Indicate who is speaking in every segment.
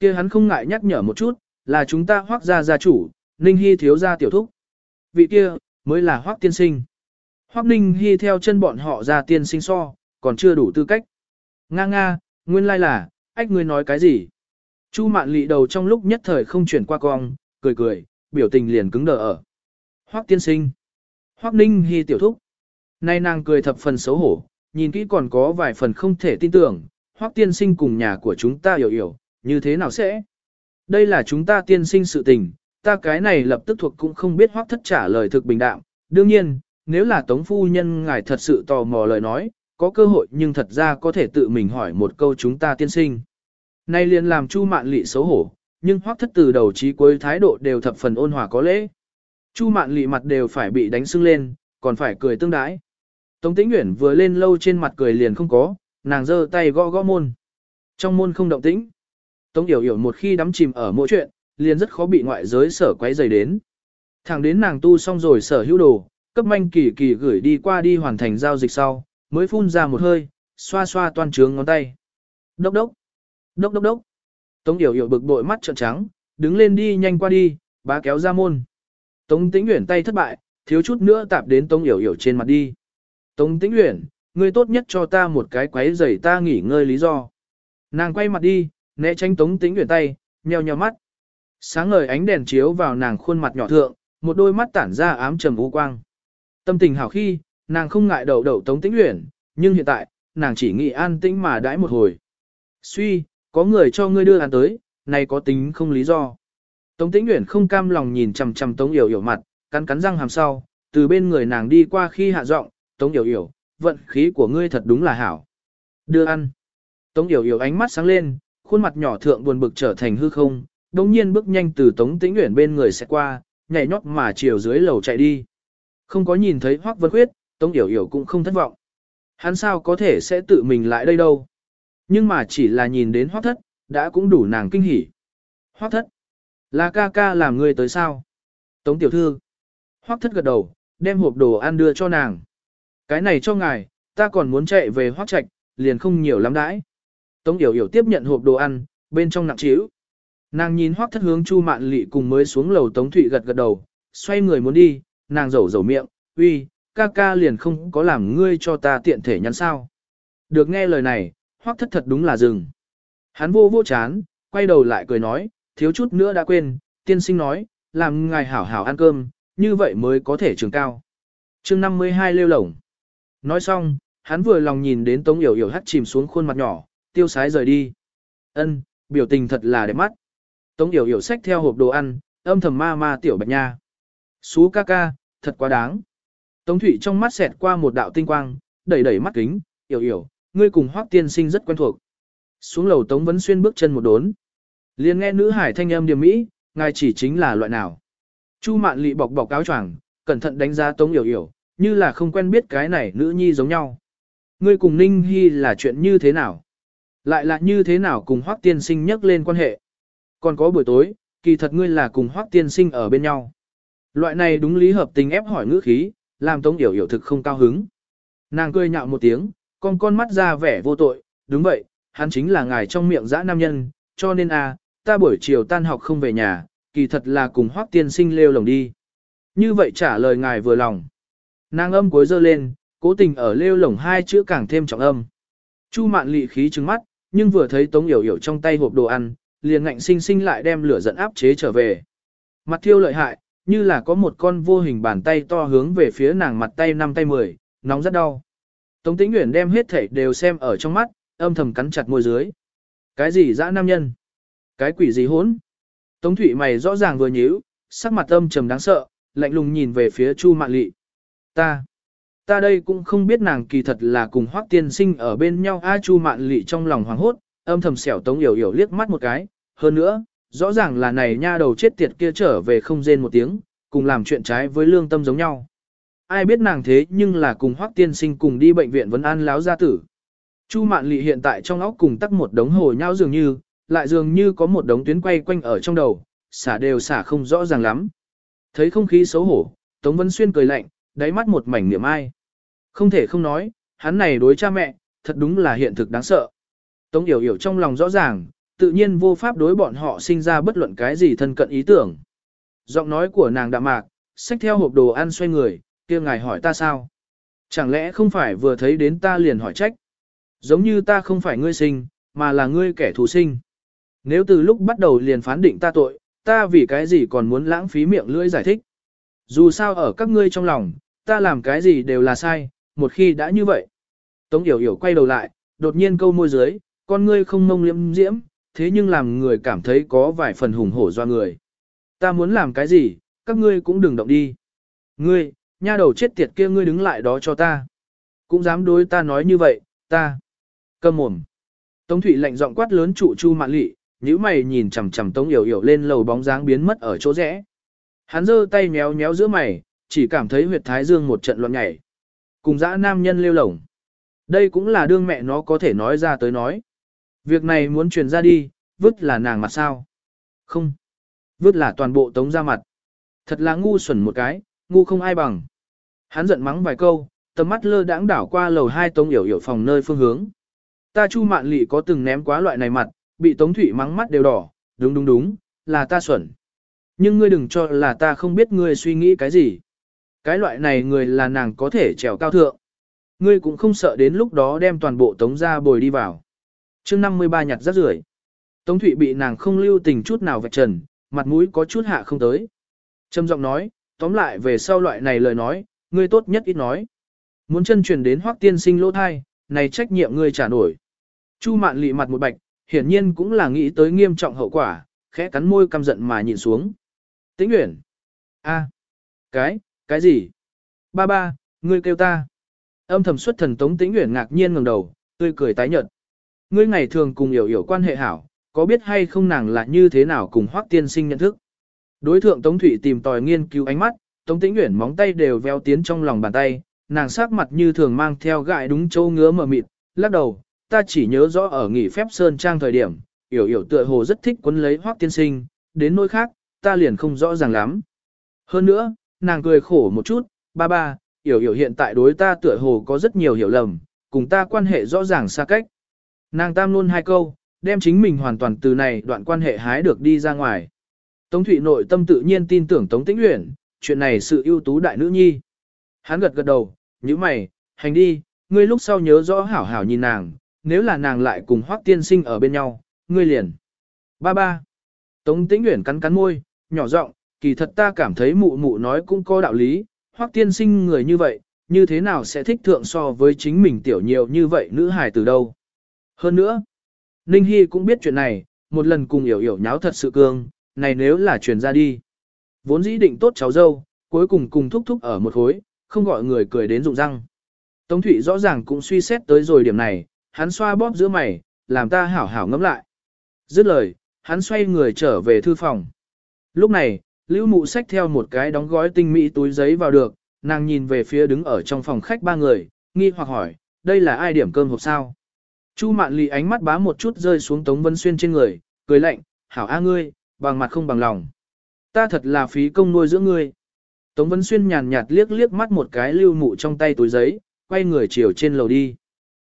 Speaker 1: kia hắn không ngại nhắc nhở một chút, là chúng ta hoác gia gia chủ, Ninh Hy thiếu gia tiểu thúc. Vị kia, mới là hoác tiên sinh. Hoác Ninh Hy theo chân bọn họ ra tiên sinh so, còn chưa đủ tư cách. Nga nga, nguyên lai là, ách ngươi nói cái gì? Chu mạn lị đầu trong lúc nhất thời không chuyển qua cong, cười cười, biểu tình liền cứng đờ ở. Hoác tiên sinh. Hoác Ninh Hy tiểu thúc. Nay nàng cười thập phần xấu hổ, nhìn kỹ còn có vài phần không thể tin tưởng, Hoác tiên sinh cùng nhà của chúng ta hiểu hiểu, như thế nào sẽ? Đây là chúng ta tiên sinh sự tình, ta cái này lập tức thuộc cũng không biết Hoác thất trả lời thực bình đạm. Đương nhiên, nếu là Tống Phu Nhân ngài thật sự tò mò lời nói, có cơ hội nhưng thật ra có thể tự mình hỏi một câu chúng ta tiên sinh. Nay liền làm Chu Mạn Lị xấu hổ, nhưng Hoắc Thất từ đầu chí cuối thái độ đều thập phần ôn hòa có lễ. Chu Mạn Lị mặt đều phải bị đánh sưng lên, còn phải cười tương đái. Tống Tĩnh Uyển vừa lên lâu trên mặt cười liền không có, nàng giơ tay gõ gõ môn. Trong môn không động tĩnh. Tống Yểu Yểu một khi đắm chìm ở mỗi chuyện, liền rất khó bị ngoại giới sở quấy dày đến. Thẳng đến nàng tu xong rồi sở hữu đồ, cấp manh kỳ kỳ gửi đi qua đi hoàn thành giao dịch sau, mới phun ra một hơi, xoa xoa toàn trướng ngón tay. Đốc đốc, đốc đốc đốc. Tống Yểu Yểu bực bội mắt trợn trắng, đứng lên đi nhanh qua đi, bá kéo ra môn. Tống Tĩnh Uyển tay thất bại, thiếu chút nữa tạp đến Tống Yểu Yểu trên mặt đi. Tống Tĩnh Uyển, ngươi tốt nhất cho ta một cái quấy giày ta nghỉ ngơi lý do. Nàng quay mặt đi, né tránh Tống Tĩnh Uyển tay, nheo nheo mắt. Sáng ngời ánh đèn chiếu vào nàng khuôn mặt nhỏ thượng, một đôi mắt tản ra ám trầm u quang. Tâm tình hảo khi, nàng không ngại đầu đầu Tống Tĩnh luyện, nhưng hiện tại, nàng chỉ nghĩ an tĩnh mà đãi một hồi. Suy, có người cho ngươi đưa ăn tới, này có tính không lý do. Tống Tĩnh luyện không cam lòng nhìn chằm chằm Tống Yểu Yểu mặt, cắn cắn răng hàm sau, từ bên người nàng đi qua khi hạ giọng, "Tống Yểu Yểu, vận khí của ngươi thật đúng là hảo." Đưa ăn. Tống Yểu Yểu ánh mắt sáng lên, khuôn mặt nhỏ thượng buồn bực trở thành hư không, đồng nhiên bước nhanh từ Tống Tĩnh Uyển bên người sẽ qua, nhảy nhót mà chiều dưới lầu chạy đi. Không có nhìn thấy Hoắc Vân Khuyết, Tống Yểu Yểu cũng không thất vọng. Hắn sao có thể sẽ tự mình lại đây đâu. Nhưng mà chỉ là nhìn đến Hoắc Thất, đã cũng đủ nàng kinh hỉ. Hoắc Thất, là ca ca làm người tới sao? Tống Tiểu Thư, Hoắc Thất gật đầu, đem hộp đồ ăn đưa cho nàng. Cái này cho ngài, ta còn muốn chạy về Hoắc Trạch, liền không nhiều lắm đãi. Tống Yểu Yểu tiếp nhận hộp đồ ăn, bên trong nặng trĩu. Nàng nhìn Hoắc Thất hướng Chu Mạn Lệ cùng mới xuống lầu Tống Thụy gật gật đầu, xoay người muốn đi, nàng rầu rầu miệng, uy, ca ca liền không có làm ngươi cho ta tiện thể nhắn sao. Được nghe lời này, hoắc thất thật đúng là dừng. Hắn vô vô chán, quay đầu lại cười nói, thiếu chút nữa đã quên, tiên sinh nói, làm ngài hảo hảo ăn cơm, như vậy mới có thể trường cao. chương 52 lêu lổng. Nói xong, hắn vừa lòng nhìn đến tống yểu yểu hắt chìm xuống khuôn mặt nhỏ, tiêu sái rời đi. Ân, biểu tình thật là đẹp mắt. Tống yểu yểu xách theo hộp đồ ăn, âm thầm ma ma tiểu bạch nha. Xú ca ca, thật quá đáng. Tống Thụy trong mắt xẹt qua một đạo tinh quang, đẩy đẩy mắt kính, yểu yểu, ngươi cùng Hoắc tiên sinh rất quen thuộc. Xuống lầu Tống Vấn Xuyên bước chân một đốn. liền nghe nữ hải thanh âm điềm mỹ, ngài chỉ chính là loại nào. Chu Mạn Lị bọc bọc áo choàng, cẩn thận đánh giá Tống Yểu Yểu, như là không quen biết cái này nữ nhi giống nhau. Ngươi cùng Ninh Hy là chuyện như thế nào? Lại là như thế nào cùng Hoắc tiên sinh nhắc lên quan hệ? Còn có buổi tối, kỳ thật ngươi là cùng Hoắc tiên sinh ở bên nhau. Loại này đúng lý hợp tình ép hỏi ngữ khí, làm Tống Yểu Yểu thực không cao hứng. Nàng cười nhạo một tiếng, con con mắt ra vẻ vô tội, đúng vậy, hắn chính là ngài trong miệng dã nam nhân, cho nên a, à, ta buổi chiều tan học không về nhà, kỳ thật là cùng Hoắc tiên sinh lêu lồng đi. Như vậy trả lời ngài vừa lòng. Nàng âm cuối dơ lên, cố tình ở lêu lồng hai chữ càng thêm trọng âm. Chu mạn lị khí trừng mắt, nhưng vừa thấy Tống Yểu Yểu trong tay hộp đồ ăn, liền ngạnh sinh sinh lại đem lửa giận áp chế trở về. Mặt thiêu lợi hại, như là có một con vô hình bàn tay to hướng về phía nàng mặt tay năm tay mười, nóng rất đau. Tống Tĩnh Uyển đem hết thảy đều xem ở trong mắt, âm thầm cắn chặt môi dưới. Cái gì dã nam nhân? Cái quỷ gì hỗn? Tống Thụy mày rõ ràng vừa nhíu, sắc mặt âm trầm đáng sợ, lạnh lùng nhìn về phía Chu Mạn Lị. Ta, ta đây cũng không biết nàng kỳ thật là cùng Hoắc Tiên Sinh ở bên nhau. A Chu Mạn Lị trong lòng hoảng hốt, âm thầm xẻo Tống Yểu Yểu liếc mắt một cái, hơn nữa, rõ ràng là này nha đầu chết tiệt kia trở về không rên một tiếng, cùng làm chuyện trái với lương tâm giống nhau. Ai biết nàng thế nhưng là cùng Hoắc tiên sinh cùng đi bệnh viện vấn an láo gia tử. Chu Mạn Lị hiện tại trong óc cùng tắc một đống hồ nhau dường như, lại dường như có một đống tuyến quay quanh ở trong đầu, xả đều xả không rõ ràng lắm. Thấy không khí xấu hổ, Tống Vân Xuyên cười lạnh, đáy mắt một mảnh niệm ai. Không thể không nói, hắn này đối cha mẹ, thật đúng là hiện thực đáng sợ. Tống Yểu Yểu trong lòng rõ ràng, tự nhiên vô pháp đối bọn họ sinh ra bất luận cái gì thân cận ý tưởng. Giọng nói của nàng đạm mạc, xách theo hộp đồ ăn xoay người, kia ngài hỏi ta sao? Chẳng lẽ không phải vừa thấy đến ta liền hỏi trách? Giống như ta không phải ngươi sinh, mà là ngươi kẻ thù sinh. Nếu từ lúc bắt đầu liền phán định ta tội, ta vì cái gì còn muốn lãng phí miệng lưỡi giải thích? Dù sao ở các ngươi trong lòng, ta làm cái gì đều là sai, một khi đã như vậy. Tống Yểu Yểu quay đầu lại, đột nhiên câu môi dưới, con ngươi không mông liễm diễm, thế nhưng làm người cảm thấy có vài phần hùng hổ do người. Ta muốn làm cái gì, các ngươi cũng đừng động đi. Ngươi, nha đầu chết tiệt kia ngươi đứng lại đó cho ta. Cũng dám đối ta nói như vậy, ta. Cầm mồm. Tống Thụy lạnh giọng quát lớn trụ chu mạn lị, nhíu mày nhìn chằm chằm Tống Yểu Yểu lên lầu bóng dáng biến mất ở chỗ rẽ. Hắn giơ tay méo méo giữa mày, chỉ cảm thấy huyệt thái dương một trận loạn nhảy. Cùng dã nam nhân lêu lổng. Đây cũng là đương mẹ nó có thể nói ra tới nói. Việc này muốn truyền ra đi, vứt là nàng mặt sao? Không. Vứt là toàn bộ tống ra mặt. Thật là ngu xuẩn một cái, ngu không ai bằng. Hắn giận mắng vài câu, tầm mắt lơ đãng đảo qua lầu hai tống yểu yểu phòng nơi phương hướng. Ta chu mạn lị có từng ném quá loại này mặt, bị tống thủy mắng mắt đều đỏ, đúng đúng đúng, là ta xuẩn. Nhưng ngươi đừng cho là ta không biết ngươi suy nghĩ cái gì. Cái loại này người là nàng có thể trèo cao thượng. Ngươi cũng không sợ đến lúc đó đem toàn bộ tống ra bồi đi vào. chương 53 nhặt rác rưởi Tống Thụy bị nàng không lưu tình chút nào vạch trần, mặt mũi có chút hạ không tới. trâm giọng nói, tóm lại về sau loại này lời nói, ngươi tốt nhất ít nói. Muốn chân truyền đến hoác tiên sinh lỗ thai, này trách nhiệm ngươi trả nổi. Chu mạn lị mặt một bạch, hiển nhiên cũng là nghĩ tới nghiêm trọng hậu quả, khẽ cắn môi căm giận mà nhìn xuống. Tĩnh Uyển. A. Cái, cái gì? Ba ba, ngươi kêu ta. Âm thầm xuất thần Tống Tĩnh Uyển ngạc nhiên ngẩng đầu, tươi cười tái nhợt. Ngươi ngày thường cùng hiểu hiểu quan hệ hảo, có biết hay không nàng là như thế nào cùng Hoắc tiên sinh nhận thức? Đối thượng Tống Thụy tìm tòi nghiên cứu ánh mắt, Tống Tĩnh Uyển móng tay đều veo tiến trong lòng bàn tay, nàng sắc mặt như thường mang theo gại đúng châu ngứa mờ mịt, lắc đầu, ta chỉ nhớ rõ ở nghỉ phép sơn trang thời điểm, hiểu hiểu tựa hồ rất thích quấn lấy Hoắc tiên sinh, đến nỗi khác, ta liền không rõ ràng lắm. Hơn nữa, nàng cười khổ một chút, ba ba, hiểu hiểu hiện tại đối ta tựa hồ có rất nhiều hiểu lầm, cùng ta quan hệ rõ ràng xa cách. Nàng tam luôn hai câu, đem chính mình hoàn toàn từ này đoạn quan hệ hái được đi ra ngoài. Tống Thụy nội tâm tự nhiên tin tưởng Tống Tĩnh Uyển, chuyện này sự ưu tú đại nữ nhi. Hắn gật gật đầu, như mày, hành đi, ngươi lúc sau nhớ rõ hảo hảo nhìn nàng, nếu là nàng lại cùng Hoắc tiên sinh ở bên nhau, ngươi liền. Ba ba. Tống Tĩnh Uyển cắn cắn môi, nhỏ giọng, kỳ thật ta cảm thấy mụ mụ nói cũng có đạo lý, Hoắc tiên sinh người như vậy, như thế nào sẽ thích thượng so với chính mình tiểu nhiều như vậy nữ hài từ đâu. Hơn nữa, Ninh Hy cũng biết chuyện này, một lần cùng hiểu hiểu nháo thật sự cương, này nếu là truyền ra đi. Vốn dĩ định tốt cháu dâu, cuối cùng cùng thúc thúc ở một khối, không gọi người cười đến rụng răng. Tống Thụy rõ ràng cũng suy xét tới rồi điểm này, hắn xoa bóp giữa mày, làm ta hảo hảo ngẫm lại. Dứt lời, hắn xoay người trở về thư phòng. Lúc này, Lưu Mụ xách theo một cái đóng gói tinh mỹ túi giấy vào được, nàng nhìn về phía đứng ở trong phòng khách ba người, nghi hoặc hỏi, đây là ai điểm cơm hộp sao? Chu Mạn Lệ ánh mắt bá một chút rơi xuống Tống Vân Xuyên trên người, cười lạnh, hảo a ngươi, bằng mặt không bằng lòng. Ta thật là phí công nuôi dưỡng ngươi. Tống Vân Xuyên nhàn nhạt liếc liếc mắt một cái lưu mụ trong tay túi giấy, quay người chiều trên lầu đi.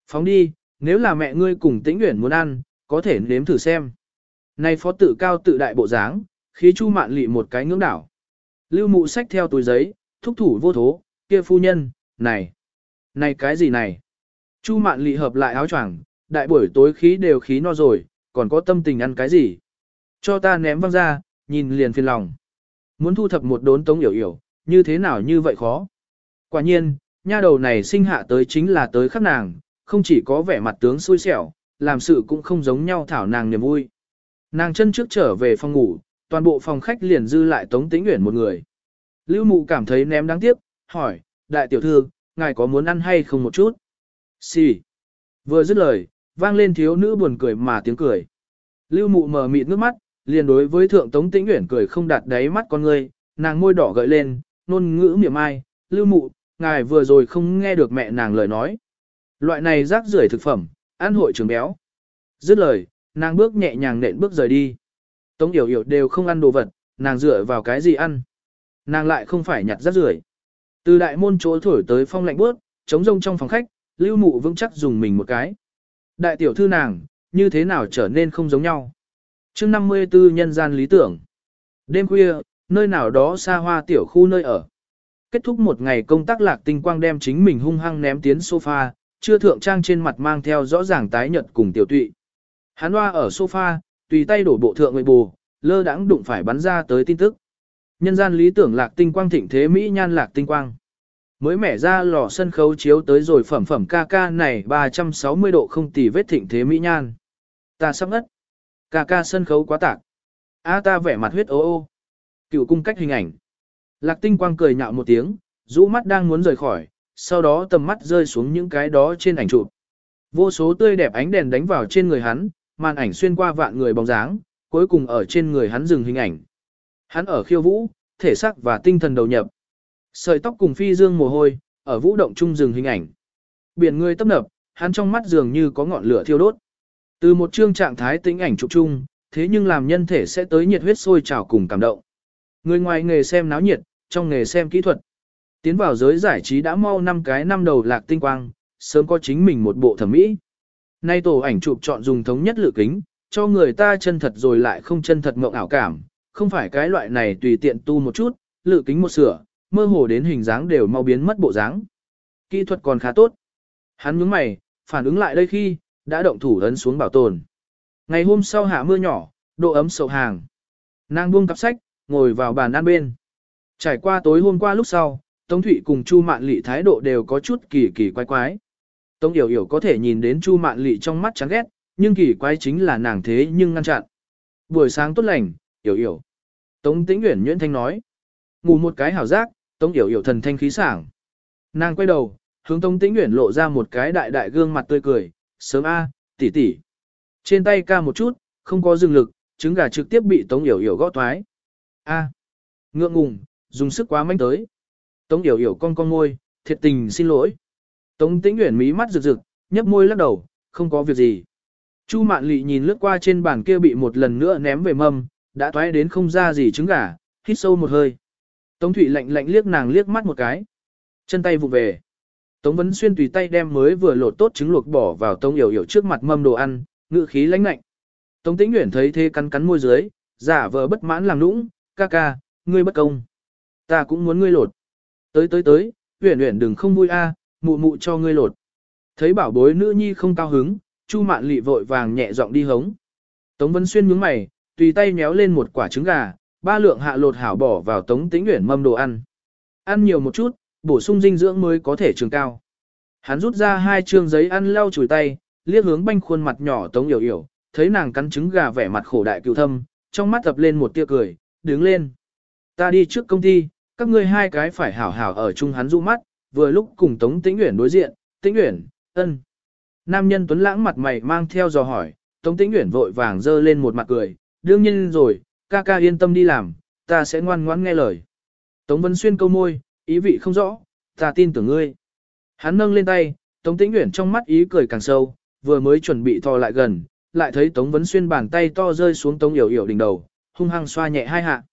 Speaker 1: Phóng đi, nếu là mẹ ngươi cùng tĩnh nguyện muốn ăn, có thể nếm thử xem. Này phó tự cao tự đại bộ dáng, khí chu mạn lị một cái ngưỡng đảo. Lưu mụ sách theo túi giấy, thúc thủ vô thố, kia phu nhân, này, này cái gì này? Chu mạn lị hợp lại áo choàng, đại buổi tối khí đều khí no rồi, còn có tâm tình ăn cái gì? Cho ta ném văng ra, nhìn liền phiền lòng. Muốn thu thập một đốn tống yểu yểu, như thế nào như vậy khó? Quả nhiên, nha đầu này sinh hạ tới chính là tới khắc nàng, không chỉ có vẻ mặt tướng xui xẻo, làm sự cũng không giống nhau thảo nàng niềm vui. Nàng chân trước trở về phòng ngủ, toàn bộ phòng khách liền dư lại Tống Tĩnh Uyển một người. Lưu Mụ cảm thấy ném đáng tiếc, hỏi, đại tiểu thư, ngài có muốn ăn hay không một chút? Xì. Vừa dứt lời, vang lên thiếu nữ buồn cười mà tiếng cười. Lưu Mụ mở mịt nước mắt, liền đối với thượng Tống Tĩnh Uyển cười không đặt đáy mắt con người, nàng môi đỏ gợi lên, nôn ngữ miệng ai, Lưu Mụ, ngài vừa rồi không nghe được mẹ nàng lời nói. Loại này rác rưởi thực phẩm, ăn hội trường béo. Dứt lời, nàng bước nhẹ nhàng nện bước rời đi. Tống Yểu Yểu đều không ăn đồ vật, nàng dựa vào cái gì ăn. Nàng lại không phải nhặt rác rưởi. Từ đại môn chỗ thổi tới phong lạnh bước, chống rông trong phòng khách, lưu mụ vững chắc dùng mình một cái. Đại tiểu thư nàng, như thế nào trở nên không giống nhau. chương 54 nhân gian lý tưởng. Đêm khuya, nơi nào đó xa hoa tiểu khu nơi ở. Kết thúc một ngày công tác lạc tinh quang đem chính mình hung hăng ném tiến sofa, chưa thượng trang trên mặt mang theo rõ ràng tái nhợt cùng tiểu tụy. Hắn hoa ở sofa, tùy tay đổ bộ thượng người bù, lơ đãng đụng phải bắn ra tới tin tức. Nhân gian lý tưởng lạc tinh quang thịnh thế Mỹ nhan lạc tinh quang. Mới mẻ ra lò sân khấu chiếu tới rồi phẩm phẩm ca ca này 360 độ không tì vết thịnh thế Mỹ nhan. Ta sắp ngất. Ca ca sân khấu quá tạc. A ta vẻ mặt huyết ô ô. Cựu cung cách hình ảnh. Lạc tinh quang cười nhạo một tiếng, rũ mắt đang muốn rời khỏi, sau đó tầm mắt rơi xuống những cái đó trên ảnh chụp. Vô số tươi đẹp ánh đèn đánh vào trên người hắn, màn ảnh xuyên qua vạn người bóng dáng, cuối cùng ở trên người hắn dừng hình ảnh. Hắn ở khiêu vũ, thể xác và tinh thần đầu nhập. Sợi tóc cùng phi dương mồ hôi, ở vũ động chung dừng hình ảnh. Biển người tấp nập, hắn trong mắt dường như có ngọn lửa thiêu đốt. Từ một chương trạng thái tĩnh ảnh chụp chung, thế nhưng làm nhân thể sẽ tới nhiệt huyết sôi trào cùng cảm động. Người ngoài nghề xem náo nhiệt, trong nghề xem kỹ thuật. Tiến vào giới giải trí đã mau năm cái năm đầu lạc tinh quang, sớm có chính mình một bộ thẩm mỹ. Nay tổ ảnh chụp chọn dùng thống nhất lựa kính, cho người ta chân thật rồi lại không chân thật mộng ảo cảm, không phải cái loại này tùy tiện tu một chút, lựa kính một sửa, mơ hồ đến hình dáng đều mau biến mất bộ dáng. Kỹ thuật còn khá tốt. Hắn nhướng mày, phản ứng lại đây khi, đã động thủ ấn xuống bảo tồn. Ngày hôm sau hạ mưa nhỏ, độ ấm sậu hàng. Nàng buông cặp sách, ngồi vào bàn ăn bên. Trải qua tối hôm qua lúc sau, Tống Thụy cùng Chu Mạn Lị thái độ đều có chút kỳ kỳ quái quái. Tống Yểu Yểu có thể nhìn đến Chu Mạn Lị trong mắt chán ghét, nhưng kỳ quái chính là nàng thế nhưng ngăn chặn. Buổi sáng tốt lành, Yểu Yểu. Tống Tĩnh Uyển nhuyễn thanh nói. Ngủ một cái hảo giác, Tống Yểu Yểu thần thanh khí sảng. Nàng quay đầu, hướng Tống Tĩnh Uyển lộ ra một cái đại đại gương mặt tươi cười, "Sớm a, tỷ tỷ." Trên tay ca một chút, không có dừng lực, trứng gà trực tiếp bị Tống Yểu Yểu gõ toái. "A." Ngượng ngùng, dùng sức quá mạnh tới. Tống Yểu Yểu con con môi, thiệt tình xin lỗi. Tống Tĩnh Uyển mí mắt rực rực, nhấp môi lắc đầu, không có việc gì. Chu Mạn Lệ nhìn lướt qua trên bàn kia bị một lần nữa ném về mâm, đã toé đến không ra gì trứng gà, hít sâu một hơi. Tống Thụy lạnh lạnh liếc nàng liếc mắt một cái. Chân tay vụ về. Tống Vấn Xuyên tùy tay đem mới vừa lột tốt trứng luộc bỏ vào Tống Yểu Yểu trước mặt mâm đồ ăn, ngự khí lãnh lạnh. Tống Tĩnh Uyển thấy thế cắn cắn môi dưới, giả vờ bất mãn làm nũng, ca ca, ngươi bất công. Ta cũng muốn ngươi lột. Tới tới tới, Uyển Uyển đừng không vui a, mụ mụ cho ngươi lột. Thấy bảo bối nữ nhi không cao hứng, Chu Mạn Lệ vội vàng nhẹ giọng đi hống. Tống Vân Xuyên nhướng mày, tùy tay méo lên một quả trứng gà, ba lượng hạ lột hảo bỏ vào Tống Tĩnh Uyển mâm đồ ăn. Ăn nhiều một chút, bổ sung dinh dưỡng mới có thể trường cao. Hắn rút ra hai trương giấy ăn lau chùi tay, liếc hướng banh khuôn mặt nhỏ Tống Yểu Yểu, thấy nàng cắn trứng gà vẻ mặt khổ đại cừu thâm, trong mắt tập lên một tia cười, đứng lên. Ta đi trước công ty, các ngươi hai cái phải hảo hảo ở chung hắn du mắt, vừa lúc cùng Tống Tĩnh Uyển đối diện, Tĩnh Uyển, ân. Nam nhân tuấn lãng mặt mày mang theo dò hỏi, Tống Tĩnh Uyển vội vàng giơ lên một mặt cười, đương nhiên rồi, ca ca yên tâm đi làm, ta sẽ ngoan ngoãn nghe lời. Tống Vân Xuyên câu môi, ý vị không rõ, ta tin tưởng ngươi. Hắn nâng lên tay, Tống Tĩnh Uyển trong mắt ý cười càng sâu, vừa mới chuẩn bị thò lại gần, lại thấy Tống Vân Xuyên bàn tay to rơi xuống Tống Yểu Yểu đỉnh đầu, hung hăng xoa nhẹ hai hạ.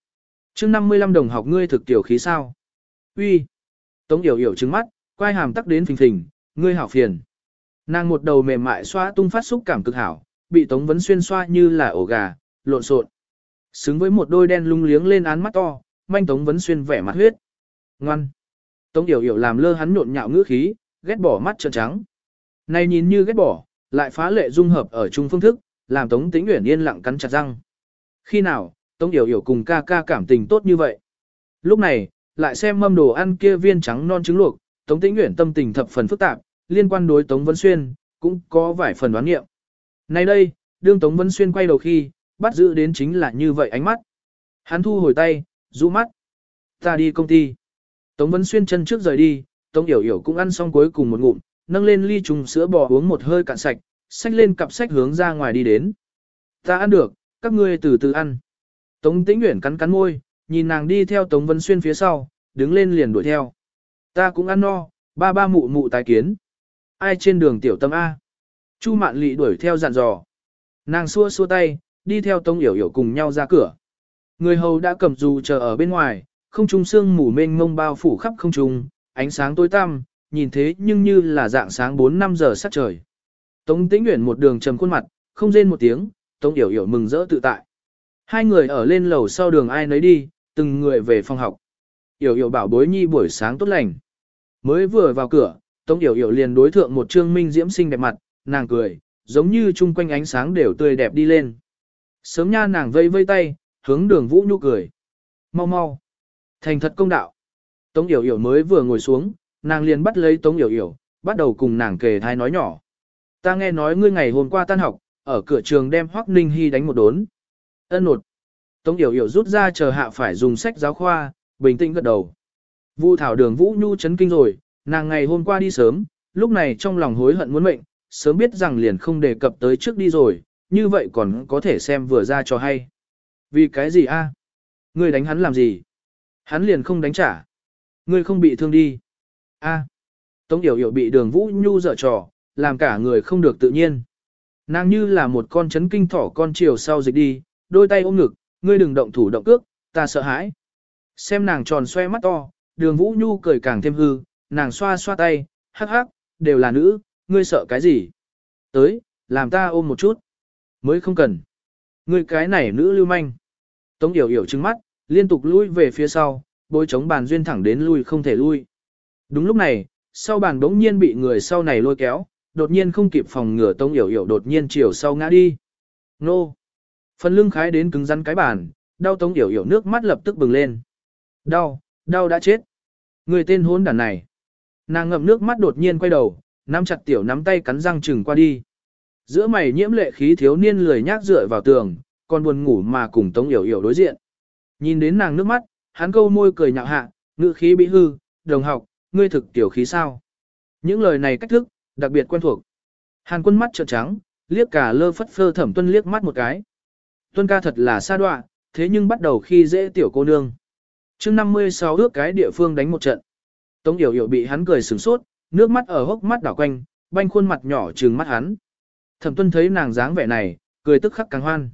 Speaker 1: Chương 55 đồng học ngươi thực tiểu khí sao? Uy. Tống Yểu Yểu trừng mắt, quay hàm tắc đến phình phình, ngươi hảo phiền. Nàng một đầu mềm mại xoa tung phát xúc cảm cực hảo, bị Tống Vấn Xuyên xoa như là ổ gà, lộn xộn. Xứng với một đôi đen lung liếng lên án mắt to, manh Tống Vấn Xuyên vẻ mặt huyết. Ngoan. Tống Yểu Yểu làm lơ hắn nhộn nhạo ngữ khí, ghét bỏ mắt trợn trắng. Này nhìn như ghét bỏ, lại phá lệ dung hợp ở chung phương thức, làm Tống Tĩnh Uyển yên lặng cắn chặt răng. Khi nào, Tống Yểu Yểu cùng ca ca cảm tình tốt như vậy? Lúc này, lại xem mâm đồ ăn kia viên trắng non trứng luộc, Tống Tĩnh Uyển tâm tình thập phần phức tạp, liên quan đối Tống Vân Xuyên, cũng có vài phần đoán nghiệm. Nay đây, đương Tống Vân Xuyên quay đầu khi, bắt giữ đến chính là như vậy ánh mắt. Hắn thu hồi tay, rũ mắt. Ta đi công ty. Tống Vân Xuyên chân trước rời đi, Tống Yểu Yểu cũng ăn xong cuối cùng một ngụm, nâng lên ly trùng sữa bò uống một hơi cạn sạch, xách lên cặp sách hướng ra ngoài đi đến. Ta ăn được, các ngươi từ từ ăn. Tống Tĩnh Uyển cắn cắn môi, nhìn nàng đi theo Tống Vân Xuyên phía sau, đứng lên liền đuổi theo. Ta cũng ăn no, ba ba mụ mụ tái kiến. Ai trên đường tiểu tâm A. Chu Mạn Lị đuổi theo dặn dò. Nàng xua xua tay, đi theo Tống Yểu Yểu cùng nhau ra cửa. Người hầu đã cầm dù chờ ở bên ngoài, không trung sương mù mênh mông bao phủ khắp không trung, ánh sáng tối tăm, nhìn thế nhưng như là dạng sáng 4-5 giờ sát trời. Tống Tĩnh Uyển một đường trầm khuôn mặt, không rên một tiếng, Tống Yểu Yểu mừng rỡ tự tại. Hai người ở lên lầu sau đường ai nấy đi, từng người về phòng học. Yểu yểu bảo bối nhi buổi sáng tốt lành. Mới vừa vào cửa, Tống Yểu Yểu liền đối thượng một trương minh diễm xinh đẹp mặt, nàng cười, giống như chung quanh ánh sáng đều tươi đẹp đi lên. Sớm nha nàng vây vây tay, hướng đường Vũ Nhu cười. Mau mau. Thành thật công đạo. Tống Yểu Yểu mới vừa ngồi xuống, nàng liền bắt lấy Tống Yểu Yểu, bắt đầu cùng nàng kề thai nói nhỏ. Ta nghe nói ngươi ngày hôm qua tan học, ở cửa trường đem Hoắc Ninh Hy đánh một đốn. Ân nột. Tống Yểu Yểu rút ra chờ hạ phải dùng sách giáo khoa, bình tĩnh gật đầu. Vu thảo đường Vũ Nhu chấn kinh rồi, nàng ngày hôm qua đi sớm, lúc này trong lòng hối hận muốn mệnh, sớm biết rằng liền không đề cập tới trước đi rồi, như vậy còn có thể xem vừa ra cho hay. Vì cái gì a? Ngươi đánh hắn làm gì? Hắn liền không đánh trả. Ngươi không bị thương đi. A. Tống Yểu Yểu bị đường Vũ Nhu dở trò, làm cả người không được tự nhiên. Nàng như là một con chấn kinh thỏ con chiều sau dịch đi, đôi tay ôm ngực, ngươi đừng động thủ động cước, ta sợ hãi. Xem nàng tròn xoe mắt to, đường Vũ Nhu cười càng thêm hư, nàng xoa xoa tay, hắc hắc, đều là nữ, ngươi sợ cái gì? Tới, làm ta ôm một chút. Mới không cần. Ngươi cái này nữ lưu manh. Tống Yểu Yểu trừng mắt, liên tục lui về phía sau, bối chống bàn duyên thẳng đến lui không thể lui. Đúng lúc này, sau bàn đống nhiên bị người sau này lôi kéo, đột nhiên không kịp phòng ngừa Tống Yểu Yểu đột nhiên chiều sau ngã đi. Nô! Phần lưng khái đến cứng rắn cái bàn, đau Tống Yểu Yểu nước mắt lập tức bừng lên. Đau, đau đã chết. Người tên hôn đàn này. Nàng ngậm nước mắt đột nhiên quay đầu, nắm chặt tiểu nắm tay cắn răng chừng qua đi. Giữa mày nhiễm lệ khí thiếu niên lười nhác dựa vào tường, còn buồn ngủ mà cùng Tống Yểu Yểu đối diện. Nhìn đến nàng nước mắt, hắn câu môi cười nhạo hạ, ngữ khí bị hư, đồng học, ngươi thực tiểu khí sao. Những lời này cách thức, đặc biệt quen thuộc. Hàn quân mắt trợn trắng, liếc cả lơ phất phơ thẩm tuân liếc mắt một cái. Tuân ca thật là xa đoạ, thế nhưng bắt đầu khi dễ tiểu cô nương. mươi 56 ước cái địa phương đánh một trận. Tống Yểu Yểu bị hắn cười sửng sốt, nước mắt ở hốc mắt đảo quanh, banh khuôn mặt nhỏ trừng mắt hắn. Thẩm tuân thấy nàng dáng vẻ này, cười tức khắc càng hoan.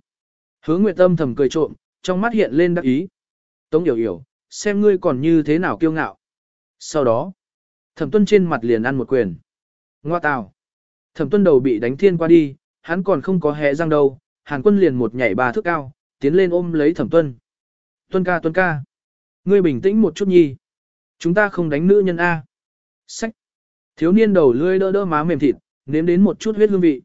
Speaker 1: Hứa Nguyệt Tâm thầm cười trộm, trong mắt hiện lên đắc ý. Tống Yểu Yểu, xem ngươi còn như thế nào kiêu ngạo. Sau đó, thẩm tuân trên mặt liền ăn một quyền. Ngoa tào. Thẩm tuân đầu bị đánh thiên qua đi, hắn còn không có hé răng đâu, hàn quân liền một nhảy ba thước cao, tiến lên ôm lấy thẩm tuân. Tuân ca tuân ca. Ngươi bình tĩnh một chút nhi. Chúng ta không đánh nữ nhân A. Sách. Thiếu niên đầu lươi đỡ đỡ má mềm thịt, nếm đến một chút huyết hương vị.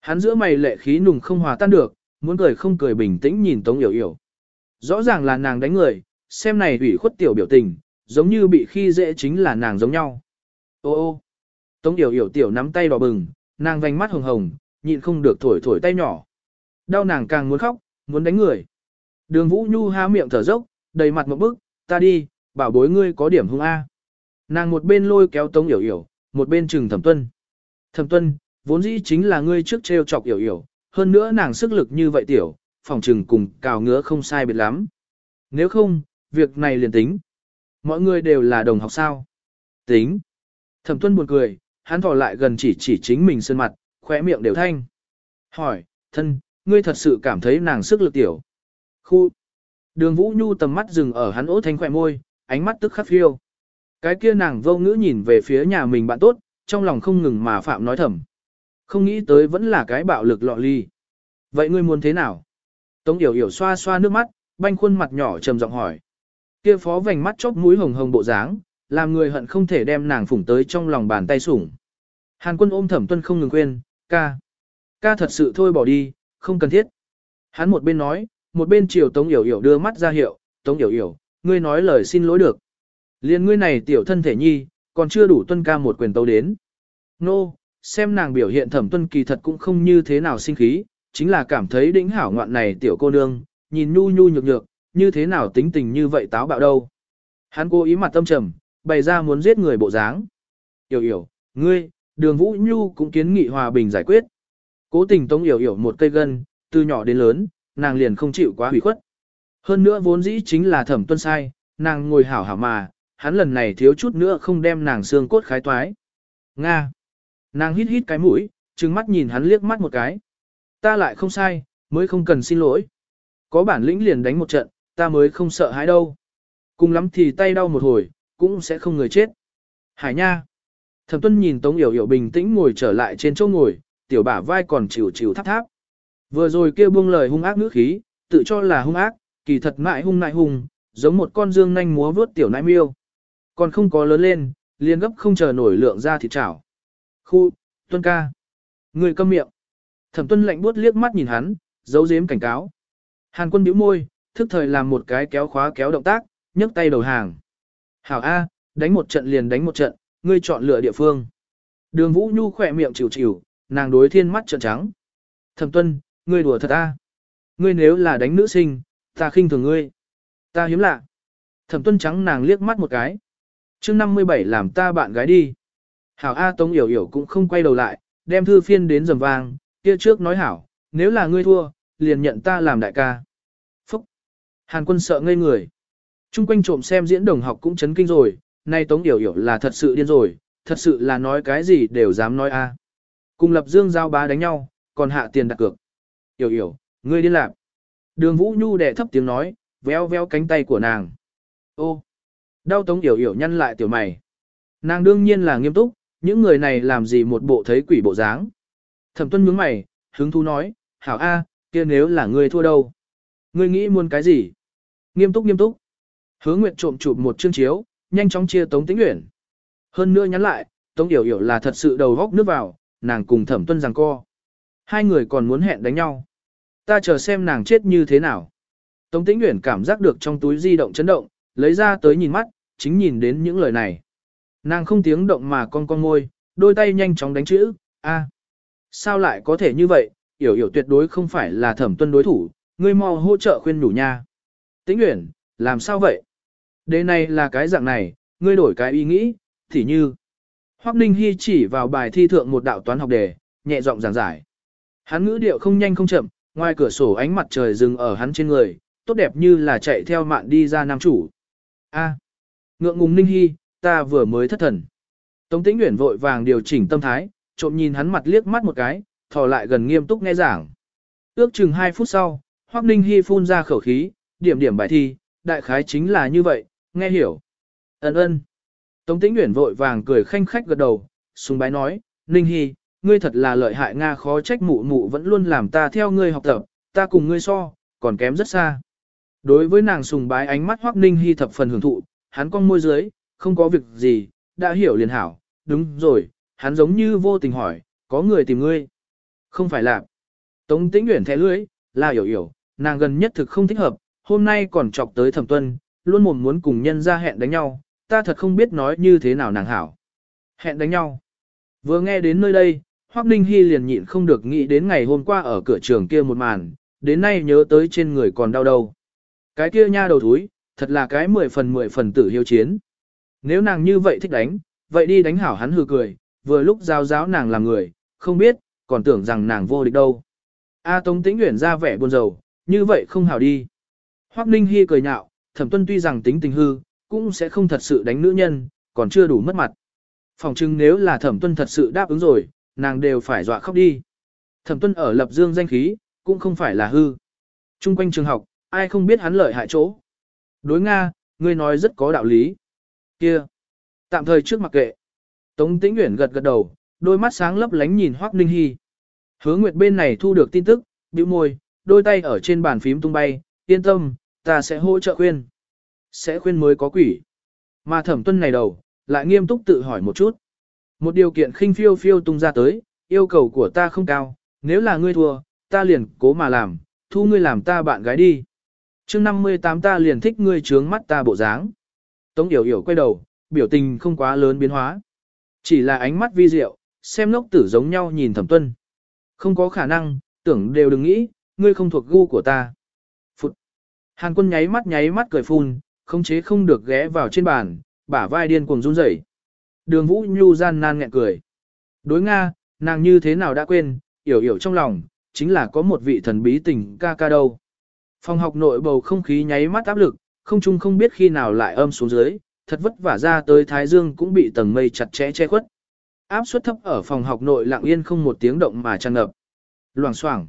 Speaker 1: Hắn giữa mày lệ khí nùng không hòa tan được, muốn cười không cười bình tĩnh nhìn Tống Yểu Yểu. Rõ ràng là nàng đánh người, xem này ủy khuất tiểu biểu tình, giống như bị khi dễ chính là nàng giống nhau. Ô ô, Tống Yểu Yểu tiểu nắm tay đỏ bừng, nàng vành mắt hồng hồng, nhịn không được thổi thổi tay nhỏ. Đau nàng càng muốn khóc, muốn đánh người. Đường Vũ Nhu há miệng thở dốc, đầy mặt một bức, ta đi, bảo bối ngươi có điểm hung A. Nàng một bên lôi kéo Tống Yểu Yểu, một bên trừng thẩm tuân. Thẩm tuân, vốn dĩ chính là ngươi trước treo chọc Yểu Yểu, hơn nữa nàng sức lực như vậy tiểu, phòng trừng cùng cào ngứa không sai biệt lắm. Nếu không, việc này liền tính. Mọi người đều là đồng học sao. Tính. Thẩm tuân buồn cười, hắn thò lại gần chỉ chỉ chính mình sơn mặt, khóe miệng đều thanh. Hỏi, thân, ngươi thật sự cảm thấy nàng sức lực tiểu. Khu. Đường Vũ Nhu tầm mắt dừng ở hắn ố thanh khỏe môi, ánh mắt tức khắc phiêu. Cái kia nàng vô ngữ nhìn về phía nhà mình bạn tốt, trong lòng không ngừng mà phạm nói thầm. Không nghĩ tới vẫn là cái bạo lực lọ ly. Vậy ngươi muốn thế nào? Tống Yểu Yểu xoa xoa nước mắt, banh khuôn mặt nhỏ trầm giọng hỏi. Kia phó vành mắt chóp mũi hồng hồng bộ dáng, làm người hận không thể đem nàng phủng tới trong lòng bàn tay sủng. Hàn quân ôm thẩm tuân không ngừng quên, ca. Ca thật sự thôi bỏ đi, không cần thiết. Hắn một bên nói, một bên chiều Tống Yểu Yểu đưa mắt ra hiệu, Tống Yểu Yểu, ngươi nói lời xin lỗi được. Liên ngươi này tiểu thân thể nhi, còn chưa đủ tuân ca một quyền tấu đến. Nô, no, xem nàng biểu hiện thẩm tuân kỳ thật cũng không như thế nào sinh khí, chính là cảm thấy đỉnh hảo ngoạn này tiểu cô nương, nhìn nhu nhu nhược nhược, như thế nào tính tình như vậy táo bạo đâu. Hắn cố ý mặt tâm trầm, bày ra muốn giết người bộ dáng. Yểu yểu, ngươi, đường vũ nhu cũng kiến nghị hòa bình giải quyết. Cố tình tống yểu yểu một cây gân, từ nhỏ đến lớn, nàng liền không chịu quá hủy khuất. Hơn nữa vốn dĩ chính là thẩm tuân sai, nàng ngồi hảo hảo mà, hắn lần này thiếu chút nữa không đem nàng xương cốt khái toái. Nga. Nàng hít hít cái mũi, trừng mắt nhìn hắn liếc mắt một cái. Ta lại không sai, mới không cần xin lỗi. Có bản lĩnh liền đánh một trận, ta mới không sợ hãi đâu. Cùng lắm thì tay đau một hồi, cũng sẽ không người chết. Hải nha. Thẩm tuân nhìn Tống Yểu Yểu bình tĩnh ngồi trở lại trên chỗ ngồi, tiểu bả vai còn chịu chịu tháp tháp. Vừa rồi kia buông lời hung ác ngữ khí, tự cho là hung ác, kỳ thật mại hung nại hung, giống một con dương nhanh múa vướt tiểu nãi miêu. Còn không có lớn lên, liền gấp không chờ nổi lượng ra thịt chảo. Khu, tuân ca. Người câm miệng. Thẩm tuân lạnh buốt liếc mắt nhìn hắn, giấu giếm cảnh cáo. Hàn quân bĩu môi, thức thời làm một cái kéo khóa kéo động tác, nhấc tay đầu hàng. Hảo A, đánh một trận liền đánh một trận, ngươi chọn lựa địa phương. Đường Vũ Nhu khỏe miệng chịu chịu, nàng đối thiên mắt trợn trắng. Thẩm tuân, ngươi đùa thật a? Ngươi nếu là đánh nữ sinh, ta khinh thường ngươi. Ta hiếm lạ. Thẩm tuân trắng nàng liếc mắt một cái. chương 57 làm ta bạn gái đi. Hảo A Tống Yểu Yểu cũng không quay đầu lại, đem thư phiên đến rầm vang, kia trước nói hảo, nếu là ngươi thua, liền nhận ta làm đại ca. Phúc! Hàn quân sợ ngây người. Trung quanh trộm xem diễn đồng học cũng chấn kinh rồi, nay Tống Yểu Yểu là thật sự điên rồi, thật sự là nói cái gì đều dám nói a. Cùng lập dương giao bá đánh nhau, còn hạ tiền đặt cược. Yểu Yểu, ngươi đi làm. Đường Vũ Nhu đẻ thấp tiếng nói, véo véo cánh tay của nàng. Ô! Đau Tống Yểu Yểu nhăn lại tiểu mày. Nàng đương nhiên là nghiêm túc, những người này làm gì một bộ thấy quỷ bộ dáng. Thẩm tuân nhướng mày, hứng thú nói, hảo A, kia nếu là ngươi thua đâu? Ngươi nghĩ muốn cái gì? Nghiêm túc nghiêm túc. Hứa Nguyệt trộm chụp một chương chiếu, nhanh chóng chia Tống Tĩnh Uyển. Hơn nữa nhắn lại, Tống Yểu Yểu là thật sự đầu góc nước vào, nàng cùng Thẩm Tuân giằng co. Hai người còn muốn hẹn đánh nhau. Ta chờ xem nàng chết như thế nào. Tống Tĩnh Uyển cảm giác được trong túi di động chấn động, lấy ra tới nhìn mắt, chính nhìn đến những lời này. Nàng không tiếng động mà con con môi, đôi tay nhanh chóng đánh chữ, a, Sao lại có thể như vậy, Yểu Yểu tuyệt đối không phải là Thẩm Tuân đối thủ, ngươi mau hỗ trợ khuyên đủ nha. Tĩnh Uyển, làm sao vậy? Đề này là cái dạng này, ngươi đổi cái ý nghĩ, thì như. Hoắc Ninh Hy chỉ vào bài thi thượng một đạo toán học đề, nhẹ giọng giảng giải. Hắn ngữ điệu không nhanh không chậm, ngoài cửa sổ ánh mặt trời dừng ở hắn trên người, tốt đẹp như là chạy theo mạn đi ra nam chủ. A, ngượng ngùng Ninh Hy, ta vừa mới thất thần. Tống Tĩnh Uyển vội vàng điều chỉnh tâm thái, trộm nhìn hắn mặt liếc mắt một cái, thò lại gần nghiêm túc nghe giảng. Ước chừng 2 phút sau, Hoắc Ninh Hy phun ra khẩu khí, điểm điểm bài thi, đại khái chính là như vậy, nghe hiểu. Ấn ơn. Tống Tĩnh Uyển vội vàng cười khanh khách gật đầu, sùng bái nói, Ninh Hy, ngươi thật là lợi hại Nga khó trách mụ mụ vẫn luôn làm ta theo ngươi học tập, ta cùng ngươi so, còn kém rất xa. Đối với nàng sùng bái ánh mắt Hoắc Ninh Hy thập phần hưởng thụ, hắn cong môi dưới, không có việc gì, đã hiểu liền hảo, đúng rồi, hắn giống như vô tình hỏi, có người tìm ngươi. Không phải là. Tống Tĩnh Uyển thẻ lưỡi, là hiểu hiểu, nàng gần nhất thực không thích hợp, hôm nay còn chọc tới thẩm tuân, luôn mồm muốn cùng nhân ra hẹn đánh nhau, ta thật không biết nói như thế nào nàng hảo. Hẹn đánh nhau. Vừa nghe đến nơi đây, Hoắc Ninh Hy liền nhịn không được nghĩ đến ngày hôm qua ở cửa trường kia một màn, đến nay nhớ tới trên người còn đau đầu. Cái kia nha đầu thúi, thật là cái mười phần mười phần tử hiếu chiến. Nếu nàng như vậy thích đánh, vậy đi đánh hảo hắn hừ cười, vừa lúc giao giáo nàng làm người, không biết, còn tưởng rằng nàng vô địch đâu. A Tống Tĩnh Uyển ra vẻ buồn rầu, như vậy không hảo đi. Hoắc Ninh Hi cười nhạo, Thẩm Tuân tuy rằng tính tình hư, cũng sẽ không thật sự đánh nữ nhân, còn chưa đủ mất mặt. Phòng chừng nếu là Thẩm Tuân thật sự đáp ứng rồi, nàng đều phải dọa khóc đi. Thẩm Tuân ở lập dương danh khí, cũng không phải là hư. Trung quanh trường học, ai không biết hắn lợi hại chỗ. Đối Nga, ngươi nói rất có đạo lý. Kia, tạm thời trước mặc kệ. Tống Tĩnh Uyển gật gật đầu, đôi mắt sáng lấp lánh nhìn Hoắc Ninh Hi. Hứa Nguyệt bên này thu được tin tức, bĩu môi, đôi tay ở trên bàn phím tung bay, yên tâm, ta sẽ hỗ trợ khuyên. Sẽ khuyên mới có quỷ. Mà thẩm tuân này đầu, lại nghiêm túc tự hỏi một chút. Một điều kiện khinh phiêu phiêu tung ra tới, yêu cầu của ta không cao, nếu là ngươi thua, ta liền cố mà làm, thu ngươi làm ta bạn gái đi. chương 58 ta liền thích ngươi trướng mắt ta bộ dáng. Tống Yểu Yểu quay đầu, biểu tình không quá lớn biến hóa. Chỉ là ánh mắt vi diệu, xem lốc tử giống nhau nhìn thẩm tuân. Không có khả năng, tưởng đều đừng nghĩ, ngươi không thuộc gu của ta. Hàn quân nháy mắt nháy mắt cười phun, không chế không được ghé vào trên bàn, bả vai điên cuồng run rẩy. Đường Vũ Nhu gian nan nghẹn cười. Đối Nga, nàng như thế nào đã quên, hiểu hiểu trong lòng, chính là có một vị thần bí tình ca ca đâu. Phòng học nội bầu không khí nháy mắt áp lực, không chung không biết khi nào lại âm xuống dưới, thật vất vả ra tới Thái Dương cũng bị tầng mây chặt chẽ che khuất. Áp suất thấp ở phòng học nội lặng yên không một tiếng động mà tràn ngập. Loảng xoảng.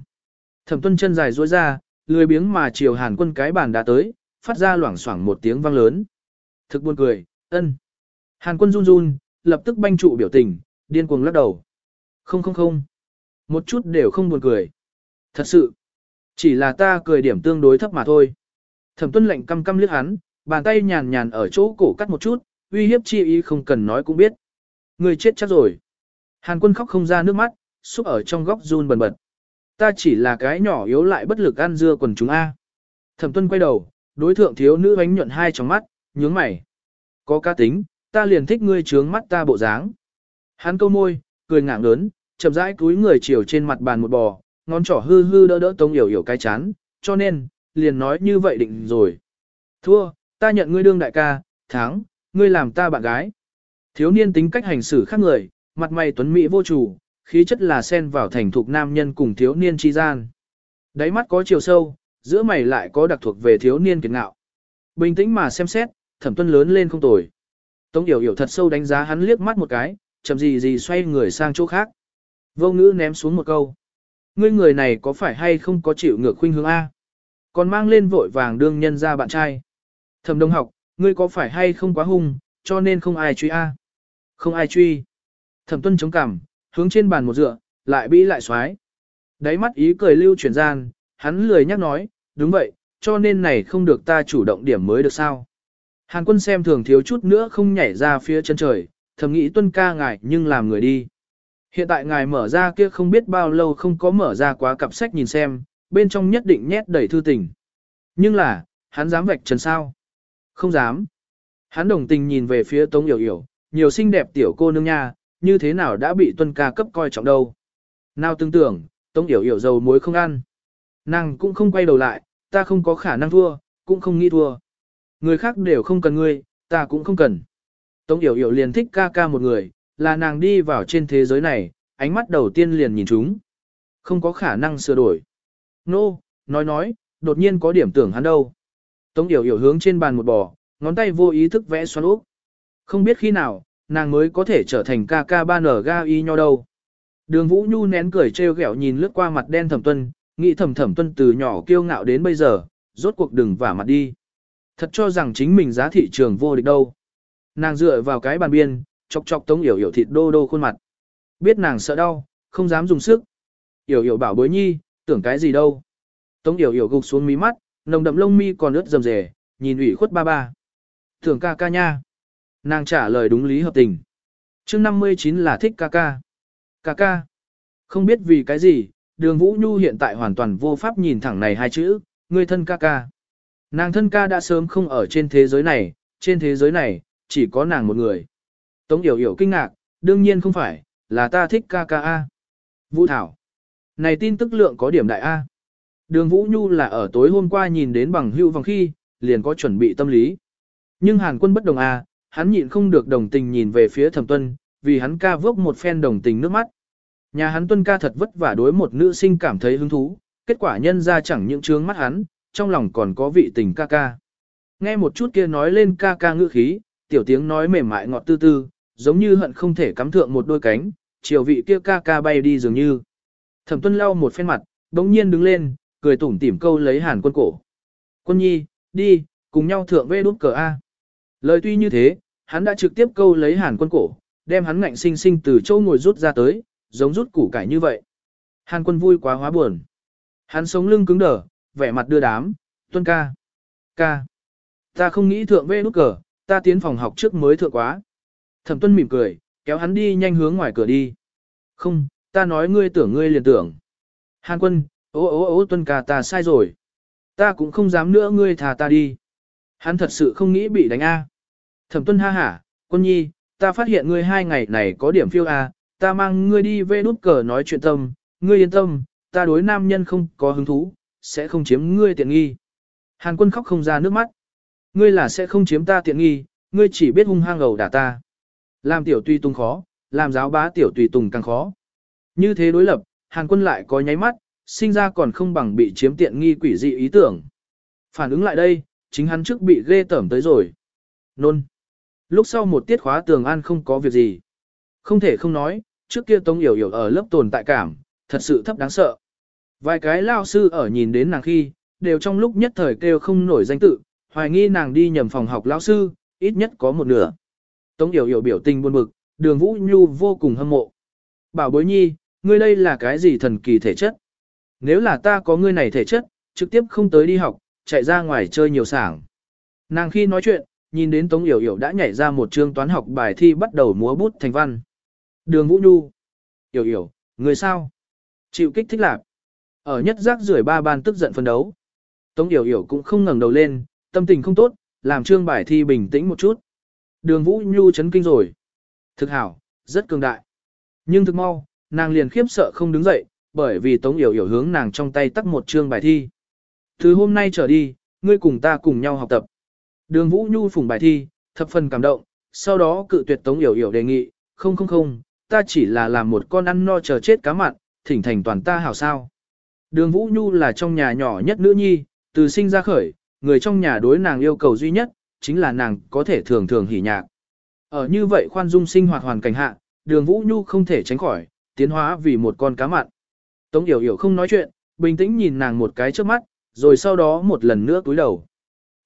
Speaker 1: Thẩm Tuân chân dài duỗi ra, lười biếng mà chiều hàn quân cái bàn đã tới, phát ra loảng xoảng một tiếng vang lớn. Thực buồn cười, ân. Hàn quân run run, lập tức banh trụ biểu tình, điên cuồng lắc đầu. Không không không. Một chút đều không buồn cười. Thật sự. Chỉ là ta cười điểm tương đối thấp mà thôi. Thẩm tuân lệnh căm căm liếc hắn, bàn tay nhàn nhàn ở chỗ cổ cắt một chút, uy hiếp chi ý không cần nói cũng biết. Người chết chắc rồi. Hàn quân khóc không ra nước mắt, xúc ở trong góc run bần bật. Ta chỉ là cái nhỏ yếu lại bất lực ăn dưa quần chúng A. Thẩm tuân quay đầu, đối thượng thiếu nữ bánh nhuận hai trong mắt, nhướng mày. Có ca tính, ta liền thích ngươi trướng mắt ta bộ dáng. Hắn câu môi, cười ngạng lớn, chậm rãi cúi người chiều trên mặt bàn một bò, ngón trỏ hư hư đỡ đỡ tông yểu yểu cái chán, cho nên, liền nói như vậy định rồi. Thua, ta nhận ngươi đương đại ca, thắng, ngươi làm ta bạn gái. Thiếu niên tính cách hành xử khác người, mặt mày tuấn mỹ vô chủ, khí chất là xen vào thành thục nam nhân cùng thiếu niên chi gian. Đáy mắt có chiều sâu, giữa mày lại có đặc thuộc về thiếu niên kiệt ngạo. Bình tĩnh mà xem xét, thẩm tuân lớn lên không tồi. Tống Yểu Yểu thật sâu đánh giá hắn liếc mắt một cái, chậm gì gì xoay người sang chỗ khác. Vô ngữ ném xuống một câu. Ngươi người này có phải hay không có chịu ngược khuynh hướng A? Còn mang lên vội vàng đương nhân ra bạn trai. Thẩm đông học, ngươi có phải hay không quá hung, cho nên không ai truy A? Không ai truy. Thẩm tuân chống cằm, hướng trên bàn một dựa, lại bĩ lại xoái. Đáy mắt ý cười lưu chuyển gian, hắn lười nhắc nói, đúng vậy, cho nên này không được ta chủ động điểm mới được sao. Hàn quân xem thường thiếu chút nữa không nhảy ra phía chân trời, thầm nghĩ tuân ca ngài nhưng làm người đi. Hiện tại ngài mở ra kia không biết bao lâu không có mở ra quá cặp sách nhìn xem, bên trong nhất định nhét đầy thư tình. Nhưng là, hắn dám vạch trần sao? Không dám. Hắn đồng tình nhìn về phía Tống Yểu Yểu, nhiều xinh đẹp tiểu cô nương nha, như thế nào đã bị tuân ca cấp coi trọng đâu. Nào tương tưởng, Tống Yểu Yểu dầu muối không ăn. Nàng cũng không quay đầu lại, ta không có khả năng thua, cũng không nghĩ thua. Người khác đều không cần ngươi, ta cũng không cần. Tống Yểu Yểu liền thích ca ca một người, là nàng đi vào trên thế giới này, ánh mắt đầu tiên liền nhìn chúng. Không có khả năng sửa đổi. Nô, no, nói nói, đột nhiên có điểm tưởng hắn đâu. Tống Yểu Yểu hướng trên bàn một bò, ngón tay vô ý thức vẽ xoắn úp. Không biết khi nào, nàng mới có thể trở thành ca ca ba nở ga y nho đâu. Đường Vũ Nhu nén cười trêu ghẹo nhìn lướt qua mặt đen thẩm tuân, nghĩ thầm thẩm tuân từ nhỏ kiêu ngạo đến bây giờ, rốt cuộc đừng vả mặt đi. Thật cho rằng chính mình giá thị trường vô địch đâu. Nàng dựa vào cái bàn biên, chọc chọc tống yểu yểu thịt đô đô khuôn mặt. Biết nàng sợ đau, không dám dùng sức. Yểu yểu bảo bối nhi, tưởng cái gì đâu. Tống yểu yểu gục xuống mí mắt, nồng đậm lông mi còn ướt rầm rề, nhìn ủy khuất ba ba. Tưởng ca ca nha. Nàng trả lời đúng lý hợp tình. mươi 59 là thích ca ca. Ca ca. Không biết vì cái gì, đường Vũ Nhu hiện tại hoàn toàn vô pháp nhìn thẳng này hai chữ, người thân ca ca. Nàng thân ca đã sớm không ở trên thế giới này, trên thế giới này, chỉ có nàng một người. Tống Yểu Yểu kinh ngạc, đương nhiên không phải, là ta thích ca ca A. Vũ Thảo. Này tin tức lượng có điểm đại A. Đường Vũ Nhu là ở tối hôm qua nhìn đến bằng hưu vòng khi, liền có chuẩn bị tâm lý. Nhưng Hàn quân bất đồng A, hắn nhịn không được đồng tình nhìn về phía thẩm tuân, vì hắn ca vốc một phen đồng tình nước mắt. Nhà hắn tuân ca thật vất vả đối một nữ sinh cảm thấy hứng thú, kết quả nhân ra chẳng những trướng mắt hắn, trong lòng còn có vị tình ca ca. Nghe một chút kia nói lên ca ca ngữ khí, tiểu tiếng nói mềm mại ngọt tư tư, giống như hận không thể cắm thượng một đôi cánh, chiều vị kia ca ca bay đi dường như. Thẩm tuân lau một phen mặt, đống nhiên đứng lên, cười tủm tỉm câu lấy hàn quân cổ. Quân nhi, đi, cùng nhau thượng vê đút cờ A. Lời tuy như thế, hắn đã trực tiếp câu lấy hàn quân cổ, đem hắn ngạnh sinh sinh từ châu ngồi rút ra tới, giống rút củ cải như vậy. Hàn quân vui quá hóa buồn. Hắn sống lưng cứng đờ, vẻ mặt đưa đám, tuân ca. Ca. Ta không nghĩ thượng vê nút cờ, ta tiến phòng học trước mới thượng quá. Thẩm tuân mỉm cười, kéo hắn đi nhanh hướng ngoài cửa đi. Không, ta nói ngươi tưởng ngươi liền tưởng. Hàn quân, ố ố ố tuân ca ta sai rồi. Ta cũng không dám nữa ngươi thà ta đi. Hắn thật sự không nghĩ bị đánh A. Thẩm tuân ha hả, quân nhi, ta phát hiện ngươi hai ngày này có điểm phiêu A, ta mang ngươi đi về nút cờ nói chuyện tâm, ngươi yên tâm, ta đối nam nhân không có hứng thú, sẽ không chiếm ngươi tiện nghi. Hàn quân khóc không ra nước mắt. Ngươi là sẽ không chiếm ta tiện nghi, ngươi chỉ biết hung hăng gầu đả ta. Làm tiểu tùy tùng khó, làm giáo bá tiểu tùy tùng càng khó. Như thế đối lập, Hàn quân lại có nháy mắt, sinh ra còn không bằng bị chiếm tiện nghi quỷ dị ý tưởng. Phản ứng lại đây, chính hắn trước bị ghê tởm tới rồi. Nôn. Lúc sau một tiết khóa tường an không có việc gì. Không thể không nói, trước kia Tống Yểu Yểu ở lớp tồn tại cảm, thật sự thấp đáng sợ. Vài cái lao sư ở nhìn đến nàng khi, đều trong lúc nhất thời kêu không nổi danh tự, hoài nghi nàng đi nhầm phòng học lao sư, ít nhất có một nửa. Tống Yểu Yểu biểu tình buồn bực, đường Vũ Nhu vô cùng hâm mộ. Bảo bối nhi, ngươi đây là cái gì thần kỳ thể chất? nếu là ta có ngươi này thể chất, trực tiếp không tới đi học, chạy ra ngoài chơi nhiều sảng. Nàng khi nói chuyện, nhìn đến Tống Yểu Yểu đã nhảy ra một chương toán học bài thi bắt đầu múa bút thành văn. Đường Vũ Nhu. Yểu Yểu, người sao? Chịu kích thích lạc. Ở nhất giác rưởi ba ban tức giận phân đấu. Tống Yểu Yểu cũng không ngẩng đầu lên, tâm tình không tốt, làm trương bài thi bình tĩnh một chút. Đường Vũ Nhu chấn kinh rồi. Thực hảo, rất cường đại. Nhưng thực mau, nàng liền khiếp sợ không đứng dậy, bởi vì Tống Yểu Yểu hướng nàng trong tay tắt một chương bài thi. Từ hôm nay trở đi, ngươi cùng ta cùng nhau học tập. Đường Vũ Nhu phủng bài thi, thập phần cảm động, sau đó cự tuyệt Tống Yểu Yểu đề nghị, không không không, ta chỉ là làm một con ăn no chờ chết cá mặn, thỉnh thành toàn ta hảo sao. Đường Vũ Nhu là trong nhà nhỏ nhất nữ nhi, từ sinh ra khởi, người trong nhà đối nàng yêu cầu duy nhất, chính là nàng có thể thường thường hỉ nhạc. Ở như vậy khoan dung sinh hoạt hoàn cảnh hạ, đường Vũ Nhu không thể tránh khỏi, tiến hóa vì một con cá mặn. Tống Yểu Yểu không nói chuyện, bình tĩnh nhìn nàng một cái trước mắt, rồi sau đó một lần nữa túi đầu.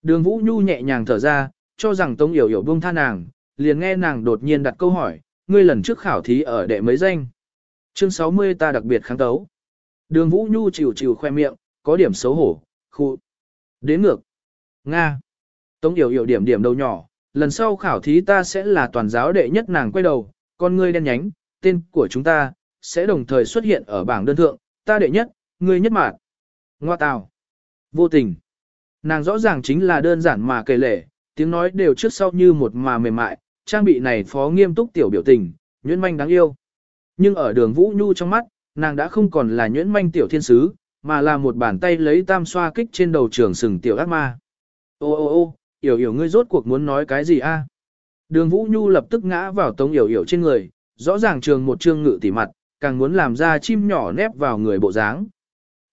Speaker 1: Đường Vũ Nhu nhẹ nhàng thở ra, cho rằng Tống Yểu Yểu buông tha nàng, liền nghe nàng đột nhiên đặt câu hỏi, ngươi lần trước khảo thí ở đệ mấy danh. Chương 60 ta đặc biệt kháng tấu. Đường Vũ Nhu chịu chịu khoe miệng, có điểm xấu hổ, khu. Đến ngược. Nga. Tống Yểu Yểu điểm điểm đầu nhỏ, lần sau khảo thí ta sẽ là toàn giáo đệ nhất nàng quay đầu, con ngươi đen nhánh, tên của chúng ta, sẽ đồng thời xuất hiện ở bảng đơn thượng, ta đệ nhất, ngươi nhất mạn. Ngoa tào. Vô tình. Nàng rõ ràng chính là đơn giản mà kể lể, tiếng nói đều trước sau như một mà mềm mại, trang bị này phó nghiêm túc tiểu biểu tình, nhuyễn manh đáng yêu. Nhưng ở đường Vũ Nhu trong mắt, nàng đã không còn là nhuyễn manh tiểu thiên sứ, mà là một bàn tay lấy tam xoa kích trên đầu trường sừng tiểu ác ma. Ô ô ô, yểu yểu ngươi rốt cuộc muốn nói cái gì a? Đường Vũ Nhu lập tức ngã vào tống yểu yểu trên người, rõ ràng trường một trương ngự tỉ mặt, càng muốn làm ra chim nhỏ nép vào người bộ dáng.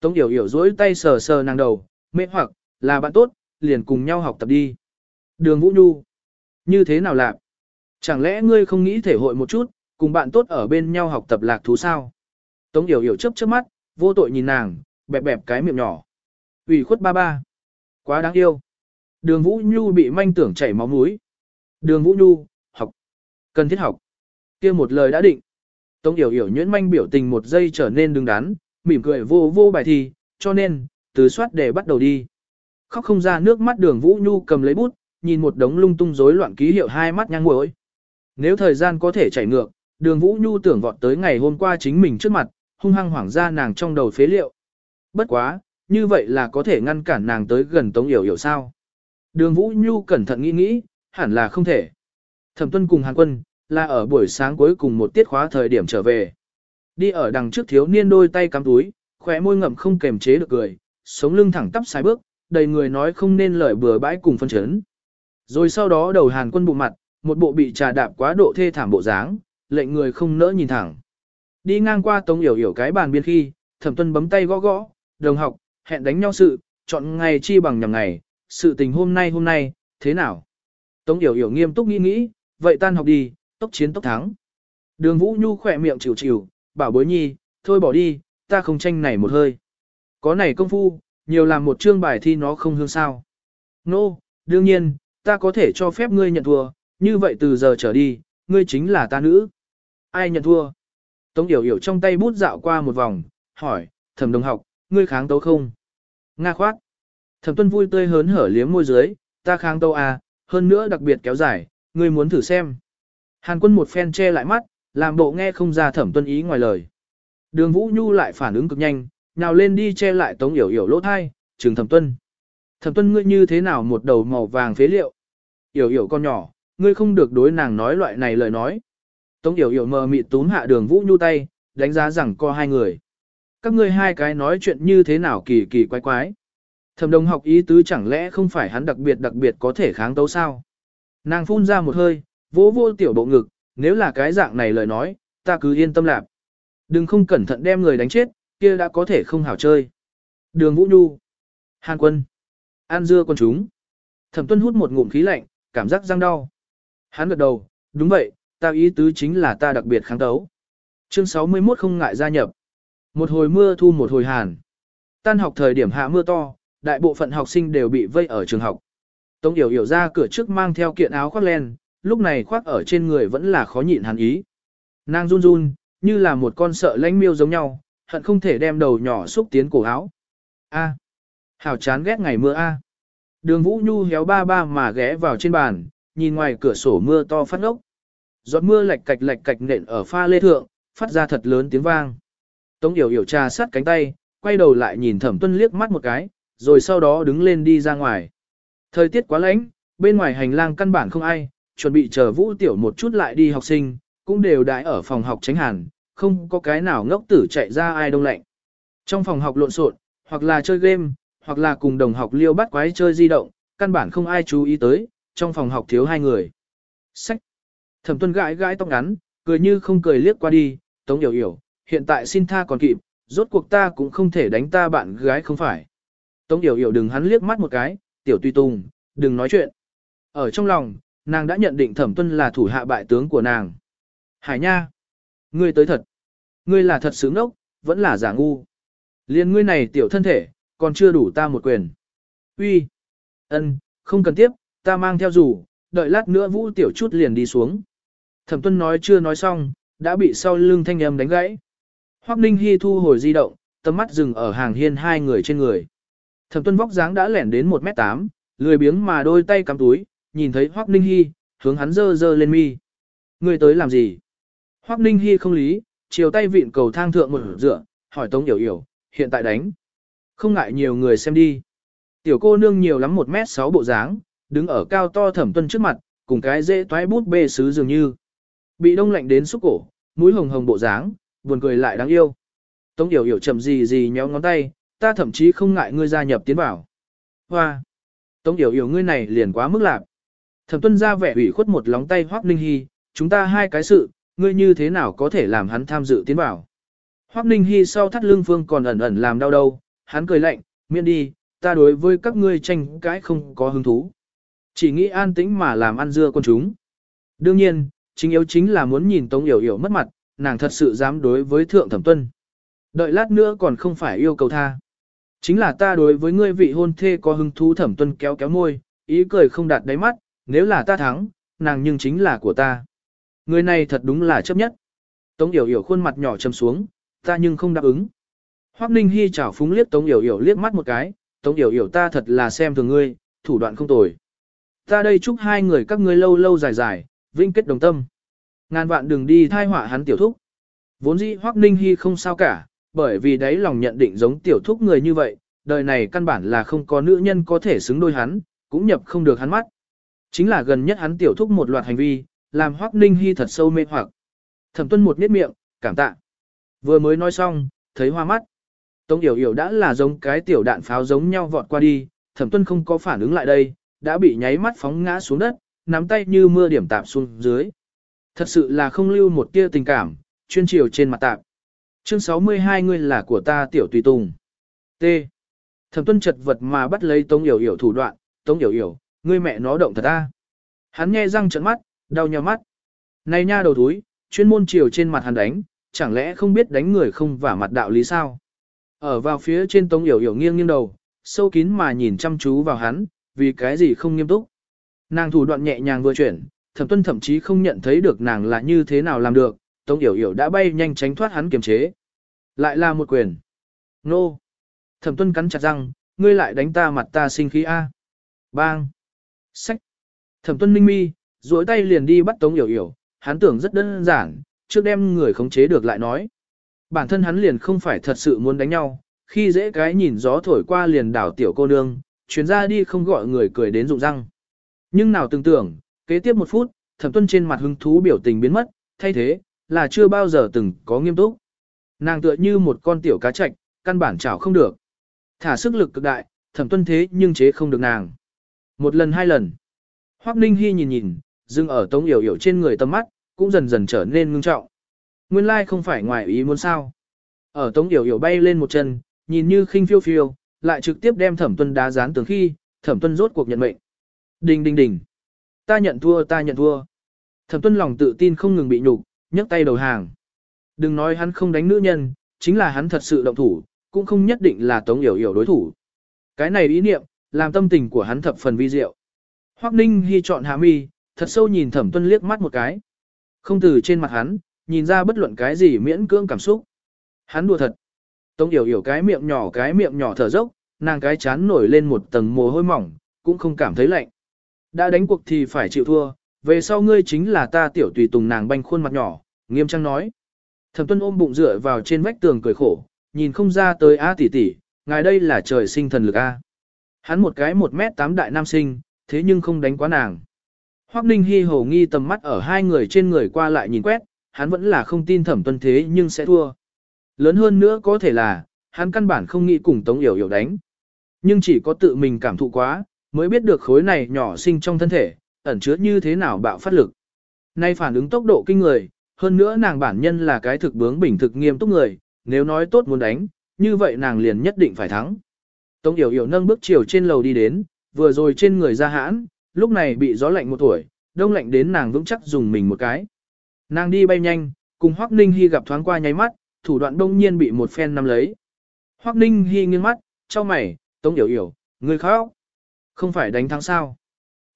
Speaker 1: Tống yểu yểu dối tay sờ sờ nàng đầu, mê hoặc, là bạn tốt, liền cùng nhau học tập đi. Đường Vũ Nhu, như thế nào lạc? Chẳng lẽ ngươi không nghĩ thể hội một chút, cùng bạn tốt ở bên nhau học tập lạc thú sao? Tống yểu yểu chớp chớp mắt, vô tội nhìn nàng, bẹp bẹp cái miệng nhỏ. ủy khuất ba ba. Quá đáng yêu. Đường Vũ Nhu bị manh tưởng chảy máu mũi. Đường Vũ Nhu, học. Cần thiết học. kia một lời đã định. Tống Yểu Yểu nhuyễn manh biểu tình một giây trở nên đứng đắn, mỉm cười vô vô bài thi, cho nên, từ soát để bắt đầu đi. Khóc không ra nước mắt đường Vũ Nhu cầm lấy bút, nhìn một đống lung tung rối loạn ký hiệu hai mắt nhang muội. Nếu thời gian có thể chảy ngược, đường Vũ Nhu tưởng vọt tới ngày hôm qua chính mình trước mặt, hung hăng hoảng ra nàng trong đầu phế liệu. Bất quá, như vậy là có thể ngăn cản nàng tới gần Tống Yểu Yểu sao. Đường Vũ Nhu cẩn thận nghĩ nghĩ, hẳn là không thể. Thẩm tuân cùng Hàn quân, là ở buổi sáng cuối cùng một tiết khóa thời điểm trở về. Đi ở đằng trước thiếu niên đôi tay cắm túi, khỏe môi ngậm không kềm chế được cười, sống lưng thẳng tắp sai bước, đầy người nói không nên lời bừa bãi cùng phân chấn. Rồi sau đó đầu Hàn quân bụng mặt, một bộ bị trà đạp quá độ thê thảm bộ dáng, lệnh người không nỡ nhìn thẳng. Đi ngang qua tống yểu yểu cái bàn biên khi, thẩm tuân bấm tay gõ gõ, đồng học, hẹn đánh nhau sự, chọn ngày chi bằng nhằm ngày, sự tình hôm nay hôm nay, thế nào? Tống Yểu Yểu nghiêm túc nghĩ nghĩ, vậy tan học đi, tốc chiến tốc thắng. Đường Vũ Nhu khỏe miệng chịu chịu, bảo bối nhi, thôi bỏ đi, ta không tranh này một hơi. Có này công phu, nhiều làm một chương bài thi nó không hương sao. Nô, no, đương nhiên, ta có thể cho phép ngươi nhận thua, như vậy từ giờ trở đi, ngươi chính là ta nữ. Ai nhận thua? Tống Yểu Yểu trong tay bút dạo qua một vòng, hỏi, thẩm đồng học, ngươi kháng tấu không? Nga khoát. Thẩm tuân vui tươi hớn hở liếm môi dưới, ta kháng tấu à, hơn nữa đặc biệt kéo dài, ngươi muốn thử xem. Hàn quân một phen che lại mắt, làm bộ nghe không ra thẩm tuân ý ngoài lời. Đường Vũ Nhu lại phản ứng cực nhanh, nào lên đi che lại tống yểu yểu lỗ thai, trừng thẩm tuân. Thẩm tuân ngươi như thế nào một đầu màu vàng phế liệu? Yểu yểu con nhỏ, ngươi không được đối nàng nói loại này lời nói. Tống yểu yểu mờ mịt túm hạ đường Vũ Nhu tay, đánh giá rằng co hai người. Các ngươi hai cái nói chuyện như thế nào kỳ kỳ quái quái. Thẩm đồng học ý tứ chẳng lẽ không phải hắn đặc biệt đặc biệt có thể kháng tấu sao? Nàng phun ra một hơi, vỗ vô tiểu bộ ngực, nếu là cái dạng này lời nói, ta cứ yên tâm lạc. Đừng không cẩn thận đem người đánh chết, kia đã có thể không hảo chơi. Đường Vũ Nhu. Hàn quân. An dưa con chúng. Thẩm tuân hút một ngụm khí lạnh, cảm giác răng đau. Hắn gật đầu, đúng vậy, ta ý tứ chính là ta đặc biệt kháng tấu. Chương 61 không ngại gia nhập. Một hồi mưa thu một hồi hàn. Tan học thời điểm hạ mưa to, đại bộ phận học sinh đều bị vây ở trường học. Tống Yểu Yểu ra cửa trước mang theo kiện áo khoác len, lúc này khoác ở trên người vẫn là khó nhịn hàn ý. Nàng run run, như là một con sợ lánh miêu giống nhau, hận không thể đem đầu nhỏ xúc tiến cổ áo. A. Hảo chán ghét ngày mưa A. Đường Vũ Nhu héo ba ba mà ghé vào trên bàn, nhìn ngoài cửa sổ mưa to phát ngốc. Giọt mưa lạch cạch lạch cạch nện ở pha lê thượng, phát ra thật lớn tiếng vang. Tống Yểu Yểu trà sát cánh tay, quay đầu lại nhìn Thẩm Tuân liếc mắt một cái, rồi sau đó đứng lên đi ra ngoài. Thời tiết quá lạnh, bên ngoài hành lang căn bản không ai, chuẩn bị chờ Vũ Tiểu một chút lại đi học sinh, cũng đều đãi ở phòng học tránh hàn, không có cái nào ngốc tử chạy ra ai đông lạnh. Trong phòng học lộn xộn, hoặc là chơi game, hoặc là cùng đồng học liêu bắt quái chơi di động, căn bản không ai chú ý tới, trong phòng học thiếu hai người. Sách. Thẩm tuân gãi gãi tóc ngắn, cười như không cười liếc qua đi, tống hiểu hiểu, hiện tại xin tha còn kịp, rốt cuộc ta cũng không thể đánh ta bạn gái không phải. Tống hiểu hiểu đừng hắn liếc mắt một cái, tiểu tùy tùng, đừng nói chuyện. Ở trong lòng, nàng đã nhận định thẩm tuân là thủ hạ bại tướng của nàng. Hải nha! Ngươi tới thật! Ngươi là thật sướng ốc, vẫn là giả ngu. Liên ngươi này tiểu thân thể, còn chưa đủ ta một quyền. Uy, ân, không cần tiếp, ta mang theo rủ, đợi lát nữa vũ tiểu chút liền đi xuống. Thẩm tuân nói chưa nói xong, đã bị sau lưng thanh âm đánh gãy. Hoắc Ninh Hi thu hồi di động, tầm mắt dừng ở hàng hiên hai người trên người. Thẩm tuân vóc dáng đã lẻn đến 1m8, lười biếng mà đôi tay cắm túi, nhìn thấy Hoắc Ninh Hi, hướng hắn dơ dơ lên mi. Người tới làm gì? Hoắc Ninh Hi không lý, chiều tay vịn cầu thang thượng một dựa, hỏi Tống Yểu Yểu, hiện tại đánh. Không ngại nhiều người xem đi. Tiểu cô nương nhiều lắm 1m6 bộ dáng, đứng ở cao to thẩm tuân trước mặt, cùng cái dễ toái bút bê sứ dường như. Bị đông lạnh đến xúc cổ, mũi hồng hồng bộ dáng, buồn cười lại đáng yêu. Tống Yểu Yểu chậm gì gì nhéo ngón tay, ta thậm chí không ngại ngươi gia nhập tiến vào. Hoa! Tống Yểu Yểu ngươi này liền quá mức lạc. Thẩm tuân ra vẻ ủy khuất một lóng tay Hoắc Ninh Hy, chúng ta hai cái sự, ngươi như thế nào có thể làm hắn tham dự tiến vào. Hoắc Ninh Hy sau thắt lưng phương còn ẩn ẩn làm đau đâu, hắn cười lạnh, miễn đi, ta đối với các ngươi tranh cãi không có hứng thú. Chỉ nghĩ an tĩnh mà làm ăn dưa con chúng. Đương nhiên, chính yếu chính là muốn nhìn Tống Yểu Yểu mất mặt, nàng thật sự dám đối với Thượng Thẩm Tuân. Đợi lát nữa còn không phải yêu cầu tha. Chính là ta đối với ngươi vị hôn thê có hứng thú Thẩm Tuân kéo kéo môi, ý cười không đạt đáy mắt, nếu là ta thắng, nàng nhưng chính là của ta. Người này thật đúng là chấp nhất. Tống Yểu Yểu khuôn mặt nhỏ trầm xuống, ta nhưng không đáp ứng. Hoắc Ninh Hi chảo phúng liếc Tống Yểu Yểu liếc mắt một cái, Tống Yểu Yểu ta thật là xem thường ngươi, thủ đoạn không tồi. Ta đây chúc hai người các ngươi lâu lâu dài dài, vinh kết đồng tâm. Ngàn vạn đừng đi thai họa hắn tiểu thúc. Vốn dĩ Hoắc Ninh Hi không sao cả, bởi vì đấy lòng nhận định giống tiểu thúc người như vậy, đời này căn bản là không có nữ nhân có thể xứng đôi hắn, cũng nhập không được hắn mắt. Chính là gần nhất hắn tiểu thúc một loạt hành vi, làm Hoắc Ninh Hi thật sâu mê hoặc. Thẩm Tuân một niết miệng, cảm tạ. Vừa mới nói xong, thấy hoa mắt. Tống Yểu Yểu đã là giống cái tiểu đạn pháo giống nhau vọt qua đi, Thẩm Tuân không có phản ứng lại đây, đã bị nháy mắt phóng ngã xuống đất, nắm tay như mưa điểm tạp xuống dưới. Thật sự là không lưu một tia tình cảm, chuyên chiều trên mặt tạp. Chương 62 ngươi là của ta tiểu tùy tùng. T. Thẩm Tuân chật vật mà bắt lấy Tống Yểu Yểu thủ đoạn, Tống Yểu Yểu, ngươi mẹ nó động thật ta. Hắn nghe răng trợn mắt, đau nhào mắt. Này nha đầu túi, chuyên môn chiều trên mặt hắn đánh, chẳng lẽ không biết đánh người không vả mặt đạo lý sao? Ở vào phía trên tống yểu yểu nghiêng nghiêng đầu, sâu kín mà nhìn chăm chú vào hắn, vì cái gì không nghiêm túc. Nàng thủ đoạn nhẹ nhàng vừa chuyển, thẩm tuân thậm chí không nhận thấy được nàng là như thế nào làm được, tống yểu yểu đã bay nhanh tránh thoát hắn kiềm chế. Lại là một quyền. Nô. Thẩm tuân cắn chặt răng, ngươi lại đánh ta mặt ta sinh khí A. Bang. Sách. Thẩm tuân ninh mi, duỗi tay liền đi bắt Tống Yểu Yểu, hắn tưởng rất đơn giản, trước đem người khống chế được lại nói. Bản thân hắn liền không phải thật sự muốn đánh nhau, khi dễ cái nhìn gió thổi qua liền đảo tiểu cô nương, chuyến ra đi không gọi người cười đến rụng răng. Nhưng nào tưởng tưởng, kế tiếp một phút, thẩm tuân trên mặt hứng thú biểu tình biến mất, thay thế, là chưa bao giờ từng có nghiêm túc. Nàng tựa như một con tiểu cá chạch, căn bản chảo không được. Thả sức lực cực đại, thẩm tuân thế nhưng chế không được nàng. Một lần hai lần. Hoắc Ninh Hi nhìn nhìn, dưng ở Tống Yểu Yểu trên người tầm mắt, cũng dần dần trở nên ngưng trọng. Nguyên lai không phải ngoài ý muốn sao. Ở Tống Yểu Yểu bay lên một chân, nhìn như khinh phiêu phiêu, lại trực tiếp đem Thẩm Tuân đá dán tường khi, Thẩm Tuân rốt cuộc nhận mệnh. Đình đình đình. Ta nhận thua ta nhận thua. Thẩm Tuân lòng tự tin không ngừng bị nhục, nhấc tay đầu hàng. Đừng nói hắn không đánh nữ nhân, chính là hắn thật sự động thủ, cũng không nhất định là Tống Yểu Yểu đối thủ. Cái này ý niệm, làm tâm tình của hắn thập phần vi diệu. Hoắc Ninh hy chọn hạ mi, thật sâu nhìn Thẩm Tuân liếc mắt một cái. Không từ trên mặt hắn, nhìn ra bất luận cái gì miễn cưỡng cảm xúc. Hắn đùa thật. Tống Yểu Yểu cái miệng nhỏ cái miệng nhỏ thở dốc, nàng cái chán nổi lên một tầng mồ hôi mỏng, cũng không cảm thấy lạnh. Đã đánh cuộc thì phải chịu thua, về sau ngươi chính là ta tiểu tùy tùng nàng banh khuôn mặt nhỏ, nghiêm trang nói. Thẩm tuân ôm bụng dựa vào trên vách tường cười khổ, nhìn không ra tới A tỷ tỷ, ngài đây là trời sinh thần lực A. Hắn một cái một mét tám đại nam sinh, thế nhưng không đánh quá nàng. Hoắc Ninh Hi hồ nghi tầm mắt ở hai người trên người qua lại nhìn quét, hắn vẫn là không tin thẩm tuân thế nhưng sẽ thua. Lớn hơn nữa có thể là, hắn căn bản không nghĩ cùng Tống Yểu Yểu đánh. Nhưng chỉ có tự mình cảm thụ quá, mới biết được khối này nhỏ sinh trong thân thể, ẩn chứa như thế nào bạo phát lực. Nay phản ứng tốc độ kinh người, hơn nữa nàng bản nhân là cái thực bướng bình thực nghiêm túc người, nếu nói tốt muốn đánh, như vậy nàng liền nhất định phải thắng. Tống Yểu Yểu nâng bước chiều trên lầu đi đến, vừa rồi trên người ra hãn, lúc này bị gió lạnh một tuổi, đông lạnh đến nàng vững chắc dùng mình một cái. Nàng đi bay nhanh, cùng Hoắc Ninh Hi gặp thoáng qua nháy mắt, thủ đoạn đông nhiên bị một phen nắm lấy. Hoắc Ninh Hi nghiêng mắt, cho mày, Tống Yểu Yểu, người khóc. Không phải đánh thắng sao.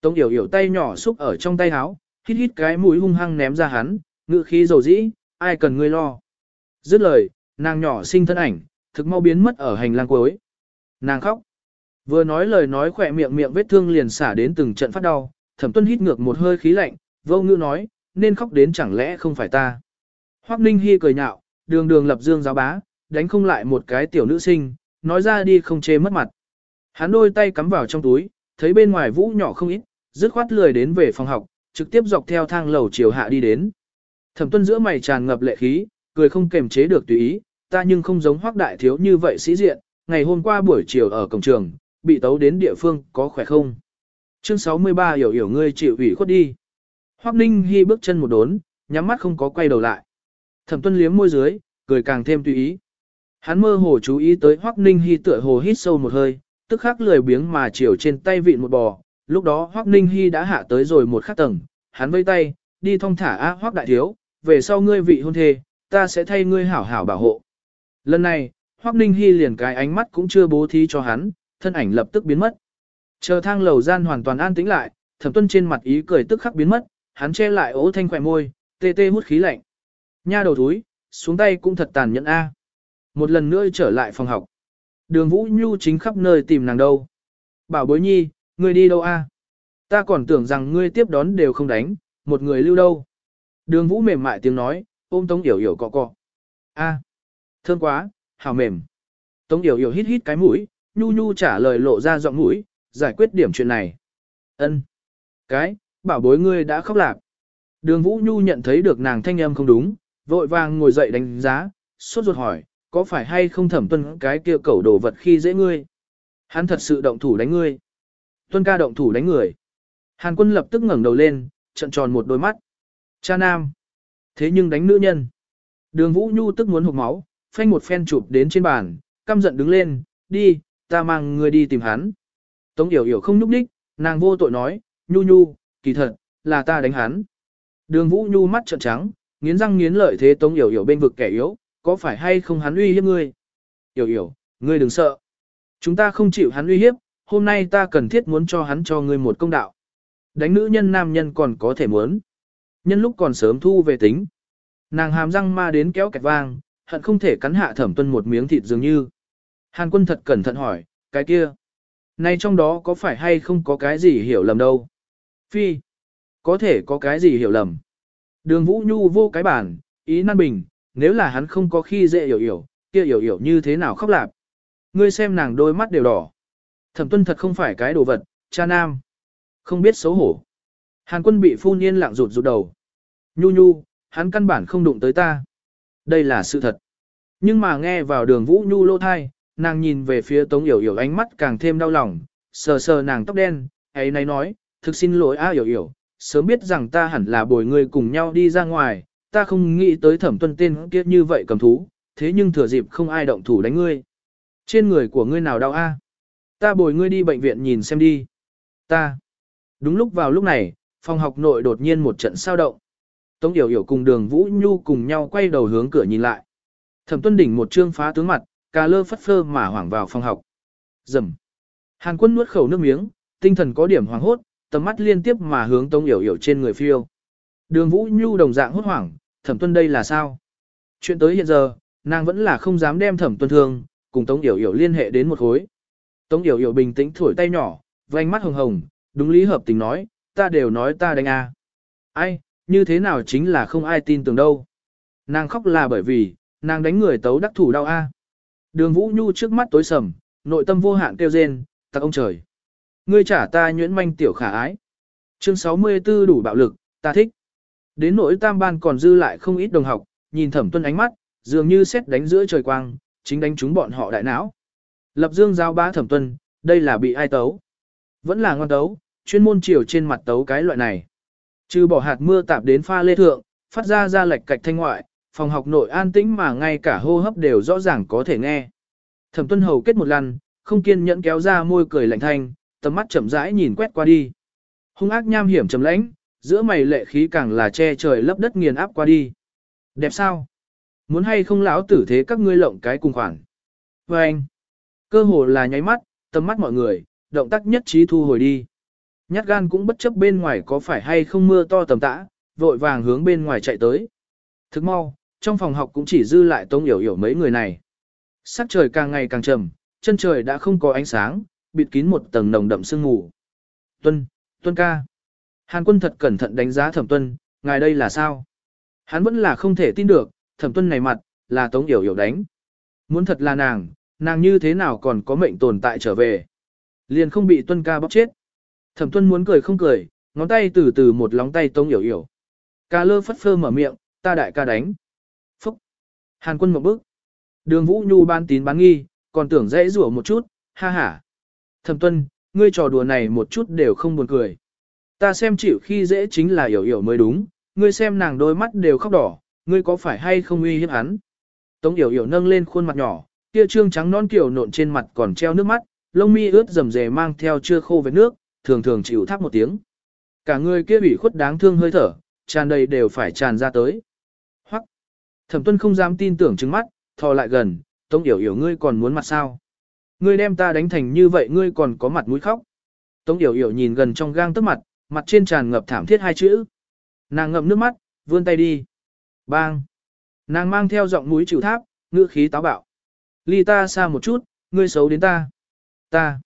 Speaker 1: Tống Yểu Yểu tay nhỏ xúc ở trong tay áo, hít hít cái mũi hung hăng ném ra hắn, ngự khí dầu dĩ, ai cần ngươi lo. Dứt lời, nàng nhỏ sinh thân ảnh, thực mau biến mất ở hành lang cuối. Nàng khóc. Vừa nói lời nói khỏe miệng miệng vết thương liền xả đến từng trận phát đau, thẩm tuân hít ngược một hơi khí lạnh, vô ngữ nói, nên khóc đến chẳng lẽ không phải ta. Hoắc Ninh Hi cười nhạo, đường đường lập dương giáo bá, đánh không lại một cái tiểu nữ sinh, nói ra đi không chê mất mặt. Hắn đôi tay cắm vào trong túi, thấy bên ngoài vũ nhỏ không ít, dứt khoát lười đến về phòng học, trực tiếp dọc theo thang lầu chiều hạ đi đến. Thẩm tuân giữa mày tràn ngập lệ khí, cười không kềm chế được tùy ý, ta nhưng không giống hoác đại thiếu như vậy sĩ diện, ngày hôm qua buổi chiều ở cổng trường, bị tấu đến địa phương, có khỏe không? Chương 63 hiểu hiểu ngươi chịu ủy khuất đi. Hoác ninh hy bước chân một đốn, nhắm mắt không có quay đầu lại. Thẩm tuân liếm môi dưới, cười càng thêm tùy ý. Hắn mơ hồ chú ý tới Hoắc Ninh Hi tựa hồ hít sâu một hơi, tức khắc lười biếng mà chiều trên tay vịn một bò, lúc đó Hoắc Ninh Hi đã hạ tới rồi một khắc tầng, hắn vây tay, đi thong thả a Hoắc đại thiếu, về sau ngươi vị hôn thê, ta sẽ thay ngươi hảo hảo bảo hộ. Lần này, Hoắc Ninh Hi liền cái ánh mắt cũng chưa bố thí cho hắn, thân ảnh lập tức biến mất. Chờ thang lầu gian hoàn toàn an tĩnh lại, Thẩm Tuân trên mặt ý cười tức khắc biến mất, hắn che lại ố thanh khỏe môi, tê tê hút khí lạnh. Nha đầu thúi, xuống tay cũng thật tàn nhẫn a. Một lần nữa trở lại phòng học. Đường Vũ Nhu chính khắp nơi tìm nàng đâu. Bảo bối nhi, ngươi đi đâu a? Ta còn tưởng rằng ngươi tiếp đón đều không đánh, một người lưu đâu. Đường Vũ mềm mại tiếng nói, ôm Tống Yểu Yểu cọ cọ. A, thơm quá, hào mềm. Tống Yểu Yểu hít hít cái mũi, Nhu Nhu trả lời lộ ra giọng mũi, giải quyết điểm chuyện này. Ân, Cái, bảo bối ngươi đã khóc lạc. Đường Vũ Nhu nhận thấy được nàng thanh âm không đúng, vội vàng ngồi dậy đánh giá, sốt ruột hỏi, có phải hay không thẩm tuân cái kia cẩu đồ vật khi dễ ngươi? Hắn thật sự động thủ đánh ngươi. Tuân ca động thủ đánh người. Hàn quân lập tức ngẩng đầu lên, trận tròn một đôi mắt. Cha nam. Thế nhưng đánh nữ nhân. Đường Vũ Nhu tức muốn hụt máu, phanh một phen chụp đến trên bàn, căm giận đứng lên, đi, ta mang ngươi đi tìm hắn. Tống Yểu Yểu không nhúc đích, nàng vô tội nói, Nhu Nhu, kỳ thật, là ta đánh hắn. Đường Vũ Nhu mắt trợn trắng, nghiến răng nghiến lợi thế Tống Yểu Yểu bên vực kẻ yếu, có phải hay không hắn uy hiếp ngươi? Yểu Yểu, ngươi đừng sợ. Chúng ta không chịu hắn uy hiếp, hôm nay ta cần thiết muốn cho hắn cho ngươi một công đạo. Đánh nữ nhân nam nhân còn có thể muốn. Nhân lúc còn sớm thu về tính. Nàng hàm răng ma đến kéo kẹt vang, hận không thể cắn hạ thẩm tuân một miếng thịt dường như. Hàn quân thật cẩn thận hỏi, cái kia. Này trong đó có phải hay không có cái gì hiểu lầm đâu? Phi. Có thể có cái gì hiểu lầm. Đường Vũ Nhu vô cái bản, ý nan bình, nếu là hắn không có khi dễ hiểu hiểu, kia hiểu hiểu như thế nào khóc lạp. Ngươi xem nàng đôi mắt đều đỏ. Thẩm tuân thật không phải cái đồ vật, cha nam. Không biết xấu hổ. Hàn quân bị phun yên lặng rụt rụt đầu. Nhu nhu, hắn căn bản không đụng tới ta. Đây là sự thật. Nhưng mà nghe vào đường Vũ Nhu lô thai, nàng nhìn về phía Tống Yểu Yểu ánh mắt càng thêm đau lòng, sờ sờ nàng tóc đen, ấy này nói, thực xin lỗi A Yểu Yểu, sớm biết rằng ta hẳn là bồi người cùng nhau đi ra ngoài, ta không nghĩ tới thẩm tuân tên kia như vậy cầm thú, thế nhưng thừa dịp không ai động thủ đánh ngươi. Trên người của ngươi nào đau a? Ta bồi ngươi đi bệnh viện nhìn xem đi. Ta. Đúng lúc vào lúc này, phòng học nội đột nhiên một trận sao động. Tống Yểu Yểu cùng đường Vũ Nhu cùng nhau quay đầu hướng cửa nhìn lại. Thẩm tuân đỉnh một trương phá tướng mặt, cà lơ phất phơ mà hoảng vào phòng học. Dầm. Hàn quân nuốt khẩu nước miếng, tinh thần có điểm hoàng hốt, tầm mắt liên tiếp mà hướng Tống Yểu Yểu trên người phiêu. Đường Vũ Nhu đồng dạng hốt hoảng, thẩm tuân đây là sao? Chuyện tới hiện giờ, nàng vẫn là không dám đem thẩm tuân thương, cùng Tống Yểu Yểu liên hệ đến một khối. Tống Yểu Yểu bình tĩnh thổi tay nhỏ, vành mắt hồng hồng, đúng lý hợp tình nói, ta đều nói ta đánh a. Ai, như thế nào chính là không ai tin tưởng đâu. Nàng khóc là bởi vì, nàng đánh người tấu đắc thủ đau a. Đường Vũ Nhu trước mắt tối sầm, nội tâm vô hạn kêu rên, tặc ông trời. Ngươi trả ta nhuyễn manh tiểu khả ái. Chương 64 đủ bạo lực, ta thích. Đến nỗi tam ban còn dư lại không ít đồng học, nhìn thẩm tuân ánh mắt, dường như xét đánh giữa trời quang, chính đánh chúng bọn họ đại não. Lập dương giao bá thẩm tuân, đây là bị ai tấu? Vẫn là ngon tấu, chuyên môn chiều trên mặt tấu cái loại này. Trừ bỏ hạt mưa tạp đến pha lê thượng, phát ra ra lệch cạch thanh ngoại, phòng học nội an tĩnh mà ngay cả hô hấp đều rõ ràng có thể nghe. Thẩm tuân hầu kết một lần, không kiên nhẫn kéo ra môi cười lạnh thanh, tầm mắt chậm rãi nhìn quét qua đi. Hung ác nham hiểm trầm lãnh, giữa mày lệ khí càng là che trời lấp đất nghiền áp qua đi. Đẹp sao? Muốn hay không lão tử thế các ngươi lộng cái cùng khoản. Và anh, cơ hồ là nháy mắt, tầm mắt mọi người, động tác nhất trí thu hồi đi. Nhát gan cũng bất chấp bên ngoài có phải hay không mưa to tầm tã, vội vàng hướng bên ngoài chạy tới. Thức mau, trong phòng học cũng chỉ dư lại tống hiểu hiểu mấy người này. Sắc trời càng ngày càng trầm, chân trời đã không có ánh sáng, bịt kín một tầng nồng đậm sương mù. Tuân, Tuân ca. Hàn quân thật cẩn thận đánh giá thẩm tuân, ngài đây là sao? Hắn vẫn là không thể tin được, thẩm tuân này mặt, là tống yểu yểu đánh. Muốn thật là nàng, nàng như thế nào còn có mệnh tồn tại trở về. Liền không bị tuân ca bóc chết. Thẩm tuân muốn cười không cười, ngón tay từ từ một lóng tay tống yểu yểu. Ca lơ phất phơ mở miệng, ta đại ca đánh. Phúc. Hàn quân một bước. Đường vũ nhu ban tín bán nghi, còn tưởng dễ rủa một chút, ha ha. Thẩm tuân, ngươi trò đùa này một chút đều không buồn cười. Ta xem chịu khi dễ chính là hiểu hiểu mới đúng, ngươi xem nàng đôi mắt đều khóc đỏ, ngươi có phải hay không uy hiếp hắn. Tống hiểu hiểu nâng lên khuôn mặt nhỏ, kia trương trắng non kiểu nộn trên mặt còn treo nước mắt, lông mi ướt rầm rề mang theo chưa khô với nước, thường thường chịu tháp một tiếng. Cả người kia bị khuất đáng thương hơi thở, tràn đầy đều phải tràn ra tới. Hoắc. Thẩm Tuân không dám tin tưởng trừng mắt, thò lại gần, Tống hiểu hiểu ngươi còn muốn mặt sao? Ngươi đem ta đánh thành như vậy ngươi còn có mặt mũi khóc. Tống Yểu Yểu nhìn gần trong gang tức mặt, mặt trên tràn ngập thảm thiết hai chữ. Nàng ngậm nước mắt, vươn tay đi. Bang! Nàng mang theo giọng mũi chịu tháp, ngữ khí táo bạo. Ly ta xa một chút, ngươi xấu đến ta. Ta!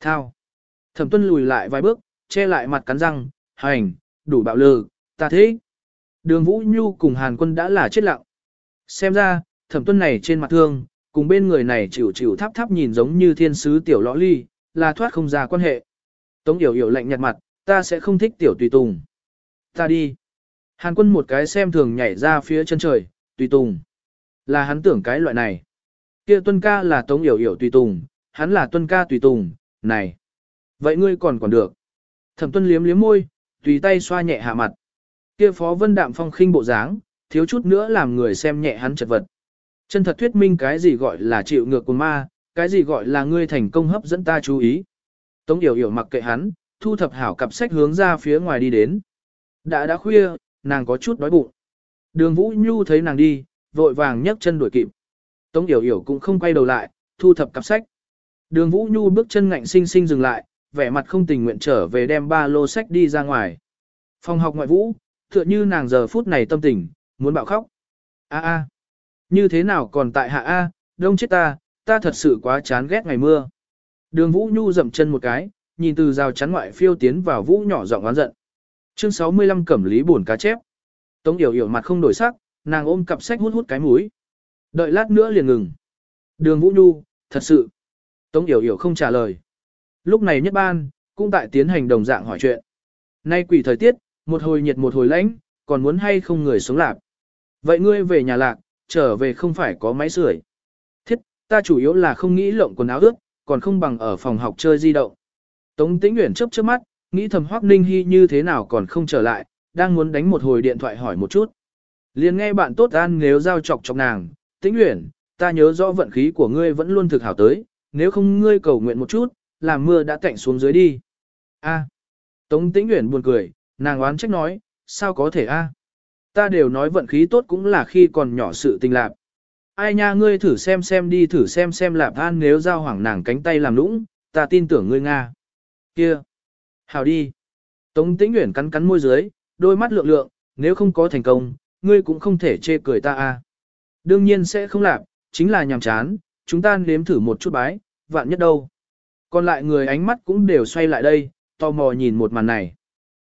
Speaker 1: Thao! Thẩm tuân lùi lại vài bước, che lại mặt cắn răng, hành, đủ bạo lừ, ta thế. Đường Vũ Nhu cùng Hàn quân đã là chết lặng. Xem ra, thẩm tuân này trên mặt thương, cùng bên người này chịu chịu tháp tháp nhìn giống như thiên sứ tiểu lõ ly, là thoát không ra quan hệ. Tống Yểu Yểu lạnh nhạt mặt, ta sẽ không thích tiểu tùy tùng. Ta đi. Hàn quân một cái xem thường nhảy ra phía chân trời, tùy tùng. Là hắn tưởng cái loại này. Kia tuân ca là tống yểu yểu tùy tùng, hắn là tuân ca tùy tùng, này. Vậy ngươi còn còn được. Thẩm tuân liếm liếm môi, tùy tay xoa nhẹ hạ mặt. Kia phó vân đạm phong khinh bộ dáng, thiếu chút nữa làm người xem nhẹ hắn chật vật. Chân thật thuyết minh cái gì gọi là chịu ngược của ma, cái gì gọi là ngươi thành công hấp dẫn ta chú ý. Tống yểu yểu mặc kệ hắn, thu thập hảo cặp sách hướng ra phía ngoài đi đến. Đã đã khuya, nàng có chút đói bụng. Đường Vũ Nhu thấy nàng đi, vội vàng nhấc chân đuổi kịp. Tống Yểu Yểu cũng không quay đầu lại, thu thập cặp sách. Đường Vũ Nhu bước chân ngạnh sinh sinh dừng lại, vẻ mặt không tình nguyện trở về đem ba lô sách đi ra ngoài. Phòng học ngoại vũ, tựa như nàng giờ phút này tâm tình, muốn bạo khóc. A a, như thế nào còn tại hạ A, đông chết ta, ta thật sự quá chán ghét ngày mưa. Đường Vũ Nhu dậm chân một cái, nhìn từ rào chắn ngoại phiêu tiến vào vũ nhỏ giọng oán giận. Chương 65 cẩm lý buồn cá chép. Tống Yểu Yểu mặt không đổi sắc, nàng ôm cặp sách hút hút cái mũi. Đợi lát nữa liền ngừng. Đường Vũ Nhu, thật sự. Tống Yểu Yểu không trả lời. Lúc này nhất ban, cũng tại tiến hành đồng dạng hỏi chuyện. Nay quỷ thời tiết, một hồi nhiệt một hồi lạnh, còn muốn hay không người sống lạc. Vậy ngươi về nhà lạc, trở về không phải có máy sưởi. Thiết, ta chủ yếu là không nghĩ lộng quần áo ướt, còn không bằng ở phòng học chơi di động. Tống Tĩnh Uyển chớp chớp mắt, nghĩ thầm Hoắc Ninh Hi như thế nào còn không trở lại, đang muốn đánh một hồi điện thoại hỏi một chút. Liền nghe bạn tốt an nếu giao chọc chọc nàng, Tĩnh Uyển, ta nhớ rõ vận khí của ngươi vẫn luôn thực hảo tới, nếu không ngươi cầu nguyện một chút, làm mưa đã tạnh xuống dưới đi. A. Tống Tĩnh Uyển buồn cười, nàng oán trách nói, sao có thể a? Ta đều nói vận khí tốt cũng là khi còn nhỏ sự tình lạc. Ai nha ngươi thử xem xem đi thử xem xem lạp an nếu giao hoảng nàng cánh tay làm lũng, ta tin tưởng ngươi Nga. Kia. Hào đi. Tống tĩnh nguyện cắn cắn môi dưới, đôi mắt lượng lượng, nếu không có thành công, ngươi cũng không thể chê cười ta a. À. Đương nhiên sẽ không làm, chính là nhàm chán, chúng ta nếm thử một chút bái, vạn nhất đâu. Còn lại người ánh mắt cũng đều xoay lại đây, tò mò nhìn một màn này.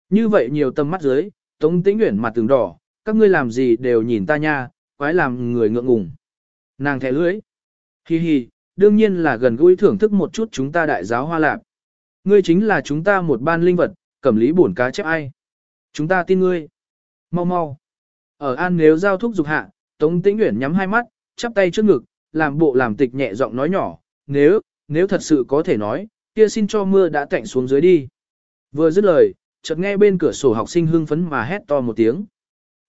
Speaker 1: Như vậy nhiều tâm mắt dưới, Tống Tĩnh Uyển mặt từng đỏ, các ngươi làm gì đều nhìn ta nha, quái làm người ngượng ngùng. Nàng thẻ lưỡi Hi hi, đương nhiên là gần gũi thưởng thức một chút chúng ta đại giáo hoa lạp. Ngươi chính là chúng ta một ban linh vật, cẩm lý bổn cá chép ai. Chúng ta tin ngươi. Mau mau. Ở an nếu giao thúc dục hạ, Tống Tĩnh Uyển nhắm hai mắt, chắp tay trước ngực, làm bộ làm tịch nhẹ giọng nói nhỏ, nếu, nếu thật sự có thể nói, kia xin cho mưa đã tạnh xuống dưới đi. Vừa dứt lời, chợt nghe bên cửa sổ học sinh hưng phấn mà hét to một tiếng.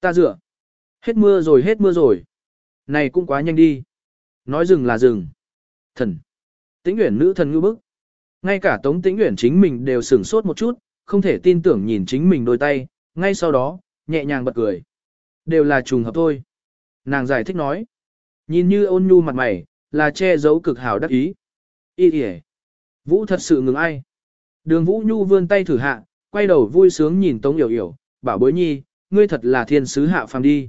Speaker 1: Ta dựa. Hết mưa rồi hết mưa rồi. Này cũng quá nhanh đi. Nói dừng là dừng. Thần. Tĩnh Uyển nữ thần ngư bức. Ngay cả Tống Tĩnh Uyển chính mình đều sửng sốt một chút, không thể tin tưởng nhìn chính mình đôi tay, ngay sau đó, nhẹ nhàng bật cười. Đều là trùng hợp thôi. Nàng giải thích nói. Nhìn như ôn nhu mặt mày, là che giấu cực hảo đắc ý. Ý kìa. Vũ thật sự ngừng ai. Đường Vũ Nhu vươn tay thử hạ, quay đầu vui sướng nhìn Tống Yểu Yểu, bảo bối nhi, ngươi thật là thiên sứ hạ phàm đi.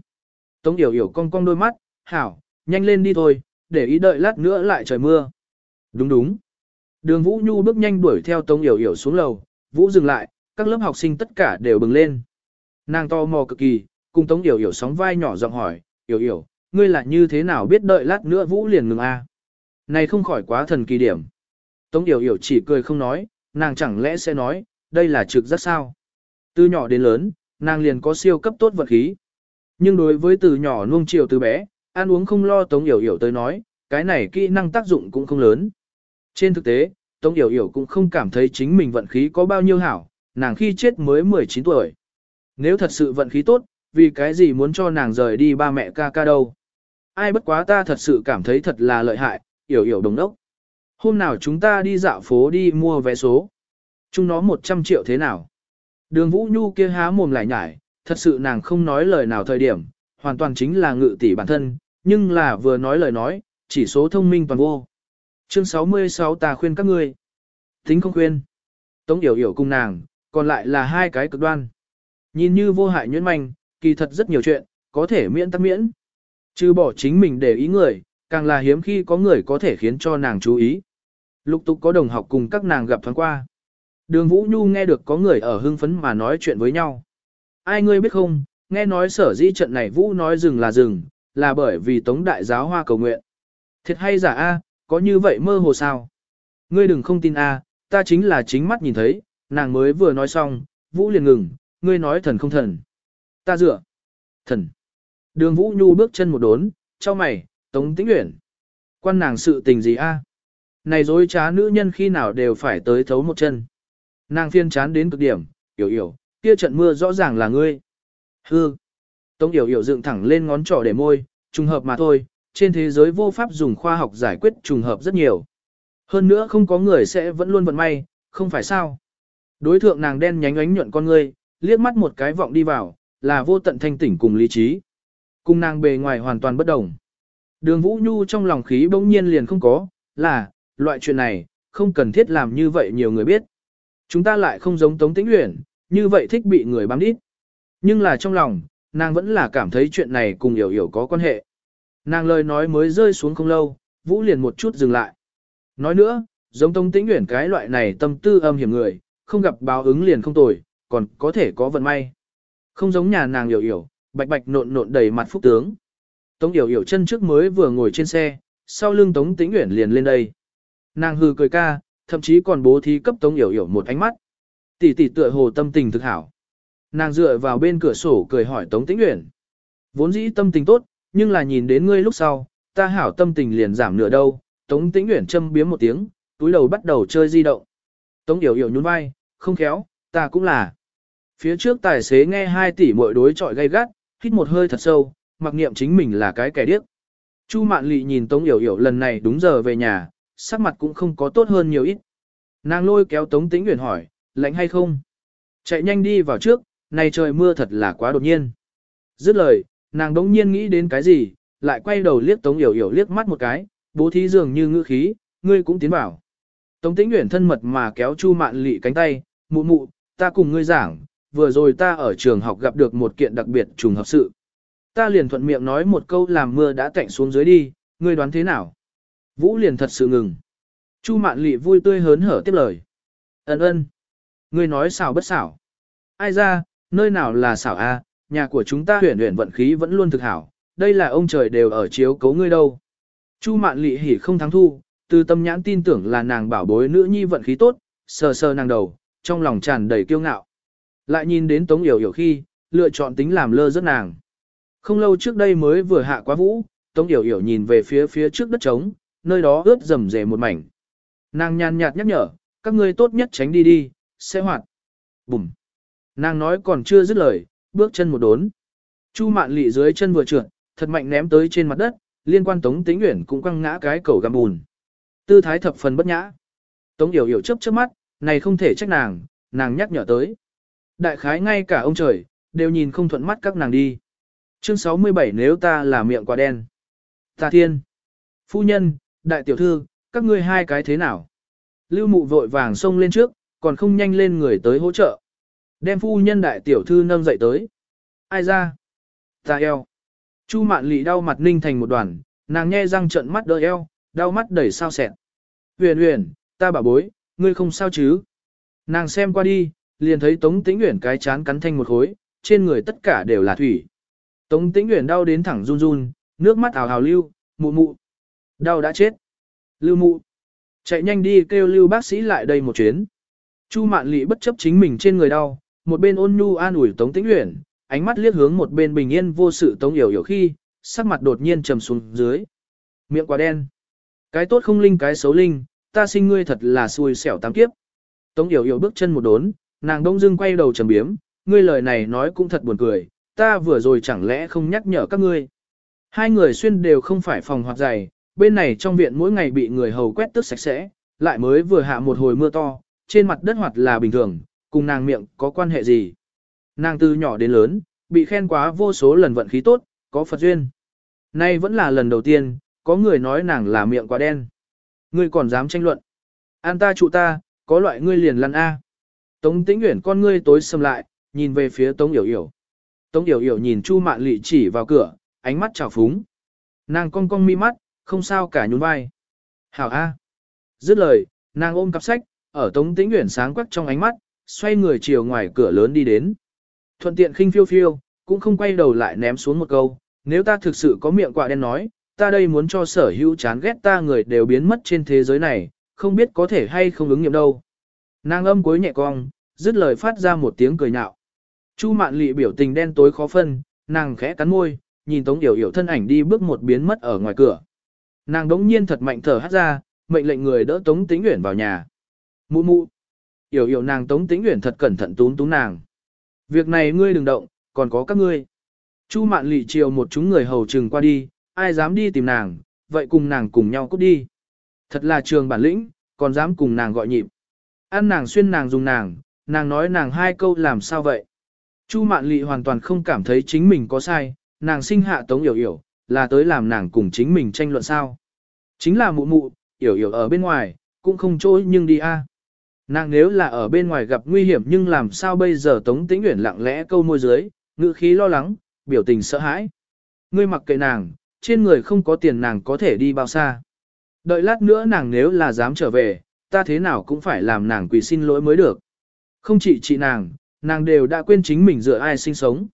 Speaker 1: Tống Yểu Yểu cong cong đôi mắt, hảo, nhanh lên đi thôi, để ý đợi lát nữa lại trời mưa. Đúng đúng. Đường Vũ Nhu bước nhanh đuổi theo Tống Yểu Yểu xuống lầu, Vũ dừng lại, các lớp học sinh tất cả đều bừng lên. Nàng to mò cực kỳ, cùng Tống Yểu Yểu sóng vai nhỏ giọng hỏi, Yểu Yểu, ngươi là như thế nào biết đợi lát nữa Vũ liền ngừng a? Này không khỏi quá thần kỳ điểm. Tống Yểu Yểu chỉ cười không nói, nàng chẳng lẽ sẽ nói, đây là trực giác sao? Từ nhỏ đến lớn, nàng liền có siêu cấp tốt vật khí. Nhưng đối với từ nhỏ nuông chiều từ bé, ăn uống không lo Tống Yểu Yểu tới nói, cái này kỹ năng tác dụng cũng không lớn. Trên thực tế, Tống Yểu Yểu cũng không cảm thấy chính mình vận khí có bao nhiêu hảo, nàng khi chết mới 19 tuổi. Nếu thật sự vận khí tốt, vì cái gì muốn cho nàng rời đi ba mẹ ca ca đâu? Ai bất quá ta thật sự cảm thấy thật là lợi hại, Yểu Yểu đồng đốc. Hôm nào chúng ta đi dạo phố đi mua vé số. Chúng nó 100 triệu thế nào? Đường Vũ Nhu kia há mồm lại nhải, thật sự nàng không nói lời nào thời điểm, hoàn toàn chính là ngự tỷ bản thân, nhưng là vừa nói lời nói, chỉ số thông minh toàn vô. Chương 66 ta khuyên các ngươi. Tính không khuyên. Tống Yểu Yểu cùng nàng, còn lại là hai cái cực đoan. Nhìn như vô hại nhuyễn manh, kỳ thật rất nhiều chuyện, có thể miễn tắc miễn. Chứ bỏ chính mình để ý người, càng là hiếm khi có người có thể khiến cho nàng chú ý. Lục tục có đồng học cùng các nàng gặp thoáng qua. Đường Vũ Nhu nghe được có người ở hưng phấn mà nói chuyện với nhau. Ai ngươi biết không, nghe nói sở dĩ trận này Vũ nói dừng là dừng, là bởi vì Tống Đại Giáo Hoa cầu nguyện. Thiệt hay giả a, có như vậy mơ hồ sao? Ngươi đừng không tin a, ta chính là chính mắt nhìn thấy, nàng mới vừa nói xong, Vũ liền ngừng, ngươi nói thần không thần. Ta dựa. Thần. Đường Vũ Nhu bước chân một đốn, cho mày, Tống Tĩnh Uyển. Quan nàng sự tình gì a? Này dối trá nữ nhân khi nào đều phải tới thấu một chân. Nàng phiên chán đến cực điểm, yểu yểu, kia trận mưa rõ ràng là ngươi. Hư. Tống yểu yểu dựng thẳng lên ngón trỏ để môi, trùng hợp mà thôi, trên thế giới vô pháp dùng khoa học giải quyết trùng hợp rất nhiều. Hơn nữa không có người sẽ vẫn luôn vận may, không phải sao. Đối thượng nàng đen nhánh ánh nhuận con ngươi, liếc mắt một cái vọng đi vào, là vô tận thanh tỉnh cùng lý trí. Cùng nàng bề ngoài hoàn toàn bất đồng. Đường Vũ Nhu trong lòng khí bỗng nhiên liền không có, là, loại chuyện này, không cần thiết làm như vậy nhiều người biết. Chúng ta lại không giống Tống Tĩnh Uyển, như vậy thích bị người bám đít. Nhưng là trong lòng, nàng vẫn là cảm thấy chuyện này cùng hiểu hiểu có quan hệ. Nàng lời nói mới rơi xuống không lâu, Vũ liền một chút dừng lại. Nói nữa, giống Tống Tĩnh Uyển cái loại này tâm tư âm hiểm người, không gặp báo ứng liền không tồi, còn có thể có vận may. Không giống nhà nàng hiểu hiểu, bạch bạch nộn nộn đầy mặt phúc tướng. Tống hiểu hiểu chân trước mới vừa ngồi trên xe, sau lưng Tống Tĩnh Uyển liền lên đây. Nàng hừ cười ca, thậm chí còn bố thí cấp Tống Yểu Yểu một ánh mắt. Tỷ tỷ tựa hồ tâm tình thực hảo. Nàng dựa vào bên cửa sổ cười hỏi Tống Tĩnh Uyển. Vốn dĩ tâm tình tốt, nhưng là nhìn đến ngươi lúc sau, ta hảo tâm tình liền giảm nửa đâu. Tống Tĩnh Uyển châm biếm một tiếng, túi đầu bắt đầu chơi di động. Tống Yểu Yểu nhún vai, không khéo, ta cũng là. Phía trước tài xế nghe hai tỷ muội đối chọi gay gắt, hít một hơi thật sâu, mặc niệm chính mình là cái kẻ điếc. Chu Mạn Lệ nhìn Tống Yểu Yểu lần này đúng giờ về nhà, sắc mặt cũng không có tốt hơn nhiều ít. Nàng lôi kéo Tống Tĩnh Uyển hỏi, lạnh hay không? Chạy nhanh đi vào trước, này trời mưa thật là quá đột nhiên. Dứt lời, nàng đống nhiên nghĩ đến cái gì, lại quay đầu liếc Tống Yểu Yểu liếc mắt một cái, bố thí dường như ngữ khí, ngươi cũng tiến vào. Tống Tĩnh Uyển thân mật mà kéo Chu Mạn Lệ cánh tay, mụ mụ, ta cùng ngươi giảng, vừa rồi ta ở trường học gặp được một kiện đặc biệt trùng hợp sự. Ta liền thuận miệng nói một câu làm mưa đã tạnh xuống dưới đi, ngươi đoán thế nào? Vũ liền thật sự ngừng. Chu mạn lị vui tươi hớn hở tiếp lời. Ấn ơn. Ngươi nói xảo bất xảo. Ai ra, nơi nào là xảo a? nhà của chúng ta huyền huyền vận khí vẫn luôn thực hảo, đây là ông trời đều ở chiếu cấu ngươi đâu. Chu mạn lị hỉ không thắng thu, từ tâm nhãn tin tưởng là nàng bảo bối nữ nhi vận khí tốt, sờ sờ nàng đầu, trong lòng tràn đầy kiêu ngạo. Lại nhìn đến Tống Yểu Yểu khi, lựa chọn tính làm lơ rất nàng. Không lâu trước đây mới vừa hạ quá vũ, Tống Yểu Yểu nhìn về phía phía trước đất trống, nơi đó ướt rầm rề một mảnh. Nàng nhàn nhạt nhắc nhở, các ngươi tốt nhất tránh đi đi, sẽ hoạt. Bùm. Nàng nói còn chưa dứt lời, bước chân một đốn. Chu mạn lị dưới chân vừa trượt, thật mạnh ném tới trên mặt đất, liên quan Tống Tĩnh Uyển cũng quăng ngã cái cầu găm bùn. Tư thái thập phần bất nhã. Tống Yểu Yểu chớp chớp mắt, này không thể trách nàng, nàng nhắc nhở tới. Đại khái ngay cả ông trời, đều nhìn không thuận mắt các nàng đi. Chương 67 nếu ta là miệng quả đen. Ta thiên. Phu nhân, đại tiểu thư, các ngươi hai cái thế nào? Lưu mụ vội vàng xông lên trước, còn không nhanh lên người tới hỗ trợ. Đem phu nhân đại tiểu thư nâng dậy tới. Ai ra? Ta eo. Chu mạn lị đau mặt ninh thành một đoàn, nàng nghe răng trận mắt đỡ eo, đau mắt đẩy sao sẹn. Huyền huyền, ta bảo bối, ngươi không sao chứ? Nàng xem qua đi, liền thấy Tống Tĩnh Uyển cái chán cắn thanh một khối, trên người tất cả đều là thủy. Tống Tĩnh Uyển đau đến thẳng run run, nước mắt ảo ảo lưu, mụ mụ. Đau đã chết. Lưu mụ. Chạy nhanh đi kêu lưu bác sĩ lại đây một chuyến. Chu mạn lị bất chấp chính mình trên người đau, một bên ôn nhu an ủi Tống Tĩnh Uyển, ánh mắt liếc hướng một bên bình yên vô sự Tống Yểu Yểu khi, sắc mặt đột nhiên trầm xuống dưới. Miệng quá đen. Cái tốt không linh cái xấu linh, ta sinh ngươi thật là xui xẻo tám kiếp. Tống Yểu Yểu bước chân một đốn, nàng đông dưng quay đầu trầm biếm, ngươi lời này nói cũng thật buồn cười, ta vừa rồi chẳng lẽ không nhắc nhở các ngươi. Hai người xuyên đều không phải phòng hoạt dày, bên này trong viện mỗi ngày bị người hầu quét tước sạch sẽ, lại mới vừa hạ một hồi mưa to, trên mặt đất hoạt là bình thường, cùng nàng miệng có quan hệ gì. Nàng từ nhỏ đến lớn, bị khen quá vô số lần vận khí tốt, có Phật duyên. Nay vẫn là lần đầu tiên, có người nói nàng là miệng quá đen. Ngươi còn dám tranh luận. An ta trụ ta, có loại ngươi liền lăn A. Tống tĩnh nguyện con ngươi tối sầm lại, nhìn về phía Tống Yểu Yểu. Tống Yểu Yểu nhìn Chu Mạn Lị chỉ vào cửa, ánh mắt trào phúng. Nàng cong cong mi mắt, không sao cả nhún vai. Hảo A. Dứt lời, nàng ôm cặp sách, ở Tống tĩnh nguyện sáng quắc trong ánh mắt, xoay người chiều ngoài cửa lớn đi đến. Thuận tiện khinh phiêu phiêu, cũng không quay đầu lại ném xuống một câu, nếu ta thực sự có miệng quạ đen nói, ta đây muốn cho sở hữu chán ghét ta người đều biến mất trên thế giới này, không biết có thể hay không ứng nghiệm đâu. Nàng âm cuối nhẹ cong, dứt lời phát ra một tiếng cười nhạo. Chu mạn lị biểu tình đen tối khó phân, nàng khẽ cắn môi, nhìn tống yểu yểu thân ảnh đi bước một biến mất ở ngoài cửa. Nàng đống nhiên thật mạnh thở hát ra, mệnh lệnh người đỡ tống tĩnh uyển vào nhà. Mụ mụ. Yểu yểu nàng tống tĩnh uyển thật cẩn thận tún tún nàng. Việc này ngươi đừng động, còn có các ngươi. Chu mạn Lệ chiều một chúng người hầu trừng qua đi, ai dám đi tìm nàng, vậy cùng nàng cùng nhau cút đi. Thật là trường bản lĩnh, còn dám cùng nàng gọi nhịp. Ăn nàng xuyên nàng dùng nàng, nàng nói nàng hai câu làm sao vậy. Chu mạn Lệ hoàn toàn không cảm thấy chính mình có sai, nàng sinh hạ tống yểu yểu, là tới làm nàng cùng chính mình tranh luận sao. Chính là mụ mụ, yểu yểu ở bên ngoài, cũng không chỗ nhưng đi a. Nàng nếu là ở bên ngoài gặp nguy hiểm nhưng làm sao bây giờ Tống Tĩnh Uyển lặng lẽ câu môi dưới, ngữ khí lo lắng, biểu tình sợ hãi. Ngươi mặc kệ nàng, trên người không có tiền nàng có thể đi bao xa. Đợi lát nữa nàng nếu là dám trở về, ta thế nào cũng phải làm nàng quỳ xin lỗi mới được. Không chỉ chị nàng, nàng đều đã quên chính mình dựa ai sinh sống.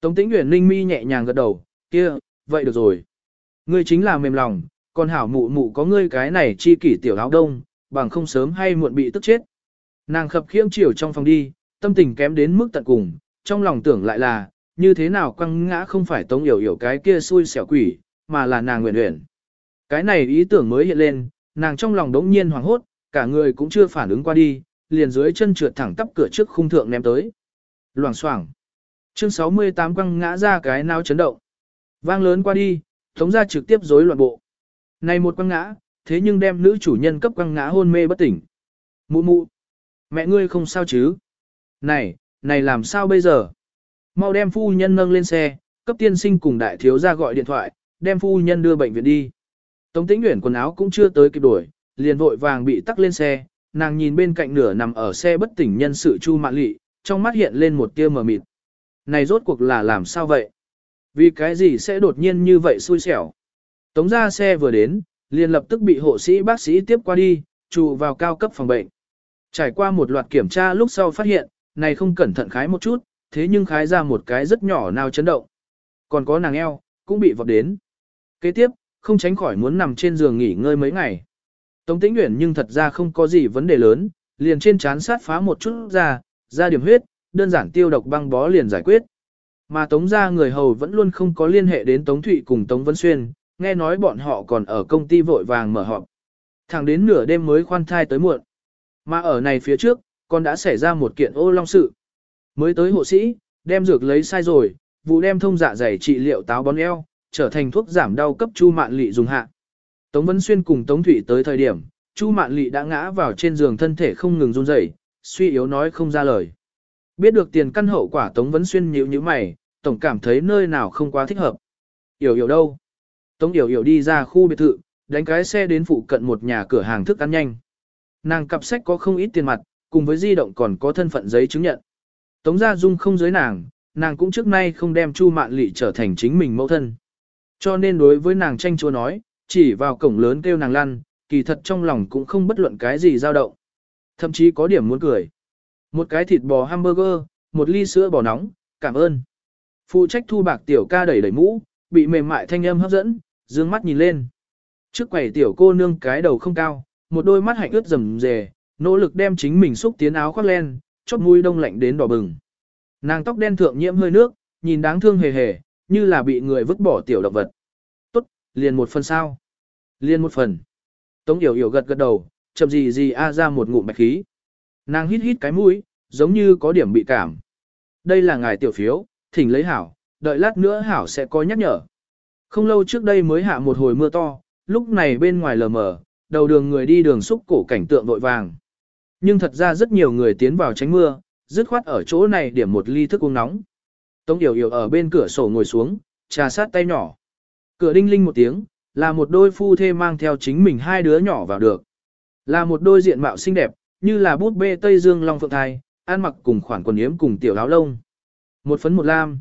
Speaker 1: Tống Tĩnh Uyển Ninh mi nhẹ nhàng gật đầu, kia, vậy được rồi. Ngươi chính là mềm lòng, còn hảo mụ mụ có ngươi cái này chi kỷ tiểu áo đông, bằng không sớm hay muộn bị tức chết. Nàng khập khiễng chiều trong phòng đi, tâm tình kém đến mức tận cùng, trong lòng tưởng lại là, như thế nào quăng ngã không phải tống yểu yểu cái kia xui xẻo quỷ, mà là nàng nguyện nguyện. Cái này ý tưởng mới hiện lên, nàng trong lòng đống nhiên hoảng hốt, cả người cũng chưa phản ứng qua đi, liền dưới chân trượt thẳng tắp cửa trước khung thượng ném tới. Loảng xoảng. Chương 68 quăng ngã ra cái nao chấn động. Vang lớn qua đi, tống gia trực tiếp rối loạn bộ. Này một quăng ngã, thế nhưng đem nữ chủ nhân cấp quăng ngã hôn mê bất tỉnh. Mụ mụ, mẹ ngươi không sao chứ? Này, này làm sao bây giờ? Mau đem phu nhân nâng lên xe, cấp tiên sinh cùng đại thiếu ra gọi điện thoại, đem phu nhân đưa bệnh viện đi. Tống tĩnh nguyện quần áo cũng chưa tới kịp đuổi, liền vội vàng bị tắc lên xe, nàng nhìn bên cạnh nửa nằm ở xe bất tỉnh nhân sự chu mạn lị, trong mắt hiện lên một tia mờ mịt. Này rốt cuộc là làm sao vậy? Vì cái gì sẽ đột nhiên như vậy xui xẻo? Tống ra xe vừa đến, liền lập tức bị hộ sĩ bác sĩ tiếp qua đi, trụ vào cao cấp phòng bệnh. Trải qua một loạt kiểm tra lúc sau phát hiện, này không cẩn thận khái một chút, thế nhưng khái ra một cái rất nhỏ nào chấn động. Còn có nàng eo, cũng bị vọt đến. Kế tiếp, không tránh khỏi muốn nằm trên giường nghỉ ngơi mấy ngày. Tống tĩnh nguyện nhưng thật ra không có gì vấn đề lớn, liền trên chán sát phá một chút ra, ra điểm huyết, đơn giản tiêu độc băng bó liền giải quyết. Mà Tống gia người hầu vẫn luôn không có liên hệ đến Tống Thụy cùng Tống Vân Xuyên, nghe nói bọn họ còn ở công ty vội vàng mở họp. Thẳng đến nửa đêm mới khoan thai tới muộn. Mà ở này phía trước, còn đã xảy ra một kiện ô long sự. Mới tới hộ sĩ, đem dược lấy sai rồi, vụ đem thông dạ dày trị liệu táo bón eo, trở thành thuốc giảm đau cấp Chu Mạn Lị dùng hạ. Tống Vân Xuyên cùng Tống Thụy tới thời điểm, Chu Mạn Lị đã ngã vào trên giường thân thể không ngừng run rẩy, suy yếu nói không ra lời. Biết được tiền căn hậu quả Tống Vân Xuyên nhíu nhíu mày, tổng cảm thấy nơi nào không quá thích hợp. Yểu yểu đâu? Tống yểu yểu đi ra khu biệt thự, đánh cái xe đến phụ cận một nhà cửa hàng thức ăn nhanh. Nàng cặp sách có không ít tiền mặt, cùng với di động còn có thân phận giấy chứng nhận. Tống Gia Dung không giới nàng, nàng cũng trước nay không đem Chu Mạn Lị trở thành chính mình mẫu thân. Cho nên đối với nàng tranh chúa nói, chỉ vào cổng lớn kêu nàng lăn, kỳ thật trong lòng cũng không bất luận cái gì dao động. Thậm chí có điểm muốn cười. Một cái thịt bò hamburger, một ly sữa bò nóng, cảm ơn. Phụ trách thu bạc tiểu ca đẩy đẩy mũ, bị mềm mại thanh âm hấp dẫn, dương mắt nhìn lên. Trước quầy tiểu cô nương cái đầu không cao, một đôi mắt hạnh ướt rầm rề, nỗ lực đem chính mình xúc tiến áo khoác len, chót mũi đông lạnh đến đỏ bừng. Nàng tóc đen thượng nhiễm hơi nước, nhìn đáng thương hề hề, như là bị người vứt bỏ tiểu động vật. Tốt, liền một phần sao? Liền một phần. Tống Yểu Yểu gật gật đầu, chậm gì gì a ra một ngụm bạch khí. Nàng hít hít cái mũi, giống như có điểm bị cảm. Đây là ngài tiểu phiếu, thỉnh lấy hảo, đợi lát nữa hảo sẽ có nhắc nhở. Không lâu trước đây mới hạ một hồi mưa to, lúc này bên ngoài lờ mờ, đầu đường người đi đường xúc cổ cảnh tượng vội vàng. Nhưng thật ra rất nhiều người tiến vào tránh mưa, dứt khoát ở chỗ này điểm một ly thức uống nóng. Tống Yểu Yểu ở bên cửa sổ ngồi xuống, trà sát tay nhỏ. Cửa đinh linh một tiếng, là một đôi phu thê mang theo chính mình hai đứa nhỏ vào được. Là một đôi diện mạo xinh đẹp, như là bút bê Tây Dương Long Phượng Thai, ăn mặc cùng khoản quần yếm cùng tiểu áo lông. Một phấn một lam.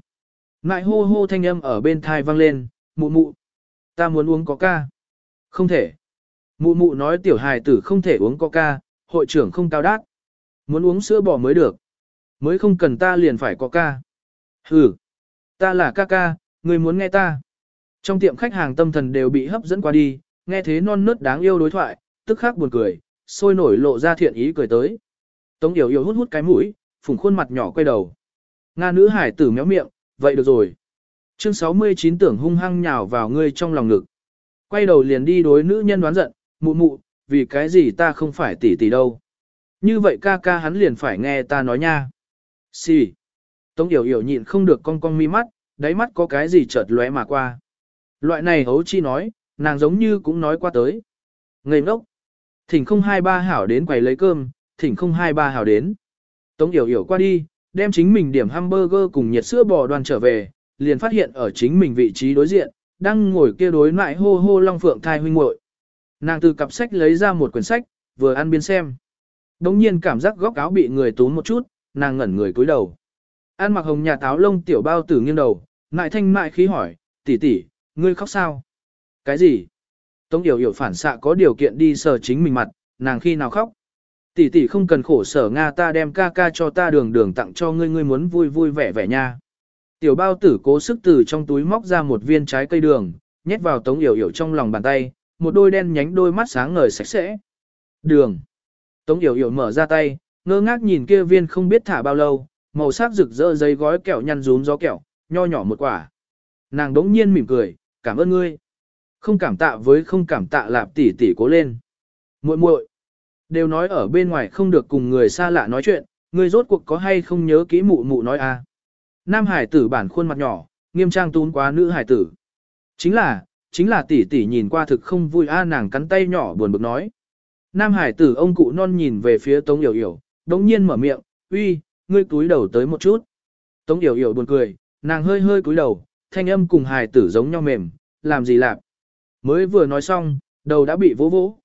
Speaker 1: Ngại hô hô thanh âm ở bên thai vang lên, mụ mụ. Ta muốn uống coca. Không thể. Mụ mụ nói tiểu hài tử không thể uống coca, hội trưởng không cao đát. Muốn uống sữa bò mới được. Mới không cần ta liền phải coca. Ừ. Ta là ca ca, người muốn nghe ta. Trong tiệm khách hàng tâm thần đều bị hấp dẫn qua đi, nghe thế non nớt đáng yêu đối thoại, tức khắc buồn cười, sôi nổi lộ ra thiện ý cười tới. Tống Yểu Yểu hút hút cái mũi, phùng khuôn mặt nhỏ quay đầu. Nga nữ hải tử méo miệng, vậy được rồi. Chương 69 tưởng hung hăng nhào vào ngươi trong lòng ngực. Quay đầu liền đi đối nữ nhân đoán giận, mụ mụ, vì cái gì ta không phải tỷ tỷ đâu. Như vậy ca ca hắn liền phải nghe ta nói nha. Xì. Si. Tống Yểu Yểu nhịn không được cong cong mi mắt, đáy mắt có cái gì chợt lóe mà qua. Loại này hấu chi nói, nàng giống như cũng nói qua tới. Ngây ngốc. Thỉnh không hai ba hảo đến quầy lấy cơm, thỉnh không hai ba hảo đến. Tống Yểu Yểu qua đi, đem chính mình điểm hamburger cùng nhiệt sữa bò đoàn trở về, liền phát hiện ở chính mình vị trí đối diện, đang ngồi kia đối lại hô hô long phượng thai huynh muội. Nàng từ cặp sách lấy ra một quyển sách, vừa ăn biên xem. Đống nhiên cảm giác góc áo bị người tốn một chút, nàng ngẩn người cúi đầu. An mặc hồng nhà táo lông tiểu bao tử nghiêng đầu, lại thanh mại khí hỏi, tỷ tỷ, ngươi khóc sao? Cái gì? Tống Yểu Yểu phản xạ có điều kiện đi sờ chính mình mặt, nàng khi nào khóc? Tỷ tỷ không cần khổ sở Nga ta đem ca ca cho ta đường đường tặng cho ngươi ngươi muốn vui vui vẻ vẻ nha. Tiểu bao tử cố sức từ trong túi móc ra một viên trái cây đường, nhét vào Tống Yểu Yểu trong lòng bàn tay, một đôi đen nhánh đôi mắt sáng ngời sạch sẽ. Đường. Tống Yểu Yểu mở ra tay, ngơ ngác nhìn kia viên không biết thả bao lâu, màu sắc rực rỡ giấy gói kẹo nhăn rún gió kẹo, nho nhỏ một quả. Nàng đống nhiên mỉm cười, cảm ơn ngươi. Không cảm tạ với không cảm tạ lạp tỷ tỷ cố lên. muội muội Đều nói ở bên ngoài không được cùng người xa lạ nói chuyện, người rốt cuộc có hay không nhớ kỹ mụ mụ nói à. Nam hải tử bản khuôn mặt nhỏ, nghiêm trang tún quá nữ hải tử. Chính là, chính là tỷ tỷ nhìn qua thực không vui a nàng cắn tay nhỏ buồn bực nói. Nam hải tử ông cụ non nhìn về phía Tống Yểu Yểu, đống nhiên mở miệng, uy, ngươi cúi đầu tới một chút. Tống Yểu Yểu buồn cười, nàng hơi hơi cúi đầu, thanh âm cùng hải tử giống nhau mềm, làm gì lạp. Mới vừa nói xong, đầu đã bị vỗ vỗ.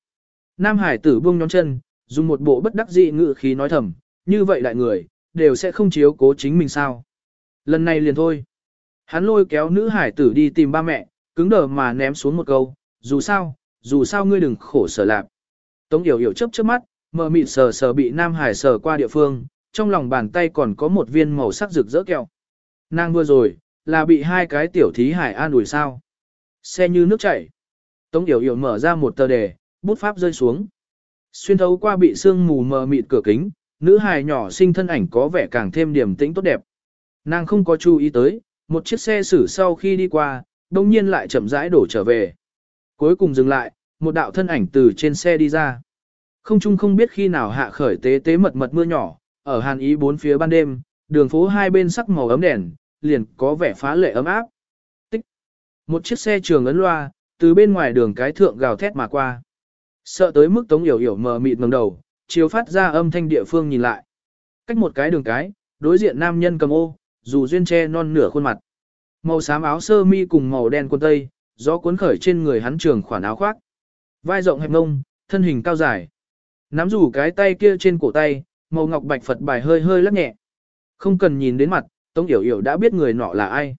Speaker 1: Nam hải tử buông nhón chân, dùng một bộ bất đắc dị ngự khí nói thầm, như vậy đại người, đều sẽ không chiếu cố chính mình sao. Lần này liền thôi. Hắn lôi kéo nữ hải tử đi tìm ba mẹ, cứng đờ mà ném xuống một câu, dù sao, dù sao ngươi đừng khổ sở lạc. Tống Yểu Yểu chớp chớp mắt, mờ mịt sờ sờ bị Nam Hải sờ qua địa phương, trong lòng bàn tay còn có một viên màu sắc rực rỡ kẹo. Nàng vừa rồi, là bị hai cái tiểu thí hải an ủi sao. Xe như nước chảy. Tống Yểu Yểu mở ra một tờ đề, bút pháp rơi xuống. Xuyên thấu qua bị sương mù mờ mịt cửa kính, nữ hài nhỏ sinh thân ảnh có vẻ càng thêm điểm tĩnh tốt đẹp. Nàng không có chú ý tới, một chiếc xe xử sau khi đi qua, đông nhiên lại chậm rãi đổ trở về. Cuối cùng dừng lại, một đạo thân ảnh từ trên xe đi ra. Không chung không biết khi nào hạ khởi tế tế mật mật mưa nhỏ, ở hàn ý bốn phía ban đêm, đường phố hai bên sắc màu ấm đèn, liền có vẻ phá lệ ấm áp. Tích. Một chiếc xe trường ấn loa, từ bên ngoài đường cái thượng gào thét mà qua. Sợ tới mức tống yểu yểu mờ mịt ngẩng đầu, chiếu phát ra âm thanh địa phương nhìn lại. Cách một cái đường cái, đối diện nam nhân cầm ô, dù duyên che non nửa khuôn mặt. Màu xám áo sơ mi cùng màu đen quần tây, gió cuốn khởi trên người hắn trường khoản áo khoác. Vai rộng hẹp ngông, thân hình cao dài. Nắm rủ cái tay kia trên cổ tay, màu ngọc bạch Phật bài hơi hơi lắc nhẹ. Không cần nhìn đến mặt, Tống Yểu Yểu đã biết người nọ là ai.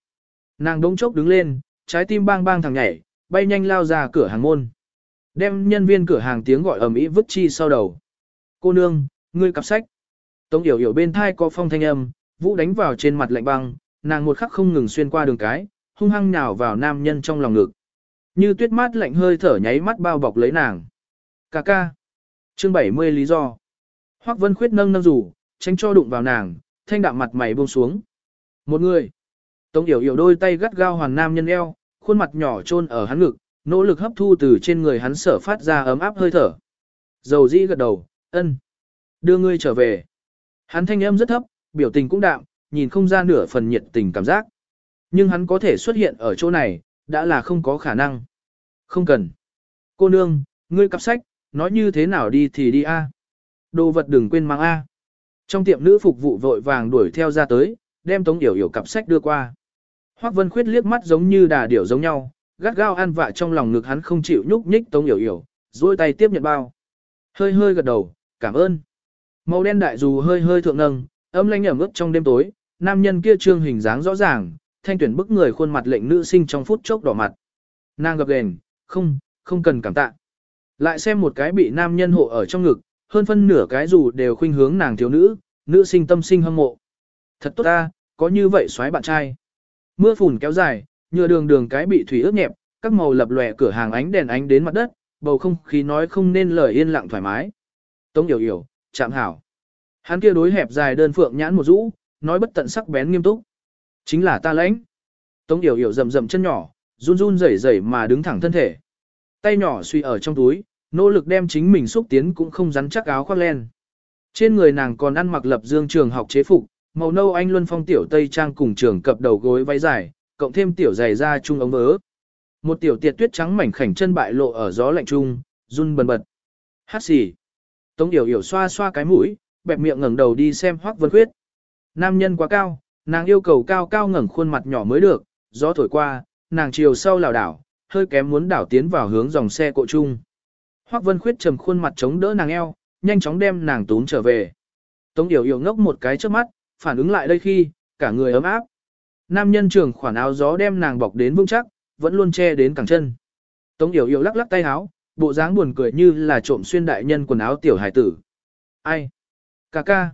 Speaker 1: Nàng đống chốc đứng lên, trái tim bang bang thằng nhảy, bay nhanh lao ra cửa hàng môn. Đem nhân viên cửa hàng tiếng gọi ầm ĩ vứt chi sau đầu. Cô nương, ngươi cặp sách. Tống Yểu Yểu bên thai có phong thanh âm, vũ đánh vào trên mặt lạnh băng, nàng một khắc không ngừng xuyên qua đường cái, hung hăng nhào vào nam nhân trong lòng ngực. Như tuyết mát lạnh hơi thở nháy mắt bao bọc lấy nàng. Cà ca. Chương 70 lý do. Hoắc Vân Khuyết nâng nâng rủ, tránh cho đụng vào nàng, thanh đạm mặt mày buông xuống. Một người. Tống Yểu Yểu đôi tay gắt gao hoàn nam nhân eo, khuôn mặt nhỏ chôn ở hắn ngực, nỗ lực hấp thu từ trên người hắn sở phát ra ấm áp hơi thở. Dầu dĩ gật đầu, ân. Đưa ngươi trở về. Hắn thanh âm rất thấp, biểu tình cũng đạm, nhìn không ra nửa phần nhiệt tình cảm giác. Nhưng hắn có thể xuất hiện ở chỗ này, đã là không có khả năng. Không cần. Cô nương, ngươi cặp sách, nói như thế nào đi thì đi a. Đồ vật đừng quên mang a. Trong tiệm nữ phục vụ vội vàng đuổi theo ra tới, đem Tống Yểu Yểu cặp sách đưa qua. Hoắc Vân Khuyết liếc mắt giống như đà điểu giống nhau, gắt gao ăn vạ trong lòng ngực hắn không chịu nhúc nhích Tống Yểu Yểu, duỗi tay tiếp nhận bao. Hơi hơi gật đầu, cảm ơn. Màu đen đại dù hơi hơi thượng nâng, âm lanh ẩm ướt trong đêm tối, nam nhân kia trương hình dáng rõ ràng, thanh tuyển bức người khuôn mặt lệnh nữ sinh trong phút chốc đỏ mặt. Nàng gập gền, không, không cần cảm tạ. Lại xem một cái bị nam nhân hộ ở trong ngực, hơn phân nửa cái dù đều khuynh hướng nàng thiếu nữ, nữ sinh tâm sinh hâm mộ. Thật tốt ta, có như vậy xoáy bạn trai. Mưa phùn kéo dài, nhựa đường đường cái bị thủy ướt nhẹp, các màu lập lòe cửa hàng ánh đèn ánh đến mặt đất, bầu không khí nói không nên lời yên lặng thoải mái. Tống Yểu Yểu, chạm hảo. Hắn kia đối hẹp dài đơn phượng nhãn một rũ, nói bất tận sắc bén nghiêm túc. Chính là ta lãnh. Tống Yểu Yểu rầm rầm chân nhỏ, run run rẩy rẩy mà đứng thẳng thân thể. Tay nhỏ suy ở trong túi, nỗ lực đem chính mình xúc tiến cũng không rắn chắc áo khoác len. Trên người nàng còn ăn mặc lập dương trường học chế phục, màu nâu anh luân phong tiểu tây trang cùng trường cập đầu gối váy dài, cộng thêm tiểu giày da trung ống vớ. Một tiểu tiệt tuyết trắng mảnh khảnh chân bại lộ ở gió lạnh trung, run bần bật. Hát xì. Tống Yểu Yểu xoa xoa cái mũi, bẹp miệng ngẩng đầu đi xem Hoắc Vân Khuyết. Nam nhân quá cao, nàng yêu cầu cao cao ngẩng khuôn mặt nhỏ mới được, gió thổi qua, nàng chiều sau lảo đảo, hơi kém muốn đảo tiến vào hướng dòng xe cộ chung. Hoắc Vân Khuyết trầm khuôn mặt chống đỡ nàng eo, nhanh chóng đem nàng tún trở về. Tống Yểu Yểu ngốc một cái trước mắt, phản ứng lại đây khi, cả người ấm áp. Nam nhân trưởng khoản áo gió đem nàng bọc đến vững chắc, vẫn luôn che đến cẳng chân. Tống Yểu Yểu lắc lắc tay áo, bộ dáng buồn cười như là trộm xuyên đại nhân quần áo tiểu hải tử. Ai? Ca ca.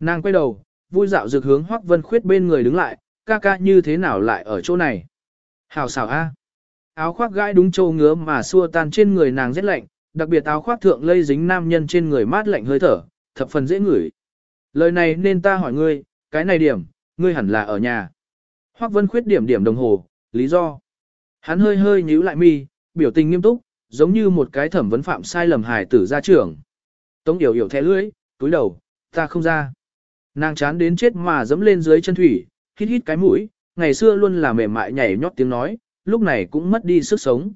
Speaker 1: Nàng quay đầu, vui dạo dược hướng Hoắc Vân Khuyết bên người đứng lại, ca ca như thế nào lại ở chỗ này? Hào xảo a. Áo khoác gãi đúng châu ngứa mà xua tan trên người nàng rất lạnh, đặc biệt áo khoác thượng lây dính nam nhân trên người mát lạnh hơi thở, thập phần dễ ngửi. Lời này nên ta hỏi ngươi, cái này điểm, ngươi hẳn là ở nhà. Hoắc Vân Khuyết điểm điểm đồng hồ, lý do. Hắn hơi hơi nhíu lại mi, biểu tình nghiêm túc, giống như một cái thẩm vấn phạm sai lầm hài tử ra trưởng. Tống Điểu hiểu thẻ lưỡi, túi đầu, ta không ra. Nàng chán đến chết mà dẫm lên dưới chân thủy, hít hít cái mũi, ngày xưa luôn là mềm mại nhảy nhót tiếng nói, lúc này cũng mất đi sức sống.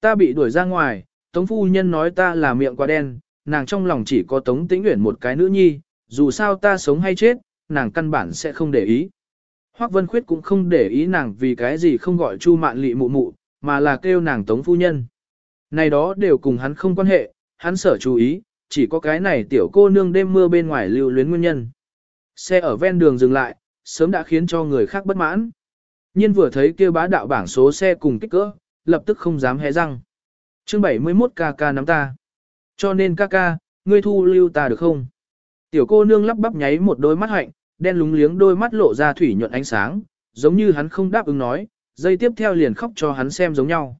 Speaker 1: Ta bị đuổi ra ngoài, Tống phu nhân nói ta là miệng quá đen, nàng trong lòng chỉ có Tống Tĩnh Uyển một cái nữ nhi, dù sao ta sống hay chết, nàng căn bản sẽ không để ý. Hoắc Vân Khuyết cũng không để ý nàng vì cái gì không gọi Chu Mạn Lệ mụ mụ, mà là kêu nàng Tống phu nhân. Này đó đều cùng hắn không quan hệ, hắn sở chú ý, chỉ có cái này tiểu cô nương đêm mưa bên ngoài lưu luyến nguyên nhân. Xe ở ven đường dừng lại, sớm đã khiến cho người khác bất mãn. Nhiên vừa thấy kia bá đạo bảng số xe cùng kích cỡ, lập tức không dám hé răng. Chương 71 ca ca nắm ta. Cho nên ca ca, ngươi thu lưu ta được không? Tiểu cô nương lắp bắp nháy một đôi mắt hạnh, đen lúng liếng đôi mắt lộ ra thủy nhuận ánh sáng, giống như hắn không đáp ứng nói, dây tiếp theo liền khóc cho hắn xem giống nhau.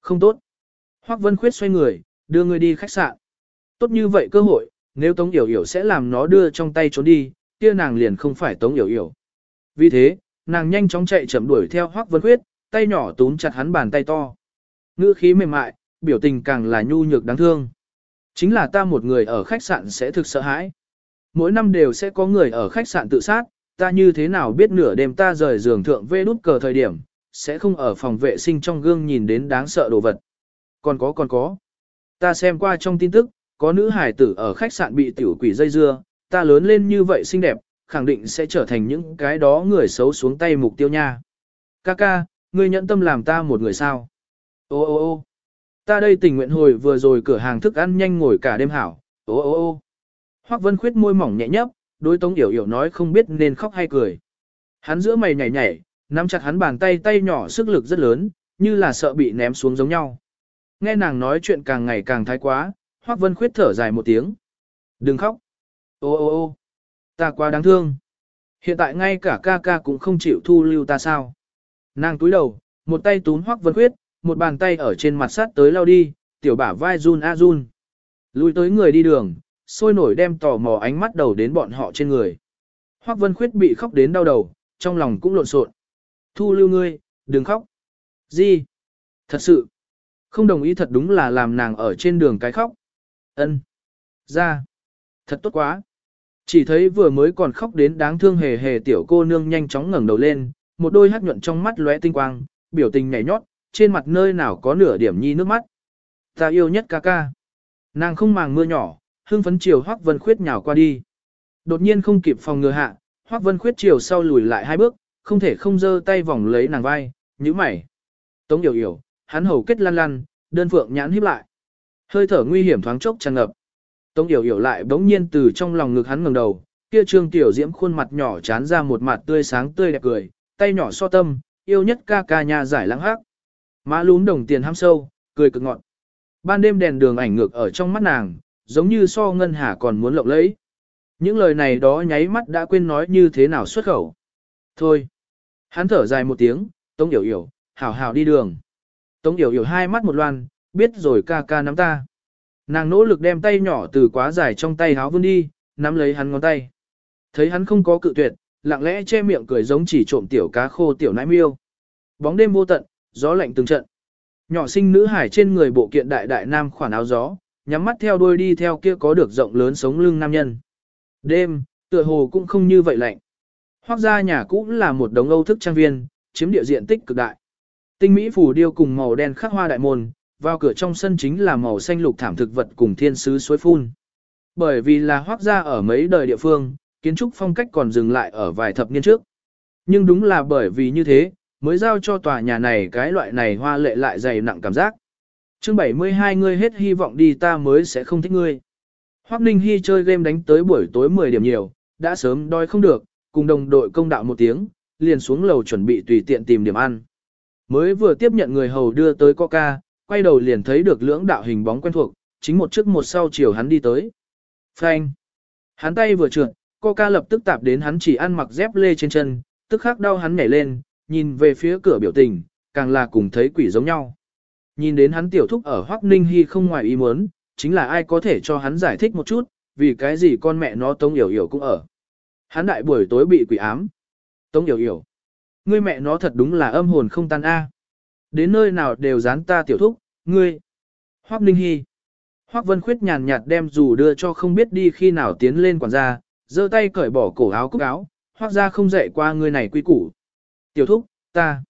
Speaker 1: Không tốt. Hoắc Vân Khuyết xoay người, đưa người đi khách sạn. Tốt như vậy cơ hội, nếu Tống Yểu Yểu sẽ làm nó đưa trong tay trốn đi, kia nàng liền không phải Tống Yểu Yểu. Vì thế, nàng nhanh chóng chạy chậm đuổi theo Hoắc Vân Khuyết, tay nhỏ túm chặt hắn bàn tay to. Ngữ khí mềm mại, biểu tình càng là nhu nhược đáng thương. Chính là ta một người ở khách sạn sẽ thực sợ hãi. Mỗi năm đều sẽ có người ở khách sạn tự sát, ta như thế nào biết nửa đêm ta rời giường thượng vê đút cờ thời điểm, sẽ không ở phòng vệ sinh trong gương nhìn đến đáng sợ đồ vật. Còn có còn có. Ta xem qua trong tin tức, có nữ hải tử ở khách sạn bị tiểu quỷ dây dưa, ta lớn lên như vậy xinh đẹp, khẳng định sẽ trở thành những cái đó người xấu xuống tay mục tiêu nha. Kaka, ngươi nhận tâm làm ta một người sao? Ô ô ô ta đây tình nguyện hồi vừa rồi cửa hàng thức ăn nhanh ngồi cả đêm hảo. Ô ô ô Hoắc Vân Khuyết môi mỏng nhẹ nhấp, đối Tống Yểu Yểu nói không biết nên khóc hay cười. Hắn giữa mày nhảy nhảy, nắm chặt hắn bàn tay tay nhỏ sức lực rất lớn, như là sợ bị ném xuống giống nhau. Nghe nàng nói chuyện càng ngày càng thái quá, Hoắc Vân Khuyết thở dài một tiếng. Đừng khóc. Ô ô ô ta quá đáng thương. Hiện tại ngay cả ca ca cũng không chịu thu lưu ta sao. Nàng túi đầu, một tay túm Hoắc Vân Khuyết, một bàn tay ở trên mặt sắt tới lao đi, tiểu bả vai run a run. Lùi tới người đi đường, sôi nổi đem tò mò ánh mắt đầu đến bọn họ trên người. Hoắc Vân Khuyết bị khóc đến đau đầu, trong lòng cũng lộn xộn. Thu lưu ngươi, đừng khóc. Gì? Thật sự. Không đồng ý thật đúng là làm nàng ở trên đường cái khóc. Ân. Ra. Thật tốt quá. Chỉ thấy vừa mới còn khóc đến đáng thương hề hề tiểu cô nương nhanh chóng ngẩng đầu lên, một đôi hát nhuận trong mắt lóe tinh quang, biểu tình nhảy nhót, trên mặt nơi nào có nửa điểm nhi nước mắt. Ta yêu nhất ca ca. Nàng không màng mưa nhỏ, hưng phấn chiều Hoắc Vân Khuyết nhào qua đi. Đột nhiên không kịp phòng ngừa hạ, Hoắc Vân Khuyết chiều sau lùi lại hai bước, không thể không giơ tay vòng lấy nàng vai, nhíu mày. Tống Điểu Điểu, hắn hầu kết lăn lăn, đơn phượng nhãn híp lại. Hơi thở nguy hiểm thoáng chốc tràn ngập. Tống Điểu Điểu lại bỗng nhiên từ trong lòng ngực hắn ngẩng đầu, kia trương tiểu diễm khuôn mặt nhỏ chán ra một mặt tươi sáng tươi đẹp cười, tay nhỏ so tâm, yêu nhất ca ca nhà giải lãng hắc. Má lún đồng tiền ham sâu, cười cực ngọn. Ban đêm đèn đường ảnh ngược ở trong mắt nàng, giống như so ngân hà còn muốn lộng lẫy. Những lời này đó nháy mắt đã quên nói như thế nào xuất khẩu. Thôi. Hắn thở dài một tiếng, Tống Yểu Yểu, hảo hảo đi đường. Tống Yểu Yểu hai mắt một loan, biết rồi ca ca nắm ta. Nàng nỗ lực đem tay nhỏ từ quá dài trong tay háo vươn đi, nắm lấy hắn ngón tay. Thấy hắn không có cự tuyệt, lặng lẽ che miệng cười giống chỉ trộm tiểu cá khô tiểu nãi miêu. Bóng đêm vô tận, gió lạnh từng trận. Nhỏ sinh nữ hải trên người bộ kiện đại đại nam khoản áo gió, nhắm mắt theo đuôi đi theo kia có được rộng lớn sống lưng nam nhân. Đêm, tựa hồ cũng không như vậy lạnh. Hoác ra nhà cũ là một đống âu thức trang viên, chiếm địa diện tích cực đại. Tinh mỹ phủ điêu cùng màu đen khắc hoa đại môn, vào cửa trong sân chính là màu xanh lục thảm thực vật cùng thiên sứ suối phun. Bởi vì là hoác ra ở mấy đời địa phương, kiến trúc phong cách còn dừng lại ở vài thập niên trước. Nhưng đúng là bởi vì như thế, mới giao cho tòa nhà này cái loại này hoa lệ lại dày nặng cảm giác. Chương 72 ngươi hết hy vọng đi ta mới sẽ không thích ngươi. Hoắc Ninh Hy chơi game đánh tới buổi tối 10 điểm nhiều, đã sớm đói không được, cùng đồng đội công đạo một tiếng, liền xuống lầu chuẩn bị tùy tiện tìm điểm ăn. Mới vừa tiếp nhận người hầu đưa tới coca, quay đầu liền thấy được lưỡng đạo hình bóng quen thuộc, chính một trước một sau chiều hắn đi tới. Phanh. Hắn tay vừa trượt, coca lập tức tạp đến hắn chỉ ăn mặc dép lê trên chân, tức khắc đau hắn nhảy lên, nhìn về phía cửa biểu tình, càng là cùng thấy quỷ giống nhau. Nhìn đến hắn tiểu thúc ở Hoắc Ninh Hy không ngoài ý muốn, chính là ai có thể cho hắn giải thích một chút, vì cái gì con mẹ nó Tống Yểu Yểu cũng ở. Hắn đại buổi tối bị quỷ ám. Tống Yểu Yểu. Ngươi mẹ nó thật đúng là âm hồn không tan a. Đến nơi nào đều dán ta tiểu thúc, ngươi. Hoắc Ninh Hy. Hoắc Vân Khuyết nhàn nhạt đem dù đưa cho không biết đi khi nào tiến lên quản gia, giơ tay cởi bỏ cổ áo cúc áo, Hoắc gia không dạy qua ngươi này quy củ. Tiểu thúc, ta.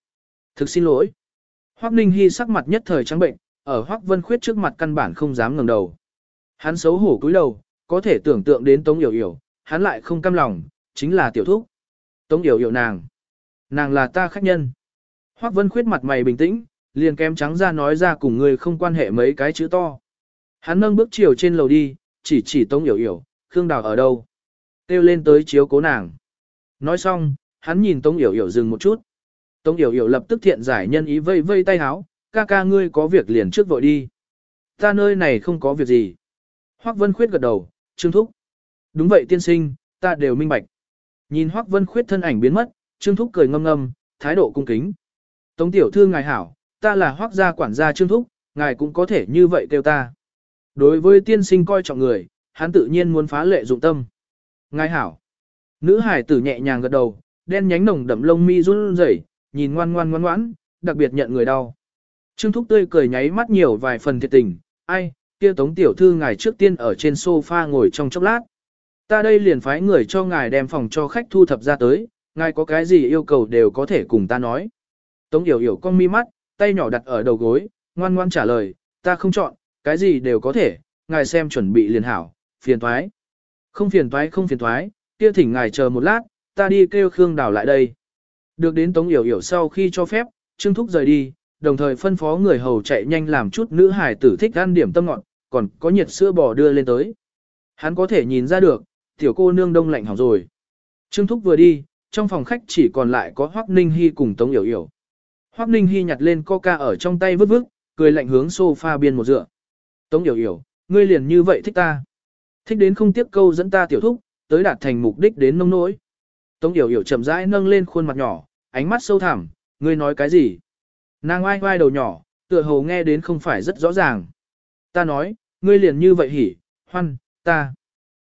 Speaker 1: Thực xin lỗi. Hoắc Ninh Hi sắc mặt nhất thời trắng bệnh, ở Hoắc Vân Khuyết trước mặt căn bản không dám ngẩng đầu. Hắn xấu hổ cúi đầu, có thể tưởng tượng đến Tống Yểu Yểu, hắn lại không cam lòng, chính là tiểu thúc. Tống Yểu Yểu nàng. Nàng là ta khách nhân. Hoắc Vân Khuyết mặt mày bình tĩnh, liền kém trắng ra nói ra cùng người không quan hệ mấy cái chữ to. Hắn nâng bước chiều trên lầu đi, chỉ chỉ Tống Yểu Yểu, Khương Đào ở đâu. Têu lên tới chiếu cố nàng. Nói xong, hắn nhìn Tống Yểu Yểu dừng một chút. Tống Yểu Yểu lập tức thiện giải nhân ý vây vây tay háo, ca ca ngươi có việc liền trước vội đi. Ta nơi này không có việc gì. Hoắc Vân Khuyết gật đầu, Trương Thúc. Đúng vậy tiên sinh, ta đều minh bạch. Nhìn Hoắc Vân Khuyết thân ảnh biến mất, Trương Thúc cười ngâm ngâm, thái độ cung kính. Tống tiểu thư ngài hảo, ta là Hoắc gia quản gia Trương Thúc, ngài cũng có thể như vậy kêu ta. Đối với tiên sinh coi trọng người, hắn tự nhiên muốn phá lệ dụng tâm. Ngài hảo. Nữ hải tử nhẹ nhàng gật đầu, đen nhánh nồng đậm lông mi run rẩy, nhìn ngoan ngoan ngoan ngoãn, đặc biệt nhận người đau. Trương Thúc tươi cười nháy mắt nhiều vài phần thiệt tình, ai, kia tống tiểu thư ngài trước tiên ở trên sofa ngồi trong chốc lát. Ta đây liền phái người cho ngài đem phòng cho khách thu thập ra tới, ngài có cái gì yêu cầu đều có thể cùng ta nói. Tống yểu yểu con mi mắt, tay nhỏ đặt ở đầu gối, ngoan ngoan trả lời, ta không chọn, cái gì đều có thể, ngài xem chuẩn bị liền hảo, phiền thoái. Không phiền thoái không phiền thoái, kia thỉnh ngài chờ một lát, ta đi kêu Khương Đào lại đây. Được đến Tống Yểu Yểu sau khi cho phép, Trương Thúc rời đi, đồng thời phân phó người hầu chạy nhanh làm chút nữ hải tử thích ăn điểm tâm ngọt, còn có nhiệt sữa bò đưa lên tới. Hắn có thể nhìn ra được, tiểu cô nương đông lạnh hỏng rồi. Trương Thúc vừa đi, trong phòng khách chỉ còn lại có Hoắc Ninh Hi cùng Tống Yểu Yểu. Hoắc Ninh Hi nhặt lên coca ở trong tay vứt vứt, cười lạnh hướng sofa biên một dựa. Tống Yểu Yểu, ngươi liền như vậy thích ta. Thích đến không tiếc câu dẫn ta tiểu thúc, tới đạt thành mục đích đến nông nỗi. Tống Yểu Yểu chậm rãi nâng lên khuôn mặt nhỏ, ánh mắt sâu thẳm, ngươi nói cái gì? Nàng oai oai đầu nhỏ, tựa hồ nghe đến không phải rất rõ ràng. Ta nói, ngươi liền như vậy hỉ, hoan, ta.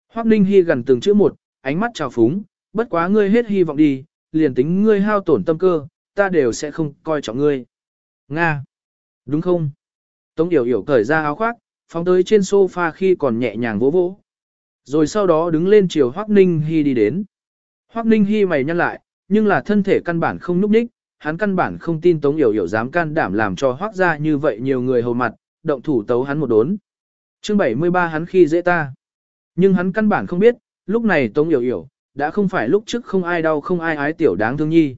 Speaker 1: Hoắc Ninh Hi gần từng chữ một, ánh mắt trào phúng, bất quá ngươi hết hy vọng đi, liền tính ngươi hao tổn tâm cơ, ta đều sẽ không coi trọng ngươi. Nga. Đúng không? Tống Yểu Yểu cởi ra áo khoác, phóng tới trên sofa khi còn nhẹ nhàng vỗ vỗ. Rồi sau đó đứng lên chiều Hoắc Ninh Hi đi đến. Hoắc Ninh Hi mày nhăn lại, nhưng là thân thể căn bản không núp ních, hắn căn bản không tin Tống Yểu Yểu dám can đảm làm cho Hoắc ra như vậy nhiều người hầu mặt, động thủ tấu hắn một đốn. Chương 73 hắn khi dễ ta. Nhưng hắn căn bản không biết, lúc này Tống Yểu Yểu, đã không phải lúc trước không ai đau không ai ái tiểu đáng thương nhi.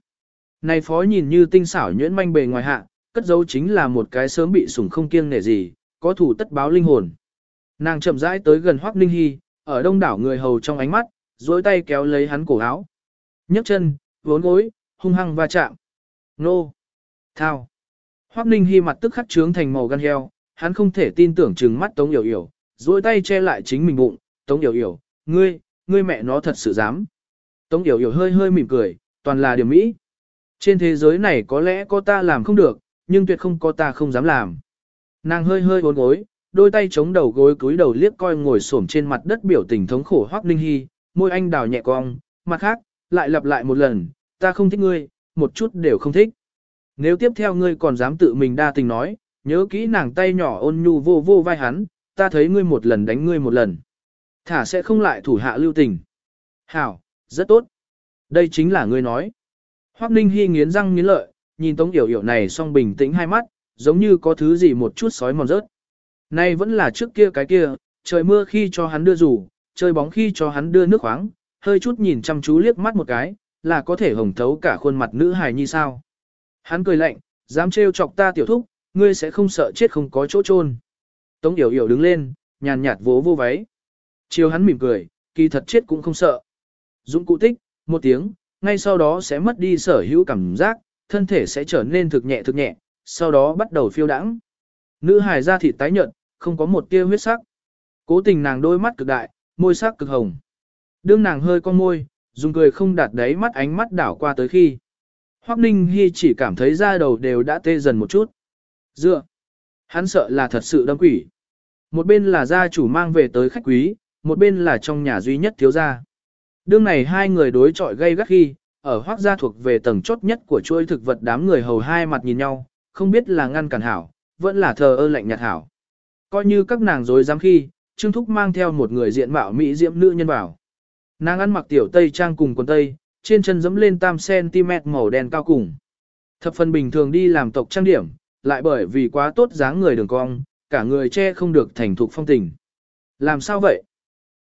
Speaker 1: Này phó nhìn như tinh xảo nhuyễn manh bề ngoài hạ, cất dấu chính là một cái sớm bị sủng không kiêng nể gì, có thủ tất báo linh hồn. Nàng chậm rãi tới gần Hoắc Ninh Hi, ở đông đảo người hầu trong ánh mắt, duỗi tay kéo lấy hắn cổ áo. nhấc chân, vốn gối, hung hăng va chạm. Nô! Thao! Hoắc Ninh hy mặt tức khắc trướng thành màu gan heo, hắn không thể tin tưởng trừng mắt Tống Yểu Yểu, duỗi tay che lại chính mình bụng, Tống Yểu Yểu, ngươi, ngươi mẹ nó thật sự dám. Tống Yểu Yểu hơi hơi mỉm cười, toàn là điểm mỹ. Trên thế giới này có lẽ có ta làm không được, nhưng tuyệt không có ta không dám làm. Nàng hơi hơi bốn gối, đôi tay chống đầu gối cúi đầu liếc coi ngồi xổm trên mặt đất biểu tình thống khổ Hoắc Ninh Hi, môi anh đào nhẹ cong, mặt khác, lại lặp lại một lần, ta không thích ngươi, một chút đều không thích. Nếu tiếp theo ngươi còn dám tự mình đa tình nói, nhớ kỹ nàng tay nhỏ ôn nhu vô vô vai hắn, ta thấy ngươi một lần đánh ngươi một lần. Thả sẽ không lại thủ hạ lưu tình. Hảo, rất tốt. Đây chính là ngươi nói. Hoắc Ninh Hi nghiến răng nghiến lợi, nhìn Tống Yểu Yểu này song bình tĩnh hai mắt, giống như có thứ gì một chút sói mòn rớt. Nay vẫn là trước kia cái kia, trời mưa khi cho hắn đưa rủ, chơi bóng khi cho hắn đưa nước khoáng, hơi chút nhìn chăm chú liếc mắt một cái, là có thể hồng thấu cả khuôn mặt nữ hài như sao. Hắn cười lạnh, dám trêu chọc ta tiểu thúc, ngươi sẽ không sợ chết không có chỗ chôn. Tống Điểu Điểu đứng lên, nhàn nhạt vỗ vô váy. Chiều hắn mỉm cười, kỳ thật chết cũng không sợ. Dũng cụ tích, một tiếng, ngay sau đó sẽ mất đi sở hữu cảm giác, thân thể sẽ trở nên thực nhẹ thực nhẹ, sau đó bắt đầu phiêu đãng. Nữ hài da thịt tái nhợt, không có một tia huyết sắc. Cố tình nàng đôi mắt cực đại, môi sắc cực hồng. Đương nàng hơi con môi, dùng cười không đạt đáy mắt ánh mắt đảo qua tới khi. Hoắc Ninh Hi chỉ cảm thấy da đầu đều đã tê dần một chút. Dựa. Hắn sợ là thật sự đâm quỷ. Một bên là gia chủ mang về tới khách quý, một bên là trong nhà duy nhất thiếu gia. Đương này hai người đối chọi gây gắt khi, ở hoác gia thuộc về tầng chốt nhất của chuỗi thực vật đám người hầu hai mặt nhìn nhau, không biết là ngăn cản hảo, vẫn là thờ ơ lạnh nhạt hảo. Coi như các nàng dối dám khi, Trương Thúc mang theo một người diện mạo mỹ diễm nữ nhân bảo. Nàng ăn mặc tiểu tây trang cùng quần tây, trên chân dẫm lên tam cm màu đen cao cùng. Thập phần bình thường đi làm tộc trang điểm, lại bởi vì quá tốt dáng người đường cong, cả người che không được thành thục phong tình. Làm sao vậy?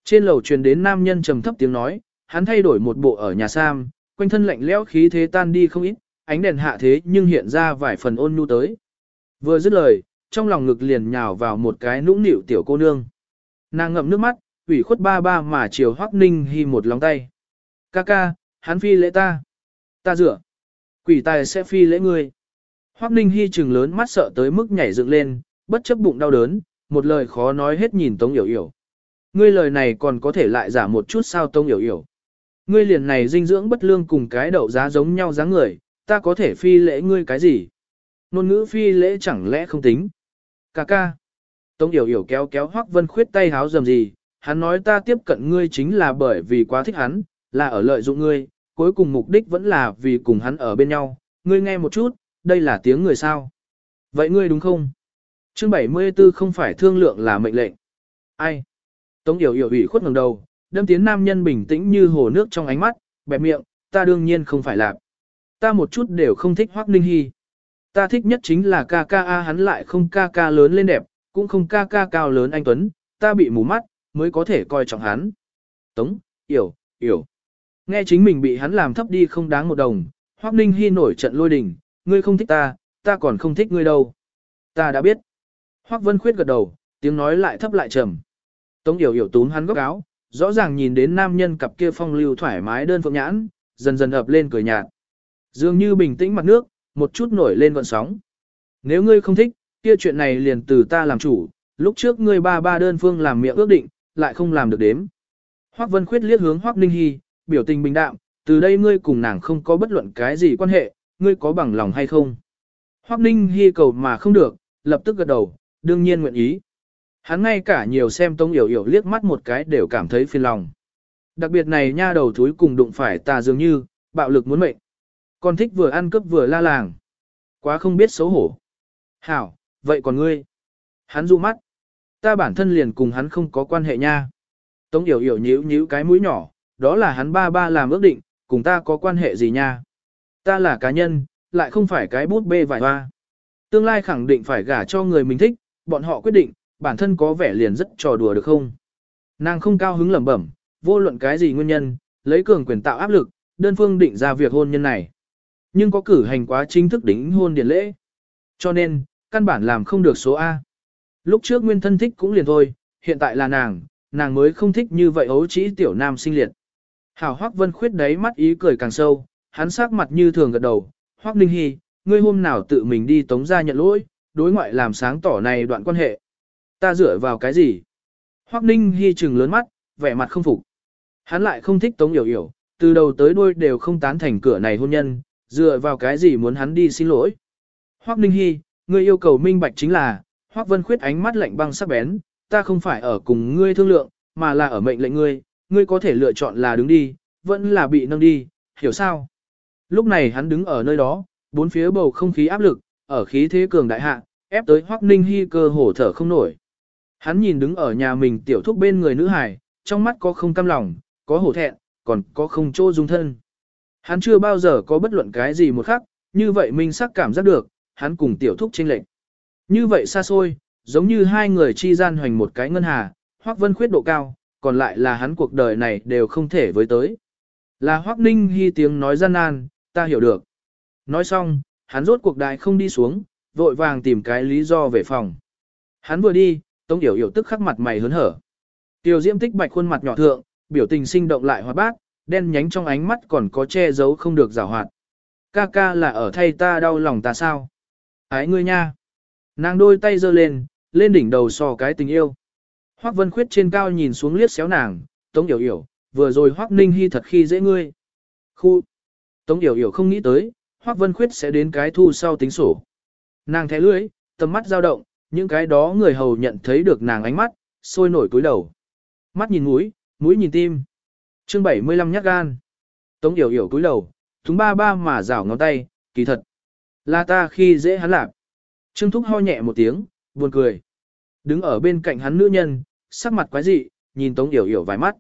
Speaker 1: Trên lầu truyền đến nam nhân trầm thấp tiếng nói, hắn thay đổi một bộ ở nhà Sam, quanh thân lạnh lẽo khí thế tan đi không ít, ánh đèn hạ thế nhưng hiện ra vài phần ôn nhu tới. Vừa dứt lời, trong lòng ngực liền nhào vào một cái nũng nịu tiểu cô nương. Nàng ngậm nước mắt, ủy khuất ba ba mà chiều Hoắc Ninh Hi một lòng tay. Ca ca, hắn phi lễ ta. Ta dựa. Quỷ tài sẽ phi lễ ngươi. Hoắc Ninh Hi trừng lớn mắt sợ tới mức nhảy dựng lên, bất chấp bụng đau đớn, một lời khó nói hết nhìn Tống Yểu Yểu. Ngươi lời này còn có thể lại giả một chút sao Tống Yểu Yểu. Ngươi liền này dinh dưỡng bất lương cùng cái đậu giá giống nhau dáng người, ta có thể phi lễ ngươi cái gì? Nôn ngữ phi lễ chẳng lẽ không tính? Cà ca. Tống Yểu Yểu kéo kéo Hoắc Vân Khuyết tay háo dầm gì, hắn nói ta tiếp cận ngươi chính là bởi vì quá thích hắn, là ở lợi dụng ngươi, cuối cùng mục đích vẫn là vì cùng hắn ở bên nhau, ngươi nghe một chút, đây là tiếng người sao. Vậy ngươi đúng không? Chương 74 không phải thương lượng là mệnh lệnh. Ai? Tống Yểu Yểu ủy khuất ngẩng đầu, đâm tiến nam nhân bình tĩnh như hồ nước trong ánh mắt, bẹp miệng, ta đương nhiên không phải làm. Ta một chút đều không thích Hoắc Ninh Hi. Ta thích nhất chính là ca ca a hắn lại không ca ca lớn lên đẹp, cũng không ca ca cao lớn anh Tuấn, ta bị mù mắt, mới có thể coi trọng hắn. Tống, Yểu, Yểu. Nghe chính mình bị hắn làm thấp đi không đáng một đồng, Hoắc Ninh Hi nổi trận lôi đình, ngươi không thích ta, ta còn không thích ngươi đâu. Ta đã biết. Hoắc Vân Khuyết gật đầu, tiếng nói lại thấp lại trầm. Tống Yểu Yểu túm hắn góc áo, rõ ràng nhìn đến nam nhân cặp kia phong lưu thoải mái đơn phượng nhãn, dần dần ập lên cười nhạt. Dường như bình tĩnh mặt nước, một chút nổi lên gợn sóng. Nếu ngươi không thích, kia chuyện này liền từ ta làm chủ, lúc trước ngươi ba ba đơn phương làm miệng ước định, lại không làm được đếm. Hoắc Vân Khuyết liếc hướng Hoắc Ninh Hi, biểu tình bình đạm, từ đây ngươi cùng nàng không có bất luận cái gì quan hệ, ngươi có bằng lòng hay không? Hoắc Ninh Hi cầu mà không được, lập tức gật đầu, đương nhiên nguyện ý. Hắn ngay cả nhiều xem Tống Yểu Yểu liếc mắt một cái đều cảm thấy phiền lòng. Đặc biệt này nha đầu thúi cùng đụng phải ta dường như, bạo lực muốn mệnh. Còn thích vừa ăn cướp vừa la làng. Quá không biết xấu hổ. Hảo, vậy còn ngươi? Hắn du mắt. Ta bản thân liền cùng hắn không có quan hệ nha. Tống Yểu Yểu nhíu nhíu cái mũi nhỏ, đó là hắn ba ba làm ước định, cùng ta có quan hệ gì nha. Ta là cá nhân, lại không phải cái bút bê vải hoa. Tương lai khẳng định phải gả cho người mình thích, bọn họ quyết định, bản thân có vẻ liền rất trò đùa được không. Nàng không cao hứng lẩm bẩm, vô luận cái gì nguyên nhân, lấy cường quyền tạo áp lực, đơn phương định ra việc hôn nhân này. Nhưng có cử hành quá chính thức đính hôn điển lễ. Cho nên, căn bản làm không được số A. Lúc trước nguyên thân thích cũng liền thôi, hiện tại là nàng, nàng mới không thích như vậy ấu trĩ tiểu nam sinh liệt. Hảo Hoắc Vân Khuyết đấy mắt ý cười càng sâu, hắn sắc mặt như thường gật đầu, Hoắc Ninh Hi, ngươi hôm nào tự mình đi tống ra nhận lỗi, đối ngoại làm sáng tỏ này đoạn quan hệ. Ta dựa vào cái gì? Hoắc Ninh Hi trừng lớn mắt, vẻ mặt không phục. Hắn lại không thích tống hiểu hiểu, từ đầu tới đuôi đều không tán thành cửa này hôn nhân, dựa vào cái gì muốn hắn đi xin lỗi. Hoắc Ninh Hi, ngươi yêu cầu minh bạch chính là, Hoắc Vân Khuyết ánh mắt lạnh băng sắc bén, ta không phải ở cùng ngươi thương lượng, mà là ở mệnh lệnh ngươi, ngươi có thể lựa chọn là đứng đi, vẫn là bị nâng đi, hiểu sao? Lúc này hắn đứng ở nơi đó, bốn phía bầu không khí áp lực, ở khí thế cường đại hạ, ép tới Hoắc Ninh Hi cơ hổ thở không nổi. Hắn nhìn đứng ở nhà mình tiểu thúc bên người nữ hài, trong mắt có không cam lòng, có hổ thẹn, còn có không chỗ dung thân. Hắn chưa bao giờ có bất luận cái gì một khắc, như vậy mình sắc cảm giác được, hắn cùng tiểu thúc chênh lệch. Như vậy xa xôi, giống như hai người chi gian hoành một cái ngân hà, Hoắc Vân khuyết độ cao, còn lại là hắn cuộc đời này đều không thể với tới. Là Hoắc Ninh hy tiếng nói gian nan, ta hiểu được. Nói xong, hắn rốt cuộc đại không đi xuống, vội vàng tìm cái lý do về phòng. Hắn vừa đi, Tống Điểu Yểu tức khắc mặt mày hớn hở. Tiểu Diễm tích bạch khuôn mặt nhỏ thượng, biểu tình sinh động lại hoạt bát, đen nhánh trong ánh mắt còn có che giấu không được giảo hoạt. Ca ca là ở thay ta đau lòng ta sao? Ái ngươi nha. Nàng đôi tay giơ lên, lên đỉnh đầu sò cái tình yêu. Hoắc Vân Khuyết trên cao nhìn xuống liếc xéo nàng, Tống Yểu Yểu, vừa rồi Hoắc Ninh Hi thật khi dễ ngươi. Khu. Tống Yểu Yểu không nghĩ tới, Hoắc Vân Khuyết sẽ đến cái thu sau tính sổ. Nàng thẻ lưỡi, tầm mắt dao động, những cái đó người hầu nhận thấy được nàng ánh mắt, sôi nổi túi đầu. Mắt nhìn mũi, mũi nhìn tim. Chương 75 nhát gan. Tống Yểu Yểu túi đầu, thúng ba ba mà rảo ngón tay, kỳ thật. Là ta khi dễ hắn lạp. Trương Thúc ho nhẹ một tiếng, buồn cười. Đứng ở bên cạnh hắn nữ nhân, sắc mặt quái dị, nhìn Tống Yểu Yểu vài mắt.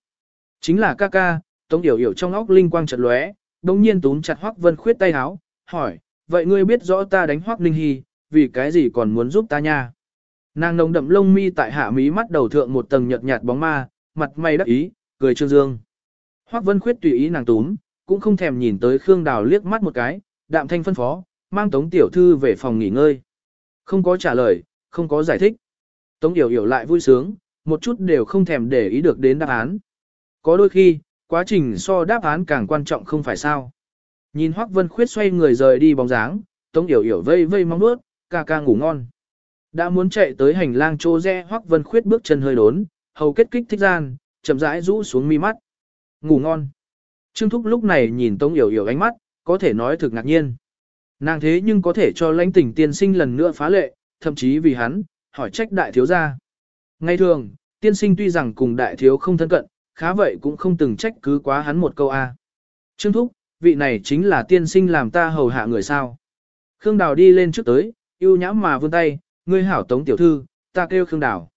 Speaker 1: Chính là ca ca, Tống Yểu Yểu trong óc linh quang chợt lóe, đồng nhiên túm chặt Hoắc Vân Khuyết tay háo, hỏi, vậy ngươi biết rõ ta đánh Hoắc Ninh Hy, vì cái gì còn muốn giúp ta nha? Nàng nồng đậm lông mi tại hạ mí mắt đầu thượng một tầng nhợt nhạt bóng ma, mặt mày đắc ý, cười trương dương. Hoắc Vân Khuyết tùy ý nàng túm, cũng không thèm nhìn tới Khương Đào liếc mắt một cái, đạm thanh phân phó, mang Tống Tiểu Thư về phòng nghỉ ngơi. Không có trả lời, không có giải thích. Tống Yểu Yểu lại vui sướng, một chút đều không thèm để ý được đến đáp án. Có đôi khi, quá trình so đáp án càng quan trọng không phải sao. Nhìn Hoắc Vân Khuyết xoay người rời đi bóng dáng, Tống Yểu Yểu vây vây mong nuốt, ca ca ngủ ngon. Đã muốn chạy tới hành lang chỗ rẽ Hoắc Vân Khuyết bước chân hơi đốn, hầu kết kích thích gian, chậm rãi rũ xuống mi mắt. Ngủ ngon. Trương Thúc lúc này nhìn Tống Yểu Yểu ánh mắt, có thể nói thực ngạc nhiên. Nàng thế nhưng có thể cho lãnh tỉnh tiên sinh lần nữa phá lệ, thậm chí vì hắn, hỏi trách đại thiếu gia. Ngay thường, tiên sinh tuy rằng cùng đại thiếu không thân cận, khá vậy cũng không từng trách cứ quá hắn một câu A. Trương Thúc, vị này chính là tiên sinh làm ta hầu hạ người sao. Khương Đào đi lên trước tới, yêu nhãm mà vươn tay, ngươi hảo Tống Tiểu Thư, ta kêu Khương Đào.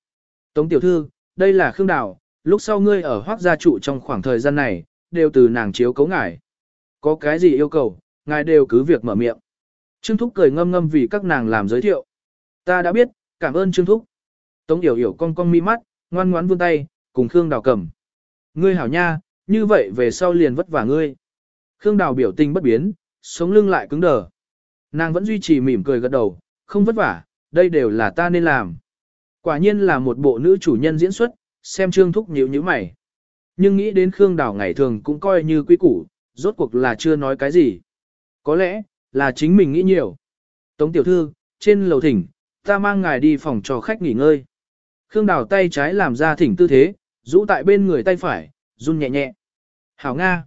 Speaker 1: Tống Tiểu Thư, đây là Khương Đào, lúc sau ngươi ở hoác gia trụ trong khoảng thời gian này, đều từ nàng chiếu cấu ngài. Có cái gì yêu cầu, ngài đều cứ việc mở miệng. Trương Thúc cười ngâm ngâm vì các nàng làm giới thiệu. Ta đã biết, cảm ơn Trương Thúc. Tống Yểu Yểu cong cong mi mắt, ngoan ngoãn vươn tay, cùng Khương Đào cầm. Ngươi hảo nha, như vậy về sau liền vất vả ngươi. Khương Đào biểu tình bất biến, sống lưng lại cứng đờ. Nàng vẫn duy trì mỉm cười gật đầu, không vất vả, đây đều là ta nên làm. Quả nhiên là một bộ nữ chủ nhân diễn xuất, xem Trương Thúc nhíu nhíu mày. Nhưng nghĩ đến Khương Đào ngày thường cũng coi như quý củ, rốt cuộc là chưa nói cái gì. Có lẽ, là chính mình nghĩ nhiều. Tống tiểu thư, trên lầu thỉnh, ta mang ngài đi phòng cho khách nghỉ ngơi. Khương Đào tay trái làm ra thỉnh tư thế, rũ tại bên người tay phải, run nhẹ nhẹ. Hảo Nga.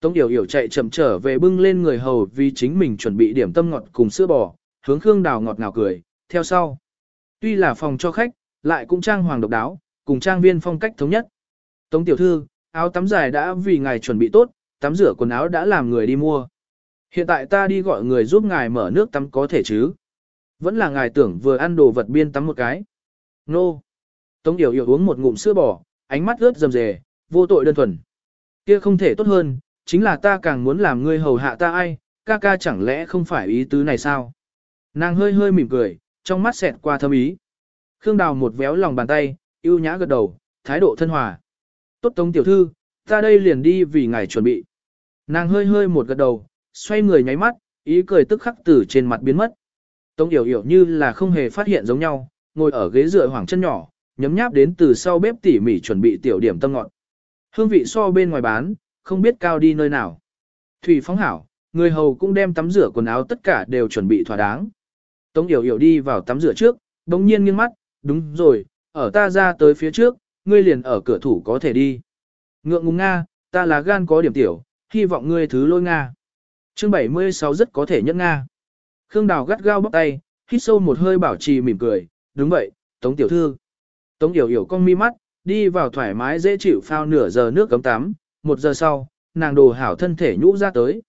Speaker 1: Tống Yểu Yểu chạy chậm trở về bưng lên người hầu vì chính mình chuẩn bị điểm tâm ngọt cùng sữa bò, hướng Khương Đào ngọt ngào cười, theo sau. Tuy là phòng cho khách, lại cũng trang hoàng độc đáo, cùng trang viên phong cách thống nhất. Tống tiểu thư, áo tắm dài đã vì ngài chuẩn bị tốt, tắm rửa quần áo đã làm người đi mua. Hiện tại ta đi gọi người giúp ngài mở nước tắm có thể chứ. Vẫn là ngài tưởng vừa ăn đồ vật biên tắm một cái. Nô. Tống Điều Yểu uống một ngụm sữa bò, ánh mắt ướt rầm rề, vô tội đơn thuần. Kia không thể tốt hơn, chính là ta càng muốn làm ngươi hầu hạ ta ai, ca ca chẳng lẽ không phải ý tứ này sao? Nàng hơi hơi mỉm cười, trong mắt xẹt qua thâm ý. Khương Đào một véo lòng bàn tay, yêu nhã gật đầu, thái độ thân hòa. Tốt tống tiểu thư, ta đây liền đi vì ngài chuẩn bị. Nàng hơi hơi một gật đầu, xoay người nháy mắt, ý cười tức khắc từ trên mặt biến mất. Tống yểu yểu như là không hề phát hiện giống nhau, ngồi ở ghế dựa hoảng chân nhỏ, nhấm nháp đến từ sau bếp tỉ mỉ chuẩn bị tiểu điểm tâm ngọt. Hương vị so bên ngoài bán, không biết cao đi nơi nào. Thủy phóng hảo, người hầu cũng đem tắm rửa quần áo tất cả đều chuẩn bị thỏa đáng. Tống Yểu Yểu đi vào tắm rửa trước, bỗng nhiên nghiêng mắt, đúng rồi, ở ta ra tới phía trước, ngươi liền ở cửa thủ có thể đi. Ngượng ngùng Nga, ta là gan có điểm tiểu, hy vọng ngươi thứ lôi Nga. Chương 76 rất có thể nhất Nga. Khương Đào gắt gao bóc tay, hít sâu một hơi bảo trì mỉm cười, đúng vậy, Tống Tiểu Thư. Tống Yểu Yểu cong mi mắt, đi vào thoải mái dễ chịu phao nửa giờ nước cấm tắm, một giờ sau, nàng đồ hảo thân thể nhũ ra tới.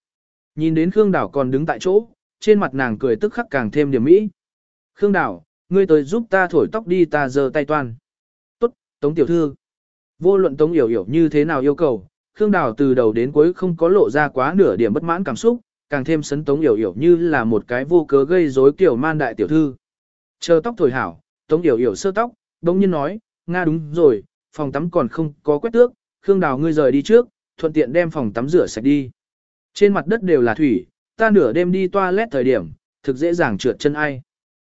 Speaker 1: Nhìn đến Khương Đào còn đứng tại chỗ, trên mặt nàng cười tức khắc càng thêm điểm mỹ. Khương Đào, ngươi tới giúp ta thổi tóc đi ta giờ tay toan. Tốt, Tống Tiểu Thư. Vô luận Tống Yểu Yểu như thế nào yêu cầu, Khương Đào từ đầu đến cuối không có lộ ra quá nửa điểm bất mãn cảm xúc, càng thêm sấn Tống Yểu Yểu như là một cái vô cớ gây rối kiểu man đại tiểu thư. Chờ tóc thổi hảo, Tống Yểu Yểu sơ tóc, đông nhiên nói, Nga đúng rồi, phòng tắm còn không có quét tước, Khương Đào ngươi rời đi trước, thuận tiện đem phòng tắm rửa sạch đi. Trên mặt đất đều là thủy, ta nửa đêm đi toilet thời điểm, thực dễ dàng trượt chân ai.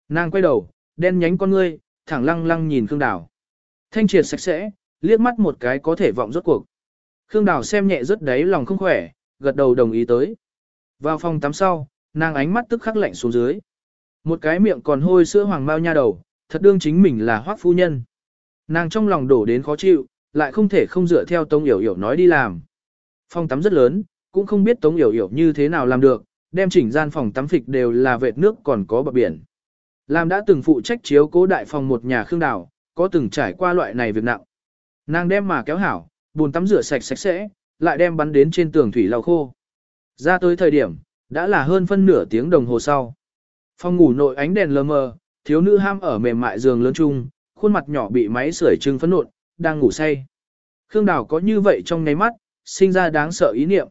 Speaker 1: Nàng quay đầu, đen nhánh con ngươi, thẳng lăng lăng nhìn Khương Đào. Thanh triệt sạch sẽ, liếc mắt một cái có thể vọng rốt cuộc. Khương Đào xem nhẹ rất đáy lòng không khỏe, gật đầu đồng ý tới. Vào phòng tắm sau, nàng ánh mắt tức khắc lạnh xuống dưới. Một cái miệng còn hôi sữa hoàng bao nha đầu, thật đương chính mình là hoác phu nhân. Nàng trong lòng đổ đến khó chịu, lại không thể không dựa theo Tống Yểu Yểu nói đi làm. Phòng tắm rất lớn, cũng không biết Tống Yểu Yểu như thế nào làm được, đem chỉnh gian phòng tắm phịch đều là vệt nước còn có bờ biển. Làm đã từng phụ trách chiếu cố đại phòng một nhà khương đảo, có từng trải qua loại này việc nặng. Nàng đem mà kéo hảo, bồn tắm rửa sạch sạch sẽ, lại đem bắn đến trên tường thủy lau khô. Ra tới thời điểm, đã là hơn phân nửa tiếng đồng hồ sau. Phòng ngủ nội ánh đèn lờ mờ, thiếu nữ ham ở mềm mại giường lớn chung, khuôn mặt nhỏ bị máy sưởi trưng phấn nộn, đang ngủ say. Khương Đào có như vậy trong nháy mắt, sinh ra đáng sợ ý niệm.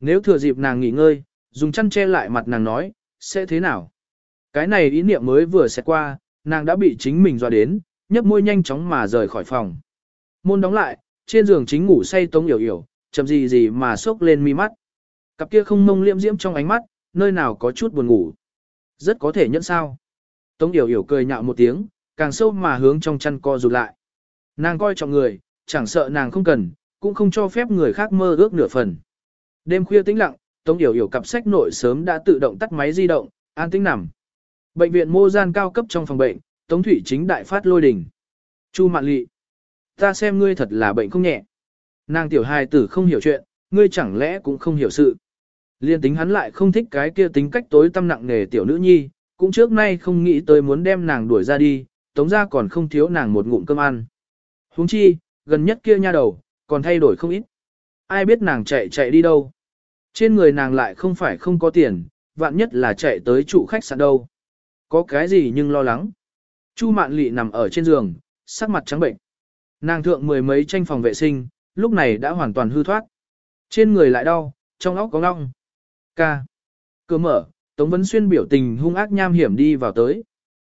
Speaker 1: Nếu thừa dịp nàng nghỉ ngơi, dùng chăn che lại mặt nàng nói, sẽ thế nào? Cái này ý niệm mới vừa xẹt qua, nàng đã bị chính mình dọa đến, nhấp môi nhanh chóng mà rời khỏi phòng. Môn đóng lại, trên giường chính ngủ say tống yểu yểu, chậm gì gì mà sốc lên mi mắt. Cặp kia không mông liễm diễm trong ánh mắt, nơi nào có chút buồn ngủ. Rất có thể nhận sao. Tống yểu yểu cười nhạo một tiếng, càng sâu mà hướng trong chăn co rụt lại. Nàng coi trọng người, chẳng sợ nàng không cần, cũng không cho phép người khác mơ ước nửa phần. Đêm khuya tĩnh lặng, Tống Yểu Yểu cặp sách nội sớm đã tự động tắt máy di động, an tĩnh nằm. Bệnh viện mô gian cao cấp trong phòng bệnh, Tống Thủy chính đại phát lôi đình. Chu Mạn Lị, ta xem ngươi thật là bệnh không nhẹ. Nàng tiểu hài tử không hiểu chuyện, ngươi chẳng lẽ cũng không hiểu sự. Liên tính hắn lại không thích cái kia tính cách tối tâm nặng nề tiểu nữ nhi, cũng trước nay không nghĩ tới muốn đem nàng đuổi ra đi, tống ra còn không thiếu nàng một ngụm cơm ăn. huống chi, gần nhất kia nha đầu, còn thay đổi không ít. Ai biết nàng chạy chạy đi đâu. Trên người nàng lại không phải không có tiền, vạn nhất là chạy tới trụ khách sạn đâu. Có cái gì nhưng lo lắng. Chu mạn lị nằm ở trên giường, sắc mặt trắng bệnh. Nàng thượng mười mấy tranh phòng vệ sinh, lúc này đã hoàn toàn hư thoát. Trên người lại đau, trong óc có ngong. Ca. Cửa mở, Tống Vấn Xuyên biểu tình hung ác nham hiểm đi vào tới.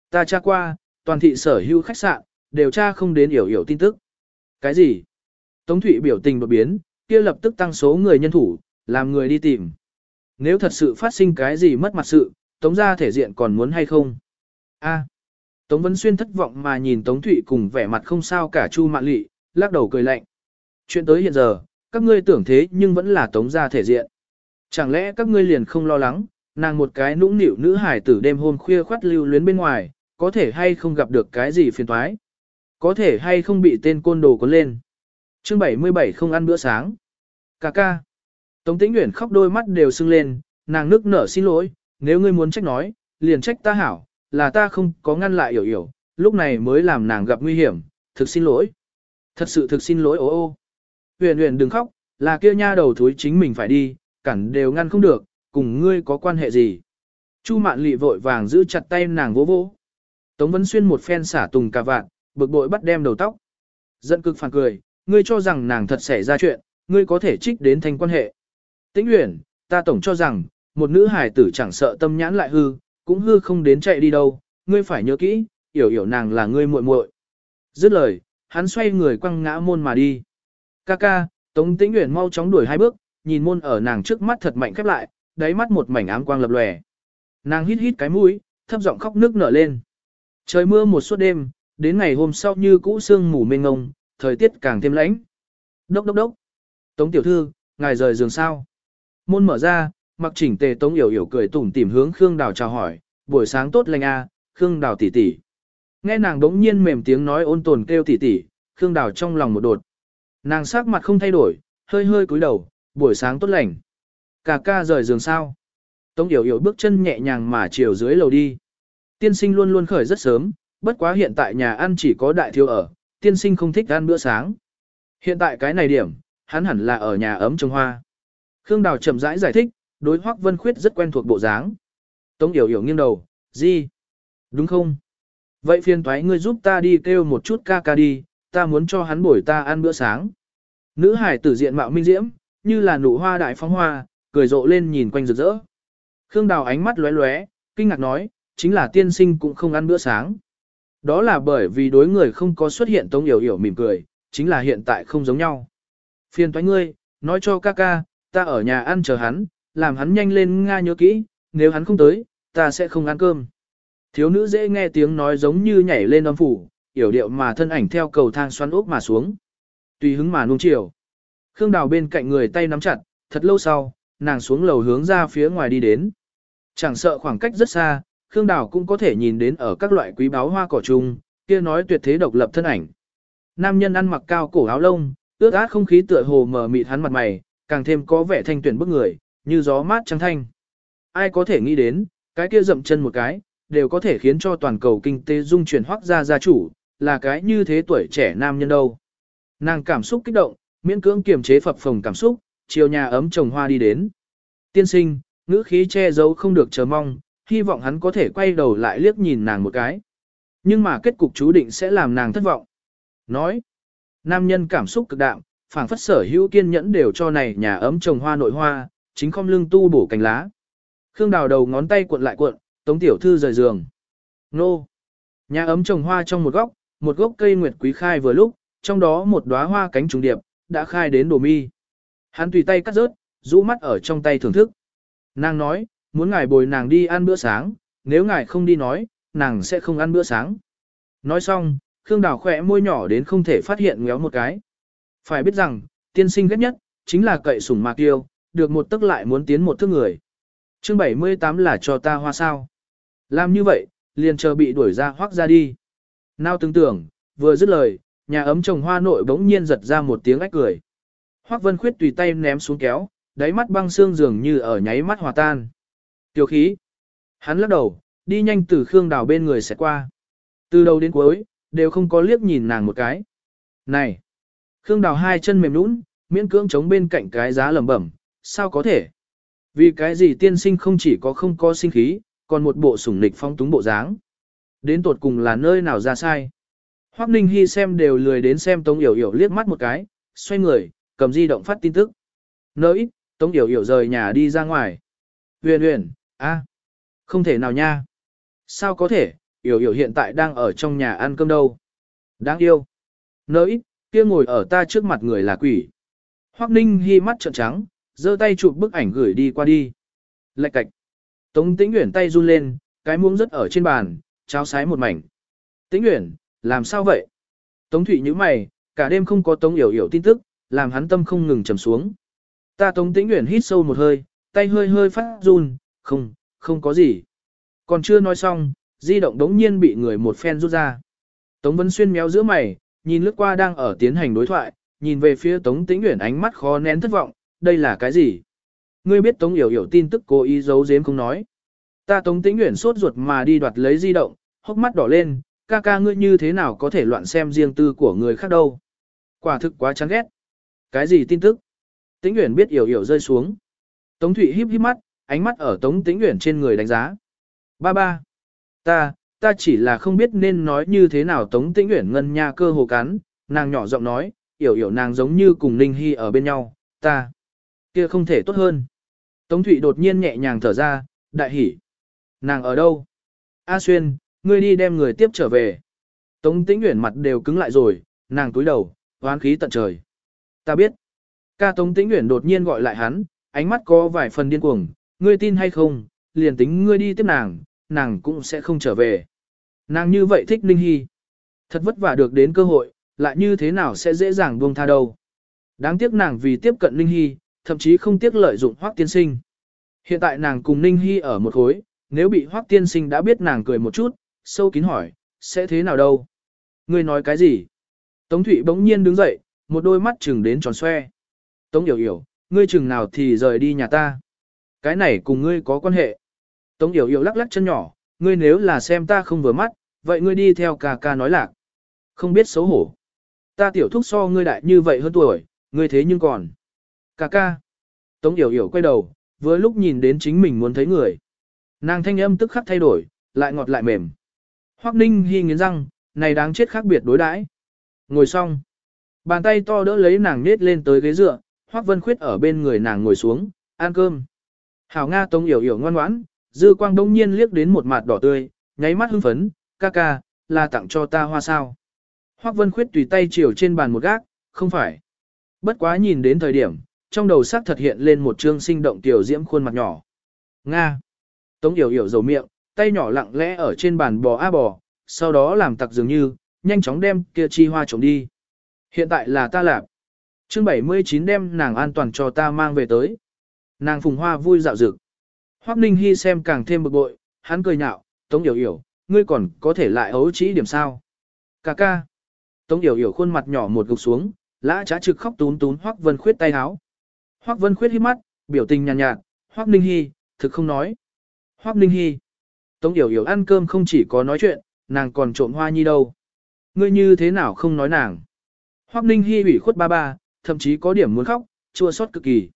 Speaker 1: Ta tra qua, toàn thị sở hữu khách sạn, đều tra không đến hiểu hiểu tin tức. Cái gì? Tống Thụy biểu tình đột biến, kia lập tức tăng số người nhân thủ, làm người đi tìm. Nếu thật sự phát sinh cái gì mất mặt sự, Tống ra thể diện còn muốn hay không? A. Tống Vân Xuyên thất vọng mà nhìn Tống Thụy cùng vẻ mặt không sao cả Chu Mạn Lị, lắc đầu cười lạnh. Chuyện tới hiện giờ, các ngươi tưởng thế nhưng vẫn là Tống gia thể diện. Chẳng lẽ các ngươi liền không lo lắng, nàng một cái nũng nịu nữ hải tử đêm hôm khuya khoắt lưu luyến bên ngoài, có thể hay không gặp được cái gì phiền toái? Có thể hay không bị tên côn đồ cuốn lên? Chương 77 không ăn bữa sáng. Cà ca. Tống Tĩnh Uyển khóc đôi mắt đều sưng lên, nàng nức nở xin lỗi, nếu ngươi muốn trách nói, liền trách ta hảo, là ta không có ngăn lại hiểu hiểu, lúc này mới làm nàng gặp nguy hiểm, thực xin lỗi. Thật sự thực xin lỗi ô ô. Huyền huyền đừng khóc, là kia nha đầu thúi chính mình phải đi, cản đều ngăn không được, cùng ngươi có quan hệ gì. Chu mạn lị vội vàng giữ chặt tay nàng vỗ vỗ. Tống Vân Xuyên một phen xả tùng cà vạn, bực bội bắt đem đầu tóc. Giận cực phản cười, ngươi cho rằng nàng thật xảy ra chuyện, ngươi có thể trích đến thành quan hệ. Tĩnh Uyển, ta tổng cho rằng, một nữ hài tử chẳng sợ tâm nhãn lại hư, cũng hư không đến chạy đi đâu, ngươi phải nhớ kỹ, hiểu hiểu nàng là ngươi muội muội. Dứt lời, hắn xoay người quăng ngã môn mà đi. Ca ca, Tống Tĩnh Uyển mau chóng đuổi hai bước, nhìn môn ở nàng trước mắt thật mạnh khép lại, đáy mắt một mảnh ám quang lập lòe. Nàng hít hít cái mũi, thấp giọng khóc nước nở lên. Trời mưa một suốt đêm, đến ngày hôm sau như cũ sương mù mênh ngông, thời tiết càng thêm lạnh. Đốc đốc đốc. Tống tiểu thư, ngài rời giường sao? Môn mở ra, mặc chỉnh tề Tống Yểu Yểu cười tủm tỉm hướng Khương Đào chào hỏi, buổi sáng tốt lành a, Khương Đào tỷ tỷ. Nghe nàng đống nhiên mềm tiếng nói ôn tồn kêu tỷ tỷ, Khương Đào trong lòng một đột. Nàng sắc mặt không thay đổi, hơi hơi cúi đầu, buổi sáng tốt lành. Cà ca rời giường sao. Tống Yểu Yểu bước chân nhẹ nhàng mà chiều dưới lầu đi. Tiên sinh luôn luôn khởi rất sớm, bất quá hiện tại nhà ăn chỉ có đại thiếu ở, tiên sinh không thích ăn bữa sáng. Hiện tại cái này điểm, hắn hẳn là ở nhà ấm trồng hoa. Khương Đào chậm rãi giải thích, đối Hoắc Vân Khuyết rất quen thuộc bộ dáng. Tống Yểu Yểu nghiêng đầu, gì? Đúng không? Vậy phiền thoái ngươi giúp ta đi kêu một chút ca ca đi, ta muốn cho hắn bổi ta ăn bữa sáng. Nữ hải tử diện mạo minh diễm, như là nụ hoa đại phóng hoa, cười rộ lên nhìn quanh rực rỡ. Khương Đào ánh mắt lóe lóe, kinh ngạc nói, chính là tiên sinh cũng không ăn bữa sáng. Đó là bởi vì đối người không có xuất hiện tống yểu yểu mỉm cười, chính là hiện tại không giống nhau. Phiền toái ngươi, nói cho ca ca, ta ở nhà ăn chờ hắn, làm hắn nhanh lên Nga nhớ kỹ, nếu hắn không tới, ta sẽ không ăn cơm. Thiếu nữ dễ nghe tiếng nói giống như nhảy lên âm phủ, yểu điệu mà thân ảnh theo cầu thang xoắn ốc mà xuống. Tùy hứng mà nuông chiều. Khương Đào bên cạnh người tay nắm chặt, thật lâu sau, nàng xuống lầu hướng ra phía ngoài đi đến. Chẳng sợ khoảng cách rất xa, Khương Đào cũng có thể nhìn đến ở các loại quý báo hoa cỏ chung, kia nói tuyệt thế độc lập thân ảnh. Nam nhân ăn mặc cao cổ áo lông, ướt át không khí tựa hồ mờ mịt hắn mặt mày, càng thêm có vẻ thanh tuyển bức người, như gió mát trắng thanh. Ai có thể nghĩ đến, cái kia dậm chân một cái, đều có thể khiến cho toàn cầu kinh tế dung chuyển hoác ra gia chủ, là cái như thế tuổi trẻ nam nhân đâu. Nàng cảm xúc kích động, miễn cưỡng kiềm chế phập phồng cảm xúc, chiều nhà ấm trồng hoa đi đến. Tiên sinh, ngữ khí che giấu không được chờ mong, hy vọng hắn có thể quay đầu lại liếc nhìn nàng một cái. Nhưng mà kết cục chú định sẽ làm nàng thất vọng. Nói, nam nhân cảm xúc cực đạm, phảng phất sở hữu kiên nhẫn đều cho này nhà ấm trồng hoa nội hoa, chính không lưng tu bổ cành lá. Khương đào đầu ngón tay cuộn lại cuộn, tống tiểu thư rời giường. Nô! Nhà ấm trồng hoa trong một góc, một gốc cây nguyệt quý khai vừa lúc, trong đó một đóa hoa cánh trùng điệp, đã khai đến đồ mi. Hắn tùy tay cắt rớt, rũ mắt ở trong tay thưởng thức. Nàng nói, muốn ngài bồi nàng đi ăn bữa sáng, nếu ngài không đi nói, nàng sẽ không ăn bữa sáng. Nói xong, Khương Đào khỏe môi nhỏ đến không thể phát hiện ngéo một cái. Phải biết rằng, tiên sinh ghét nhất, chính là cậy sủng mạc tiêu, được một tức lại muốn tiến một thước người. Chương 78 là cho ta hoa sao. Làm như vậy, liền chờ bị đuổi ra hoác ra đi. Nào tưởng tưởng, vừa dứt lời, nhà ấm trồng hoa nội bỗng nhiên giật ra một tiếng ách cười. Hoác Vân Khuyết tùy tay ném xuống kéo, đáy mắt băng xương dường như ở nháy mắt hòa tan. Tiểu khí. Hắn lắc đầu, đi nhanh từ Khương Đào bên người sẽ qua. Từ đầu đến cuối, đều không có liếc nhìn nàng một cái. Này! Khương Đào hai chân mềm nũng, miễn cưỡng chống bên cạnh cái giá lẩm bẩm, sao có thể? Vì cái gì tiên sinh không chỉ có không có sinh khí, còn một bộ sủng nịch phong túng bộ dáng. Đến tột cùng là nơi nào ra sai. Hoắc Ninh Hy xem đều lười đến xem Tống Yểu Yểu liếc mắt một cái, xoay người, cầm di động phát tin tức. Nơi Tống Yểu Yểu rời nhà đi ra ngoài. Huyền huyền, a, không thể nào nha. Sao có thể, Yểu Yểu hiện tại đang ở trong nhà ăn cơm đâu. Đáng yêu. Nơi kia ngồi ở ta trước mặt người là quỷ. Hoắc Ninh Hi mắt trợn trắng, giơ tay chụp bức ảnh gửi đi qua đi. Lạch cạch. Tống Tĩnh Uyển tay run lên, cái muỗng rất ở trên bàn, cháo sái một mảnh. Tĩnh Uyển, làm sao vậy? Tống Thụy nhíu mày, cả đêm không có Tống Yểu Yểu tin tức, làm hắn tâm không ngừng trầm xuống. Ta Tống Tĩnh Uyển hít sâu một hơi, tay hơi hơi phát run, không, không có gì. Còn chưa nói xong, di động đống nhiên bị người một phen rút ra. Tống Vân Xuyên méo giữa mày, nhìn lướt qua đang ở tiến hành đối thoại, nhìn về phía Tống Tĩnh Uyển ánh mắt khó nén thất vọng, đây là cái gì? Ngươi biết Tống Yểu Yểu tin tức cố ý giấu giếm không nói. Ta Tống Tĩnh Uyển sốt ruột mà đi đoạt lấy di động, hốc mắt đỏ lên, ca ca ngươi như thế nào có thể loạn xem riêng tư của người khác đâu. Quả thực quá chán ghét. Cái gì tin tức? Tĩnh Uyển biết Yểu Yểu rơi xuống. Tống Thụy híp híp mắt, ánh mắt ở Tống Tĩnh Uyển trên người đánh giá. Ba ba. Ta, ta chỉ là không biết nên nói như thế nào Tống Tĩnh Uyển ngân nha cơ hồ cắn, nàng nhỏ giọng nói, Yểu Yểu nàng giống như cùng Ninh Hy ở bên nhau, ta. Kia không thể tốt hơn. Tống Thụy đột nhiên nhẹ nhàng thở ra, đại hỉ. Nàng ở đâu? A Xuyên, ngươi đi đem người tiếp trở về. Tống Tĩnh Uyển mặt đều cứng lại rồi, nàng túi đầu, hoán khí tận trời. Ta biết. Ca Tống Tĩnh Uyển đột nhiên gọi lại hắn, ánh mắt có vài phần điên cuồng, ngươi tin hay không, liền tính ngươi đi tiếp nàng, nàng cũng sẽ không trở về. Nàng như vậy thích Ninh Hy. Thật vất vả được đến cơ hội, lại như thế nào sẽ dễ dàng buông tha đâu. Đáng tiếc nàng vì tiếp cận Ninh Hy, thậm chí không tiếc lợi dụng Hoắc tiên sinh. Hiện tại nàng cùng Ninh Hi ở một khối, nếu bị Hoắc tiên sinh đã biết nàng cười một chút, sâu kín hỏi, sẽ thế nào đâu? Ngươi nói cái gì? Tống Thụy bỗng nhiên đứng dậy, một đôi mắt chừng đến tròn xoe. Tống Yểu Yểu, ngươi chừng nào thì rời đi nhà ta? Cái này cùng ngươi có quan hệ. Tống Yểu Yểu lắc lắc chân nhỏ, ngươi nếu là xem ta không vừa mắt, vậy ngươi đi theo ca ca nói lạc. Không biết xấu hổ. Ta tiểu thúc so ngươi đại như vậy hơn tuổi, ngươi thế nhưng còn. Ca ca. Tống Yểu Yểu quay đầu, vừa lúc nhìn đến chính mình muốn thấy người. Nàng thanh âm tức khắc thay đổi, lại ngọt lại mềm. Hoắc Ninh Hi nghiến răng, này đáng chết khác biệt đối đãi. Ngồi xong, bàn tay to đỡ lấy nàng nết lên tới ghế dựa, Hoắc Vân Khuyết ở bên người nàng ngồi xuống, ăn cơm. Hảo Nga Tống Yểu Yểu ngoan ngoãn, dư quang đông nhiên liếc đến một mặt đỏ tươi, nháy mắt hưng phấn, ca ca, là tặng cho ta hoa sao. Hoắc Vân Khuyết tùy tay chiều trên bàn một gác, không phải. Bất quá nhìn đến thời điểm, trong đầu sắc thật hiện lên một trương sinh động tiểu diễm khuôn mặt nhỏ. Nga. Tống Yểu Yểu dầu miệng, tay nhỏ lặng lẽ ở trên bàn bò a bò, sau đó làm tặc dường như, nhanh chóng đem kia chi hoa trồng đi. Hiện tại là ta lạp. Chương 79 đem nàng an toàn cho ta mang về tới. Nàng phùng hoa vui dạo dực. Hoắc Ninh Hi xem càng thêm bực bội, hắn cười nhạo, Tống Yểu Yểu, ngươi còn có thể lại ấu trĩ điểm sao. Cà ca. Tống Yểu Yểu khuôn mặt nhỏ một gục xuống, lã trá trực khóc tún tún Hoắc Vân Khuyết tay áo. Hoắc Vân Khuyết hít mắt, biểu tình nhàn nhạt, nhạt, Hoắc Ninh Hi, thực không nói. Hoắc Ninh Hi. Tống Yểu Yểu ăn cơm không chỉ có nói chuyện, nàng còn trộm hoa nhi đâu. Ngươi như thế nào không nói nàng. Hoắc Ninh Hi ủy khuất ba ba, thậm chí có điểm muốn khóc, chua xót cực kỳ.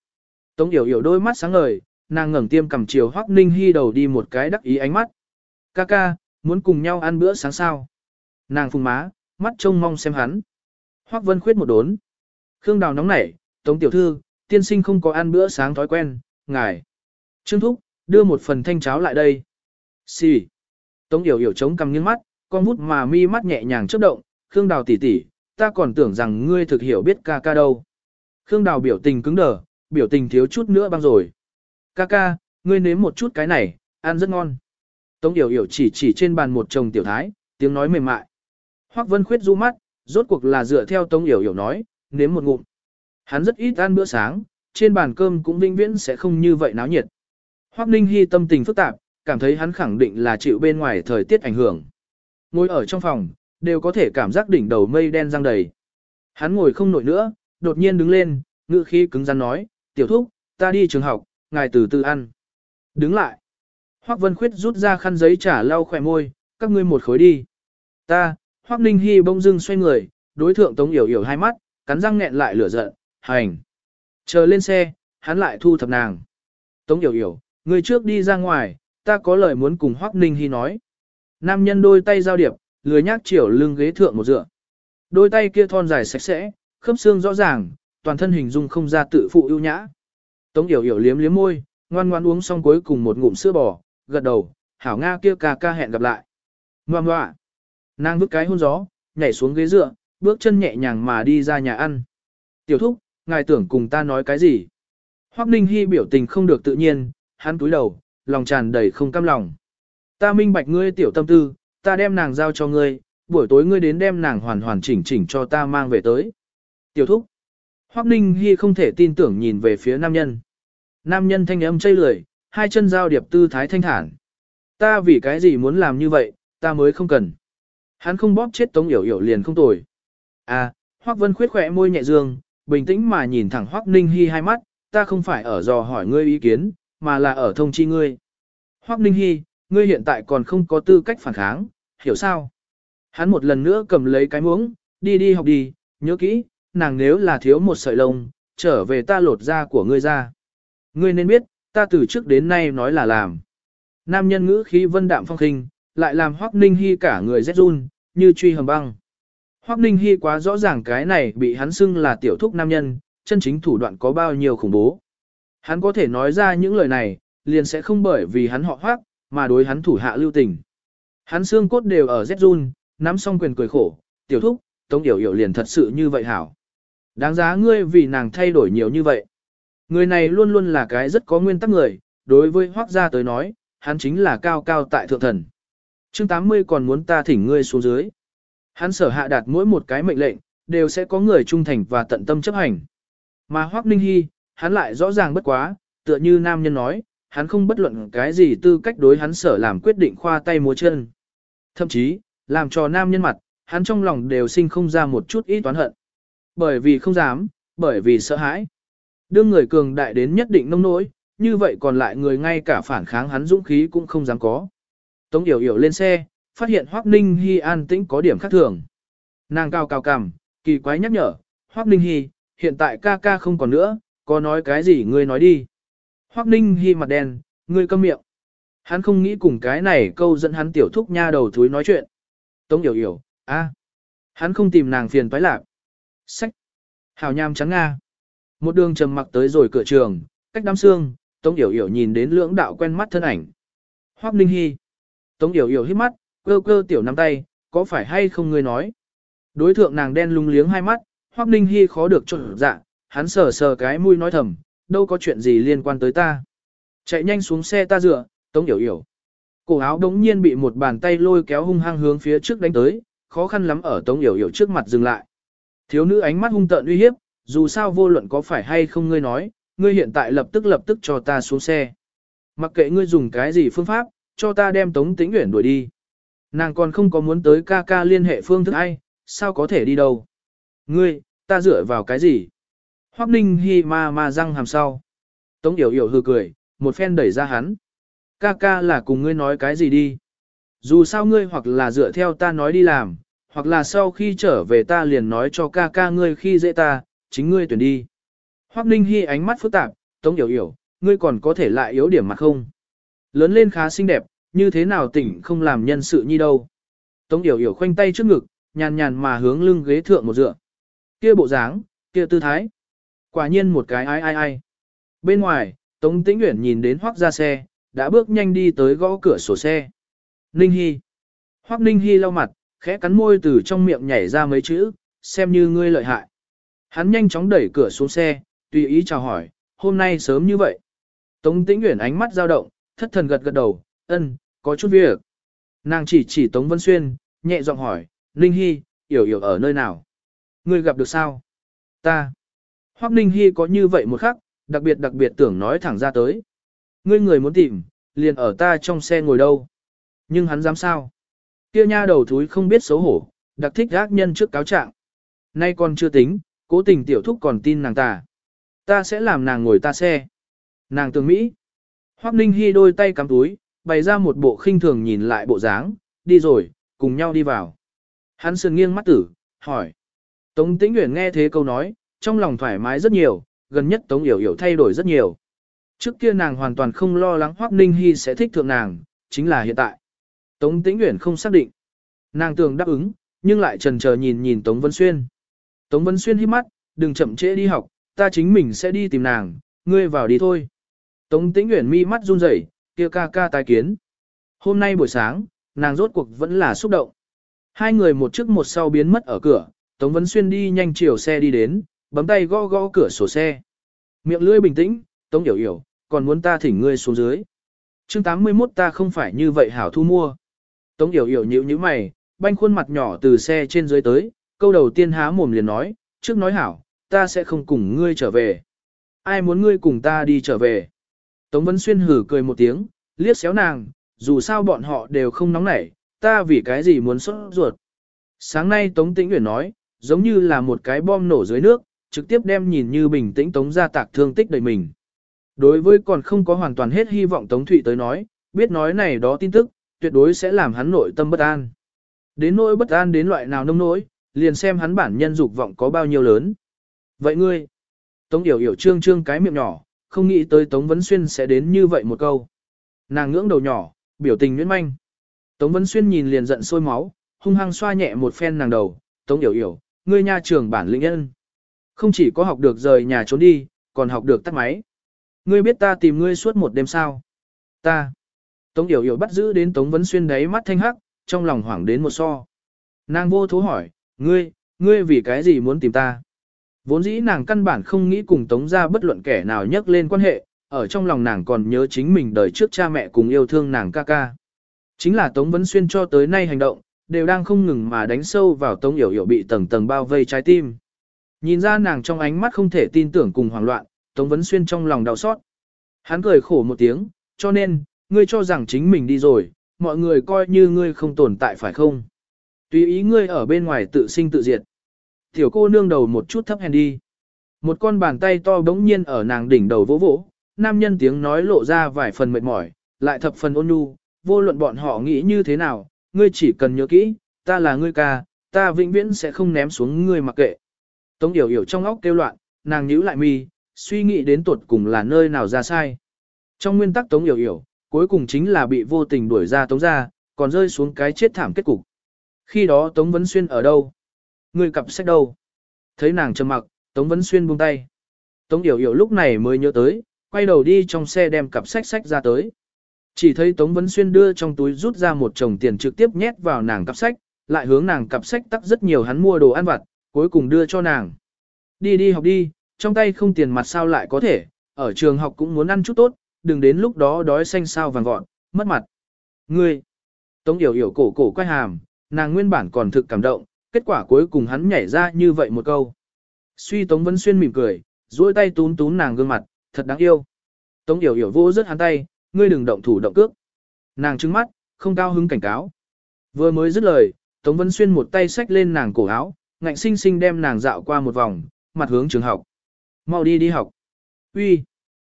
Speaker 1: Tống Yểu Yểu đôi mắt sáng ngời, nàng ngẩng tiêm cầm chiều Hoắc Ninh Hi đầu đi một cái đắc ý ánh mắt. Ca ca, muốn cùng nhau ăn bữa sáng sao? Nàng phùng má, mắt trông mong xem hắn. Hoắc Vân Khuyết một đốn. Khương Đào nóng nảy, Tống Tiểu Thư, tiên sinh không có ăn bữa sáng thói quen, ngài. Trương Thúc, đưa một phần thanh cháo lại đây. Xì. Tống Yểu Yểu chống cằm nghiêng mắt, con vút mà mi mắt nhẹ nhàng chớp động, Khương Đào tỷ tỷ, ta còn tưởng rằng ngươi thực hiểu biết ca ca đâu. Khương Đào biểu tình cứng đờ, biểu tình thiếu chút nữa băng rồi. Ca ca, ngươi nếm một chút cái này, ăn rất ngon. Tống Yểu Yểu chỉ chỉ trên bàn một chồng tiểu thái, tiếng nói mềm mại. Hoắc Vân Khuyết du mắt, rốt cuộc là dựa theo Tống Yểu Yểu nói, nếm một ngụm. Hắn rất ít ăn bữa sáng, trên bàn cơm cũng vinh viễn sẽ không như vậy náo nhiệt. Hoắc Ninh Hi tâm tình phức tạp, cảm thấy hắn khẳng định là chịu bên ngoài thời tiết ảnh hưởng. Ngồi ở trong phòng, đều có thể cảm giác đỉnh đầu mây đen răng đầy. Hắn ngồi không nổi nữa, đột nhiên đứng lên, ngữ khí cứng rắn nói, tiểu thúc, ta đi trường học, ngài từ từ ăn. Đứng lại. Hoắc Vân Khuyết rút ra khăn giấy trả lau khỏe môi, các ngươi một khối đi. Ta, Hoắc Ninh Hi bỗng dưng xoay người, đối thượng Tống Yểu Yểu hai mắt, cắn răng nghẹn lại lửa giận, hành. Chờ lên xe, hắn lại thu thập nàng. Tống Yểu Yểu, người trước đi ra ngoài, ta có lời muốn cùng Hoắc Ninh hy nói. Nam nhân đôi tay giao điệp, lười nhác chiều lưng ghế thượng một dựa. Đôi tay kia thon dài sạch sẽ, khớp xương rõ ràng, toàn thân hình dung không ra tự phụ ưu nhã. Tống Yểu Yểu liếm liếm môi, ngoan ngoan uống xong cuối cùng một ngụm sữa bò, gật đầu, hảo Nga kia ca ca hẹn gặp lại. Ngoan ngoạ. Nàng vứt cái hôn gió, nhảy xuống ghế dựa, bước chân nhẹ nhàng mà đi ra nhà ăn. Tiểu thúc, ngài tưởng cùng ta nói cái gì? Hoắc Ninh Hi biểu tình không được tự nhiên, hắn cúi đầu, lòng tràn đầy không cam lòng. Ta minh bạch ngươi tiểu tâm tư, ta đem nàng giao cho ngươi, buổi tối ngươi đến đem nàng hoàn hoàn chỉnh chỉnh cho ta mang về tới. Tiểu thúc. Hoắc Ninh Hi không thể tin tưởng nhìn về phía nam nhân. Nam nhân thanh âm chây lười, hai chân giao điệp tư thái thanh thản. Ta vì cái gì muốn làm như vậy, ta mới không cần. Hắn không bóp chết Tống Yểu Yểu liền không tồi. À, Hoắc Vân khuyết khỏe môi nhẹ dương, bình tĩnh mà nhìn thẳng Hoắc Ninh Hi hai mắt, ta không phải ở dò hỏi ngươi ý kiến, mà là ở thông chi ngươi. Hoắc Ninh Hi, ngươi hiện tại còn không có tư cách phản kháng, hiểu sao? Hắn một lần nữa cầm lấy cái muỗng, đi đi học đi, nhớ kỹ, nàng nếu là thiếu một sợi lông, trở về ta lột da của ngươi ra. Ngươi nên biết, ta từ trước đến nay nói là làm. Nam nhân ngữ khí vân đạm phong khinh, lại làm Hoắc Ninh Hi cả người rét run, như truy hầm băng. Hoắc Ninh Hi quá rõ ràng cái này bị hắn xưng là tiểu thúc nam nhân, chân chính thủ đoạn có bao nhiêu khủng bố. Hắn có thể nói ra những lời này, liền sẽ không bởi vì hắn họ Hoắc, mà đối hắn thủ hạ lưu tình. Hắn xương cốt đều ở rét run, nắm xong quyền cười khổ, tiểu thúc, Tống Yểu Yểu liền thật sự như vậy hảo. Đáng giá ngươi vì nàng thay đổi nhiều như vậy. Người này luôn luôn là cái rất có nguyên tắc người, đối với Hoắc gia tới nói, hắn chính là cao cao tại thượng thần. Chương 80 còn muốn ta thỉnh ngươi xuống dưới. Hắn sở hạ đạt mỗi một cái mệnh lệnh, đều sẽ có người trung thành và tận tâm chấp hành. Mà Hoắc Ninh Hy, hắn lại rõ ràng bất quá, tựa như nam nhân nói, hắn không bất luận cái gì tư cách đối hắn sở làm quyết định khoa tay múa chân. Thậm chí, làm cho nam nhân mặt, hắn trong lòng đều sinh không ra một chút ít toán hận. Bởi vì không dám, bởi vì sợ hãi. Đương người cường đại đến nhất định nông nỗi, như vậy còn lại người ngay cả phản kháng hắn dũng khí cũng không dám có. Tống Yểu Yểu lên xe, phát hiện Hoắc Ninh Hi an tĩnh có điểm khác thường. Nàng cao cao cằm, kỳ quái nhắc nhở, Hoắc Ninh Hi, hiện tại ca ca không còn nữa, có nói cái gì ngươi nói đi. Hoắc Ninh Hi mặt đen, ngươi câm miệng. Hắn không nghĩ cùng cái này câu dẫn hắn tiểu thúc nha đầu thúi nói chuyện. Tống hiểu hiểu, a, Hắn không tìm nàng phiền toái lạc. Sách. Hào nham trắng Nga. Một đường trầm mặc tới rồi cửa trường, cách đám xương, Tống Yểu Yểu nhìn đến lưỡng đạo quen mắt thân ảnh. Hoắc Ninh Hi. Tống Yểu Yểu hít mắt, cơ cơ tiểu nắm tay, có phải hay không ngươi nói. Đối thượng nàng đen lung liếng hai mắt, Hoắc Ninh Hi khó được trộn dạ, hắn sờ sờ cái mũi nói thầm, đâu có chuyện gì liên quan tới ta. Chạy nhanh xuống xe ta dựa, Tống Hiểu Hiểu, Cổ áo đống nhiên bị một bàn tay lôi kéo hung hăng hướng phía trước đánh tới, khó khăn lắm ở Tống Hiểu Hiểu trước mặt dừng lại. Thiếu nữ ánh mắt hung tợn uy hiếp, dù sao vô luận có phải hay không ngươi nói, ngươi hiện tại lập tức lập tức cho ta xuống xe. Mặc kệ ngươi dùng cái gì phương pháp, cho ta đem Tống Tĩnh Uyển đuổi đi. Nàng còn không có muốn tới ca ca liên hệ phương thức ai, sao có thể đi đâu. Ngươi, ta dựa vào cái gì? Hoắc Ninh hi ma ma răng hàm sau. Tống Yểu Yểu hừ cười, một phen đẩy ra hắn. Ca ca là cùng ngươi nói cái gì đi? Dù sao ngươi hoặc là dựa theo ta nói đi làm, hoặc là sau khi trở về ta liền nói cho ca ca ngươi khi dễ ta, chính ngươi tuyển đi. Hoắc Ninh Hi ánh mắt phức tạp, Tống Yểu Yểu, ngươi còn có thể lại yếu điểm mặt không? Lớn lên khá xinh đẹp, như thế nào tỉnh không làm nhân sự như đâu. Tống Yểu Yểu khoanh tay trước ngực, nhàn nhàn mà hướng lưng ghế thượng một dựa. Kia bộ dáng, kia tư thái. Quả nhiên một cái ai ai ai. Bên ngoài, Tống Tĩnh Uyển nhìn đến Hoắc ra xe, đã bước nhanh đi tới gõ cửa sổ xe. Ninh Hi. Hoắc Ninh Hi lau mặt, khẽ cắn môi từ trong miệng nhảy ra mấy chữ, xem như ngươi lợi hại. Hắn nhanh chóng đẩy cửa xuống xe, tùy ý chào hỏi, hôm nay sớm như vậy. Tống Tĩnh Uyển ánh mắt dao động, thất thần gật gật đầu, ân, có chút việc. Nàng chỉ chỉ Tống Vân Xuyên, nhẹ giọng hỏi, Ninh Hi, hiểu hiểu ở nơi nào? Ngươi gặp được sao? Ta. Hoắc Ninh Hi có như vậy một khắc, đặc biệt đặc biệt tưởng nói thẳng ra tới. Ngươi người muốn tìm, liền ở ta trong xe ngồi đâu. Nhưng hắn dám sao? Kia nha đầu thúi không biết xấu hổ, đặc thích gác nhân trước cáo trạng. Nay còn chưa tính, cố tình tiểu thúc còn tin nàng ta. Ta sẽ làm nàng ngồi ta xe. Nàng tường Mỹ. Hoắc Ninh Hi đôi tay cắm túi, bày ra một bộ khinh thường nhìn lại bộ dáng, đi rồi, cùng nhau đi vào. Hắn sườn nghiêng mắt tử, hỏi. Tống Tĩnh Uyển nghe thế câu nói, trong lòng thoải mái rất nhiều, gần nhất Tống Yểu Yểu thay đổi rất nhiều. Trước kia nàng hoàn toàn không lo lắng Hoắc Ninh Hi sẽ thích thượng nàng, chính là hiện tại. Tống Tĩnh Uyển không xác định. Nàng tưởng đáp ứng, nhưng lại trần chờ nhìn nhìn Tống Vân Xuyên. Tống Vân Xuyên hít mắt, đừng chậm trễ đi học, ta chính mình sẽ đi tìm nàng, ngươi vào đi thôi. Tống Tĩnh Uyển mi mắt run rẩy, kia ca ca tái kiến. Hôm nay buổi sáng, nàng rốt cuộc vẫn là xúc động. Hai người một trước một sau biến mất ở cửa, Tống Vân Xuyên đi nhanh chiều xe đi đến, bấm tay gõ gõ cửa sổ xe. Miệng lưỡi bình tĩnh, Tống Yểu Yểu, còn muốn ta thỉnh ngươi xuống dưới. chương 81 ta không phải như vậy hảo thu mua. Tống Yểu Yểu nhíu nhíu mày, banh khuôn mặt nhỏ từ xe trên dưới tới, câu đầu tiên há mồm liền nói, trước nói hảo, ta sẽ không cùng ngươi trở về. Ai muốn ngươi cùng ta đi trở về? Tống Vân Xuyên hử cười một tiếng, liếc xéo nàng, dù sao bọn họ đều không nóng nảy, ta vì cái gì muốn sốt ruột. Sáng nay Tống Tĩnh Uyển nói, giống như là một cái bom nổ dưới nước, trực tiếp đem nhìn như bình tĩnh Tống ra tạc thương tích đầy mình. Đối với còn không có hoàn toàn hết hy vọng Tống Thụy tới nói, biết nói này đó tin tức, tuyệt đối sẽ làm hắn nội tâm bất an. Đến nỗi bất an đến loại nào nông nỗi, liền xem hắn bản nhân dục vọng có bao nhiêu lớn. Vậy ngươi, Tống Yểu Yểu trương trương cái miệng nhỏ, không nghĩ tới Tống Vấn Xuyên sẽ đến như vậy một câu. Nàng ngưỡng đầu nhỏ, biểu tình nhuyễn manh. Tống Vấn Xuyên nhìn liền giận sôi máu, hung hăng xoa nhẹ một phen nàng đầu, Tống Yểu Yểu, ngươi nha trưởng bản lĩnh nhân. Không chỉ có học được rời nhà trốn đi, còn học được tắt máy. Ngươi biết ta tìm ngươi suốt một đêm sao? Ta. Tống Yểu Yểu bắt giữ đến Tống Vấn Xuyên đáy mắt thanh hắc, trong lòng hoảng đến một so. Nàng vô thố hỏi, ngươi, ngươi vì cái gì muốn tìm ta? Vốn dĩ nàng căn bản không nghĩ cùng Tống ra bất luận kẻ nào nhắc lên quan hệ, ở trong lòng nàng còn nhớ chính mình đời trước cha mẹ cùng yêu thương nàng ca ca. Chính là Tống Vấn Xuyên cho tới nay hành động, đều đang không ngừng mà đánh sâu vào Tống Yểu Yểu bị tầng tầng bao vây trái tim. Nhìn ra nàng trong ánh mắt không thể tin tưởng cùng hoảng loạn, Tống Vấn Xuyên trong lòng đau xót. Hắn cười khổ một tiếng, cho nên, ngươi cho rằng chính mình đi rồi, mọi người coi như ngươi không tồn tại phải không? Tùy ý ngươi ở bên ngoài tự sinh tự diệt. Tiểu cô nương đầu một chút thấp hèn đi. Một con bàn tay to bỗng nhiên ở nàng đỉnh đầu vỗ vỗ, nam nhân tiếng nói lộ ra vài phần mệt mỏi, lại thập phần ôn nhu, vô luận bọn họ nghĩ như thế nào, ngươi chỉ cần nhớ kỹ, ta là ngươi ca, ta vĩnh viễn sẽ không ném xuống ngươi mặc kệ. Tống Yểu Yểu trong óc kêu loạn, nàng nhíu lại mi, suy nghĩ đến tuột cùng là nơi nào ra sai. Trong nguyên tắc Tống Yểu Yểu, cuối cùng chính là bị vô tình đuổi ra Tống ra, còn rơi xuống cái chết thảm kết cục. Khi đó Tống Vấn Xuyên ở đâu? Người cặp sách đâu? Thấy nàng trầm mặc, Tống Vấn Xuyên buông tay. Tống Yểu Yểu lúc này mới nhớ tới, quay đầu đi trong xe đem cặp sách sách ra tới. Chỉ thấy Tống Vấn Xuyên đưa trong túi rút ra một chồng tiền trực tiếp nhét vào nàng cặp sách, lại hướng nàng cặp sách tắc rất nhiều hắn mua đồ ăn vặt, cuối cùng đưa cho nàng. Đi đi học đi, trong tay không tiền mặt sao lại có thể, ở trường học cũng muốn ăn chút tốt, đừng đến lúc đó đói xanh sao vàng gọn, mất mặt. Ngươi, Tống Yểu Yểu cổ cổ quay hàm, nàng nguyên bản còn thực cảm động, kết quả cuối cùng hắn nhảy ra như vậy một câu. Suy Tống Vân Xuyên mỉm cười, duỗi tay tún tún nàng gương mặt, thật đáng yêu. Tống Yểu Yểu vô rất hắn tay, ngươi đừng động thủ động cước. Nàng trừng mắt, không cao hứng cảnh cáo. Vừa mới dứt lời, Tống Vân Xuyên một tay xách lên nàng cổ áo, ngạnh sinh sinh đem nàng dạo qua một vòng, mặt hướng trường học. Mau đi đi học. Uy,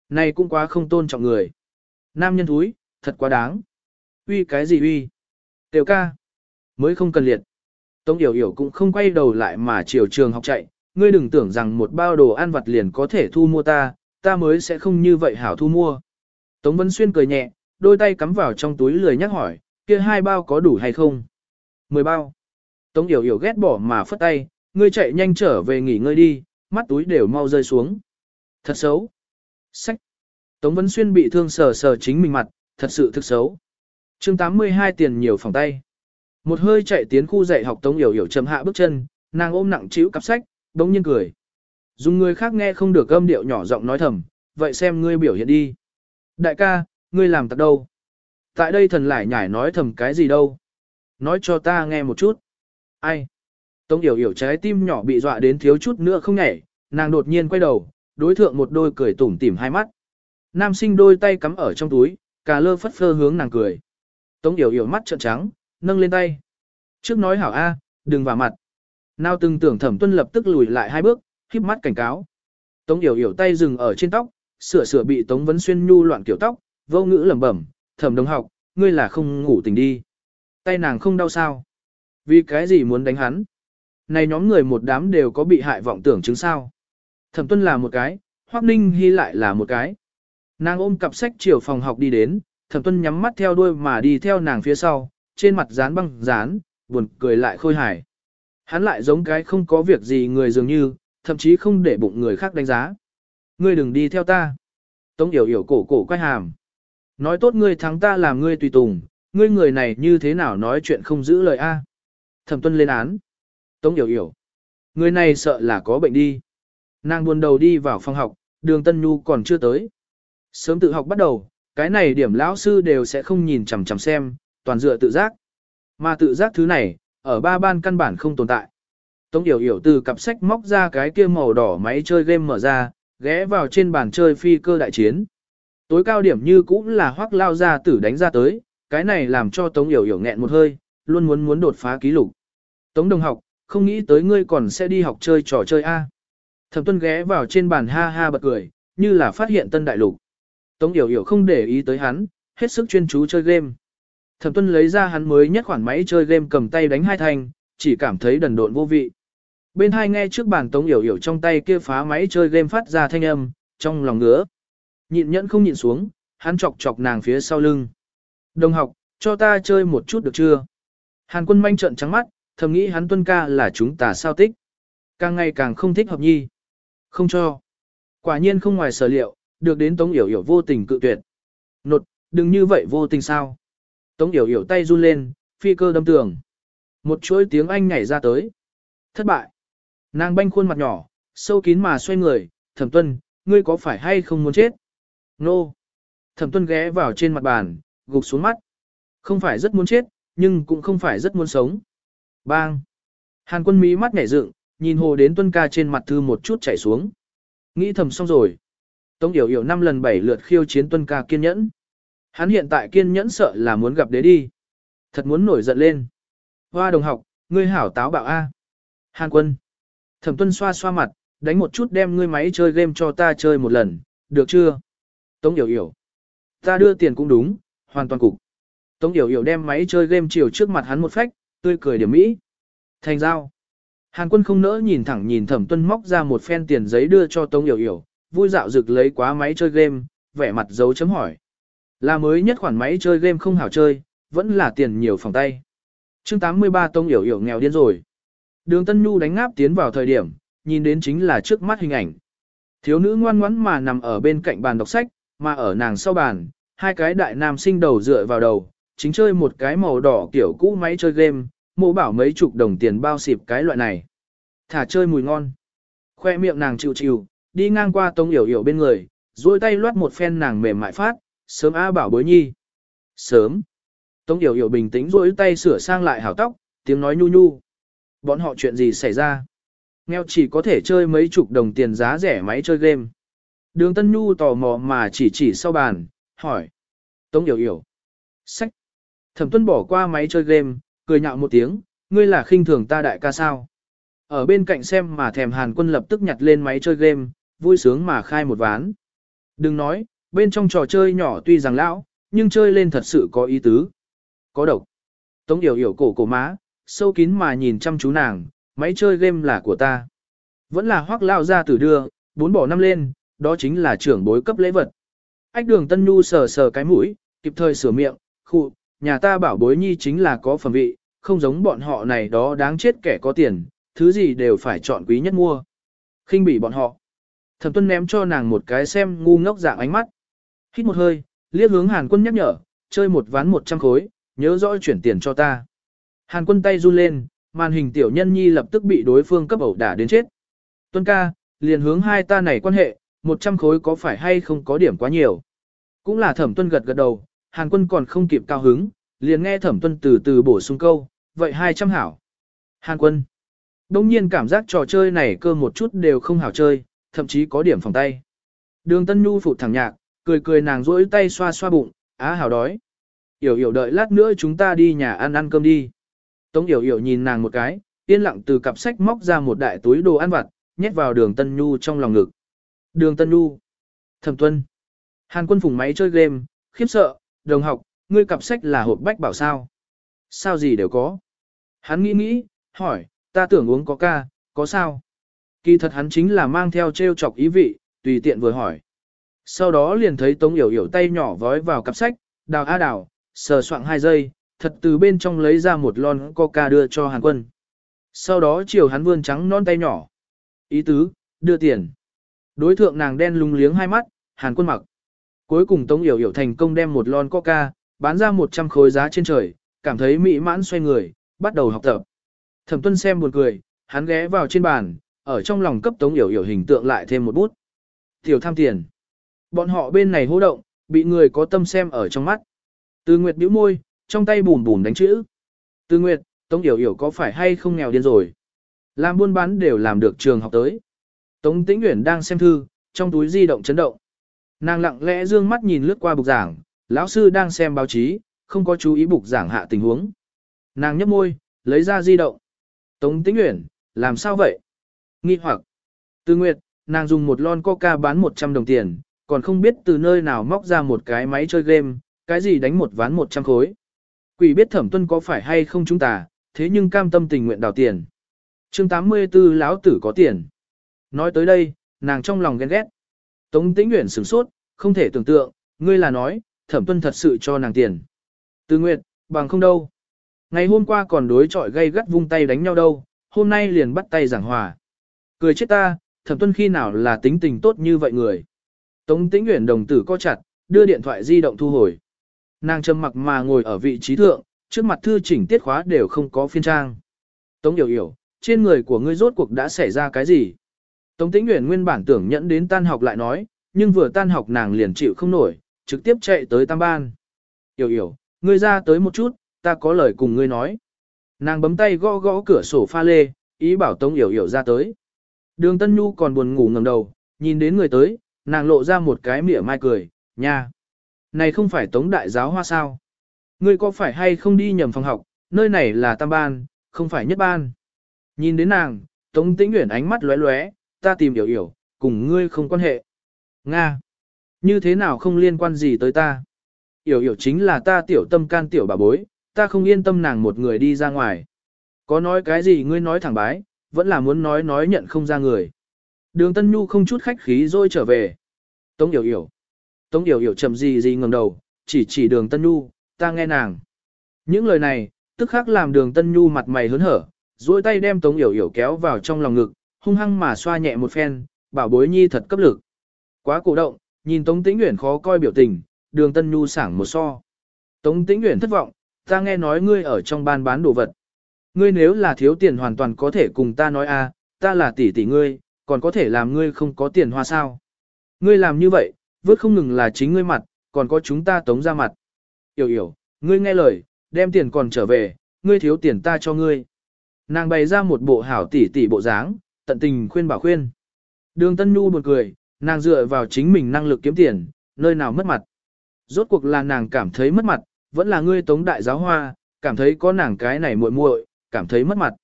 Speaker 1: này cũng quá không tôn trọng người. Nam nhân thúi, thật quá đáng. Uy cái gì uy? Tiểu ca. Mới không cần liệt. Tống Yểu Yểu cũng không quay đầu lại mà chiều trường học chạy, ngươi đừng tưởng rằng một bao đồ ăn vặt liền có thể thu mua ta, ta mới sẽ không như vậy hảo thu mua. Tống Vân Xuyên cười nhẹ, đôi tay cắm vào trong túi lười nhắc hỏi, kia hai bao có đủ hay không? Mười bao. Tống Yểu Yểu ghét bỏ mà phất tay, ngươi chạy nhanh trở về nghỉ ngơi đi, mắt túi đều mau rơi xuống. Thật xấu. Sách. Tống Vân Xuyên bị thương sờ sờ chính mình mặt, thật sự thực xấu. chương 82 tiền nhiều phòng tay. Một hơi chạy tiến khu dạy học Tống Yểu Yểu trầm hạ bước chân, nàng ôm nặng chịu cặp sách, bỗng nhiên cười. Dùng người khác nghe không được âm điệu nhỏ giọng nói thầm, vậy xem ngươi biểu hiện đi. Đại ca, ngươi làm tật đâu? Tại đây thần lại nhải nói thầm cái gì đâu? Nói cho ta nghe một chút. Ai? Tống Yểu Yểu trái tim nhỏ bị dọa đến thiếu chút nữa không nhảy, nàng đột nhiên quay đầu, đối thượng một đôi cười tủm tỉm hai mắt. Nam sinh đôi tay cắm ở trong túi, cà lơ phất phơ hướng nàng cười. Tống Yểu Yểu mắt trợn trắng, nâng lên tay. Trước nói hảo A, đừng vào mặt. Nào từng tưởng thẩm tuân lập tức lùi lại hai bước, khiếp mắt cảnh cáo. Tống Yểu Yểu tay dừng ở trên tóc, sửa sửa bị Tống Vấn Xuyên nhu loạn kiểu tóc, vô ngữ lẩm bẩm, thẩm đồng học, ngươi là không ngủ tỉnh đi. Tay nàng không đau sao. Vì cái gì muốn đánh hắn? Này nhóm người một đám đều có bị hại vọng tưởng chứng sao. Thẩm tuân là một cái, Hoắc Ninh Hy lại là một cái. Nàng ôm cặp sách chiều phòng học đi đến, thẩm tuân nhắm mắt theo đuôi mà đi theo nàng phía sau, trên mặt dán băng dán, buồn cười lại khôi hài. Hắn lại giống cái không có việc gì người dường như, thậm chí không để bụng người khác đánh giá. Ngươi đừng đi theo ta. Tống yểu yểu cổ cổ quay hàm. Nói tốt ngươi thắng ta làm ngươi tùy tùng, ngươi người này như thế nào nói chuyện không giữ lời a? Thẩm tuân lên án. Tống yểu yểu. Người này sợ là có bệnh đi. Nàng buồn đầu đi vào phòng học, đường Tân Nhu còn chưa tới. Sớm tự học bắt đầu, cái này điểm lão sư đều sẽ không nhìn chằm chằm xem, toàn dựa tự giác. Mà tự giác thứ này, ở ba ban căn bản không tồn tại. Tống Yểu Yểu từ cặp sách móc ra cái kia màu đỏ máy chơi game mở ra, ghé vào trên bàn chơi phi cơ đại chiến. Tối cao điểm như cũng là hoác lao ra tử đánh ra tới, cái này làm cho Tống Yểu Yểu nghẹn một hơi, luôn muốn muốn đột phá ký lục. Tống đồng học, không nghĩ tới ngươi còn sẽ đi học chơi trò chơi A. Thẩm tuân ghé vào trên bàn ha ha bật cười, như là phát hiện tân đại lục. Tống Yểu Yểu không để ý tới hắn, hết sức chuyên chú chơi game. Thẩm tuân lấy ra hắn mới nhất khoản máy chơi game cầm tay đánh hai thành, chỉ cảm thấy đần độn vô vị. Bên hai nghe trước bàn Tống Yểu Yểu trong tay kia phá máy chơi game phát ra thanh âm, trong lòng ngứa. Nhịn nhẫn không nhịn xuống, hắn chọc chọc nàng phía sau lưng. Đồng học, cho ta chơi một chút được chưa? Hàn quân manh trợn trắng mắt, thầm nghĩ hắn tuân ca là chúng ta sao tích. Càng ngày càng không thích hợp nhi. Không cho. Quả nhiên không ngoài sở liệu, được đến Tống Yểu Yểu vô tình cự tuyệt. Nột, đừng như vậy vô tình sao. Tống Yểu Yểu tay run lên, phi cơ đâm tường. Một chuỗi tiếng Anh nhảy ra tới. Thất bại. Nàng banh khuôn mặt nhỏ, sâu kín mà xoay người, thẩm tuân, ngươi có phải hay không muốn chết? Nô. No. Thẩm tuân ghé vào trên mặt bàn, gục xuống mắt. Không phải rất muốn chết, nhưng cũng không phải rất muốn sống. Bang. Hàn quân mí mắt nhảy dựng, nhìn hồ đến tuân ca trên mặt thư một chút chảy xuống. Nghĩ thầm xong rồi. Tống Yểu Yểu năm lần bảy lượt khiêu chiến tuân ca kiên nhẫn. Hắn hiện tại kiên nhẫn sợ là muốn gặp đế đi. Thật muốn nổi giận lên. Hoa đồng học, ngươi hảo táo bạo A. Hàn quân. Thẩm tuân xoa xoa mặt, đánh một chút đem ngươi máy chơi game cho ta chơi một lần, được chưa? Tống Yểu Yểu. Ta đưa tiền cũng đúng, hoàn toàn cục. Tống Yểu Yểu đem máy chơi game chiều trước mặt hắn một phách, tươi cười điểm mỹ. Thành giao. Hàn quân không nỡ nhìn thẳng nhìn thẩm tuân móc ra một phen tiền giấy đưa cho Tống Yểu Yểu, vui dạo rực lấy quá máy chơi game, vẻ mặt dấu chấm hỏi. Là mới nhất khoản máy chơi game không hảo chơi, vẫn là tiền nhiều phòng tay. chương 83 tông Yểu Yểu nghèo điên rồi. Đường Tân Nhu đánh ngáp tiến vào thời điểm, nhìn đến chính là trước mắt hình ảnh. Thiếu nữ ngoan ngoãn mà nằm ở bên cạnh bàn đọc sách, mà ở nàng sau bàn, hai cái đại nam sinh đầu dựa vào đầu, chính chơi một cái màu đỏ kiểu cũ máy chơi game, mộ bảo mấy chục đồng tiền bao xịp cái loại này. Thả chơi mùi ngon. Khoe miệng nàng chịu chịu, đi ngang qua tông yểu yểu bên người, duỗi tay loát một phen nàng mềm mại phát, sớm a bảo bối nhi. Sớm. Tống yểu yểu bình tĩnh duỗi tay sửa sang lại hảo tóc, tiếng nói nhu nhu. Bọn họ chuyện gì xảy ra? Nghèo chỉ có thể chơi mấy chục đồng tiền giá rẻ máy chơi game. Đường Tân Nhu tò mò mà chỉ chỉ sau bàn, hỏi. Tống yểu yểu. Sách. Thẩm tuân bỏ qua máy chơi game, cười nhạo một tiếng, ngươi là khinh thường ta đại ca sao. Ở bên cạnh xem mà thèm hàn quân lập tức nhặt lên máy chơi game, vui sướng mà khai một ván. Đừng nói, bên trong trò chơi nhỏ tuy rằng lão, nhưng chơi lên thật sự có ý tứ. Có độc. Tống yểu yểu cổ cổ má, sâu kín mà nhìn chăm chú nàng, máy chơi game là của ta. Vẫn là hoác lao ra tử đưa, bốn bỏ năm lên, đó chính là trưởng bối cấp lễ vật. Ách đường Tân Nhu sờ sờ cái mũi, kịp thời sửa miệng, khụ, nhà ta bảo bối nhi chính là có phẩm vị, không giống bọn họ này đó đáng chết kẻ có tiền, thứ gì đều phải chọn quý nhất mua. khinh bỉ bọn họ. Thẩm tuân ném cho nàng một cái xem ngu ngốc dạng ánh mắt. Hít một hơi, liếc hướng hàn quân nhắc nhở, chơi một ván một trăm khối, nhớ rõ chuyển tiền cho ta. Hàn quân tay run lên, màn hình tiểu nhân nhi lập tức bị đối phương cấp ẩu đả đến chết. Tuân ca, liền hướng hai ta này quan hệ, một trăm khối có phải hay không có điểm quá nhiều. Cũng là thẩm tuân gật gật đầu, hàn quân còn không kịp cao hứng, liền nghe thẩm tuân từ từ bổ sung câu, vậy hai trăm hảo. Hàn quân. Đông nhiên cảm giác trò chơi này cơ một chút đều không hảo chơi, thậm chí có điểm phòng tay. Đường Tân Nhu phụ thẳng nhạc, cười cười nàng rỗi tay xoa xoa bụng, á hào đói. Yểu yểu đợi lát nữa chúng ta đi nhà ăn ăn cơm đi. Tống yểu yểu nhìn nàng một cái, yên lặng từ cặp sách móc ra một đại túi đồ ăn vặt, nhét vào đường Tân Nhu trong lòng ngực. Đường Tân Nhu. Thẩm Tuân. Hàn quân phùng máy chơi game, khiếp sợ, đồng học, ngươi cặp sách là hộp bách bảo sao. Sao gì đều có. Hắn nghĩ nghĩ, hỏi, ta tưởng uống có ca, có sao? Kỳ thật hắn chính là mang theo treo chọc ý vị, tùy tiện vừa hỏi. Sau đó liền thấy Tống Yểu Yểu tay nhỏ vói vào cặp sách, đào a đào, sờ soạng hai giây, thật từ bên trong lấy ra một lon coca đưa cho Hàn quân. Sau đó chiều hắn vươn trắng non tay nhỏ. Ý tứ, đưa tiền. Đối thượng nàng đen lung liếng hai mắt, Hàn quân mặc. Cuối cùng Tống Yểu Yểu thành công đem một lon coca, bán ra 100 khối giá trên trời, cảm thấy mỹ mãn xoay người, bắt đầu học tập. Thẩm tuân xem buồn cười, hắn ghé vào trên bàn, ở trong lòng cấp Tống Yểu Yểu hình tượng lại thêm một bút. Tiểu tham tiền. Bọn họ bên này hô động, bị người có tâm xem ở trong mắt. Từ Nguyệt bĩu môi, trong tay bùn bùn đánh chữ. Từ Nguyệt, Tống Yểu Yểu có phải hay không nghèo điên rồi? Làm buôn bán đều làm được trường học tới. Tống Tĩnh Uyển đang xem thư, trong túi di động chấn động. Nàng lặng lẽ dương mắt nhìn lướt qua bục giảng, lão sư đang xem báo chí, không có chú ý bục giảng hạ tình huống. Nàng nhấp môi, lấy ra di động. Tống Tĩnh Uyển, làm sao vậy? Nghi hoặc. Từ Nguyệt, nàng dùng một lon coca bán 100 đồng tiền, còn không biết từ nơi nào móc ra một cái máy chơi game, cái gì đánh một ván 100 khối. Quỷ biết thẩm tuân có phải hay không chúng ta, thế nhưng cam tâm tình nguyện đào tiền. chương 84 lão tử có tiền. Nói tới đây, nàng trong lòng ghen ghét. Tống tĩnh nguyện sửng sốt, không thể tưởng tượng, ngươi là nói, thẩm tuân thật sự cho nàng tiền. Từ nguyện, bằng không đâu. Ngày hôm qua còn đối chọi gây gắt vung tay đánh nhau đâu, hôm nay liền bắt tay giảng hòa. Cười chết ta, thẩm tuân khi nào là tính tình tốt như vậy người. Tống tĩnh Uyển đồng tử co chặt, đưa điện thoại di động thu hồi. Nàng trầm mặc mà ngồi ở vị trí thượng, trước mặt thư chỉnh tiết khóa đều không có phiên trang. Tống hiểu hiểu, trên người của ngươi rốt cuộc đã xảy ra cái gì? Tống tĩnh Uyển nguyên bản tưởng nhẫn đến tan học lại nói, nhưng vừa tan học nàng liền chịu không nổi, trực tiếp chạy tới tam ban. Hiểu hiểu, ngươi ra tới một chút, ta có lời cùng ngươi nói. Nàng bấm tay gõ gõ cửa sổ pha lê, ý bảo Tống hiểu hiểu ra tới. Đường Tân Nhu còn buồn ngủ ngầm đầu, nhìn đến người tới, nàng lộ ra một cái mỉa mai cười, nha. Này không phải tống đại giáo hoa sao? Ngươi có phải hay không đi nhầm phòng học, nơi này là tam ban, không phải nhất ban. Nhìn đến nàng, tống tĩnh nguyện ánh mắt lóe lóe, ta tìm hiểu hiểu, cùng ngươi không quan hệ. Nga! Như thế nào không liên quan gì tới ta? Hiểu hiểu chính là ta tiểu tâm can tiểu bà bối, ta không yên tâm nàng một người đi ra ngoài. Có nói cái gì ngươi nói thẳng bái, vẫn là muốn nói nói nhận không ra người. Đường Tân Nhu không chút khách khí rồi trở về. Tống Yểu Yểu. Tống Yểu Yểu chậm gì gì ngẩng đầu, chỉ chỉ đường Tân Nhu, ta nghe nàng. Những lời này, tức khắc làm đường Tân Nhu mặt mày hớn hở, duỗi tay đem Tống Yểu Yểu kéo vào trong lòng ngực, hung hăng mà xoa nhẹ một phen, bảo bối nhi thật cấp lực. Quá cổ động, nhìn Tống Tĩnh Uyển khó coi biểu tình, đường Tân Nhu sảng một so. Tống Tĩnh Uyển thất vọng, ta nghe nói ngươi ở trong ban bán đồ vật. Ngươi nếu là thiếu tiền hoàn toàn có thể cùng ta nói a, ta là tỷ tỷ ngươi, còn có thể làm ngươi không có tiền hoa sao. Ngươi làm như vậy, vớt không ngừng là chính ngươi mặt, còn có chúng ta tống ra mặt. Yểu yểu, ngươi nghe lời, đem tiền còn trở về, ngươi thiếu tiền ta cho ngươi. Nàng bày ra một bộ hảo tỷ tỷ bộ dáng, tận tình khuyên bảo khuyên. Đường Tân Nhu buồn cười, nàng dựa vào chính mình năng lực kiếm tiền, nơi nào mất mặt. Rốt cuộc là nàng cảm thấy mất mặt, vẫn là ngươi tống đại giáo hoa, cảm thấy có nàng cái này muội muội, cảm thấy mất mặt.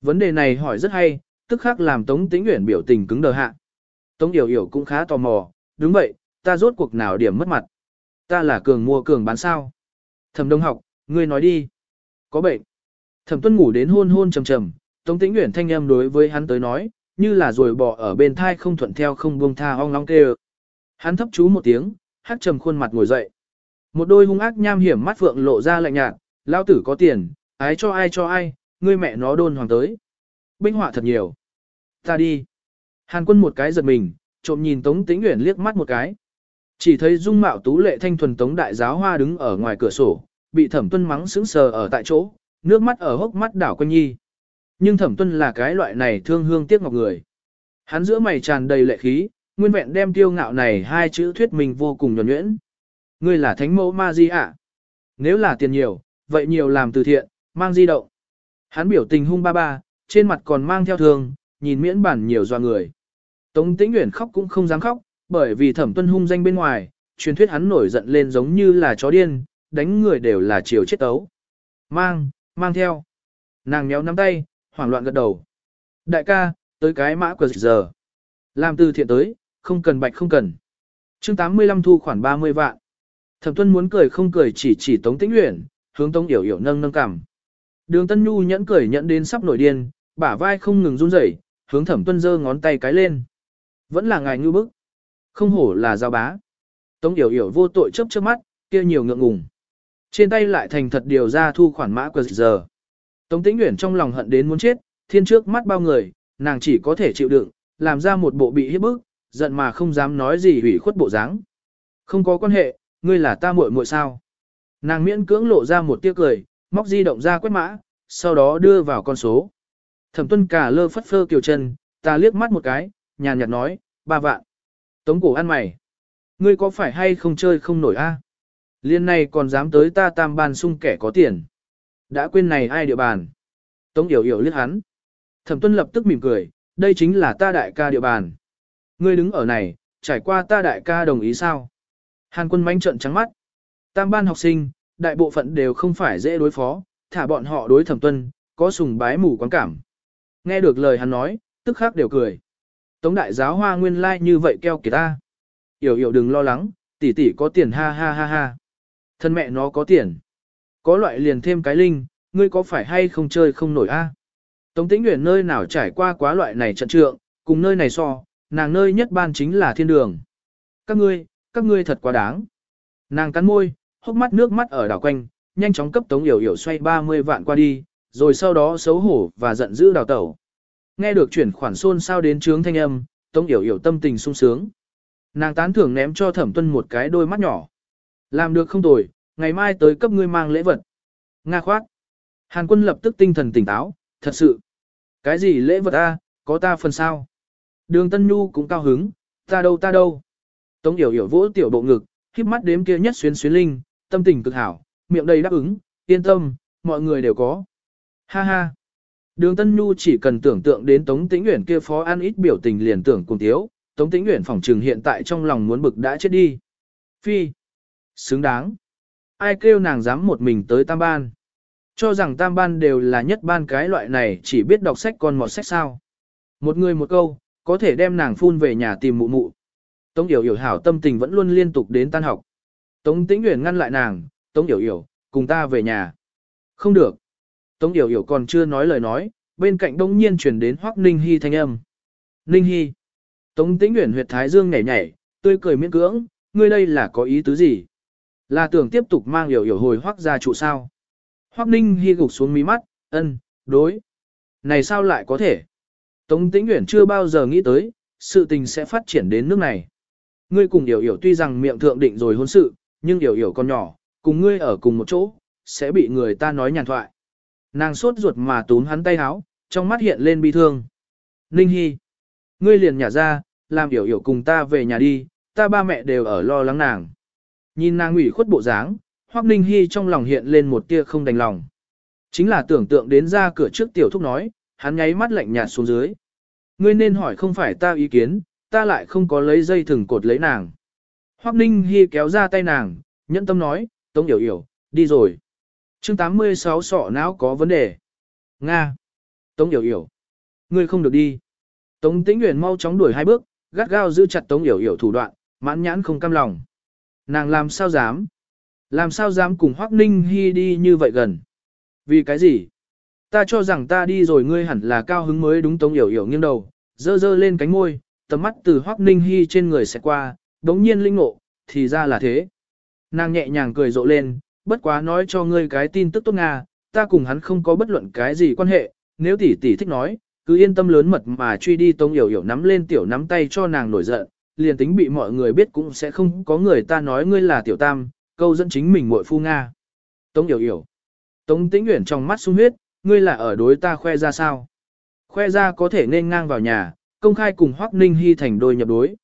Speaker 1: Vấn đề này hỏi rất hay, tức khắc làm Tống Tĩnh Uyển biểu tình cứng đờ hạ. Tống Điều Hiểu cũng khá tò mò, đúng vậy, ta rốt cuộc nào điểm mất mặt. Ta là cường mua cường bán sao. Thẩm Đông học, ngươi nói đi. Có bệnh. Thẩm Tuân ngủ đến hôn hôn trầm trầm, Tống Tĩnh Uyển thanh âm đối với hắn tới nói, như là rồi bỏ ở bên thai không thuận theo không buông tha ong long kêu. Hắn thấp chú một tiếng, hắt trầm khuôn mặt ngồi dậy. Một đôi hung ác nham hiểm mắt phượng lộ ra lạnh nhạt, lão tử có tiền, ái cho ai cho ai, ngươi mẹ nó đôn hoàng tới. Binh họa thật nhiều. Ta đi. Hàn quân một cái giật mình, trộm nhìn Tống Tĩnh Uyển liếc mắt một cái. Chỉ thấy dung mạo tú lệ thanh thuần Tống đại giáo hoa đứng ở ngoài cửa sổ, bị Thẩm Tuân mắng sững sờ ở tại chỗ, nước mắt ở hốc mắt đảo quanh nhi. Nhưng Thẩm Tuân là cái loại này thương hương tiếc ngọc người. Hắn giữa mày tràn đầy lệ khí, nguyên vẹn đem tiêu ngạo này hai chữ thuyết mình vô cùng nhuần nhuyễn. Ngươi là thánh mẫu ma di ạ. Nếu là tiền nhiều, vậy nhiều làm từ thiện, mang di động. Hắn biểu tình hung ba ba, trên mặt còn mang theo thương, nhìn miễn bản nhiều doa người. Tống Tĩnh Uyển khóc cũng không dám khóc, bởi vì Thẩm Tuân hung danh bên ngoài, truyền thuyết hắn nổi giận lên giống như là chó điên, đánh người đều là chiều chết tấu. Mang, mang theo. Nàng méo nắm tay, hoảng loạn gật đầu. Đại ca, tới cái mã của giờ. Làm từ thiện tới, không cần bạch không cần. chương 85 thu khoản 30 vạn. Thẩm Tuân muốn cười không cười chỉ chỉ Tống Tĩnh Uyển, hướng Tống Yểu Yểu nâng nâng cằm. Đường Tân Nhu nhẫn cười nhẫn đến sắp nổi điên, bả vai không ngừng run rẩy, hướng Thẩm Tuân giơ ngón tay cái lên. Vẫn là ngài ngư bức. Không hổ là giao bá. Tống Yểu Yểu vô tội chớp chớp mắt, kia nhiều ngượng ngùng. Trên tay lại thành thật điều ra thu khoản mã của giờ. Tống Tĩnh nguyện trong lòng hận đến muốn chết, thiên trước mắt bao người, nàng chỉ có thể chịu đựng, làm ra một bộ bị hiếp bức, giận mà không dám nói gì hủy khuất bộ dáng. Không có quan hệ, ngươi là ta muội muội sao? Nàng miễn cưỡng lộ ra một tia cười, móc di động ra quét mã, sau đó đưa vào con số. Thẩm tuân cả lơ phất phơ kiều chân, ta liếc mắt một cái, nhàn nhạt nói, ba vạn. Tống cổ ăn mày. Ngươi có phải hay không chơi không nổi a? Liên này còn dám tới ta tam ban sung kẻ có tiền. Đã quên này ai địa bàn. Tống yểu yểu liếc hắn. Thẩm tuân lập tức mỉm cười, đây chính là ta đại ca địa bàn. Ngươi đứng ở này, trải qua ta đại ca đồng ý sao? Hàn quân manh trận trắng mắt. Tam ban học sinh, đại bộ phận đều không phải dễ đối phó, thả bọn họ đối thẩm tuân, có sùng bái mù quáng cảm. Nghe được lời hắn nói, tức khắc đều cười. Tống đại giáo hoa nguyên lai like như vậy keo kìa ta. Yểu yểu đừng lo lắng, tỷ tỷ có tiền ha ha ha ha. Thân mẹ nó có tiền. Có loại liền thêm cái linh, ngươi có phải hay không chơi không nổi a? Tống tĩnh nguyện nơi nào trải qua quá loại này trận trượng, cùng nơi này so, nàng nơi nhất ban chính là thiên đường. Các ngươi, các ngươi thật quá đáng. Nàng cắn môi, hốc mắt nước mắt ở đảo quanh, nhanh chóng cấp Tống Yểu Yểu xoay 30 vạn qua đi, rồi sau đó xấu hổ và giận dữ đào tẩu. Nghe được chuyển khoản xôn sao đến trướng thanh âm, Tống Yểu Yểu tâm tình sung sướng. Nàng tán thưởng ném cho Thẩm Tuân một cái đôi mắt nhỏ. Làm được không tồi, ngày mai tới cấp ngươi mang lễ vật. Nga khoát. Hàn quân lập tức tinh thần tỉnh táo, thật sự. Cái gì lễ vật a, có ta phần sao? Đường Tân Nhu cũng cao hứng, ta đâu ta đâu. Tống Yểu Yểu vỗ tiểu bộ ngực, khiếp mắt đếm kia nhất xuyến xuyến linh, tâm tình cực hảo, miệng đầy đáp ứng, yên tâm, mọi người đều có. Ha ha. Đường Tân Nhu chỉ cần tưởng tượng đến Tống Tĩnh Uyển kia phó ăn ít biểu tình liền tưởng cùng tiếu, Tống Tĩnh Uyển phỏng trừng hiện tại trong lòng muốn bực đã chết đi. Phi. Xứng đáng. Ai kêu nàng dám một mình tới tam ban. Cho rằng tam ban đều là nhất ban cái loại này chỉ biết đọc sách còn mọt sách sao. Một người một câu, có thể đem nàng phun về nhà tìm mụ mụ. Tống Yểu Yểu hảo tâm tình vẫn luôn liên tục đến tan học. Tống Tĩnh Uyển ngăn lại nàng, Tống Yểu Yểu, cùng ta về nhà. Không được. Tống Yểu Yểu còn chưa nói lời nói, bên cạnh đông nhiên chuyển đến Hoắc Ninh Hy thanh âm. Ninh Hy. Tống Tĩnh Uyển huyệt thái dương nhảy nhảy, tươi cười miễn cưỡng, ngươi đây là có ý tứ gì? Là tưởng tiếp tục mang Yểu Yểu hồi Hoắc ra trụ sao? Hoắc Ninh Hy gục xuống mí mắt, ân, đối. Này sao lại có thể? Tống Tĩnh Uyển chưa bao giờ nghĩ tới, sự tình sẽ phát triển đến nước này. Ngươi cùng Yểu Yểu tuy rằng miệng thượng định rồi hôn sự, nhưng Yểu Yểu còn nhỏ, cùng ngươi ở cùng một chỗ, sẽ bị người ta nói nhàn thoại. Nàng sốt ruột mà túm hắn tay háo, trong mắt hiện lên bi thương. Ninh Hy, ngươi liền nhả ra, làm Yểu Yểu cùng ta về nhà đi, ta ba mẹ đều ở lo lắng nàng. Nhìn nàng ủy khuất bộ dáng, Hoắc Ninh Hy trong lòng hiện lên một tia không đành lòng. Chính là tưởng tượng đến ra cửa trước tiểu thúc nói, hắn nháy mắt lạnh nhạt xuống dưới. Ngươi nên hỏi không phải ta ý kiến, ta lại không có lấy dây thừng cột lấy nàng. Hoắc Ninh Hi kéo ra tay nàng, nhẫn tâm nói, Tống Yểu Yểu, đi rồi chương 86 sọ não có vấn đề. Nga. Tống Yểu Yểu. Ngươi không được đi. Tống Tĩnh Uyển mau chóng đuổi hai bước, gắt gao giữ chặt Tống Yểu Yểu thủ đoạn, mãn nhãn không cam lòng. Nàng làm sao dám? Làm sao dám cùng Hoắc Ninh Hi đi như vậy gần? Vì cái gì? Ta cho rằng ta đi rồi ngươi hẳn là cao hứng mới đúng Tống Yểu Yểu nghiêng đầu, dơ dơ lên cánh môi, tầm mắt từ Hoắc Ninh Hi trên người sẽ qua, đống nhiên linh ngộ, thì ra là thế. Nàng nhẹ nhàng cười rộ lên, bất quá nói cho ngươi cái tin tức tốt Nga, ta cùng hắn không có bất luận cái gì quan hệ, nếu tỷ tỷ thích nói, cứ yên tâm lớn mật mà truy đi Tống Yểu Yểu nắm lên tiểu nắm tay cho nàng nổi giận, liền tính bị mọi người biết cũng sẽ không có người ta nói ngươi là tiểu tam, câu dẫn chính mình muội phu Nga. Tống Yểu Yểu. Tống Tĩnh Uyển trong mắt sung huyết, ngươi là ở đối ta khoe ra sao? Khoe ra có thể nên ngang vào nhà, công khai cùng Hoắc Ninh Hy thành đôi nhập đối.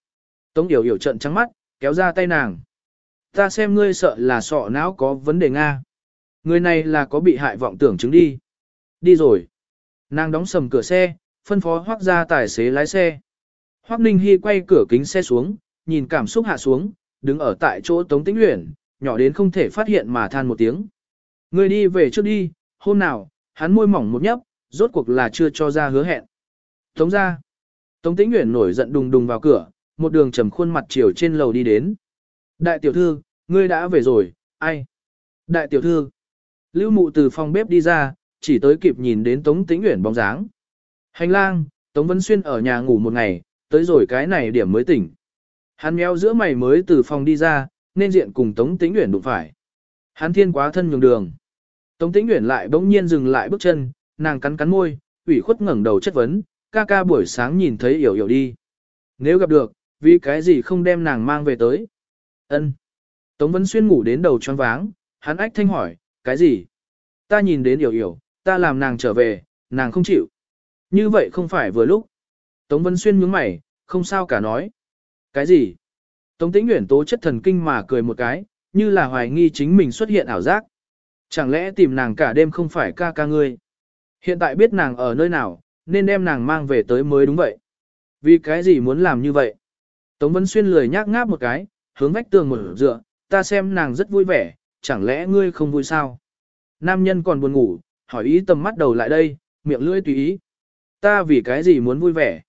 Speaker 1: Tống Yểu Yểu trận trắng mắt, kéo ra tay nàng. Ta xem ngươi sợ là sọ não có vấn đề Nga. Người này là có bị hại vọng tưởng chứng đi. Đi rồi. Nàng đóng sầm cửa xe, phân phó hoác ra tài xế lái xe. Hoác Ninh hy quay cửa kính xe xuống, nhìn cảm xúc hạ xuống, đứng ở tại chỗ Tống Tĩnh luyện nhỏ đến không thể phát hiện mà than một tiếng. Người đi về trước đi, hôm nào, hắn môi mỏng một nhấp, rốt cuộc là chưa cho ra hứa hẹn. Tống ra. Tống Tĩnh luyện nổi giận đùng đùng vào cửa, một đường trầm khuôn mặt chiều trên lầu đi đến. Đại tiểu thư, ngươi đã về rồi, ai? Đại tiểu thư. Lưu mụ từ phòng bếp đi ra, chỉ tới kịp nhìn đến Tống Tĩnh Uyển bóng dáng. Hành lang, Tống Vân Xuyên ở nhà ngủ một ngày, tới rồi cái này điểm mới tỉnh. Hắn méo giữa mày mới từ phòng đi ra, nên diện cùng Tống Tĩnh Uyển đụng phải. Hắn thiên quá thân nhường đường. Tống Tĩnh Uyển lại bỗng nhiên dừng lại bước chân, nàng cắn cắn môi, ủy khuất ngẩng đầu chất vấn, ca ca buổi sáng nhìn thấy hiểu hiểu đi. Nếu gặp được, vì cái gì không đem nàng mang về tới? Ân. Tống Vân Xuyên ngủ đến đầu choáng váng, hắn ách thanh hỏi, cái gì? Ta nhìn đến hiểu hiểu, ta làm nàng trở về, nàng không chịu. Như vậy không phải vừa lúc. Tống Vân Xuyên nhướng mày, không sao cả nói. Cái gì? Tống Tĩnh Nguyễn tố chất thần kinh mà cười một cái, như là hoài nghi chính mình xuất hiện ảo giác. Chẳng lẽ tìm nàng cả đêm không phải ca ca ngươi? Hiện tại biết nàng ở nơi nào, nên đem nàng mang về tới mới đúng vậy. Vì cái gì muốn làm như vậy? Tống Vân Xuyên lười nhác ngáp một cái, hướng vách tường một dựa, ta xem nàng rất vui vẻ, chẳng lẽ ngươi không vui sao? Nam nhân còn buồn ngủ, hỏi ý tầm mắt đầu lại đây, miệng lưỡi tùy ý. Ta vì cái gì muốn vui vẻ?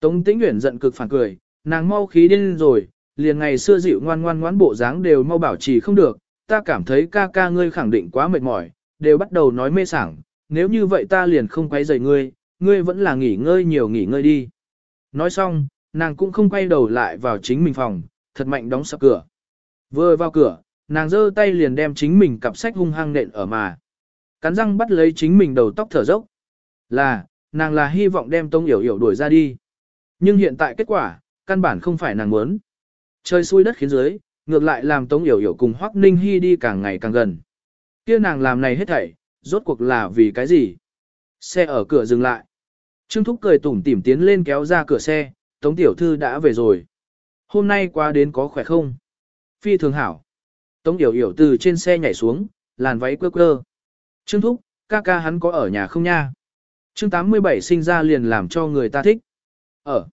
Speaker 1: Tống Tĩnh Uyển giận cực phản cười, nàng mau khí điên rồi, liền ngày xưa dịu ngoan ngoan ngoãn bộ dáng đều mau bảo trì không được, ta cảm thấy ca ca ngươi khẳng định quá mệt mỏi, đều bắt đầu nói mê sảng, nếu như vậy ta liền không quay rầy ngươi, ngươi vẫn là nghỉ ngơi nhiều nghỉ ngơi đi. Nói xong, nàng cũng không quay đầu lại vào chính mình phòng, thật mạnh đóng sập cửa. Vừa vào cửa, nàng giơ tay liền đem chính mình cặp sách hung hăng nện ở mà. Cắn răng bắt lấy chính mình đầu tóc thở dốc. Là, nàng là hy vọng đem Tông Yểu Yểu đuổi ra đi. Nhưng hiện tại kết quả, căn bản không phải nàng muốn. Trời xui đất khiến dưới, ngược lại làm Tống Yểu Yểu cùng Hoắc Ninh Hy đi càng ngày càng gần. Kia nàng làm này hết thảy, rốt cuộc là vì cái gì? Xe ở cửa dừng lại. Trương Thúc cười tủm tỉm tiến lên kéo ra cửa xe, Tống Tiểu Thư đã về rồi. Hôm nay qua đến có khỏe không? Phi thường hảo. Tống Yểu Yểu từ trên xe nhảy xuống, làn váy quơ quơ. Trương Thúc, ca ca hắn có ở nhà không nha? Chương 87 sinh ra liền làm cho người ta thích. Ở.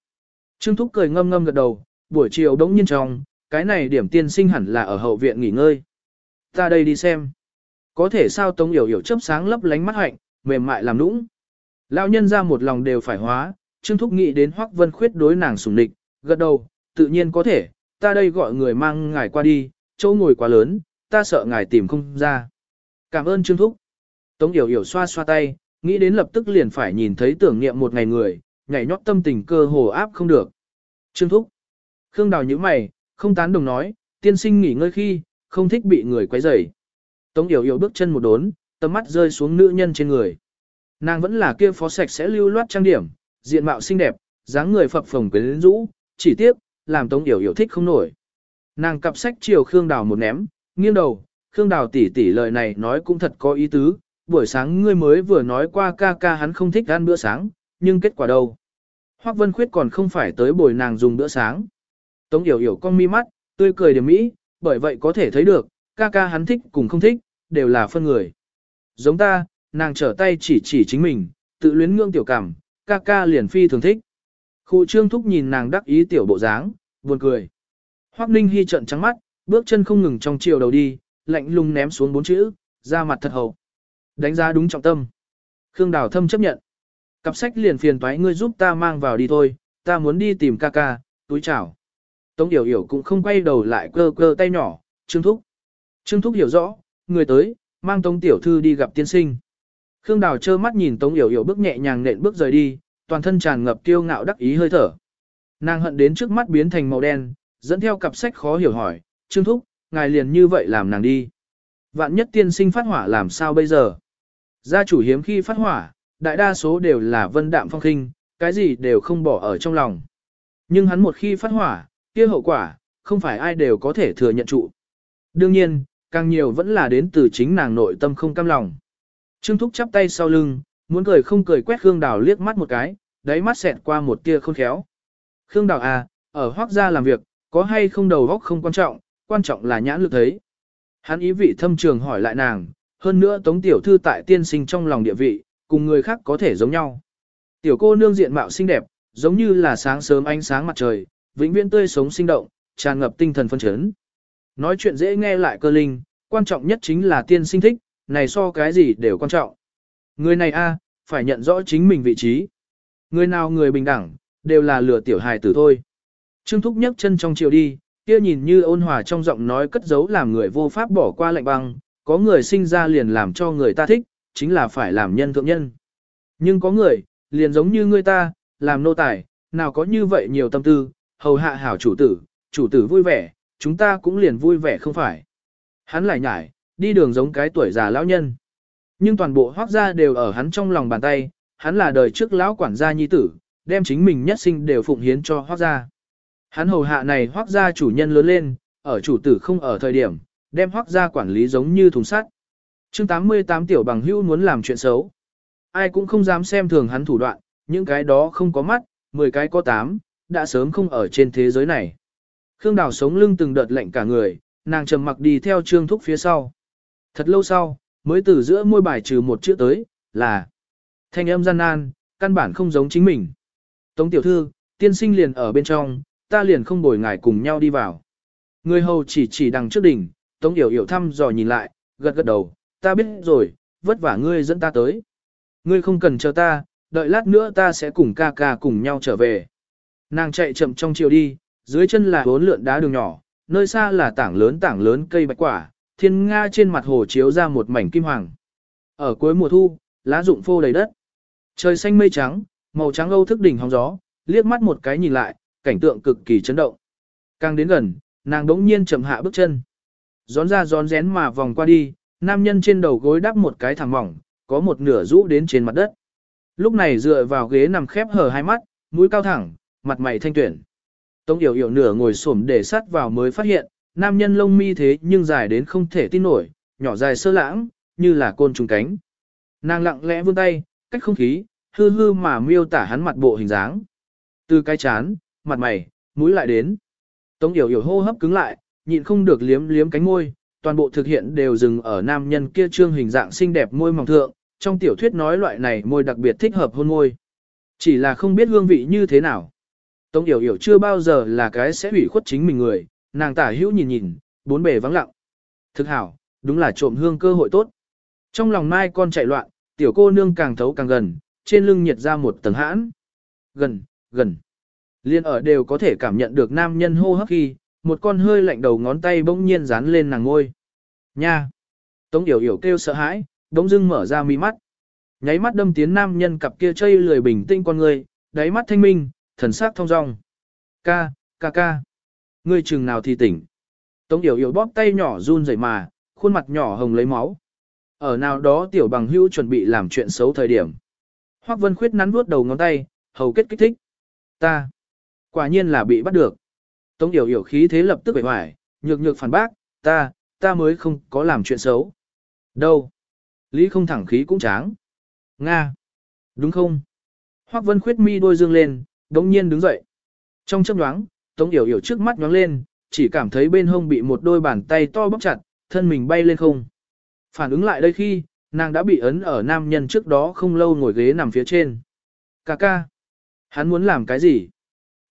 Speaker 1: Trương Thúc cười ngâm ngâm gật đầu, buổi chiều đống nhiên trong, cái này điểm tiên sinh hẳn là ở hậu viện nghỉ ngơi. Ta đây đi xem. Có thể sao Tống Yểu Yểu chớp sáng lấp lánh mắt hạnh, mềm mại làm nũng. Lão nhân ra một lòng đều phải hóa, Trương Thúc nghĩ đến Hoắc Vân Khuyết đối nàng sủng địch, gật đầu, tự nhiên có thể, ta đây gọi người mang ngài qua đi, chỗ ngồi quá lớn, ta sợ ngài tìm không ra. Cảm ơn Trương Thúc. Tống Yểu Yểu xoa xoa tay, nghĩ đến lập tức liền phải nhìn thấy tưởng niệm một ngày người, nhảy nhót tâm tình cơ hồ áp không được. Trương Thúc. Khương Đào nhíu mày, không tán đồng nói, tiên sinh nghỉ ngơi khi, không thích bị người quấy rầy. Tống Yểu Yểu bước chân một đốn, tầm mắt rơi xuống nữ nhân trên người. Nàng vẫn là kia phó sạch sẽ lưu loát trang điểm, diện mạo xinh đẹp, dáng người phập phồng quyến rũ, chỉ tiếc, làm Tống Yểu Yểu thích không nổi. Nàng cặp sách chiều Khương Đào một ném, nghiêng đầu, Khương Đào tỷ tỷ lời này nói cũng thật có ý tứ, buổi sáng ngươi mới vừa nói qua ca ca hắn không thích ăn bữa sáng, nhưng kết quả đâu? Hoắc Vân Khuyết còn không phải tới bồi nàng dùng bữa sáng. Tống Yểu Yểu con mi mắt, tươi cười điểm mỹ, bởi vậy có thể thấy được, ca ca hắn thích cùng không thích, đều là phân người. Giống ta, nàng trở tay chỉ chỉ chính mình, tự luyến ngưỡng tiểu cảm, ca ca liền phi thường thích. Khu trương thúc nhìn nàng đắc ý tiểu bộ dáng, buồn cười. Hoắc Ninh Hi trợn trắng mắt, bước chân không ngừng trong chiều đầu đi, lạnh lùng ném xuống bốn chữ, ra mặt thật hậu. Đánh giá đúng trọng tâm. Khương Đào Thâm chấp nhận. Cặp sách liền phiền toái ngươi giúp ta mang vào đi thôi, ta muốn đi tìm ca ca, túi chảo, Tống Yểu Yểu cũng không quay đầu lại cơ cơ tay nhỏ, Trương Thúc. Trương Thúc hiểu rõ, người tới, mang Tống Tiểu Thư đi gặp tiên sinh. Khương Đào trơ mắt nhìn Tống Yểu Yểu bước nhẹ nhàng nện bước rời đi, toàn thân tràn ngập kiêu ngạo đắc ý hơi thở. Nàng hận đến trước mắt biến thành màu đen, dẫn theo cặp sách khó hiểu hỏi, Trương Thúc, ngài liền như vậy làm nàng đi. Vạn nhất tiên sinh phát hỏa làm sao bây giờ? Gia chủ hiếm khi phát hỏa, đại đa số đều là vân đạm phong khinh, cái gì đều không bỏ ở trong lòng. Nhưng hắn một khi phát hỏa, kia hậu quả, không phải ai đều có thể thừa nhận trụ. Đương nhiên, càng nhiều vẫn là đến từ chính nàng nội tâm không cam lòng. Trương Thúc chắp tay sau lưng, muốn cười không cười quét Khương Đào liếc mắt một cái, đáy mắt xẹt qua một tia khôn khéo. Khương Đào à, ở hoác gia làm việc, có hay không đầu góc không quan trọng, quan trọng là nhãn lực thấy. Hắn ý vị thâm trường hỏi lại nàng, hơn nữa tống tiểu thư tại tiên sinh trong lòng địa vị, cùng người khác có thể giống nhau. Tiểu cô nương diện mạo xinh đẹp, giống như là sáng sớm ánh sáng mặt trời, vĩnh viễn tươi sống sinh động, tràn ngập tinh thần phân chấn. Nói chuyện dễ nghe lại cơ linh, quan trọng nhất chính là tiên sinh thích, này so cái gì đều quan trọng. Người này a, phải nhận rõ chính mình vị trí. Người nào người bình đẳng, đều là lừa tiểu hài tử thôi. Trương Thúc nhấc chân trong chiều đi, kia nhìn như ôn hòa trong giọng nói cất giấu làm người vô pháp bỏ qua lạnh băng, có người sinh ra liền làm cho người ta thích, chính là phải làm nhân thượng nhân. Nhưng có người, liền giống như người ta, làm nô tài, nào có như vậy nhiều tâm tư, hầu hạ hảo chủ tử, chủ tử vui vẻ, chúng ta cũng liền vui vẻ không phải. Hắn lại nhải, đi đường giống cái tuổi già lão nhân. Nhưng toàn bộ hoác gia đều ở hắn trong lòng bàn tay, hắn là đời trước lão quản gia nhi tử, đem chính mình nhất sinh đều phụng hiến cho hoác gia. Hắn hầu hạ này hoác gia chủ nhân lớn lên, ở chủ tử không ở thời điểm, đem hoác gia quản lý giống như thùng sắt. chương 88 tiểu bằng hữu muốn làm chuyện xấu. Ai cũng không dám xem thường hắn thủ đoạn, những cái đó không có mắt, 10 cái có 8, đã sớm không ở trên thế giới này. Khương Đào sống lưng từng đợt lạnh cả người, nàng trầm mặc đi theo Trương Thúc phía sau. Thật lâu sau, mới từ giữa môi bài trừ một chữ tới, là thanh âm gian nan, căn bản không giống chính mình. Tống tiểu thư, tiên sinh liền ở bên trong, ta liền không bồi ngài cùng nhau đi vào. Người hầu chỉ chỉ đằng trước đỉnh, Tống Yểu Yểu thăm dò nhìn lại, gật gật đầu, ta biết rồi, vất vả ngươi dẫn ta tới. Ngươi không cần chờ ta, đợi lát nữa ta sẽ cùng ca ca cùng nhau trở về. Nàng chạy chậm trong chiều đi, dưới chân là bốn lượn đá đường nhỏ, nơi xa là tảng lớn tảng lớn cây bạch quả, thiên nga trên mặt hồ chiếu ra một mảnh kim hoàng. Ở cuối mùa thu, lá rụng phô đầy đất. Trời xanh mây trắng, màu trắng âu thức đỉnh hóng gió, liếc mắt một cái nhìn lại, cảnh tượng cực kỳ chấn động. Càng đến gần, nàng đống nhiên chậm hạ bước chân. Gión ra gión rén mà vòng qua đi, nam nhân trên đầu gối đắp một cái thẳng mỏng, có một nửa rũ đến trên mặt đất. Lúc này dựa vào ghế nằm khép hờ hai mắt, mũi cao thẳng, mặt mày thanh tuyển. Tống yểu yểu nửa ngồi xổm để sát vào mới phát hiện, nam nhân lông mi thế nhưng dài đến không thể tin nổi, nhỏ dài sơ lãng, như là côn trùng cánh. Nàng lặng lẽ vươn tay, cách không khí, hư hư mà miêu tả hắn mặt bộ hình dáng. Từ cái chán, mặt mày, mũi lại đến. Tống yểu yểu hô hấp cứng lại, nhịn không được liếm liếm cánh môi, toàn bộ thực hiện đều dừng ở nam nhân kia trương hình dạng xinh đẹp môi mỏng thượng, trong tiểu thuyết nói loại này môi đặc biệt thích hợp hôn môi. Chỉ là không biết hương vị như thế nào. Tống Yểu Yểu chưa bao giờ là cái sẽ hủy khuất chính mình người, nàng tả hữu nhìn nhìn, bốn bề vắng lặng. Thực hảo, đúng là trộm hương cơ hội tốt. Trong lòng mai con chạy loạn, tiểu cô nương càng thấu càng gần, trên lưng nhiệt ra một tầng hãn. Gần, gần. Liên ở đều có thể cảm nhận được nam nhân hô hấp khi, một con hơi lạnh đầu ngón tay bỗng nhiên dán lên nàng ngôi. Nha! Tống Yểu Yểu kêu sợ hãi, bỗng dưng mở ra mi mắt. Nháy mắt đâm tiến nam nhân cặp kia chây lười bình tĩnh con người, đáy mắt thanh minh, thần sắc thông dong. Ca, ca ca. Ngươi chừng nào thì tỉnh. Tống Yểu Yểu bóp tay nhỏ run rẩy mà, khuôn mặt nhỏ hồng lấy máu. Ở nào đó tiểu bằng hữu chuẩn bị làm chuyện xấu thời điểm. Hoắc Vân Khuyết nắn vuốt đầu ngón tay, hầu kết kích thích. Ta. Quả nhiên là bị bắt được. Tống Yểu Yểu khí thế lập tức bể hoài, nhược nhược phản bác, ta, ta mới không có làm chuyện xấu. Đâu? Lý không thẳng khí cũng tráng. Nga. Đúng không? Hoắc Vân Khuyết mi đôi dương lên, đống nhiên đứng dậy. Trong chớp nhoáng, Tống Yểu Yểu trước mắt nhoáng lên, chỉ cảm thấy bên hông bị một đôi bàn tay to bóp chặt, thân mình bay lên không. Phản ứng lại đây khi, nàng đã bị ấn ở nam nhân trước đó không lâu ngồi ghế nằm phía trên. Cà ca. Hắn muốn làm cái gì?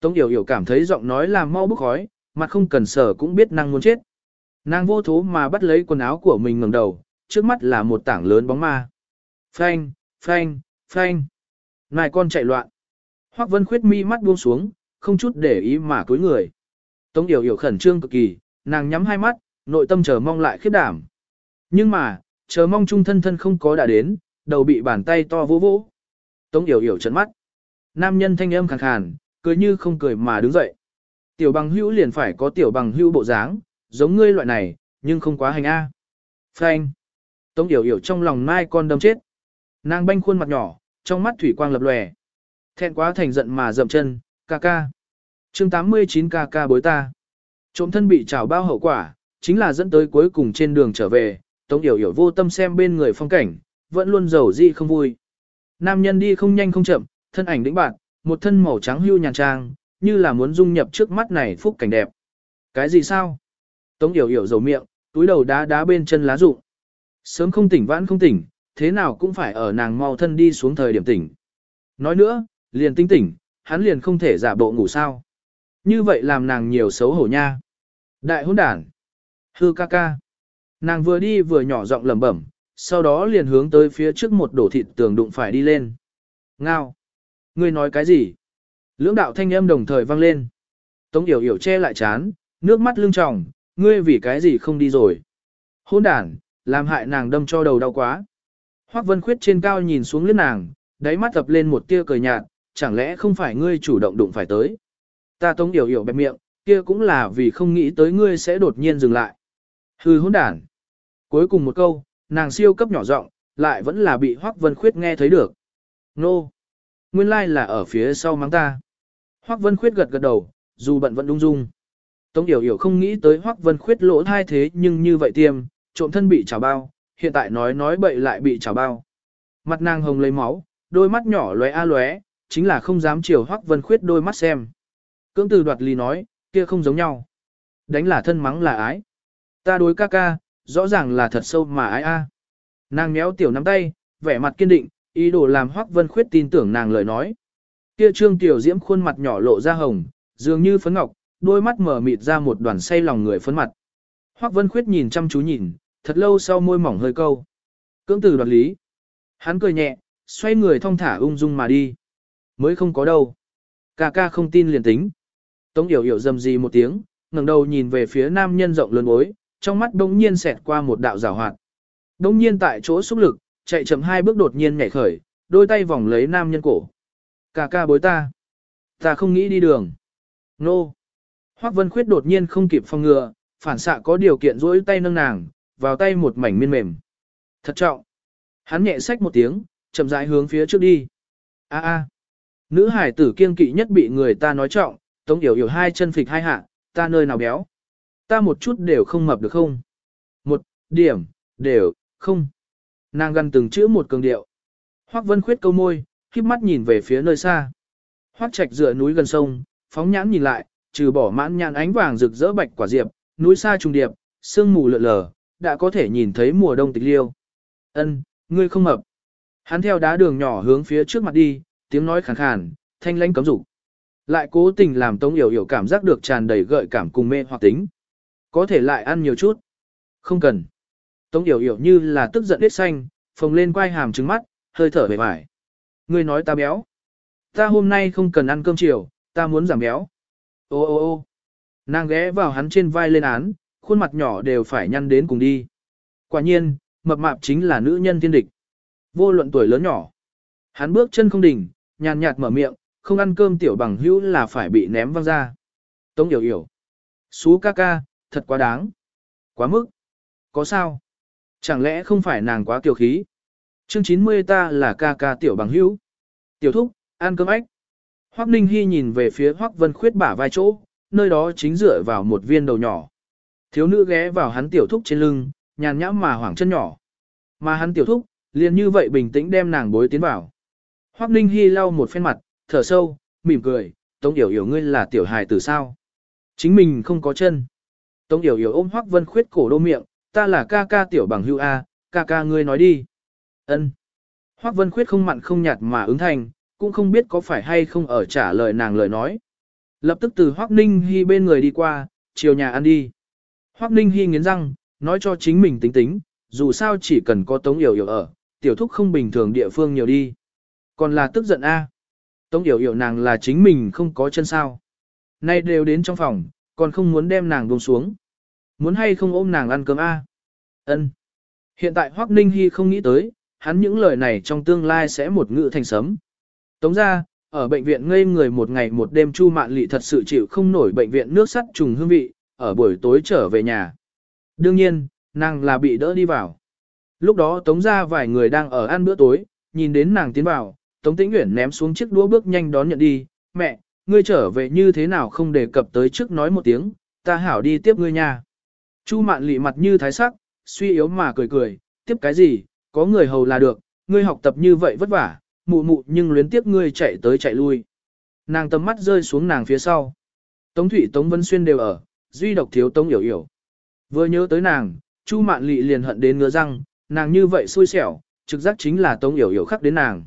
Speaker 1: Tống Yểu Yểu cảm thấy giọng nói làm mau bức khói, mặt không cần sở cũng biết năng muốn chết. Nàng vô thố mà bắt lấy quần áo của mình ngẩng đầu, trước mắt là một tảng lớn bóng ma. Phanh, phanh, phanh. Nài con chạy loạn. Hoắc Vân Khuyết mi mắt buông xuống, không chút để ý mà cúi người. Tống Yểu Yểu khẩn trương cực kỳ, nàng nhắm hai mắt, nội tâm chờ mong lại khiếp đảm. Nhưng mà, chờ mong trung thân thân không có đã đến, đầu bị bàn tay to vỗ vỗ. Tống Yểu Yểu trợn mắt. Nam nhân thanh âm khàn khàn, cười như không cười mà đứng dậy. Tiểu bằng hữu liền phải có tiểu bằng hữu bộ dáng, giống ngươi loại này, nhưng không quá hành A. Phanh. Tống Yểu Yểu trong lòng mai con đâm chết. Nàng banh khuôn mặt nhỏ, trong mắt thủy quang lập lòe. Thẹn quá thành giận mà dậm chân, ca ca. chương 89 ca ca bối ta. Trộm thân bị trào bao hậu quả, chính là dẫn tới cuối cùng trên đường trở về, Tống Yểu Yểu vô tâm xem bên người phong cảnh, vẫn luôn giàu dị không vui. Nam nhân đi không nhanh không chậm, thân ảnh đĩnh bạn, một thân màu trắng hưu nhàn trang, như là muốn dung nhập trước mắt này phúc cảnh đẹp. Cái gì sao? Tống Yểu Yểu dầu miệng, túi đầu đá đá bên chân lá rụng. Sớm không tỉnh vãn không tỉnh, thế nào cũng phải ở nàng mau thân đi xuống thời điểm tỉnh. Nói nữa, liền tinh tỉnh, hắn liền không thể giả bộ ngủ sao. Như vậy làm nàng nhiều xấu hổ nha. Đại hôn đản. Hư ca ca. Nàng vừa đi vừa nhỏ giọng lẩm bẩm, sau đó liền hướng tới phía trước một đổ thịt tường đụng phải đi lên. Ngao. Ngươi nói cái gì? Lưỡng đạo thanh âm đồng thời vang lên. Tống yểu yểu che lại chán, nước mắt lưng tròng, ngươi vì cái gì không đi rồi? Hôn đản, làm hại nàng đâm cho đầu đau quá. Hoắc Vân Khuyết trên cao nhìn xuống lướt nàng, đáy mắt tập lên một tia cười nhạt, chẳng lẽ không phải ngươi chủ động đụng phải tới? Ta Tống Yểu Yểu bẹp miệng, kia cũng là vì không nghĩ tới ngươi sẽ đột nhiên dừng lại. Hừ hỗn đản. Cuối cùng một câu, nàng siêu cấp nhỏ giọng, lại vẫn là bị Hoắc Vân Khuyết nghe thấy được. Nô. Nguyên lai like là ở phía sau mắng ta. Hoắc Vân Khuyết gật gật đầu, dù bận vẫn đung dung. Tống Yểu Yểu không nghĩ tới Hoắc Vân Khuyết lỗ thai thế nhưng như vậy tiêm, trộm thân bị trào bao, hiện tại nói nói bậy lại bị trào bao. Mặt nàng hồng lấy máu, đôi mắt nhỏ lóe a lóe, chính là không dám chiều Hoắc Vân Khuyết đôi mắt xem. Cưỡng từ đoạt ly nói, kia không giống nhau. Đánh là thân mắng là ái. Ta đối ca ca, rõ ràng là thật sâu mà ai a. Nàng méo tiểu nắm tay, vẻ mặt kiên định, ý đồ làm Hoắc Vân Khuyết tin tưởng nàng lời nói. Kia trương tiểu diễm khuôn mặt nhỏ lộ ra hồng, dường như phấn ngọc, đôi mắt mở mịt ra một đoàn say lòng người phấn mặt. Hoắc Vân Khuyết nhìn chăm chú nhìn, thật lâu sau môi mỏng hơi câu. Cưỡng từ đoạt lý. Hắn cười nhẹ, xoay người thong thả ung dung mà đi. Mới không có đâu. Ca ca không tin liền tính. Tống yểu yểu dầm gì một tiếng, ngẩng đầu nhìn về phía nam nhân rộng lớn bối, trong mắt đông nhiên xẹt qua một đạo rào hoạt. Đông nhiên tại chỗ xúc lực, chạy chậm hai bước đột nhiên nhảy khởi, đôi tay vòng lấy nam nhân cổ. cà ca bối ta. Ta không nghĩ đi đường. Nô. No. Hoác Vân Khuyết đột nhiên không kịp phòng ngừa, phản xạ có điều kiện rỗi tay nâng nàng, vào tay một mảnh miên mềm. Thật trọng. Hắn nhẹ sách một tiếng, chậm rãi hướng phía trước đi. A a. Nữ hải tử kiên kỵ nhất bị người ta nói trọng, tống yểu yểu hai chân phịch hai hạ, ta nơi nào béo. Ta một chút đều không mập được không? Một, điểm, đều, không. Nàng gần từng chữ một cường điệu. Hoắc Vân khuyết câu môi, khiếp mắt nhìn về phía nơi xa. Hoắc Trạch dựa núi gần sông, phóng nhãn nhìn lại, trừ bỏ mãn nhãn ánh vàng rực rỡ bạch quả diệp, núi xa trùng điệp, sương mù lượn lờ, đã có thể nhìn thấy mùa đông tịch liêu. Ân, ngươi không mập. Hắn theo đá đường nhỏ hướng phía trước mặt đi, tiếng nói khàn khàn, thanh lãnh cấm dục. Lại cố tình làm Tống Yểu Yểu cảm giác được tràn đầy gợi cảm cùng mê hoặc tính. Có thể lại ăn nhiều chút. Không cần. Tống Yểu Yểu như là tức giận đết xanh, phồng lên quai hàm trứng mắt, hơi thở bề bài. Ngươi nói ta béo. Ta hôm nay không cần ăn cơm chiều, ta muốn giảm béo. Ô ô ô nàng ghé vào hắn trên vai lên án, khuôn mặt nhỏ đều phải nhăn đến cùng đi. Quả nhiên, mập mạp chính là nữ nhân thiên địch. Vô luận tuổi lớn nhỏ. Hắn bước chân không đỉnh, nhàn nhạt mở miệng, không ăn cơm tiểu bằng hữu là phải bị ném văng ra. Tống yểu yểu. Xú ca ca, thật quá đáng. Quá mức. Có sao? Chẳng lẽ không phải nàng quá kiều khí? Chương 90 ta là ca ca tiểu bằng hữu. Tiểu thúc, ăn cơm ếch. Hoắc Ninh Hy nhìn về phía Hoắc Vân Khuyết bả vai chỗ, nơi đó chính dựa vào một viên đầu nhỏ. Thiếu nữ ghé vào hắn tiểu thúc trên lưng, nhàn nhãm mà hoảng chân nhỏ. Mà hắn tiểu thúc, liền như vậy bình tĩnh đem nàng bối tiến vào. Hoắc Ninh Hy lau một phen mặt, thở sâu, mỉm cười, Tống Yểu Yểu ngươi là tiểu hài tử sao? Chính mình không có chân. Tống Yểu Yểu ôm Hoắc Vân Khuyết cổ đô miệng, ta là ca ca tiểu bằng Hưu A, ca ca ngươi nói đi. Ân. Hoắc Vân Khuyết không mặn không nhạt mà ứng thành, cũng không biết có phải hay không ở trả lời nàng lời nói. Lập tức từ Hoắc Ninh Hy bên người đi qua, chiều nhà ăn đi. Hoắc Ninh Hy nghiến răng, nói cho chính mình tính tính, dù sao chỉ cần có Tống Yểu Yểu ở, tiểu thúc không bình thường địa phương nhiều đi. Còn là tức giận A. Tống Yểu Yểu nàng là chính mình không có chân sao. Nay đều đến trong phòng, còn không muốn đem nàng buông xuống. Muốn hay không ôm nàng ăn cơm A. Ân. Hiện tại Hoắc Ninh Hy không nghĩ tới, hắn những lời này trong tương lai sẽ một ngữ thành sấm. Tống ra, ở bệnh viện ngây người một ngày một đêm Chu Mạn Lị thật sự chịu không nổi bệnh viện nước sắt trùng hương vị, ở buổi tối trở về nhà. Đương nhiên, nàng là bị đỡ đi vào. Lúc đó Tống ra vài người đang ở ăn bữa tối, nhìn đến nàng tiến vào, Tống Tĩnh Uyển ném xuống chiếc đũa bước nhanh đón nhận đi, mẹ, ngươi trở về như thế nào không đề cập tới trước nói một tiếng, ta hảo đi tiếp ngươi nha. Chu mạn lị mặt như thái sắc, suy yếu mà cười cười, tiếp cái gì, có người hầu là được, ngươi học tập như vậy vất vả, mụ mụ nhưng luyến tiếp ngươi chạy tới chạy lui. Nàng tầm mắt rơi xuống nàng phía sau. Tống Thủy Tống Vân Xuyên đều ở, duy độc thiếu Tống Yểu Yểu. Vừa nhớ tới nàng, Chu Mạn Lị liền hận đến ngứa răng, nàng như vậy xui xẻo, trực giác chính là Tống Yểu Yểu khắc đến nàng.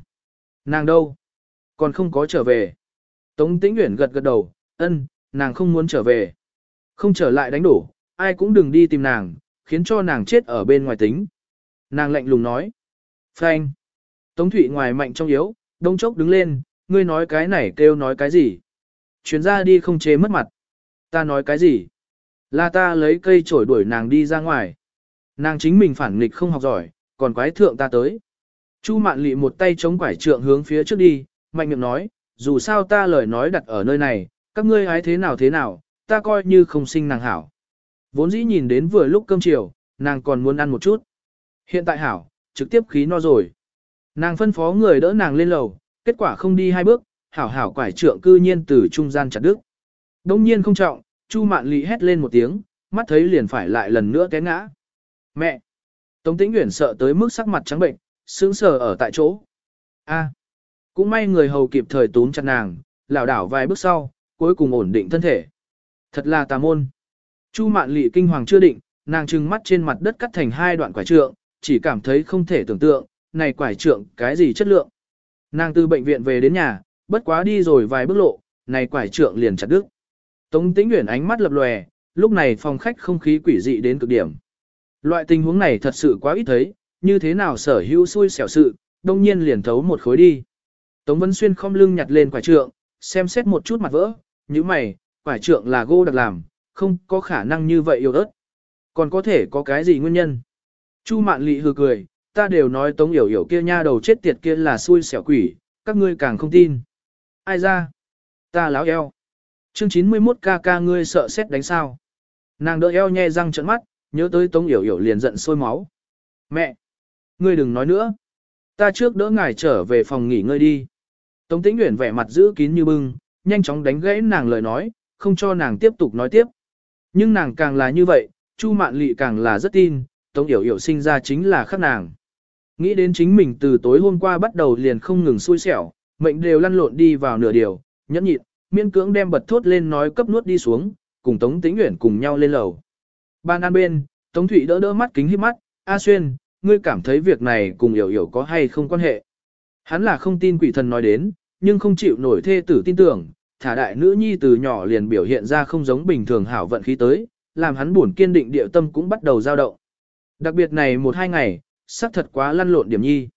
Speaker 1: Nàng đâu? Còn không có trở về. Tống Tĩnh Uyển gật gật đầu, ân, nàng không muốn trở về. Không trở lại đánh đổ, ai cũng đừng đi tìm nàng, khiến cho nàng chết ở bên ngoài tính. Nàng lạnh lùng nói. Frank. Tống Thụy ngoài mạnh trong yếu, đông chốc đứng lên, ngươi nói cái này kêu nói cái gì. Chuyến ra đi không chế mất mặt. Ta nói cái gì? Là ta lấy cây chổi đuổi nàng đi ra ngoài. Nàng chính mình phản nghịch không học giỏi, còn quái thượng ta tới. Chu mạn lị một tay chống quải trượng hướng phía trước đi, mạnh miệng nói, dù sao ta lời nói đặt ở nơi này, các ngươi hái thế nào thế nào, ta coi như không sinh nàng hảo. Vốn dĩ nhìn đến vừa lúc cơm chiều, nàng còn muốn ăn một chút. Hiện tại hảo, trực tiếp khí no rồi. Nàng phân phó người đỡ nàng lên lầu, kết quả không đi hai bước, hảo hảo quải trượng cư nhiên từ trung gian chặt đứt. Đông nhiên không trọng, Chu Mạn Lị hét lên một tiếng, mắt thấy liền phải lại lần nữa té ngã. Mẹ! Tống Tĩnh Uyển sợ tới mức sắc mặt trắng bệnh, sững sờ ở tại chỗ. A! Cũng may người hầu kịp thời túm chặt nàng, lảo đảo vài bước sau, cuối cùng ổn định thân thể. Thật là tà môn. Chu Mạn Lệ kinh hoàng chưa định, nàng trừng mắt trên mặt đất cắt thành hai đoạn quải trượng, chỉ cảm thấy không thể tưởng tượng, này quải trượng cái gì chất lượng. Nàng từ bệnh viện về đến nhà, bất quá đi rồi vài bước lộ, này quải trượng liền chặt đứt. Tống Tĩnh Uyển ánh mắt lập lòe, lúc này phòng khách không khí quỷ dị đến cực điểm. Loại tình huống này thật sự quá ít thấy, như thế nào sở hữu xui xẻo sự, đông nhiên liền thấu một khối đi. Tống Vân Xuyên không lưng nhặt lên quải trượng, xem xét một chút mặt vỡ, như mày, quải trượng là gỗ đặc làm, không có khả năng như vậy yêu ớt. Còn có thể có cái gì nguyên nhân? Chu Mạn Lị hừ cười, ta đều nói Tống Yểu Yểu kia nha đầu chết tiệt kia là xui xẻo quỷ, các ngươi càng không tin. Ai ra? Ta láo eo. Chương 91 ca ca ngươi sợ xét đánh sao? Nàng đỡ eo nhe răng trợn mắt, nhớ tới Tống Yểu Yểu liền giận sôi máu. Mẹ! Ngươi đừng nói nữa. Ta trước đỡ ngài trở về phòng nghỉ ngơi đi. Tống Tĩnh Uyển vẻ mặt giữ kín như bưng, nhanh chóng đánh gãy nàng lời nói, không cho nàng tiếp tục nói tiếp. Nhưng nàng càng là như vậy, Chu Mạn Lị càng là rất tin, Tống Yểu Yểu sinh ra chính là khắc nàng. Nghĩ đến chính mình từ tối hôm qua bắt đầu liền không ngừng xui xẻo, mệnh đều lăn lộn đi vào nửa điều, nhẫn nhịn, miên cưỡng đem bật thốt lên nói cấp nuốt đi xuống, cùng Tống Tĩnh Uyển cùng nhau lên lầu. Ban an bên, Tống Thụy đỡ đỡ mắt kính híp mắt, A Xuyên, ngươi cảm thấy việc này cùng Yểu Yểu có hay không quan hệ. Hắn là không tin quỷ thần nói đến, nhưng không chịu nổi thê tử tin tưởng, thả đại nữ nhi từ nhỏ liền biểu hiện ra không giống bình thường hảo vận khí tới, làm hắn buồn kiên định địa tâm cũng bắt đầu dao động. Đặc biệt này một hai ngày, sắc thật quá lăn lộn điểm nhi.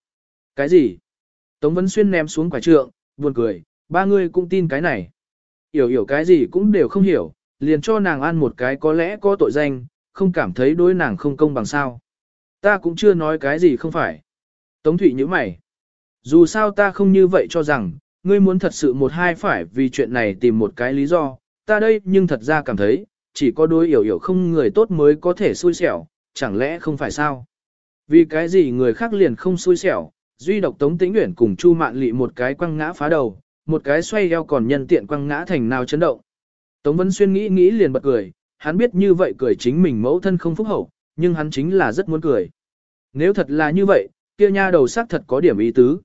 Speaker 1: Cái gì? Tống Vấn Xuyên ném xuống quả trượng, buồn cười, ba người cũng tin cái này. Hiểu hiểu cái gì cũng đều không hiểu, liền cho nàng ăn một cái có lẽ có tội danh, không cảm thấy đối nàng không công bằng sao. Ta cũng chưa nói cái gì không phải. Tống Thụy như mày. Dù sao ta không như vậy cho rằng, ngươi muốn thật sự một hai phải vì chuyện này tìm một cái lý do, ta đây nhưng thật ra cảm thấy, chỉ có đối hiểu hiểu không người tốt mới có thể xui xẻo, chẳng lẽ không phải sao? Vì cái gì người khác liền không xui xẻo, duy độc Tống Tĩnh Uyển cùng Chu Mạn Lị một cái quăng ngã phá đầu, một cái xoay eo còn nhân tiện quăng ngã thành nào chấn động. Tống Vân Xuyên nghĩ nghĩ liền bật cười, hắn biết như vậy cười chính mình mẫu thân không phúc hậu, nhưng hắn chính là rất muốn cười. Nếu thật là như vậy, kia nha đầu sắc thật có điểm ý tứ.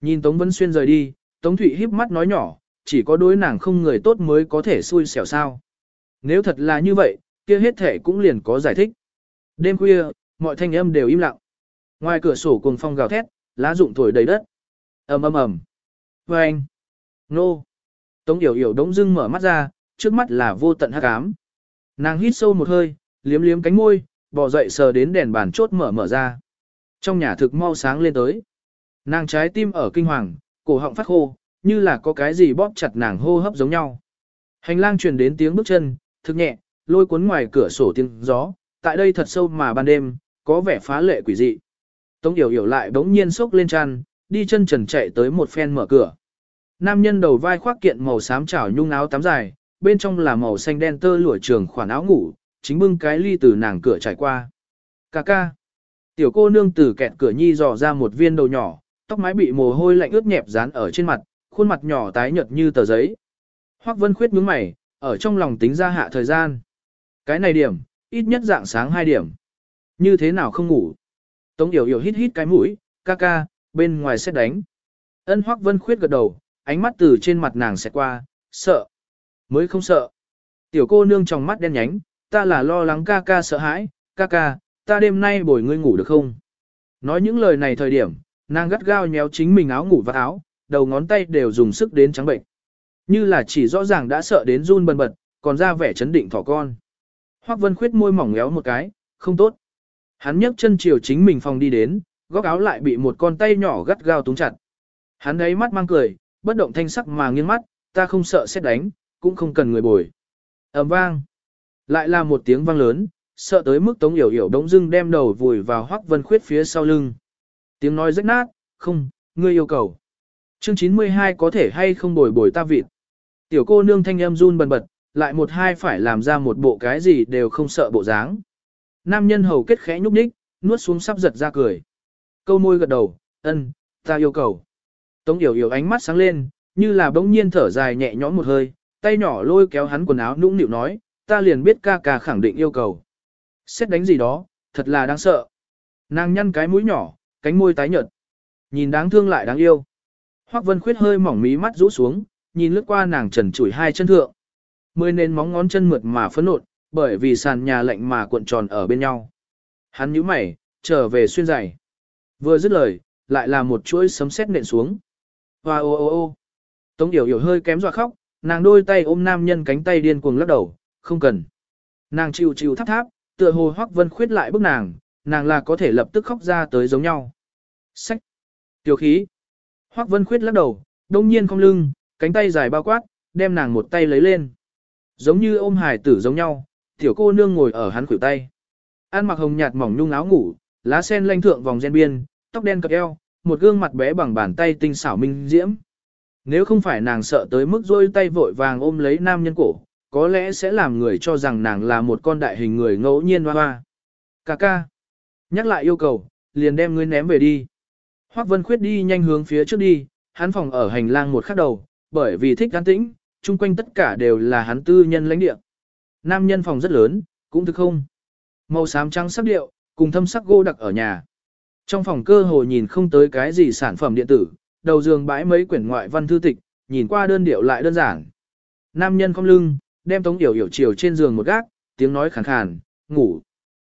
Speaker 1: Nhìn Tống Vân Xuyên rời đi, Tống Thụy híp mắt nói nhỏ, chỉ có đối nàng không người tốt mới có thể xui xẻo sao. Nếu thật là như vậy, kia hết thể cũng liền có giải thích. Đêm khuya, mọi thanh âm đều im lặng. Ngoài cửa sổ cuồng phong gào thét, lá rụng thổi đầy đất. ầm ầm ầm. Và anh. Nô. Tống yểu yểu đống dưng mở mắt ra, trước mắt là vô tận hắc ám. Nàng hít sâu một hơi, liếm liếm cánh môi, bò dậy sờ đến đèn bàn chốt mở mở ra. Trong nhà thực mau sáng lên tới. Nàng trái tim ở kinh hoàng, cổ họng phát khô, như là có cái gì bóp chặt nàng hô hấp giống nhau. Hành lang truyền đến tiếng bước chân, thực nhẹ, lôi cuốn ngoài cửa sổ tiếng gió, tại đây thật sâu mà ban đêm, có vẻ phá lệ quỷ dị. Tống Yểu Yểu lại bỗng nhiên sốc lên chăn, đi chân trần chạy tới một phen mở cửa. Nam nhân đầu vai khoác kiện màu xám chảo nhung áo tắm dài, bên trong là màu xanh đen tơ lụa trường khoản áo ngủ, chính bưng cái ly từ nàng cửa trải qua. Cà ca. Tiểu cô nương từ kẹt cửa nhi dò ra một viên đầu nhỏ, tóc mái bị mồ hôi lạnh ướt nhẹp dán ở trên mặt, khuôn mặt nhỏ tái nhợt như tờ giấy. Hoắc Vân Khuyết nhướng mày, ở trong lòng tính ra hạ thời gian. Cái này điểm, ít nhất dạng sáng 2 điểm. Như thế nào không ngủ? Tống Yểu Yểu hít hít cái mũi, ca ca, bên ngoài xét đánh. Ân Hoắc Vân Khuyết gật đầu, ánh mắt từ trên mặt nàng sẽ qua, sợ. Mới không sợ. Tiểu cô nương trong mắt đen nhánh, ta là lo lắng ca ca sợ hãi, ca ca, ta đêm nay bồi ngươi ngủ được không? Nói những lời này thời điểm, nàng gắt gao nhéo chính mình áo ngủ và áo, đầu ngón tay đều dùng sức đến trắng bệnh. Như là chỉ rõ ràng đã sợ đến run bần bật, còn ra vẻ chấn định thỏ con. Hoắc Vân Khuyết môi mỏng ngéo một cái, không tốt. Hắn nhấc chân chiều chính mình phòng đi đến, góc áo lại bị một con tay nhỏ gắt gao túng chặt. Hắn ấy mắt mang cười, bất động thanh sắc mà nghiêng mắt, ta không sợ xét đánh, cũng không cần người bồi. ầm vang. Lại là một tiếng vang lớn, sợ tới mức Tống Yểu Yểu đống dưng đem đầu vùi vào Hoắc Vân Khuyết phía sau lưng. Tiếng nói rách nát, không, ngươi yêu cầu. Chương 92 có thể hay không bồi bồi ta vịt. Tiểu cô nương thanh âm run bần bật, lại một hai phải làm ra một bộ cái gì đều không sợ bộ dáng. Nam nhân hầu kết khẽ nhúc nhích, nuốt xuống sắp giật ra cười. Câu môi gật đầu, ân, ta yêu cầu. Tống yểu yểu ánh mắt sáng lên, như là bỗng nhiên thở dài nhẹ nhõm một hơi, tay nhỏ lôi kéo hắn quần áo nũng nịu nói, ta liền biết ca ca khẳng định yêu cầu. Xét đánh gì đó, thật là đáng sợ. Nàng nhăn cái mũi nhỏ, cánh môi tái nhợt. Nhìn đáng thương lại đáng yêu. Hoắc Vân Khuyết hơi mỏng mí mắt rũ xuống, nhìn lướt qua nàng trần trụi hai chân thượng. Mười nền móng ngón chân mượt mà phấn nộn, bởi vì sàn nhà lạnh mà cuộn tròn ở bên nhau. Hắn nhíu mày, trở về xuyên giày. Vừa dứt lời, lại là một chuỗi sấm sét nện xuống. Hoa ô ô ô. Tống Điểu Điểu hơi kém dọa khóc, nàng đôi tay ôm nam nhân cánh tay điên cuồng lắc đầu, không cần. Nàng chịu chịu tháp tháp, tựa hồ Hoắc Vân khuyết lại bức nàng, nàng là có thể lập tức khóc ra tới giống nhau. Sách. Tiểu khí. Hoác Vân khuyết lắc đầu, đông nhiên không lưng, cánh tay dài bao quát, đem nàng một tay lấy lên. Giống như ôm hải tử giống nhau, tiểu cô nương ngồi ở hắn khuỷu tay. Ăn mặc hồng nhạt mỏng nhung áo ngủ, lá sen lanh thượng vòng gen biên, tóc đen cặp eo, một gương mặt bé bằng bàn tay tinh xảo minh diễm. Nếu không phải nàng sợ tới mức rôi tay vội vàng ôm lấy nam nhân cổ, có lẽ sẽ làm người cho rằng nàng là một con đại hình người ngẫu nhiên hoa hoa. Cà ca. Nhắc lại yêu cầu, liền đem ngươi ném về đi. Hoắc Vân Khuyết đi nhanh hướng phía trước đi, hắn phòng ở hành lang một khắc đầu, bởi vì thích an tĩnh, chung quanh tất cả đều là hắn tư nhân lãnh địa. Nam nhân phòng rất lớn, cũng thực không. Màu xám trắng sắc điệu, cùng thâm sắc gỗ đặc ở nhà. Trong phòng cơ hồ nhìn không tới cái gì sản phẩm điện tử, đầu giường bãi mấy quyển ngoại văn thư tịch, nhìn qua đơn điệu lại đơn giản. Nam nhân không lưng, đem Tống Yểu Yểu chiều trên giường một gác, tiếng nói khàn khàn, ngủ.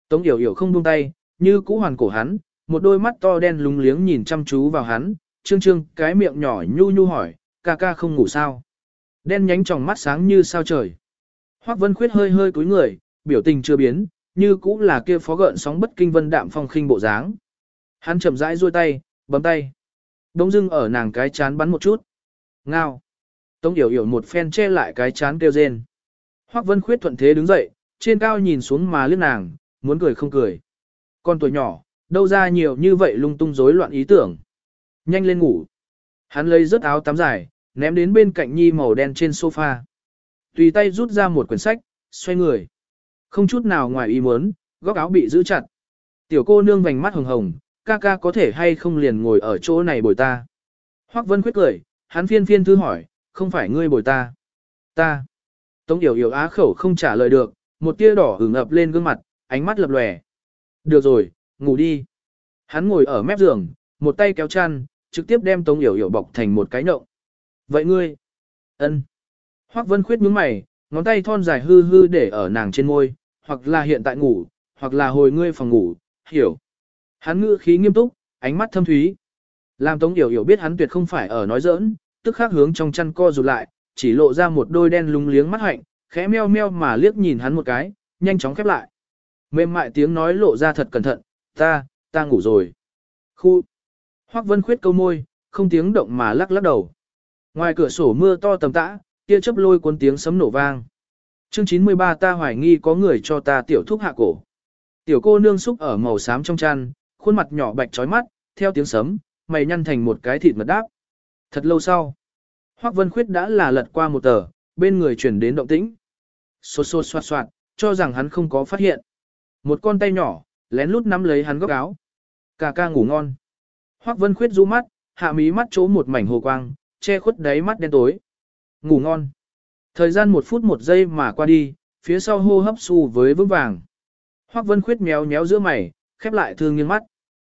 Speaker 1: Tống Yểu Yểu không buông tay, như cũ hoàn cổ hắn, một đôi mắt to đen lúng liếng nhìn chăm chú vào hắn, trương trương cái miệng nhỏ nhu nhu hỏi, ca ca không ngủ sao. Đen nhánh tròng mắt sáng như sao trời. Hoắc Vân Khuyết hơi hơi cúi người, biểu tình chưa biến, như cũ là kia phó gợn sóng bất kinh vân đạm phong khinh bộ dáng. Hắn chậm rãi duỗi tay, bấm tay. Đông dưng ở nàng cái chán bắn một chút. Ngao. Tống Yểu Yểu một phen che lại cái chán kêu rên. Hoắc Vân Khuyết thuận thế đứng dậy, trên cao nhìn xuống mà liếc nàng, muốn cười không cười. Con tuổi nhỏ, đâu ra nhiều như vậy lung tung rối loạn ý tưởng. Nhanh lên ngủ. Hắn lấy rớt áo tắm dài, ném đến bên cạnh nhi màu đen trên sofa. Tùy tay rút ra một quyển sách, xoay người. Không chút nào ngoài ý muốn, góc áo bị giữ chặt. Tiểu cô nương vành mắt hồng hồng, ca ca có thể hay không liền ngồi ở chỗ này bồi ta. Hoắc Vân khuyết cười, hắn phiên phiên thư hỏi, không phải ngươi bồi ta. Ta. Tống Yểu Yểu á khẩu không trả lời được, một tia đỏ hừng ập lên gương mặt, ánh mắt lập lòe. Được rồi, ngủ đi. Hắn ngồi ở mép giường, một tay kéo chăn, trực tiếp đem Tống Yểu Yểu bọc thành một cái nộng. Vậy ngươi? Ân. Hoắc Vân khuyết nhướng mày, ngón tay thon dài hư hư để ở nàng trên môi, hoặc là hiện tại ngủ, hoặc là hồi ngươi phòng ngủ, hiểu. Hắn ngữ khí nghiêm túc, ánh mắt thâm thúy. Làm Tống Yểu Yểu biết hắn tuyệt không phải ở nói giỡn, tức khắc hướng trong chăn co rụt lại, chỉ lộ ra một đôi đen lúng liếng mắt hạnh, khẽ meo meo mà liếc nhìn hắn một cái, nhanh chóng khép lại. Mềm mại tiếng nói lộ ra thật cẩn thận, ta, ta ngủ rồi. Khu. Hoắc Vân khuyết câu môi, không tiếng động mà lắc lắc đầu. Ngoài cửa sổ mưa to tầm tã, tia chớp lôi cuốn tiếng sấm nổ vang. Chương 93 ta hoài nghi có người cho ta tiểu thuốc hạ cổ. Tiểu cô nương xúc ở màu xám trong chăn, khuôn mặt nhỏ bạch trói mắt, theo tiếng sấm, mày nhăn thành một cái thịt mật đáp. Thật lâu sau, Hoắc Vân Khuyết đã là lật qua một tờ, bên người chuyển đến động tĩnh. Xô xô xoạt xoạt, cho rằng hắn không có phát hiện. Một con tay nhỏ, lén lút nắm lấy hắn góc áo. Cà ca ngủ ngon. Hoắc Vân Khuyết du mắt, hạ mí mắt chỗ một mảnh hồ quang, che khuất đáy mắt đen tối. Ngủ ngon. Thời gian một phút một giây mà qua đi, phía sau hô hấp xu với vững vàng. Hoắc Vân Khuyết méo méo giữa mày, khép lại thương nghiêng mắt.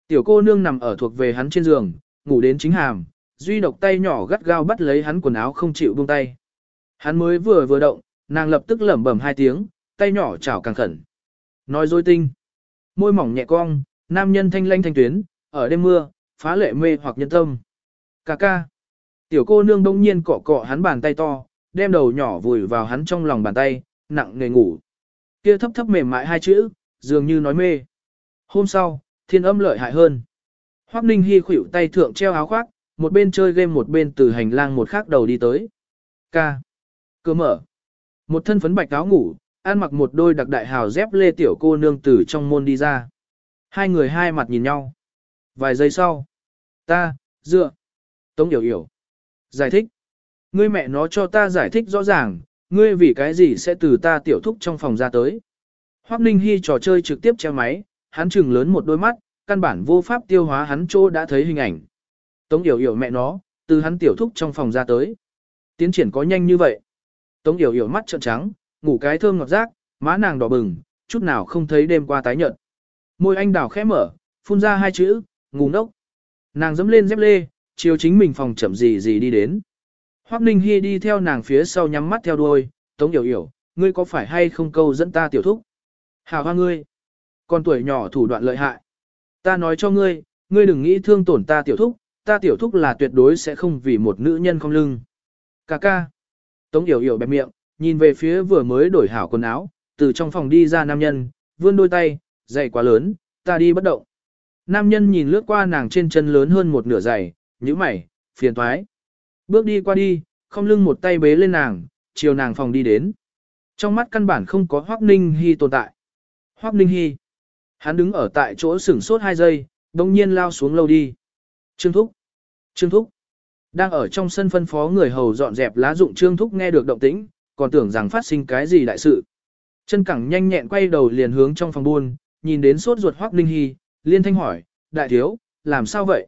Speaker 1: Tiểu cô nương nằm ở thuộc về hắn trên giường, ngủ đến chính hàm, duy độc tay nhỏ gắt gao bắt lấy hắn quần áo không chịu buông tay. Hắn mới vừa vừa động, nàng lập tức lẩm bẩm hai tiếng, tay nhỏ chảo càng khẩn. Nói dối tinh. Môi mỏng nhẹ cong, nam nhân thanh lanh thanh tuyến, ở đêm mưa, phá lệ mê hoặc nhân tâm. Cà ca. Tiểu cô nương đông nhiên cọ cọ hắn bàn tay to, đem đầu nhỏ vùi vào hắn trong lòng bàn tay, nặng nề ngủ. Kia thấp thấp mềm mại hai chữ, dường như nói mê. Hôm sau, thiên âm lợi hại hơn. Hoắc Ninh Hi khuỷu tay thượng treo áo khoác, một bên chơi game một bên từ hành lang một khác đầu đi tới. Ca. Cơ mở. Một thân phấn bạch áo ngủ, ăn mặc một đôi đặc đại hào dép lê tiểu cô nương tử trong môn đi ra. Hai người hai mặt nhìn nhau. Vài giây sau. Ta, dựa. Tống hiểu hiểu. Giải thích. Ngươi mẹ nó cho ta giải thích rõ ràng, ngươi vì cái gì sẽ từ ta tiểu thúc trong phòng ra tới. Hoắc Ninh Hi trò chơi trực tiếp treo máy, hắn trừng lớn một đôi mắt, căn bản vô pháp tiêu hóa hắn chỗ đã thấy hình ảnh. Tống Yểu Yểu mẹ nó, từ hắn tiểu thúc trong phòng ra tới. Tiến triển có nhanh như vậy. Tống Yểu Yểu mắt trợn trắng, ngủ cái thơm ngọt rác, má nàng đỏ bừng, chút nào không thấy đêm qua tái nhợt. Môi anh đào khẽ mở, phun ra hai chữ, ngủ nốc. Nàng dẫm lên dép lê, chiều chính mình phòng chậm gì gì đi đến. Hoắc Ninh Hi đi theo nàng phía sau nhắm mắt theo đuôi, Tống Yểu Yểu, ngươi có phải hay không câu dẫn ta tiểu thúc? Hào hoa ngươi, con tuổi nhỏ thủ đoạn lợi hại. Ta nói cho ngươi, ngươi đừng nghĩ thương tổn ta tiểu thúc, ta tiểu thúc là tuyệt đối sẽ không vì một nữ nhân không lưng. Cà ca. Tống Yểu Yểu bẹp miệng, nhìn về phía vừa mới đổi hảo quần áo, từ trong phòng đi ra nam nhân, vươn đôi tay, giày quá lớn, ta đi bất động. Nam nhân nhìn lướt qua nàng trên chân lớn hơn một nửa giày, nhíu mày, phiền toái. Bước đi qua đi, không lưng một tay bế lên nàng, chiều nàng phòng đi đến. Trong mắt căn bản không có Hoắc Ninh Hi tồn tại. Hoắc Ninh Hi. Hắn đứng ở tại chỗ sửng sốt hai giây, đồng nhiên lao xuống lâu đi. Trương Thúc. Trương Thúc. Đang ở trong sân phân phó người hầu dọn dẹp lá dụng Trương Thúc nghe được động tĩnh, còn tưởng rằng phát sinh cái gì đại sự. Chân cẳng nhanh nhẹn quay đầu liền hướng trong phòng buôn, nhìn đến sốt ruột Hoắc Ninh Hi, liên thanh hỏi, đại thiếu, làm sao vậy?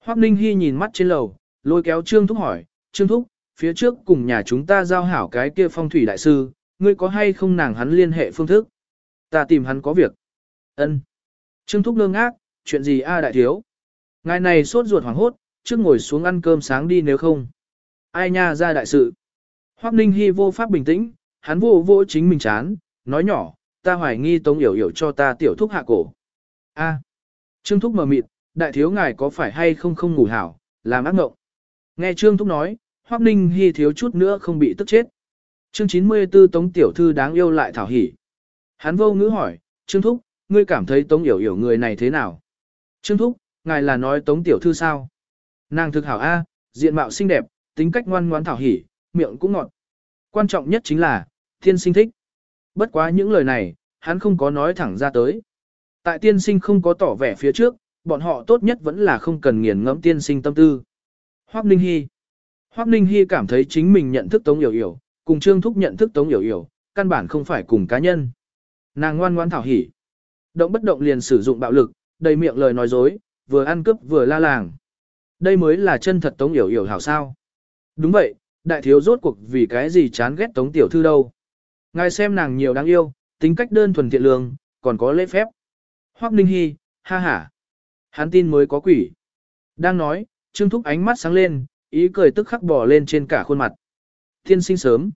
Speaker 1: Hoắc Ninh Hi nhìn mắt trên lầu, lôi kéo Trương Thúc hỏi, Trương Thúc, phía trước cùng nhà chúng ta giao hảo cái kia phong thủy đại sư, ngươi có hay không nàng hắn liên hệ phương thức? Ta tìm hắn có việc. Ân. Trương Thúc ngơ ngác, chuyện gì a đại thiếu? Ngài này sốt ruột hoảng hốt, trước ngồi xuống ăn cơm sáng đi nếu không. Ai nha ra đại sự. Hoắc Ninh Hi vô pháp bình tĩnh, hắn vô vô chính mình chán, nói nhỏ, ta hoài nghi Tống Yểu Yểu cho ta tiểu thúc hạ cổ. A. Trương Thúc mờ mịt, đại thiếu ngài có phải hay không không ngủ hảo, làm ác ngộng. Nghe Trương Thúc nói, Hoắc Ninh Hi thiếu chút nữa không bị tức chết. Chương 94 Tống Tiểu Thư đáng yêu lại thảo hỉ. Hắn vô ngữ hỏi, Trương Thúc, ngươi cảm thấy Tống Yểu Yểu người này thế nào? Trương Thúc, ngài là nói Tống Tiểu Thư sao? Nàng thực hảo A, diện mạo xinh đẹp, tính cách ngoan ngoãn thảo hỉ, miệng cũng ngọt. Quan trọng nhất chính là, thiên sinh thích. Bất quá những lời này, hắn không có nói thẳng ra tới. Tại tiên sinh không có tỏ vẻ phía trước, bọn họ tốt nhất vẫn là không cần nghiền ngẫm tiên sinh tâm tư. Hoắc Ninh Hi Hoắc Ninh Hi cảm thấy chính mình nhận thức Tống Yểu Yểu, cùng Trương Thúc nhận thức Tống Yểu Yểu, căn bản không phải cùng cá nhân. Nàng ngoan ngoan thảo hỉ. Động bất động liền sử dụng bạo lực, đầy miệng lời nói dối, vừa ăn cướp vừa la làng. Đây mới là chân thật Tống Yểu Yểu hảo sao. Đúng vậy, đại thiếu rốt cuộc vì cái gì chán ghét Tống Tiểu Thư đâu. Ngài xem nàng nhiều đáng yêu, tính cách đơn thuần thiện lương, còn có lễ phép. Hoắc Ninh Hi, ha ha. Hắn tin mới có quỷ. Đang nói, Trương Thúc ánh mắt sáng lên, ý cười tức khắc bò lên trên cả khuôn mặt. Thiên sinh sớm.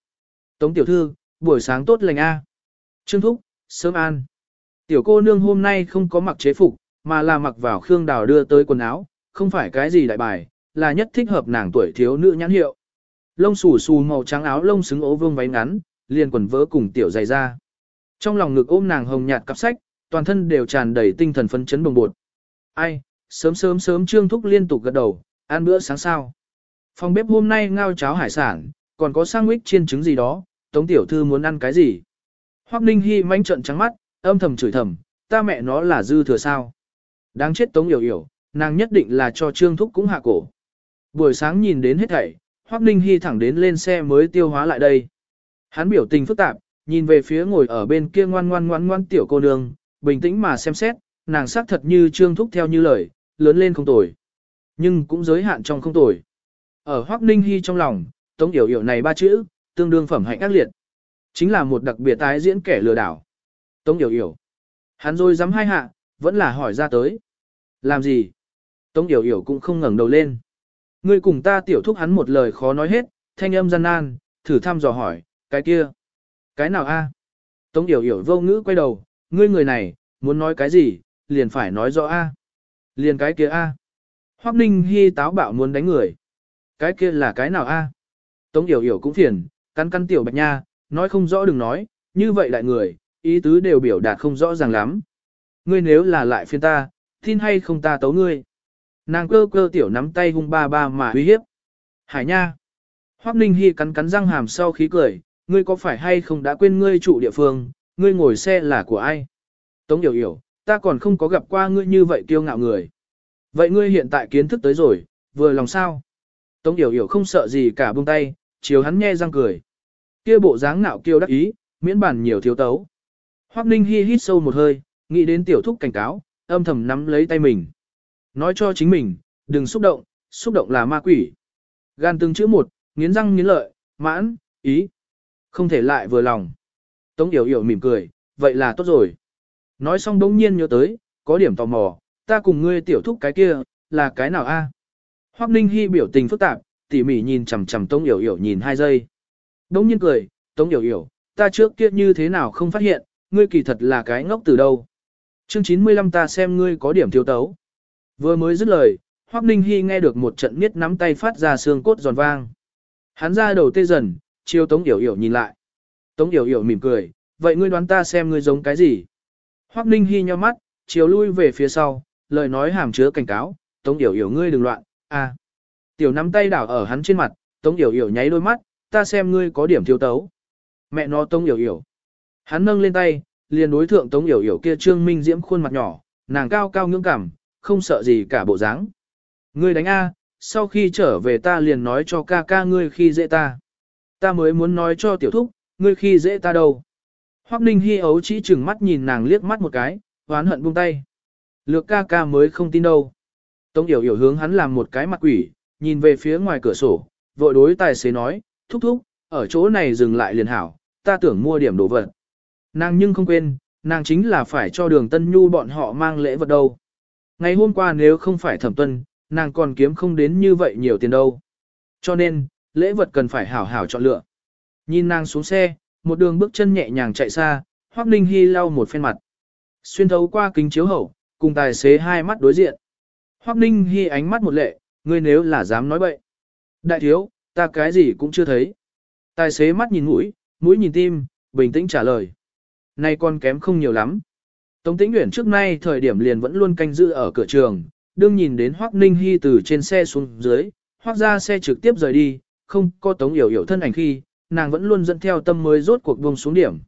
Speaker 1: Tống tiểu thư, buổi sáng tốt lành a. Trương Thúc, sớm an. Tiểu cô nương hôm nay không có mặc chế phục, mà là mặc vào Khương Đào đưa tới quần áo, không phải cái gì đại bài, là nhất thích hợp nàng tuổi thiếu nữ nhãn hiệu. Lông xù xù màu trắng áo lông xứng ố vương váy ngắn, liền quần vỡ cùng tiểu dày ra. Trong lòng ngực ôm nàng hồng nhạt cặp sách, toàn thân đều tràn đầy tinh thần phấn chấn bồng bột. Ai, sớm sớm sớm Trương Thúc liên tục gật đầu, ăn bữa sáng sao. Phòng bếp hôm nay ngao cháo hải sản, còn có sandwich chiên trứng gì đó, Tống tiểu thư muốn ăn cái gì? Hoắc Ninh hy manh trận trắng mắt, âm thầm chửi thầm, ta mẹ nó là dư thừa sao? Đáng chết Tống Yểu Yểu, nàng nhất định là cho Trương Thúc cũng hạ cổ. Buổi sáng nhìn đến hết thảy, Hoắc Ninh Hi thẳng đến lên xe mới tiêu hóa lại đây. Hắn biểu tình phức tạp, nhìn về phía ngồi ở bên kia ngoan ngoan ngoan ngoan tiểu cô nương, bình tĩnh mà xem xét, nàng sắc thật như Trương Thúc theo như lời, lớn lên không tồi. Nhưng cũng giới hạn trong không tồi. Ở Hoắc Ninh Hi trong lòng, Tống Yểu Yểu này ba chữ, tương đương phẩm hạnh ác liệt. Chính là một đặc biệt tái diễn kẻ lừa đảo. Tống Yểu Yểu. Hắn rồi dám hai hạ, vẫn là hỏi ra tới. Làm gì? Tống Yểu Yểu cũng không ngẩng đầu lên. Ngươi cùng ta tiểu thúc hắn một lời khó nói hết, thanh âm gian nan, thử thăm dò hỏi, cái kia. Cái nào a? Tống Yểu Yểu vô ngữ quay đầu, ngươi người này, muốn nói cái gì, liền phải nói rõ a. Liền cái kia a. Hoắc Ninh Hi táo bạo muốn đánh người. Cái kia là cái nào a? Tống Yểu Yểu cũng phiền, cắn cắn tiểu bạch nha, nói không rõ đừng nói, như vậy lại người, ý tứ đều biểu đạt không rõ ràng lắm. Ngươi nếu là lại phiên ta, tin hay không ta tấu ngươi. Nàng cơ cơ tiểu nắm tay hung ba ba mà uy hiếp. Hải nha. Hoắc Ninh Hi cắn cắn răng hàm sau khí cười, ngươi có phải hay không đã quên ngươi trụ địa phương, ngươi ngồi xe là của ai? Tống Yểu Yểu, ta còn không có gặp qua ngươi như vậy kiêu ngạo người. Vậy ngươi hiện tại kiến thức tới rồi, vừa lòng sao? Tống Yểu Yểu không sợ gì cả buông tay, chiều hắn nhe răng cười. Kia bộ dáng ngạo kiêu đắc ý, miễn bản nhiều thiếu tấu. Hoắc Ninh Hi hít sâu một hơi, nghĩ đến tiểu thúc cảnh cáo, âm thầm nắm lấy tay mình. Nói cho chính mình, đừng xúc động, xúc động là ma quỷ. Gan từng chữ một, nghiến răng nghiến lợi, mãn, ý. Không thể lại vừa lòng. Tống Yểu Yểu mỉm cười, vậy là tốt rồi. Nói xong đống nhiên nhớ tới, có điểm tò mò, ta cùng ngươi tiểu thúc cái kia, là cái nào a? Hoắc Ninh Hi biểu tình phức tạp, tỉ mỉ nhìn chằm chằm Tống Yểu Yểu nhìn hai giây. Đống nhiên cười, Tống Yểu Yểu, ta trước kia như thế nào không phát hiện, ngươi kỳ thật là cái ngốc từ đâu. Chương 95 ta xem ngươi có điểm thiếu tấu. Vừa mới dứt lời, Hoắc Ninh Hi nghe được một trận miết nắm tay phát ra xương cốt giòn vang. Hắn ra đầu tê dần, chiêu Tống Yểu Yểu nhìn lại. Tống Yểu Yểu mỉm cười, vậy ngươi đoán ta xem ngươi giống cái gì? Hoắc Ninh Hi nhíu mắt, chiều lui về phía sau, lời nói hàm chứa cảnh cáo, Tống Yểu Yểu ngươi đừng loạn, a. À. Tiểu nắm tay đảo ở hắn trên mặt, Tống Yểu Yểu nháy đôi mắt, ta xem ngươi có điểm thiếu tấu. Mẹ nó Tống Yểu Yểu. Hắn nâng lên tay, liền đối thượng Tống Yểu Yểu kia trương minh diễm khuôn mặt nhỏ, nàng cao cao ngưỡng cảm, không sợ gì cả bộ dáng. Ngươi đánh A, sau khi trở về ta liền nói cho ca ca ngươi khi dễ ta. Ta mới muốn nói cho tiểu thúc, ngươi khi dễ ta đâu. Hoắc Ninh Hi ấu chỉ chừng mắt nhìn nàng liếc mắt một cái, hoán hận buông tay. Lược ca ca mới không tin đâu. Tống Yểu Yểu hướng hắn làm một cái mặt quỷ, nhìn về phía ngoài cửa sổ, vội đối tài xế nói, thúc thúc, ở chỗ này dừng lại liền hảo, ta tưởng mua điểm đồ vật. Nàng nhưng không quên, nàng chính là phải cho đường Tân Nhu bọn họ mang lễ vật đâu. Ngày hôm qua nếu không phải thẩm tuân, nàng còn kiếm không đến như vậy nhiều tiền đâu. Cho nên, lễ vật cần phải hảo hảo chọn lựa. Nhìn nàng xuống xe, một đường bước chân nhẹ nhàng chạy xa, Hoắc Ninh Hi lau một phen mặt. Xuyên thấu qua kính chiếu hậu, cùng tài xế hai mắt đối diện. Hoắc Ninh Hi ánh mắt một lệ, ngươi nếu là dám nói bậy. Đại thiếu, ta cái gì cũng chưa thấy. Tài xế mắt nhìn mũi, mũi nhìn tim, bình tĩnh trả lời. Nay con kém không nhiều lắm. Tống Tĩnh Uyển trước nay thời điểm liền vẫn luôn canh giữ ở cửa trường, đương nhìn đến Hoắc Ninh Hi từ trên xe xuống dưới, Hoắc ra xe trực tiếp rời đi, không có Tống Yểu Yểu thân ảnh khi, nàng vẫn luôn dẫn theo tâm mới rốt cuộc buông xuống điểm.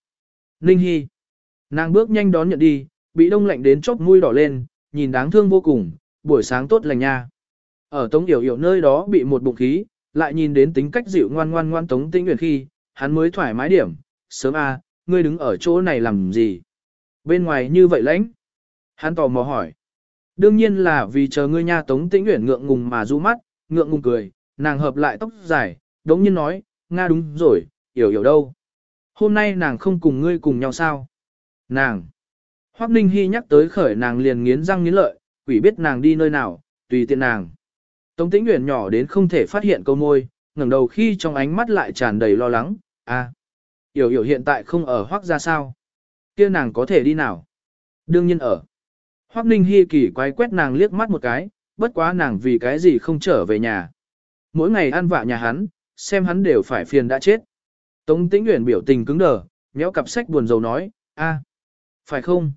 Speaker 1: Ninh Hi. Nàng bước nhanh đón nhận đi, bị đông lạnh đến chóp mũi đỏ lên, nhìn đáng thương vô cùng, buổi sáng tốt lành nha. Ở Tống Yểu Yểu nơi đó bị một bụng khí, lại nhìn đến tính cách dịu ngoan ngoan ngoan Tống Tĩnh Uyển khi, hắn mới thoải mái điểm, sớm a, ngươi đứng ở chỗ này làm gì? Bên ngoài như vậy lãnh. Hắn tò mò hỏi. Đương nhiên là vì chờ ngươi nha Tống Tĩnh Uyển ngượng ngùng mà du mắt, ngượng ngùng cười, nàng hợp lại tóc dài, đống nhiên nói, Nga đúng rồi, hiểu hiểu đâu? Hôm nay nàng không cùng ngươi cùng nhau sao? Nàng. Hoắc Ninh Hi nhắc tới khởi nàng liền nghiến răng nghiến lợi, quỷ biết nàng đi nơi nào, tùy tiện nàng. Tống Tĩnh Uyển nhỏ đến không thể phát hiện câu môi, ngẩng đầu khi trong ánh mắt lại tràn đầy lo lắng, a, à, Yểu Yểu hiện tại không ở Hoắc gia sao? Kia nàng có thể đi nào? Đương nhiên ở. Hoắc Ninh Hi kỳ quái quét nàng liếc mắt một cái, bất quá nàng vì cái gì không trở về nhà. Mỗi ngày ăn vạ nhà hắn, xem hắn đều phải phiền đã chết. Tống Tĩnh Uyển biểu tình cứng đờ, nhéo cặp sách buồn rầu nói, a, phải không?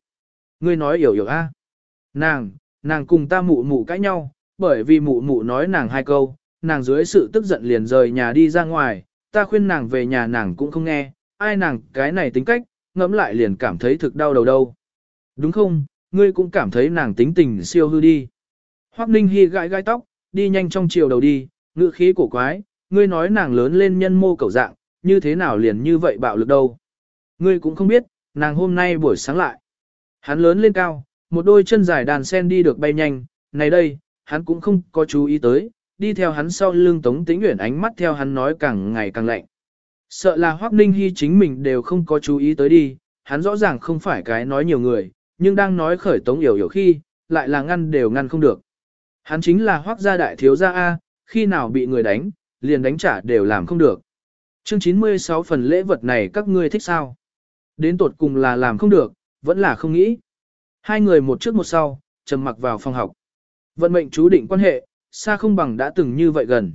Speaker 1: Ngươi nói hiểu hiểu a. Nàng, nàng cùng ta mụ mụ cãi nhau, bởi vì mụ mụ nói nàng hai câu, nàng dưới sự tức giận liền rời nhà đi ra ngoài, ta khuyên nàng về nhà nàng cũng không nghe, ai nàng cái này tính cách, ngẫm lại liền cảm thấy thực đau đầu đâu. Đúng không, ngươi cũng cảm thấy nàng tính tình siêu hư đi. Hoắc Ninh Hi gãi gãi tóc, đi nhanh trong chiều đầu đi, Ngự khí cổ quái, ngươi nói nàng lớn lên nhân mô cầu dạng, như thế nào liền như vậy bạo lực đâu. Ngươi cũng không biết, nàng hôm nay buổi sáng lại. Hắn lớn lên cao, một đôi chân dài đàn sen đi được bay nhanh, này đây, hắn cũng không có chú ý tới, đi theo hắn sau lưng Tống Tĩnh Uyển ánh mắt theo hắn nói càng ngày càng lạnh. Sợ là Hoắc Ninh Hi chính mình đều không có chú ý tới đi, hắn rõ ràng không phải cái nói nhiều người, nhưng đang nói khởi Tống Yểu Yểu khi, lại là ngăn đều ngăn không được. Hắn chính là Hoắc gia đại thiếu gia A, khi nào bị người đánh, liền đánh trả đều làm không được. Chương 96 phần lễ vật này các ngươi thích sao? Đến tột cùng là làm không được, vẫn là không nghĩ. Hai người một trước một sau, trầm mặc vào phòng học. Vận mệnh chú định quan hệ, xa không bằng đã từng như vậy gần.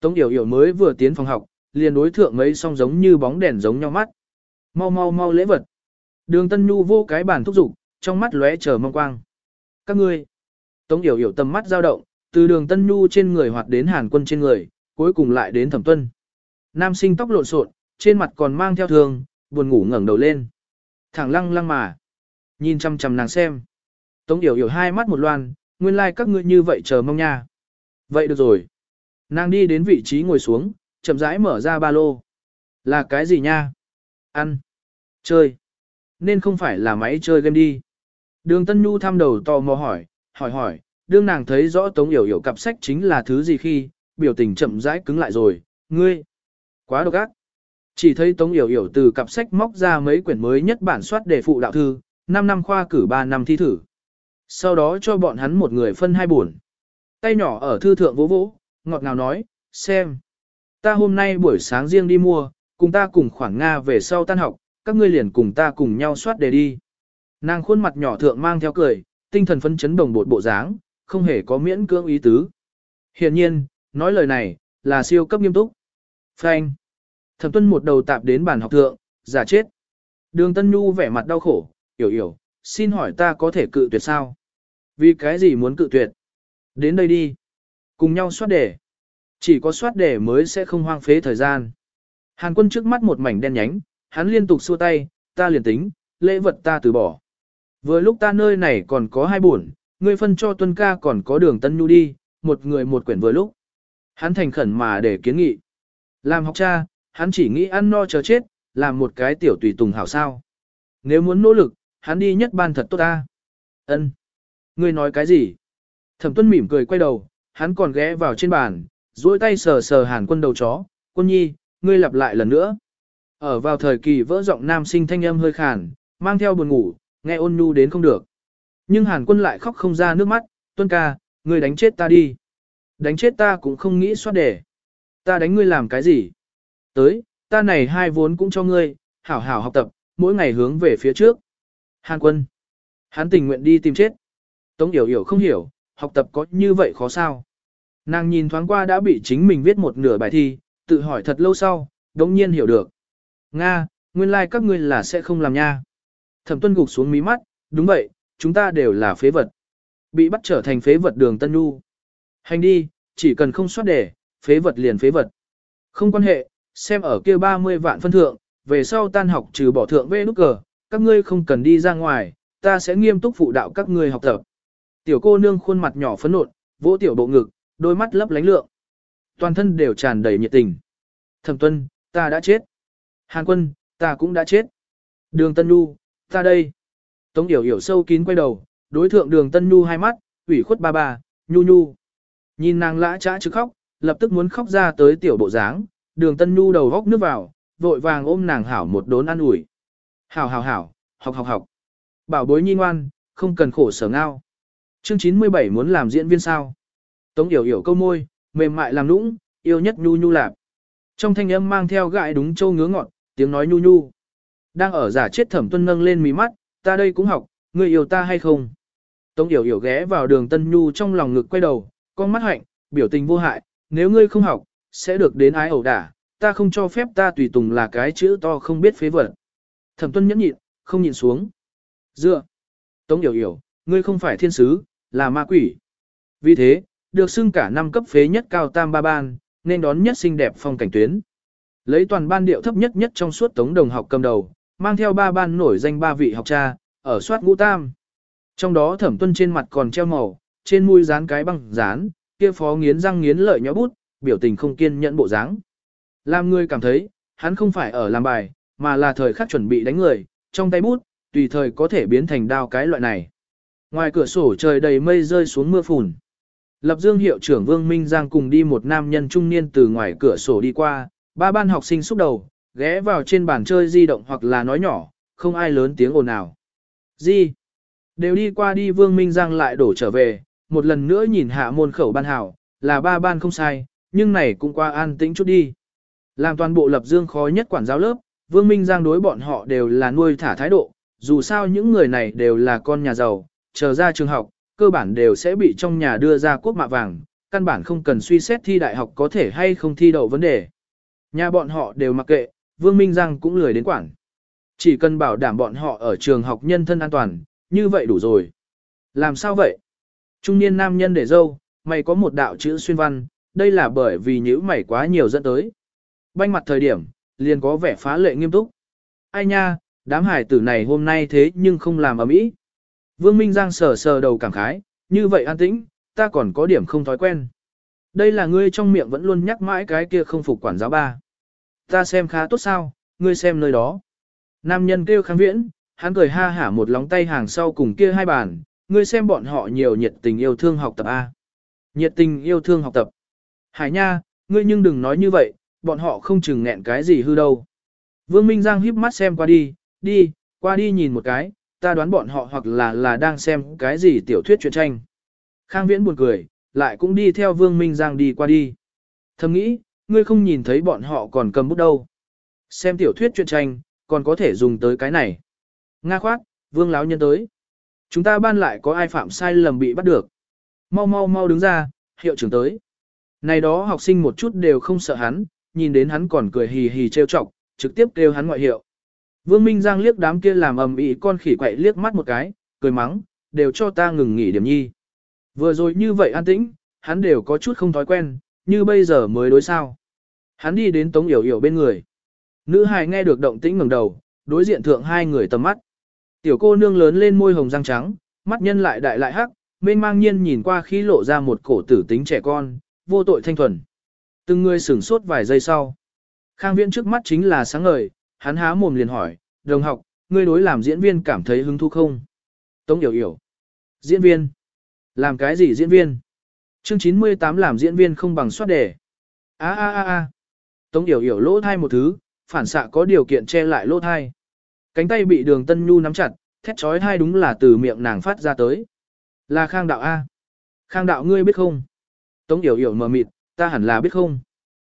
Speaker 1: Tống Yểu Yểu mới vừa tiến phòng học, liền đối thượng mấy song giống như bóng đèn giống nhau mắt. Mau mau mau lễ vật. Đường Tân Nhu vô cái bàn thúc giục, trong mắt lóe chờ mong quang. Các ngươi. Tống Yểu Yểu tầm mắt dao động, từ đường Tân Nhu trên người hoạt đến Hàn Quân trên người, cuối cùng lại đến Thẩm Tuân. Nam sinh tóc lộn xộn, trên mặt còn mang theo thường, buồn ngủ ngẩng đầu lên. Thẳng lăng lăng mà. Nhìn chăm chăm nàng xem. Tống Yểu Yểu hai mắt một loan, nguyên lai like các ngươi như vậy chờ mong nha. Vậy được rồi. Nàng đi đến vị trí ngồi xuống, chậm rãi mở ra ba lô. Là cái gì nha? Ăn. Chơi. Nên không phải là máy chơi game đi. Đường Tân Nhu thăm đầu tò mò hỏi, hỏi hỏi, đương nàng thấy rõ Tống Yểu Yểu cặp sách chính là thứ gì khi, biểu tình chậm rãi cứng lại rồi, ngươi. Quá độc ác. Chỉ thấy Tống Yểu Yểu từ cặp sách móc ra mấy quyển mới nhất bản soát để phụ đạo thư, 5 năm khoa cử 3 năm thi thử. Sau đó cho bọn hắn một người phân hai buồn. Tay nhỏ ở thư thượng vỗ vỗ, ngọt ngào nói, xem. Ta hôm nay buổi sáng riêng đi mua, cùng ta cùng khoảng Nga về sau tan học, các ngươi liền cùng ta cùng nhau soát đề đi. Nàng khuôn mặt nhỏ thượng mang theo cười, tinh thần phấn chấn đồng bột bộ dáng, không hề có miễn cưỡng ý tứ. Hiển nhiên, nói lời này, là siêu cấp nghiêm túc. Frank. Thẩm tuân một đầu tạp đến bàn học thượng, giả chết. Đường Tân Nhu vẻ mặt đau khổ, hiểu hiểu, xin hỏi ta có thể cự tuyệt sao? Vì cái gì muốn cự tuyệt? Đến đây đi. Cùng nhau soát đề. Chỉ có soát đề mới sẽ không hoang phế thời gian. Hàn quân trước mắt một mảnh đen nhánh, hắn liên tục xua tay, ta liền tính, lễ vật ta từ bỏ. Vừa lúc ta nơi này còn có hai buồn, ngươi phân cho tuân ca còn có đường tân nhu đi, một người một quyển vừa lúc. Hắn thành khẩn mà để kiến nghị. Làm học cha, hắn chỉ nghĩ ăn no chờ chết, làm một cái tiểu tùy tùng hảo sao. Nếu muốn nỗ lực, hắn đi nhất ban thật tốt ta. Ân, Ngươi nói cái gì? Thẩm tuân mỉm cười quay đầu, hắn còn ghé vào trên bàn, duỗi tay sờ sờ hàn quân đầu chó, quân nhi, ngươi lặp lại lần nữa. Ở vào thời kỳ vỡ giọng nam sinh thanh âm hơi khàn, mang theo buồn ngủ, nghe ôn nhu đến không được. Nhưng hàn quân lại khóc không ra nước mắt, tuân ca, ngươi đánh chết ta đi. Đánh chết ta cũng không nghĩ soát đề. Ta đánh ngươi làm cái gì? Tới, ta này hai vốn cũng cho ngươi, hảo hảo học tập, mỗi ngày hướng về phía trước. Hàn quân. Hắn tình nguyện đi tìm chết. Tống Yểu Yểu không hiểu, học tập có như vậy khó sao? Nàng nhìn thoáng qua đã bị chính mình viết một nửa bài thi, tự hỏi thật lâu sau, đống nhiên hiểu được. Nga, nguyên lai like các ngươi là sẽ không làm nha. Thẩm tuân gục xuống mí mắt, đúng vậy, chúng ta đều là phế vật. Bị bắt trở thành phế vật đường Tân Nhu. Hành đi, chỉ cần không soát đề, phế vật liền phế vật. Không quan hệ, xem ở kia 30 vạn phân thượng, về sau tan học trừ bỏ thượng về nút cờ, các ngươi không cần đi ra ngoài, ta sẽ nghiêm túc phụ đạo các ngươi học tập. Tiểu cô nương khuôn mặt nhỏ phấn nộn, vỗ tiểu bộ ngực, đôi mắt lấp lánh lượng. Toàn thân đều tràn đầy nhiệt tình. Thẩm tuân, ta đã chết. Hàn quân, ta cũng đã chết. Đường Tân Nhu, ta đây. Tống Yểu Yểu sâu kín quay đầu, đối thượng đường Tân Nhu hai mắt, ủy khuất ba ba, Nhu Nhu. Nhìn nàng lã trã chứ khóc, lập tức muốn khóc ra tới tiểu bộ dáng, đường Tân Nhu đầu góc nước vào, vội vàng ôm nàng hảo một đốn ăn ủi. Hảo hảo hảo, học học học. Bảo bối nhi ngoan, không cần khổ sở ngao. Chương 97 muốn làm diễn viên sao? Tống Yểu Yểu câu môi, mềm mại làm nũng, yêu nhất nhu nhu lạp. Trong thanh âm mang theo gại đúng châu ngứa ngọn, tiếng nói nhu nhu. Đang ở giả chết thẩm tuân nâng lên mí mắt, ta đây cũng học, ngươi yêu ta hay không? Tống Yểu Yểu ghé vào đường tân nhu trong lòng ngực quay đầu, con mắt hạnh, biểu tình vô hại, nếu ngươi không học, sẽ được đến ái ẩu đả, ta không cho phép ta tùy tùng là cái chữ to không biết phế vật. Thẩm tuân nhẫn nhịn, không nhịn xuống. Dựa. Tống Yểu Yểu, ngươi không phải thiên sứ, là ma quỷ. Vì thế, được xưng cả năm cấp phế nhất cao tam ba ban, nên đón nhất xinh đẹp phong cảnh tuyến. Lấy toàn ban điệu thấp nhất nhất trong suốt tống đồng học cầm đầu, mang theo ba ban nổi danh ba vị học cha, ở soát ngũ tam. Trong đó thẩm tuân trên mặt còn treo màu, trên mũi dán cái băng dán, kia phó nghiến răng nghiến lợi nhó bút, biểu tình không kiên nhẫn bộ dáng. Làm người cảm thấy, hắn không phải ở làm bài, mà là thời khắc chuẩn bị đánh người, trong tay bút, tùy thời có thể biến thành đao cái loại này. Ngoài cửa sổ trời đầy mây rơi xuống mưa phùn. Lập Dương hiệu trưởng Vương Minh Giang cùng đi một nam nhân trung niên từ ngoài cửa sổ đi qua, ba ban học sinh xúc đầu, ghé vào trên bàn chơi di động hoặc là nói nhỏ, không ai lớn tiếng ồn nào. Di, đều đi qua đi Vương Minh Giang lại đổ trở về, một lần nữa nhìn hạ môn khẩu ban hảo, là ba ban không sai, nhưng này cũng qua an tĩnh chút đi. Làm toàn bộ Lập Dương khó nhất quản giáo lớp, Vương Minh Giang đối bọn họ đều là nuôi thả thái độ, dù sao những người này đều là con nhà giàu, chờ ra trường học, cơ bản đều sẽ bị trong nhà đưa ra quốc mạ vàng, căn bản không cần suy xét thi đại học có thể hay không thi đậu vấn đề. Nhà bọn họ đều mặc kệ, Vương Minh Giang cũng lười đến quản. Chỉ cần bảo đảm bọn họ ở trường học nhân thân an toàn, như vậy đủ rồi. Làm sao vậy? Trung niên nam nhân để dâu, mày có một đạo chữ xuyên văn, đây là bởi vì nhữ mày quá nhiều dẫn tới. Banh mặt thời điểm, liền có vẻ phá lệ nghiêm túc. Ai nha, đám hải tử này hôm nay thế nhưng không làm ấm ý. Vương Minh Giang sờ sờ đầu cảm khái, như vậy an tĩnh, ta còn có điểm không thói quen. Đây là ngươi trong miệng vẫn luôn nhắc mãi cái kia không phục quản giáo ba. Ta xem khá tốt sao, ngươi xem nơi đó. Nam nhân kêu kháng viễn, hắn cười ha hả một lóng tay hàng sau cùng kia hai bàn, ngươi xem bọn họ nhiều nhiệt tình yêu thương học tập A. Nhiệt tình yêu thương học tập. Hải nha, ngươi nhưng đừng nói như vậy, bọn họ không chừng nghẹn cái gì hư đâu. Vương Minh Giang híp mắt xem qua đi, đi, qua đi nhìn một cái, ta đoán bọn họ hoặc là là đang xem cái gì tiểu thuyết truyện tranh. Khang Viễn buồn cười, lại cũng đi theo Vương Minh Giang đi qua đi. Thầm nghĩ, ngươi không nhìn thấy bọn họ còn cầm bút đâu. Xem tiểu thuyết truyện tranh, còn có thể dùng tới cái này. Nga khoát, Vương láo nhân tới. Chúng ta ban lại có ai phạm sai lầm bị bắt được. Mau mau mau đứng ra, hiệu trưởng tới. Này đó học sinh một chút đều không sợ hắn, nhìn đến hắn còn cười hì hì trêu chọc, trực tiếp kêu hắn ngoại hiệu. Vương Minh Giang liếc đám kia làm ầm ĩ con khỉ quậy liếc mắt một cái, cười mắng, đều cho ta ngừng nghỉ điểm nhi. Vừa rồi như vậy an tĩnh, hắn đều có chút không thói quen, như bây giờ mới đối sao. Hắn đi đến Tống Yểu Yểu bên người. Nữ hài nghe được động tĩnh ngẩng đầu, đối diện thượng hai người tầm mắt. Tiểu cô nương lớn lên môi hồng răng trắng, mắt nhân lại đại lại hắc, mênh mang nhiên nhìn qua khi lộ ra một cổ tử tính trẻ con, vô tội thanh thuần. Từng người sửng sốt vài giây sau. Khang Viễn trước mắt chính là sáng ngời, hắn há mồm liền hỏi, đồng học, ngươi đối làm diễn viên cảm thấy hứng thú không? Tống Yểu Yểu. Diễn viên. Làm cái gì diễn viên? Chương 98 làm diễn viên không bằng soát đề. A a a a. Tống Yểu Yểu lỗ thai một thứ, phản xạ có điều kiện che lại lỗ thai. Cánh tay bị đường tân nhu nắm chặt, thét trói thai đúng là từ miệng nàng phát ra tới. Là Khang Đạo A. Khang Đạo ngươi biết không? Tống Yểu Yểu mờ mịt, ta hẳn là biết không?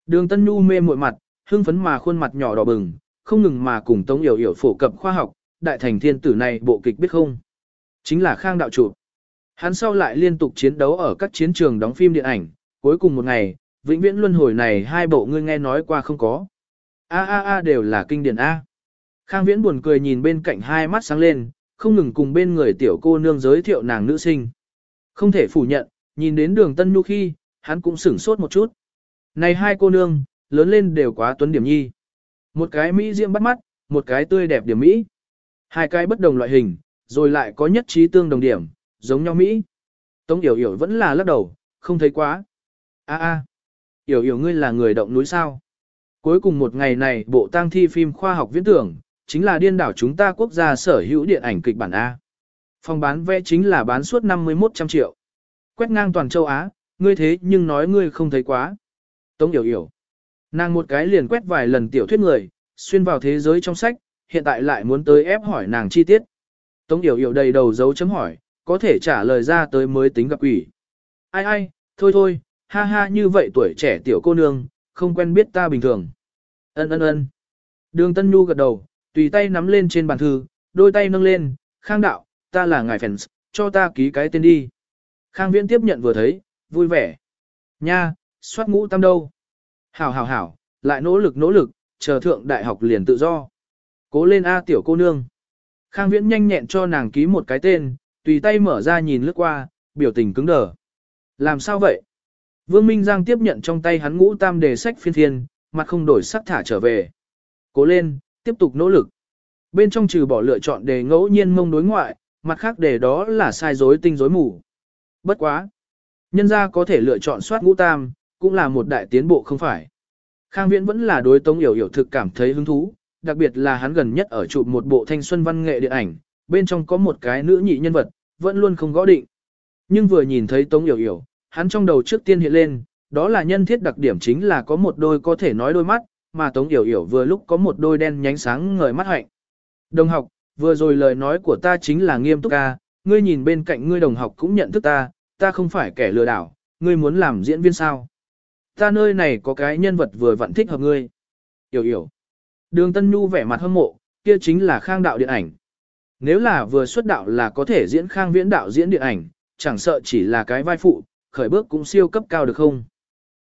Speaker 1: Đường tân nhu mê muội mặt, hưng phấn mà khuôn mặt nhỏ đỏ bừng, không ngừng mà cùng Tống Yểu Yểu phổ cập khoa học, đại thành thiên tử này bộ kịch biết không? Chính là Khang Đạo chủ. Hắn sau lại liên tục chiến đấu ở các chiến trường đóng phim điện ảnh, cuối cùng một ngày, vĩnh viễn luân hồi này hai bộ ngươi nghe nói qua không có. A a a đều là kinh điển A. Khang Viễn buồn cười nhìn bên cạnh hai mắt sáng lên, không ngừng cùng bên người tiểu cô nương giới thiệu nàng nữ sinh. Không thể phủ nhận, nhìn đến đường Tân Nhu khi, hắn cũng sửng sốt một chút. Này hai cô nương, lớn lên đều quá tuấn điểm nhi. Một cái Mỹ diễm bắt mắt, một cái tươi đẹp điểm Mỹ. Hai cái bất đồng loại hình, rồi lại có nhất trí tương đồng điểm, giống nhau Mỹ. Tống Yểu Yểu vẫn là lắc đầu, không thấy quá. A a, Yểu Yểu ngươi là người động núi sao? Cuối cùng một ngày này bộ tang thi phim khoa học viễn tưởng, chính là điên đảo chúng ta quốc gia sở hữu điện ảnh kịch bản A. Phòng bán vé chính là bán suốt 51 trăm triệu. Quét ngang toàn châu Á, ngươi thế nhưng nói ngươi không thấy quá. Tống Yểu Yểu. Nàng một cái liền quét vài lần tiểu thuyết người, xuyên vào thế giới trong sách, hiện tại lại muốn tới ép hỏi nàng chi tiết. Tống Yểu Yểu đầy đầu dấu chấm hỏi, có thể trả lời ra tới mới tính gặp quỷ. Ai ai, thôi thôi, ha ha như vậy tuổi trẻ tiểu cô nương, không quen biết ta bình thường. Ân ân ân. Đường Tân Nhu gật đầu, tùy tay nắm lên trên bàn thư, đôi tay nâng lên, khang đạo, ta là ngài fans, cho ta ký cái tên đi. Khang Viễn tiếp nhận vừa thấy, vui vẻ. Nha, soát ngũ tam đâu. Hảo hảo hảo, lại nỗ lực nỗ lực, chờ thượng đại học liền tự do. Cố lên A tiểu cô nương. Khang Viễn nhanh nhẹn cho nàng ký một cái tên, tùy tay mở ra nhìn lướt qua, biểu tình cứng đờ. Làm sao vậy? Vương Minh Giang tiếp nhận trong tay hắn ngũ tam đề sách phiên thiên, mặt không đổi sắc thả trở về. Cố lên, tiếp tục nỗ lực. Bên trong trừ bỏ lựa chọn đề ngẫu nhiên mông đối ngoại, mặt khác đề đó là sai dối tinh dối mù. Bất quá. Nhân ra có thể lựa chọn soát ngũ tam, cũng là một đại tiến bộ không phải. Khang Viễn vẫn là đối tống Yểu Yểu thực cảm thấy hứng thú, đặc biệt là hắn gần nhất ở chụp một bộ thanh xuân văn nghệ điện ảnh, bên trong có một cái nữ nhị nhân vật, vẫn luôn không gõ định. Nhưng vừa nhìn thấy tống Yểu Yểu, hắn trong đầu trước tiên hiện lên, đó là nhân thiết đặc điểm chính là có một đôi có thể nói đôi mắt, mà Tống Yểu Yểu vừa lúc có một đôi đen nhánh sáng ngời mắt hạnh. Đồng học, vừa rồi lời nói của ta chính là nghiêm túc ca, ngươi nhìn bên cạnh ngươi đồng học cũng nhận thức ta, ta không phải kẻ lừa đảo, ngươi muốn làm diễn viên sao? Ta nơi này có cái nhân vật vừa vặn thích hợp ngươi. Yểu Yểu. Đường Tân Nhu vẻ mặt hâm mộ, kia chính là khang đạo điện ảnh. Nếu là vừa xuất đạo là có thể diễn khang viễn đạo diễn điện ảnh, chẳng sợ chỉ là cái vai phụ, khởi bước cũng siêu cấp cao được không?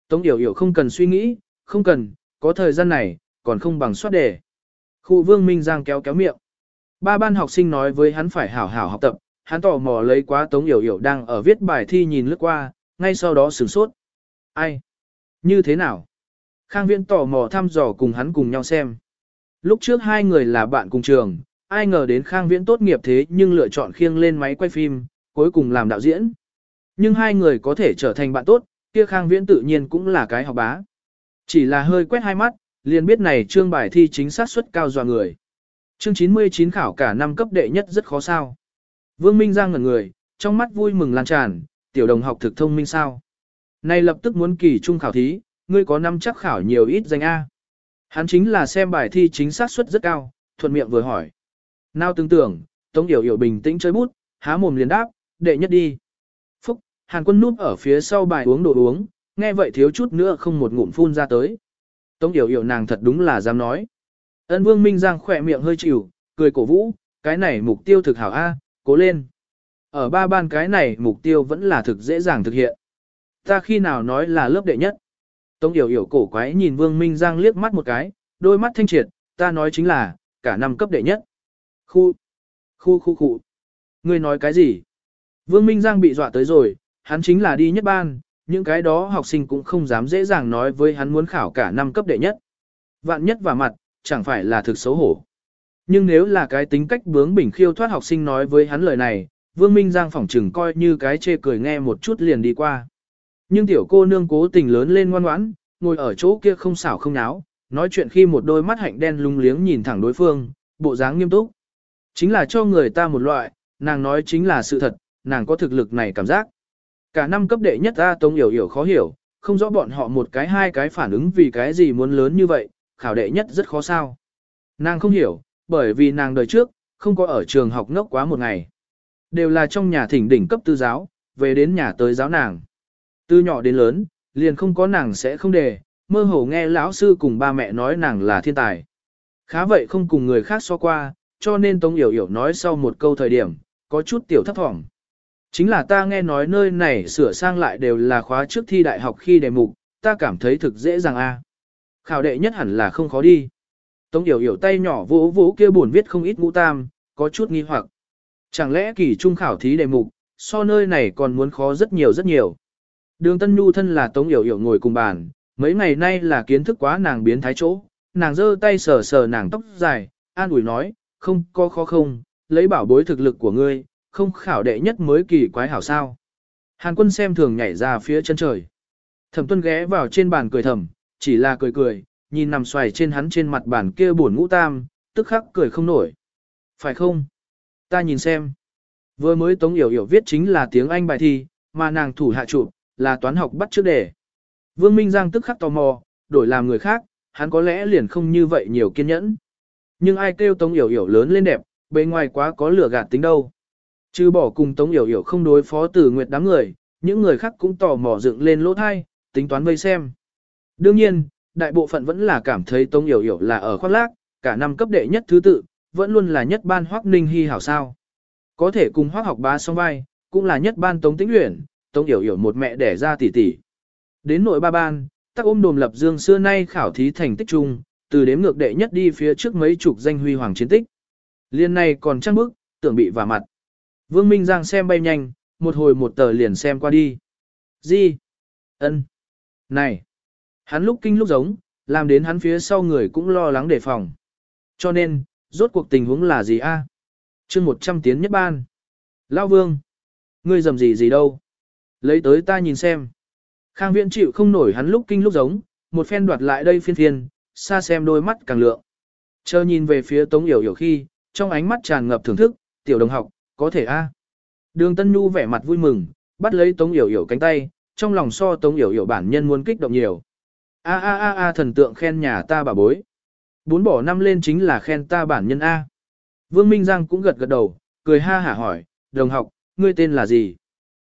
Speaker 1: Tống Yểu Yểu không cần suy nghĩ, không cần, có thời gian này, còn không bằng soát đề. Khu vương Minh Giang kéo kéo miệng. Ba ban học sinh nói với hắn phải hảo hảo học tập, hắn tò mò lấy quá Tống Yểu Yểu đang ở viết bài thi nhìn lướt qua, ngay sau đó sửng sốt. Ai? Như thế nào? Khang Viễn tò mò thăm dò cùng hắn cùng nhau xem. Lúc trước hai người là bạn cùng trường, ai ngờ đến Khang Viễn tốt nghiệp thế nhưng lựa chọn khiêng lên máy quay phim, cuối cùng làm đạo diễn. Nhưng hai người có thể trở thành bạn tốt, kia Khang Viễn tự nhiên cũng là cái học bá. Chỉ là hơi quét hai mắt, liền biết này trương bài thi chính xác suất cao dọa người. Chương 99 khảo cả năm cấp đệ nhất rất khó sao. Vương Minh Giang ngẩn người, trong mắt vui mừng lan tràn, tiểu đồng học thực thông minh sao. Này lập tức muốn kỳ trung khảo thí, ngươi có năm chắc khảo nhiều ít danh A. Hắn chính là xem bài thi chính xác suất rất cao, thuận miệng vừa hỏi. Nào tưởng tưởng, Tống Yểu Yểu bình tĩnh chơi bút, há mồm liền đáp, đệ nhất đi. Phúc, Hàn quân núp ở phía sau bài uống đồ uống, nghe vậy thiếu chút nữa không một ngụm phun ra tới. Tống Yểu Yểu nàng thật đúng là dám nói. Ân Vương Minh Giang khỏe miệng hơi chịu, cười cổ vũ, cái này mục tiêu thực hảo A, cố lên. Ở ba ban cái này mục tiêu vẫn là thực dễ dàng thực hiện. Ta khi nào nói là lớp đệ nhất. Tống Yểu Yểu cổ quái nhìn Vương Minh Giang liếc mắt một cái, đôi mắt thanh triệt, ta nói chính là, cả năm cấp đệ nhất. Khu, khu khu khu. Ngươi nói cái gì? Vương Minh Giang bị dọa tới rồi, hắn chính là đi nhất ban, những cái đó học sinh cũng không dám dễ dàng nói với hắn muốn khảo cả năm cấp đệ nhất. Vạn nhất và mặt, chẳng phải là thực xấu hổ. Nhưng nếu là cái tính cách bướng bỉnh khiêu thoát học sinh nói với hắn lời này, Vương Minh Giang phỏng trừng coi như cái chê cười nghe một chút liền đi qua. Nhưng tiểu cô nương cố tình lớn lên ngoan ngoãn, ngồi ở chỗ kia không xảo không náo, nói chuyện khi một đôi mắt hạnh đen lung liếng nhìn thẳng đối phương, bộ dáng nghiêm túc. Chính là cho người ta một loại, nàng nói chính là sự thật, nàng có thực lực này cảm giác. Cả năm cấp đệ nhất ta Tống hiểu hiểu khó hiểu, không rõ bọn họ một cái hai cái phản ứng vì cái gì muốn lớn như vậy, khảo đệ nhất rất khó sao. Nàng không hiểu, bởi vì nàng đời trước, không có ở trường học ngốc quá một ngày. Đều là trong nhà thỉnh đỉnh cấp tư giáo, về đến nhà tới giáo nàng. Từ nhỏ đến lớn, liền không có nàng sẽ không đề, mơ hồ nghe lão sư cùng ba mẹ nói nàng là thiên tài. Khá vậy không cùng người khác so qua, cho nên Tống Yểu Yểu nói sau một câu thời điểm, có chút tiểu thấp thỏm. Chính là ta nghe nói nơi này sửa sang lại đều là khóa trước thi đại học khi đề mục, ta cảm thấy thực dễ dàng a. Khảo đệ nhất hẳn là không khó đi. Tống Yểu Yểu tay nhỏ vỗ vỗ kia buồn viết không ít ngũ tam, có chút nghi hoặc. Chẳng lẽ kỳ trung khảo thí đề mục, so nơi này còn muốn khó rất nhiều rất nhiều. Đường Tân Nhu thân là Tống Yểu Yểu ngồi cùng bàn, mấy ngày nay là kiến thức quá nàng biến thái chỗ, nàng giơ tay sờ sờ nàng tóc dài, an ủi nói, không có khó không, lấy bảo bối thực lực của ngươi, không khảo đệ nhất mới kỳ quái hảo sao. Hàn quân xem thường nhảy ra phía chân trời. Thẩm tuân ghé vào trên bàn cười thầm, chỉ là cười cười, nhìn nằm xoài trên hắn trên mặt bàn kia buồn ngũ tam, tức khắc cười không nổi. Phải không? Ta nhìn xem. Vừa mới Tống Yểu Yểu viết chính là tiếng Anh bài thi, mà nàng thủ hạ chụp là toán học bắt trước đề. Vương Minh Giang tức khắc tò mò, đổi làm người khác, hắn có lẽ liền không như vậy nhiều kiên nhẫn. Nhưng ai kêu Tống Yểu Yểu lớn lên đẹp, bề ngoài quá có lửa gạt tính đâu. Chứ bỏ cùng Tống Yểu Yểu không đối phó tử nguyệt đám người, những người khác cũng tò mò dựng lên lỗ thai, tính toán vây xem. Đương nhiên, đại bộ phận vẫn là cảm thấy Tống Yểu Yểu là ở khoác lác, cả năm cấp đệ nhất thứ tự, vẫn luôn là nhất ban Hoắc Ninh Hy hảo sao. Có thể cùng Hoắc học bá song vai, cũng là nhất ban Tống Tĩnh Uyển, Tống Yểu Yểu một mẹ đẻ ra tỷ tỷ. Đến nội ba ban, tác ôm đồm lập dương xưa nay khảo thí thành tích chung, từ đếm ngược đệ nhất đi phía trước mấy chục danh huy hoàng chiến tích. Liên này còn trăng bức, tưởng bị vả mặt. Vương Minh Giang xem bay nhanh, một hồi một tờ liền xem qua đi. Gì? ân Này! Hắn lúc kinh lúc giống, làm đến hắn phía sau người cũng lo lắng đề phòng. Cho nên, rốt cuộc tình huống là gì a? À? chương 100 tiến nhất ban. Lao Vương! Ngươi dầm gì gì đâu? Lấy tới ta nhìn xem. Khang Viễn chịu không nổi hắn lúc kinh lúc giống, một phen đoạt lại đây phiên phiên, xa xem đôi mắt càng lượng. Chờ nhìn về phía Tống Yểu Yểu khi, trong ánh mắt tràn ngập thưởng thức, tiểu đồng học, có thể a. Đường Tân Nhu vẻ mặt vui mừng, bắt lấy Tống Yểu Yểu cánh tay, trong lòng so Tống Yểu Yểu bản nhân muốn kích động nhiều. A a a a thần tượng khen nhà ta bà bối. Bốn bỏ năm lên chính là khen ta bản nhân A. Vương Minh Giang cũng gật gật đầu, cười ha hả hỏi, đồng học, ngươi tên là gì?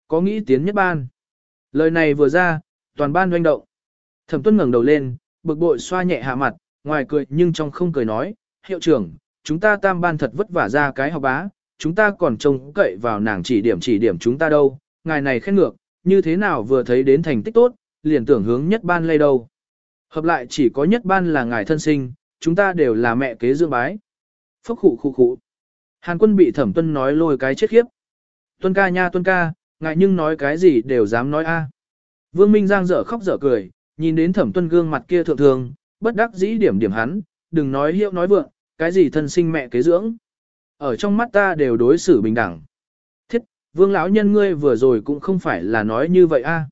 Speaker 1: Có nghĩ tiến nhất ban? Lời này vừa ra, toàn ban doanh động. Thẩm tuân ngẩng đầu lên, bực bội xoa nhẹ hạ mặt, ngoài cười nhưng trong không cười nói, hiệu trưởng, chúng ta tam ban thật vất vả ra cái học bá, chúng ta còn trông cậy vào nàng chỉ điểm chỉ điểm chúng ta đâu, ngài này khen ngược, như thế nào vừa thấy đến thành tích tốt, liền tưởng hướng nhất ban lây đâu. Hợp lại chỉ có nhất ban là ngài thân sinh, chúng ta đều là mẹ kế dương bái. Phốc khụ khụ khụ. Hàn quân bị thẩm tuân nói lôi cái chết khiếp. Tuân ca nha tuân ca, ngại nhưng nói cái gì đều dám nói a. À. Vương Minh Giang dở khóc dở cười, nhìn đến thẩm tuân gương mặt kia thượng thường, bất đắc dĩ điểm điểm hắn, đừng nói hiệu nói vượng, cái gì thân sinh mẹ kế dưỡng. Ở trong mắt ta đều đối xử bình đẳng. Thiết, vương lão nhân ngươi vừa rồi cũng không phải là nói như vậy a.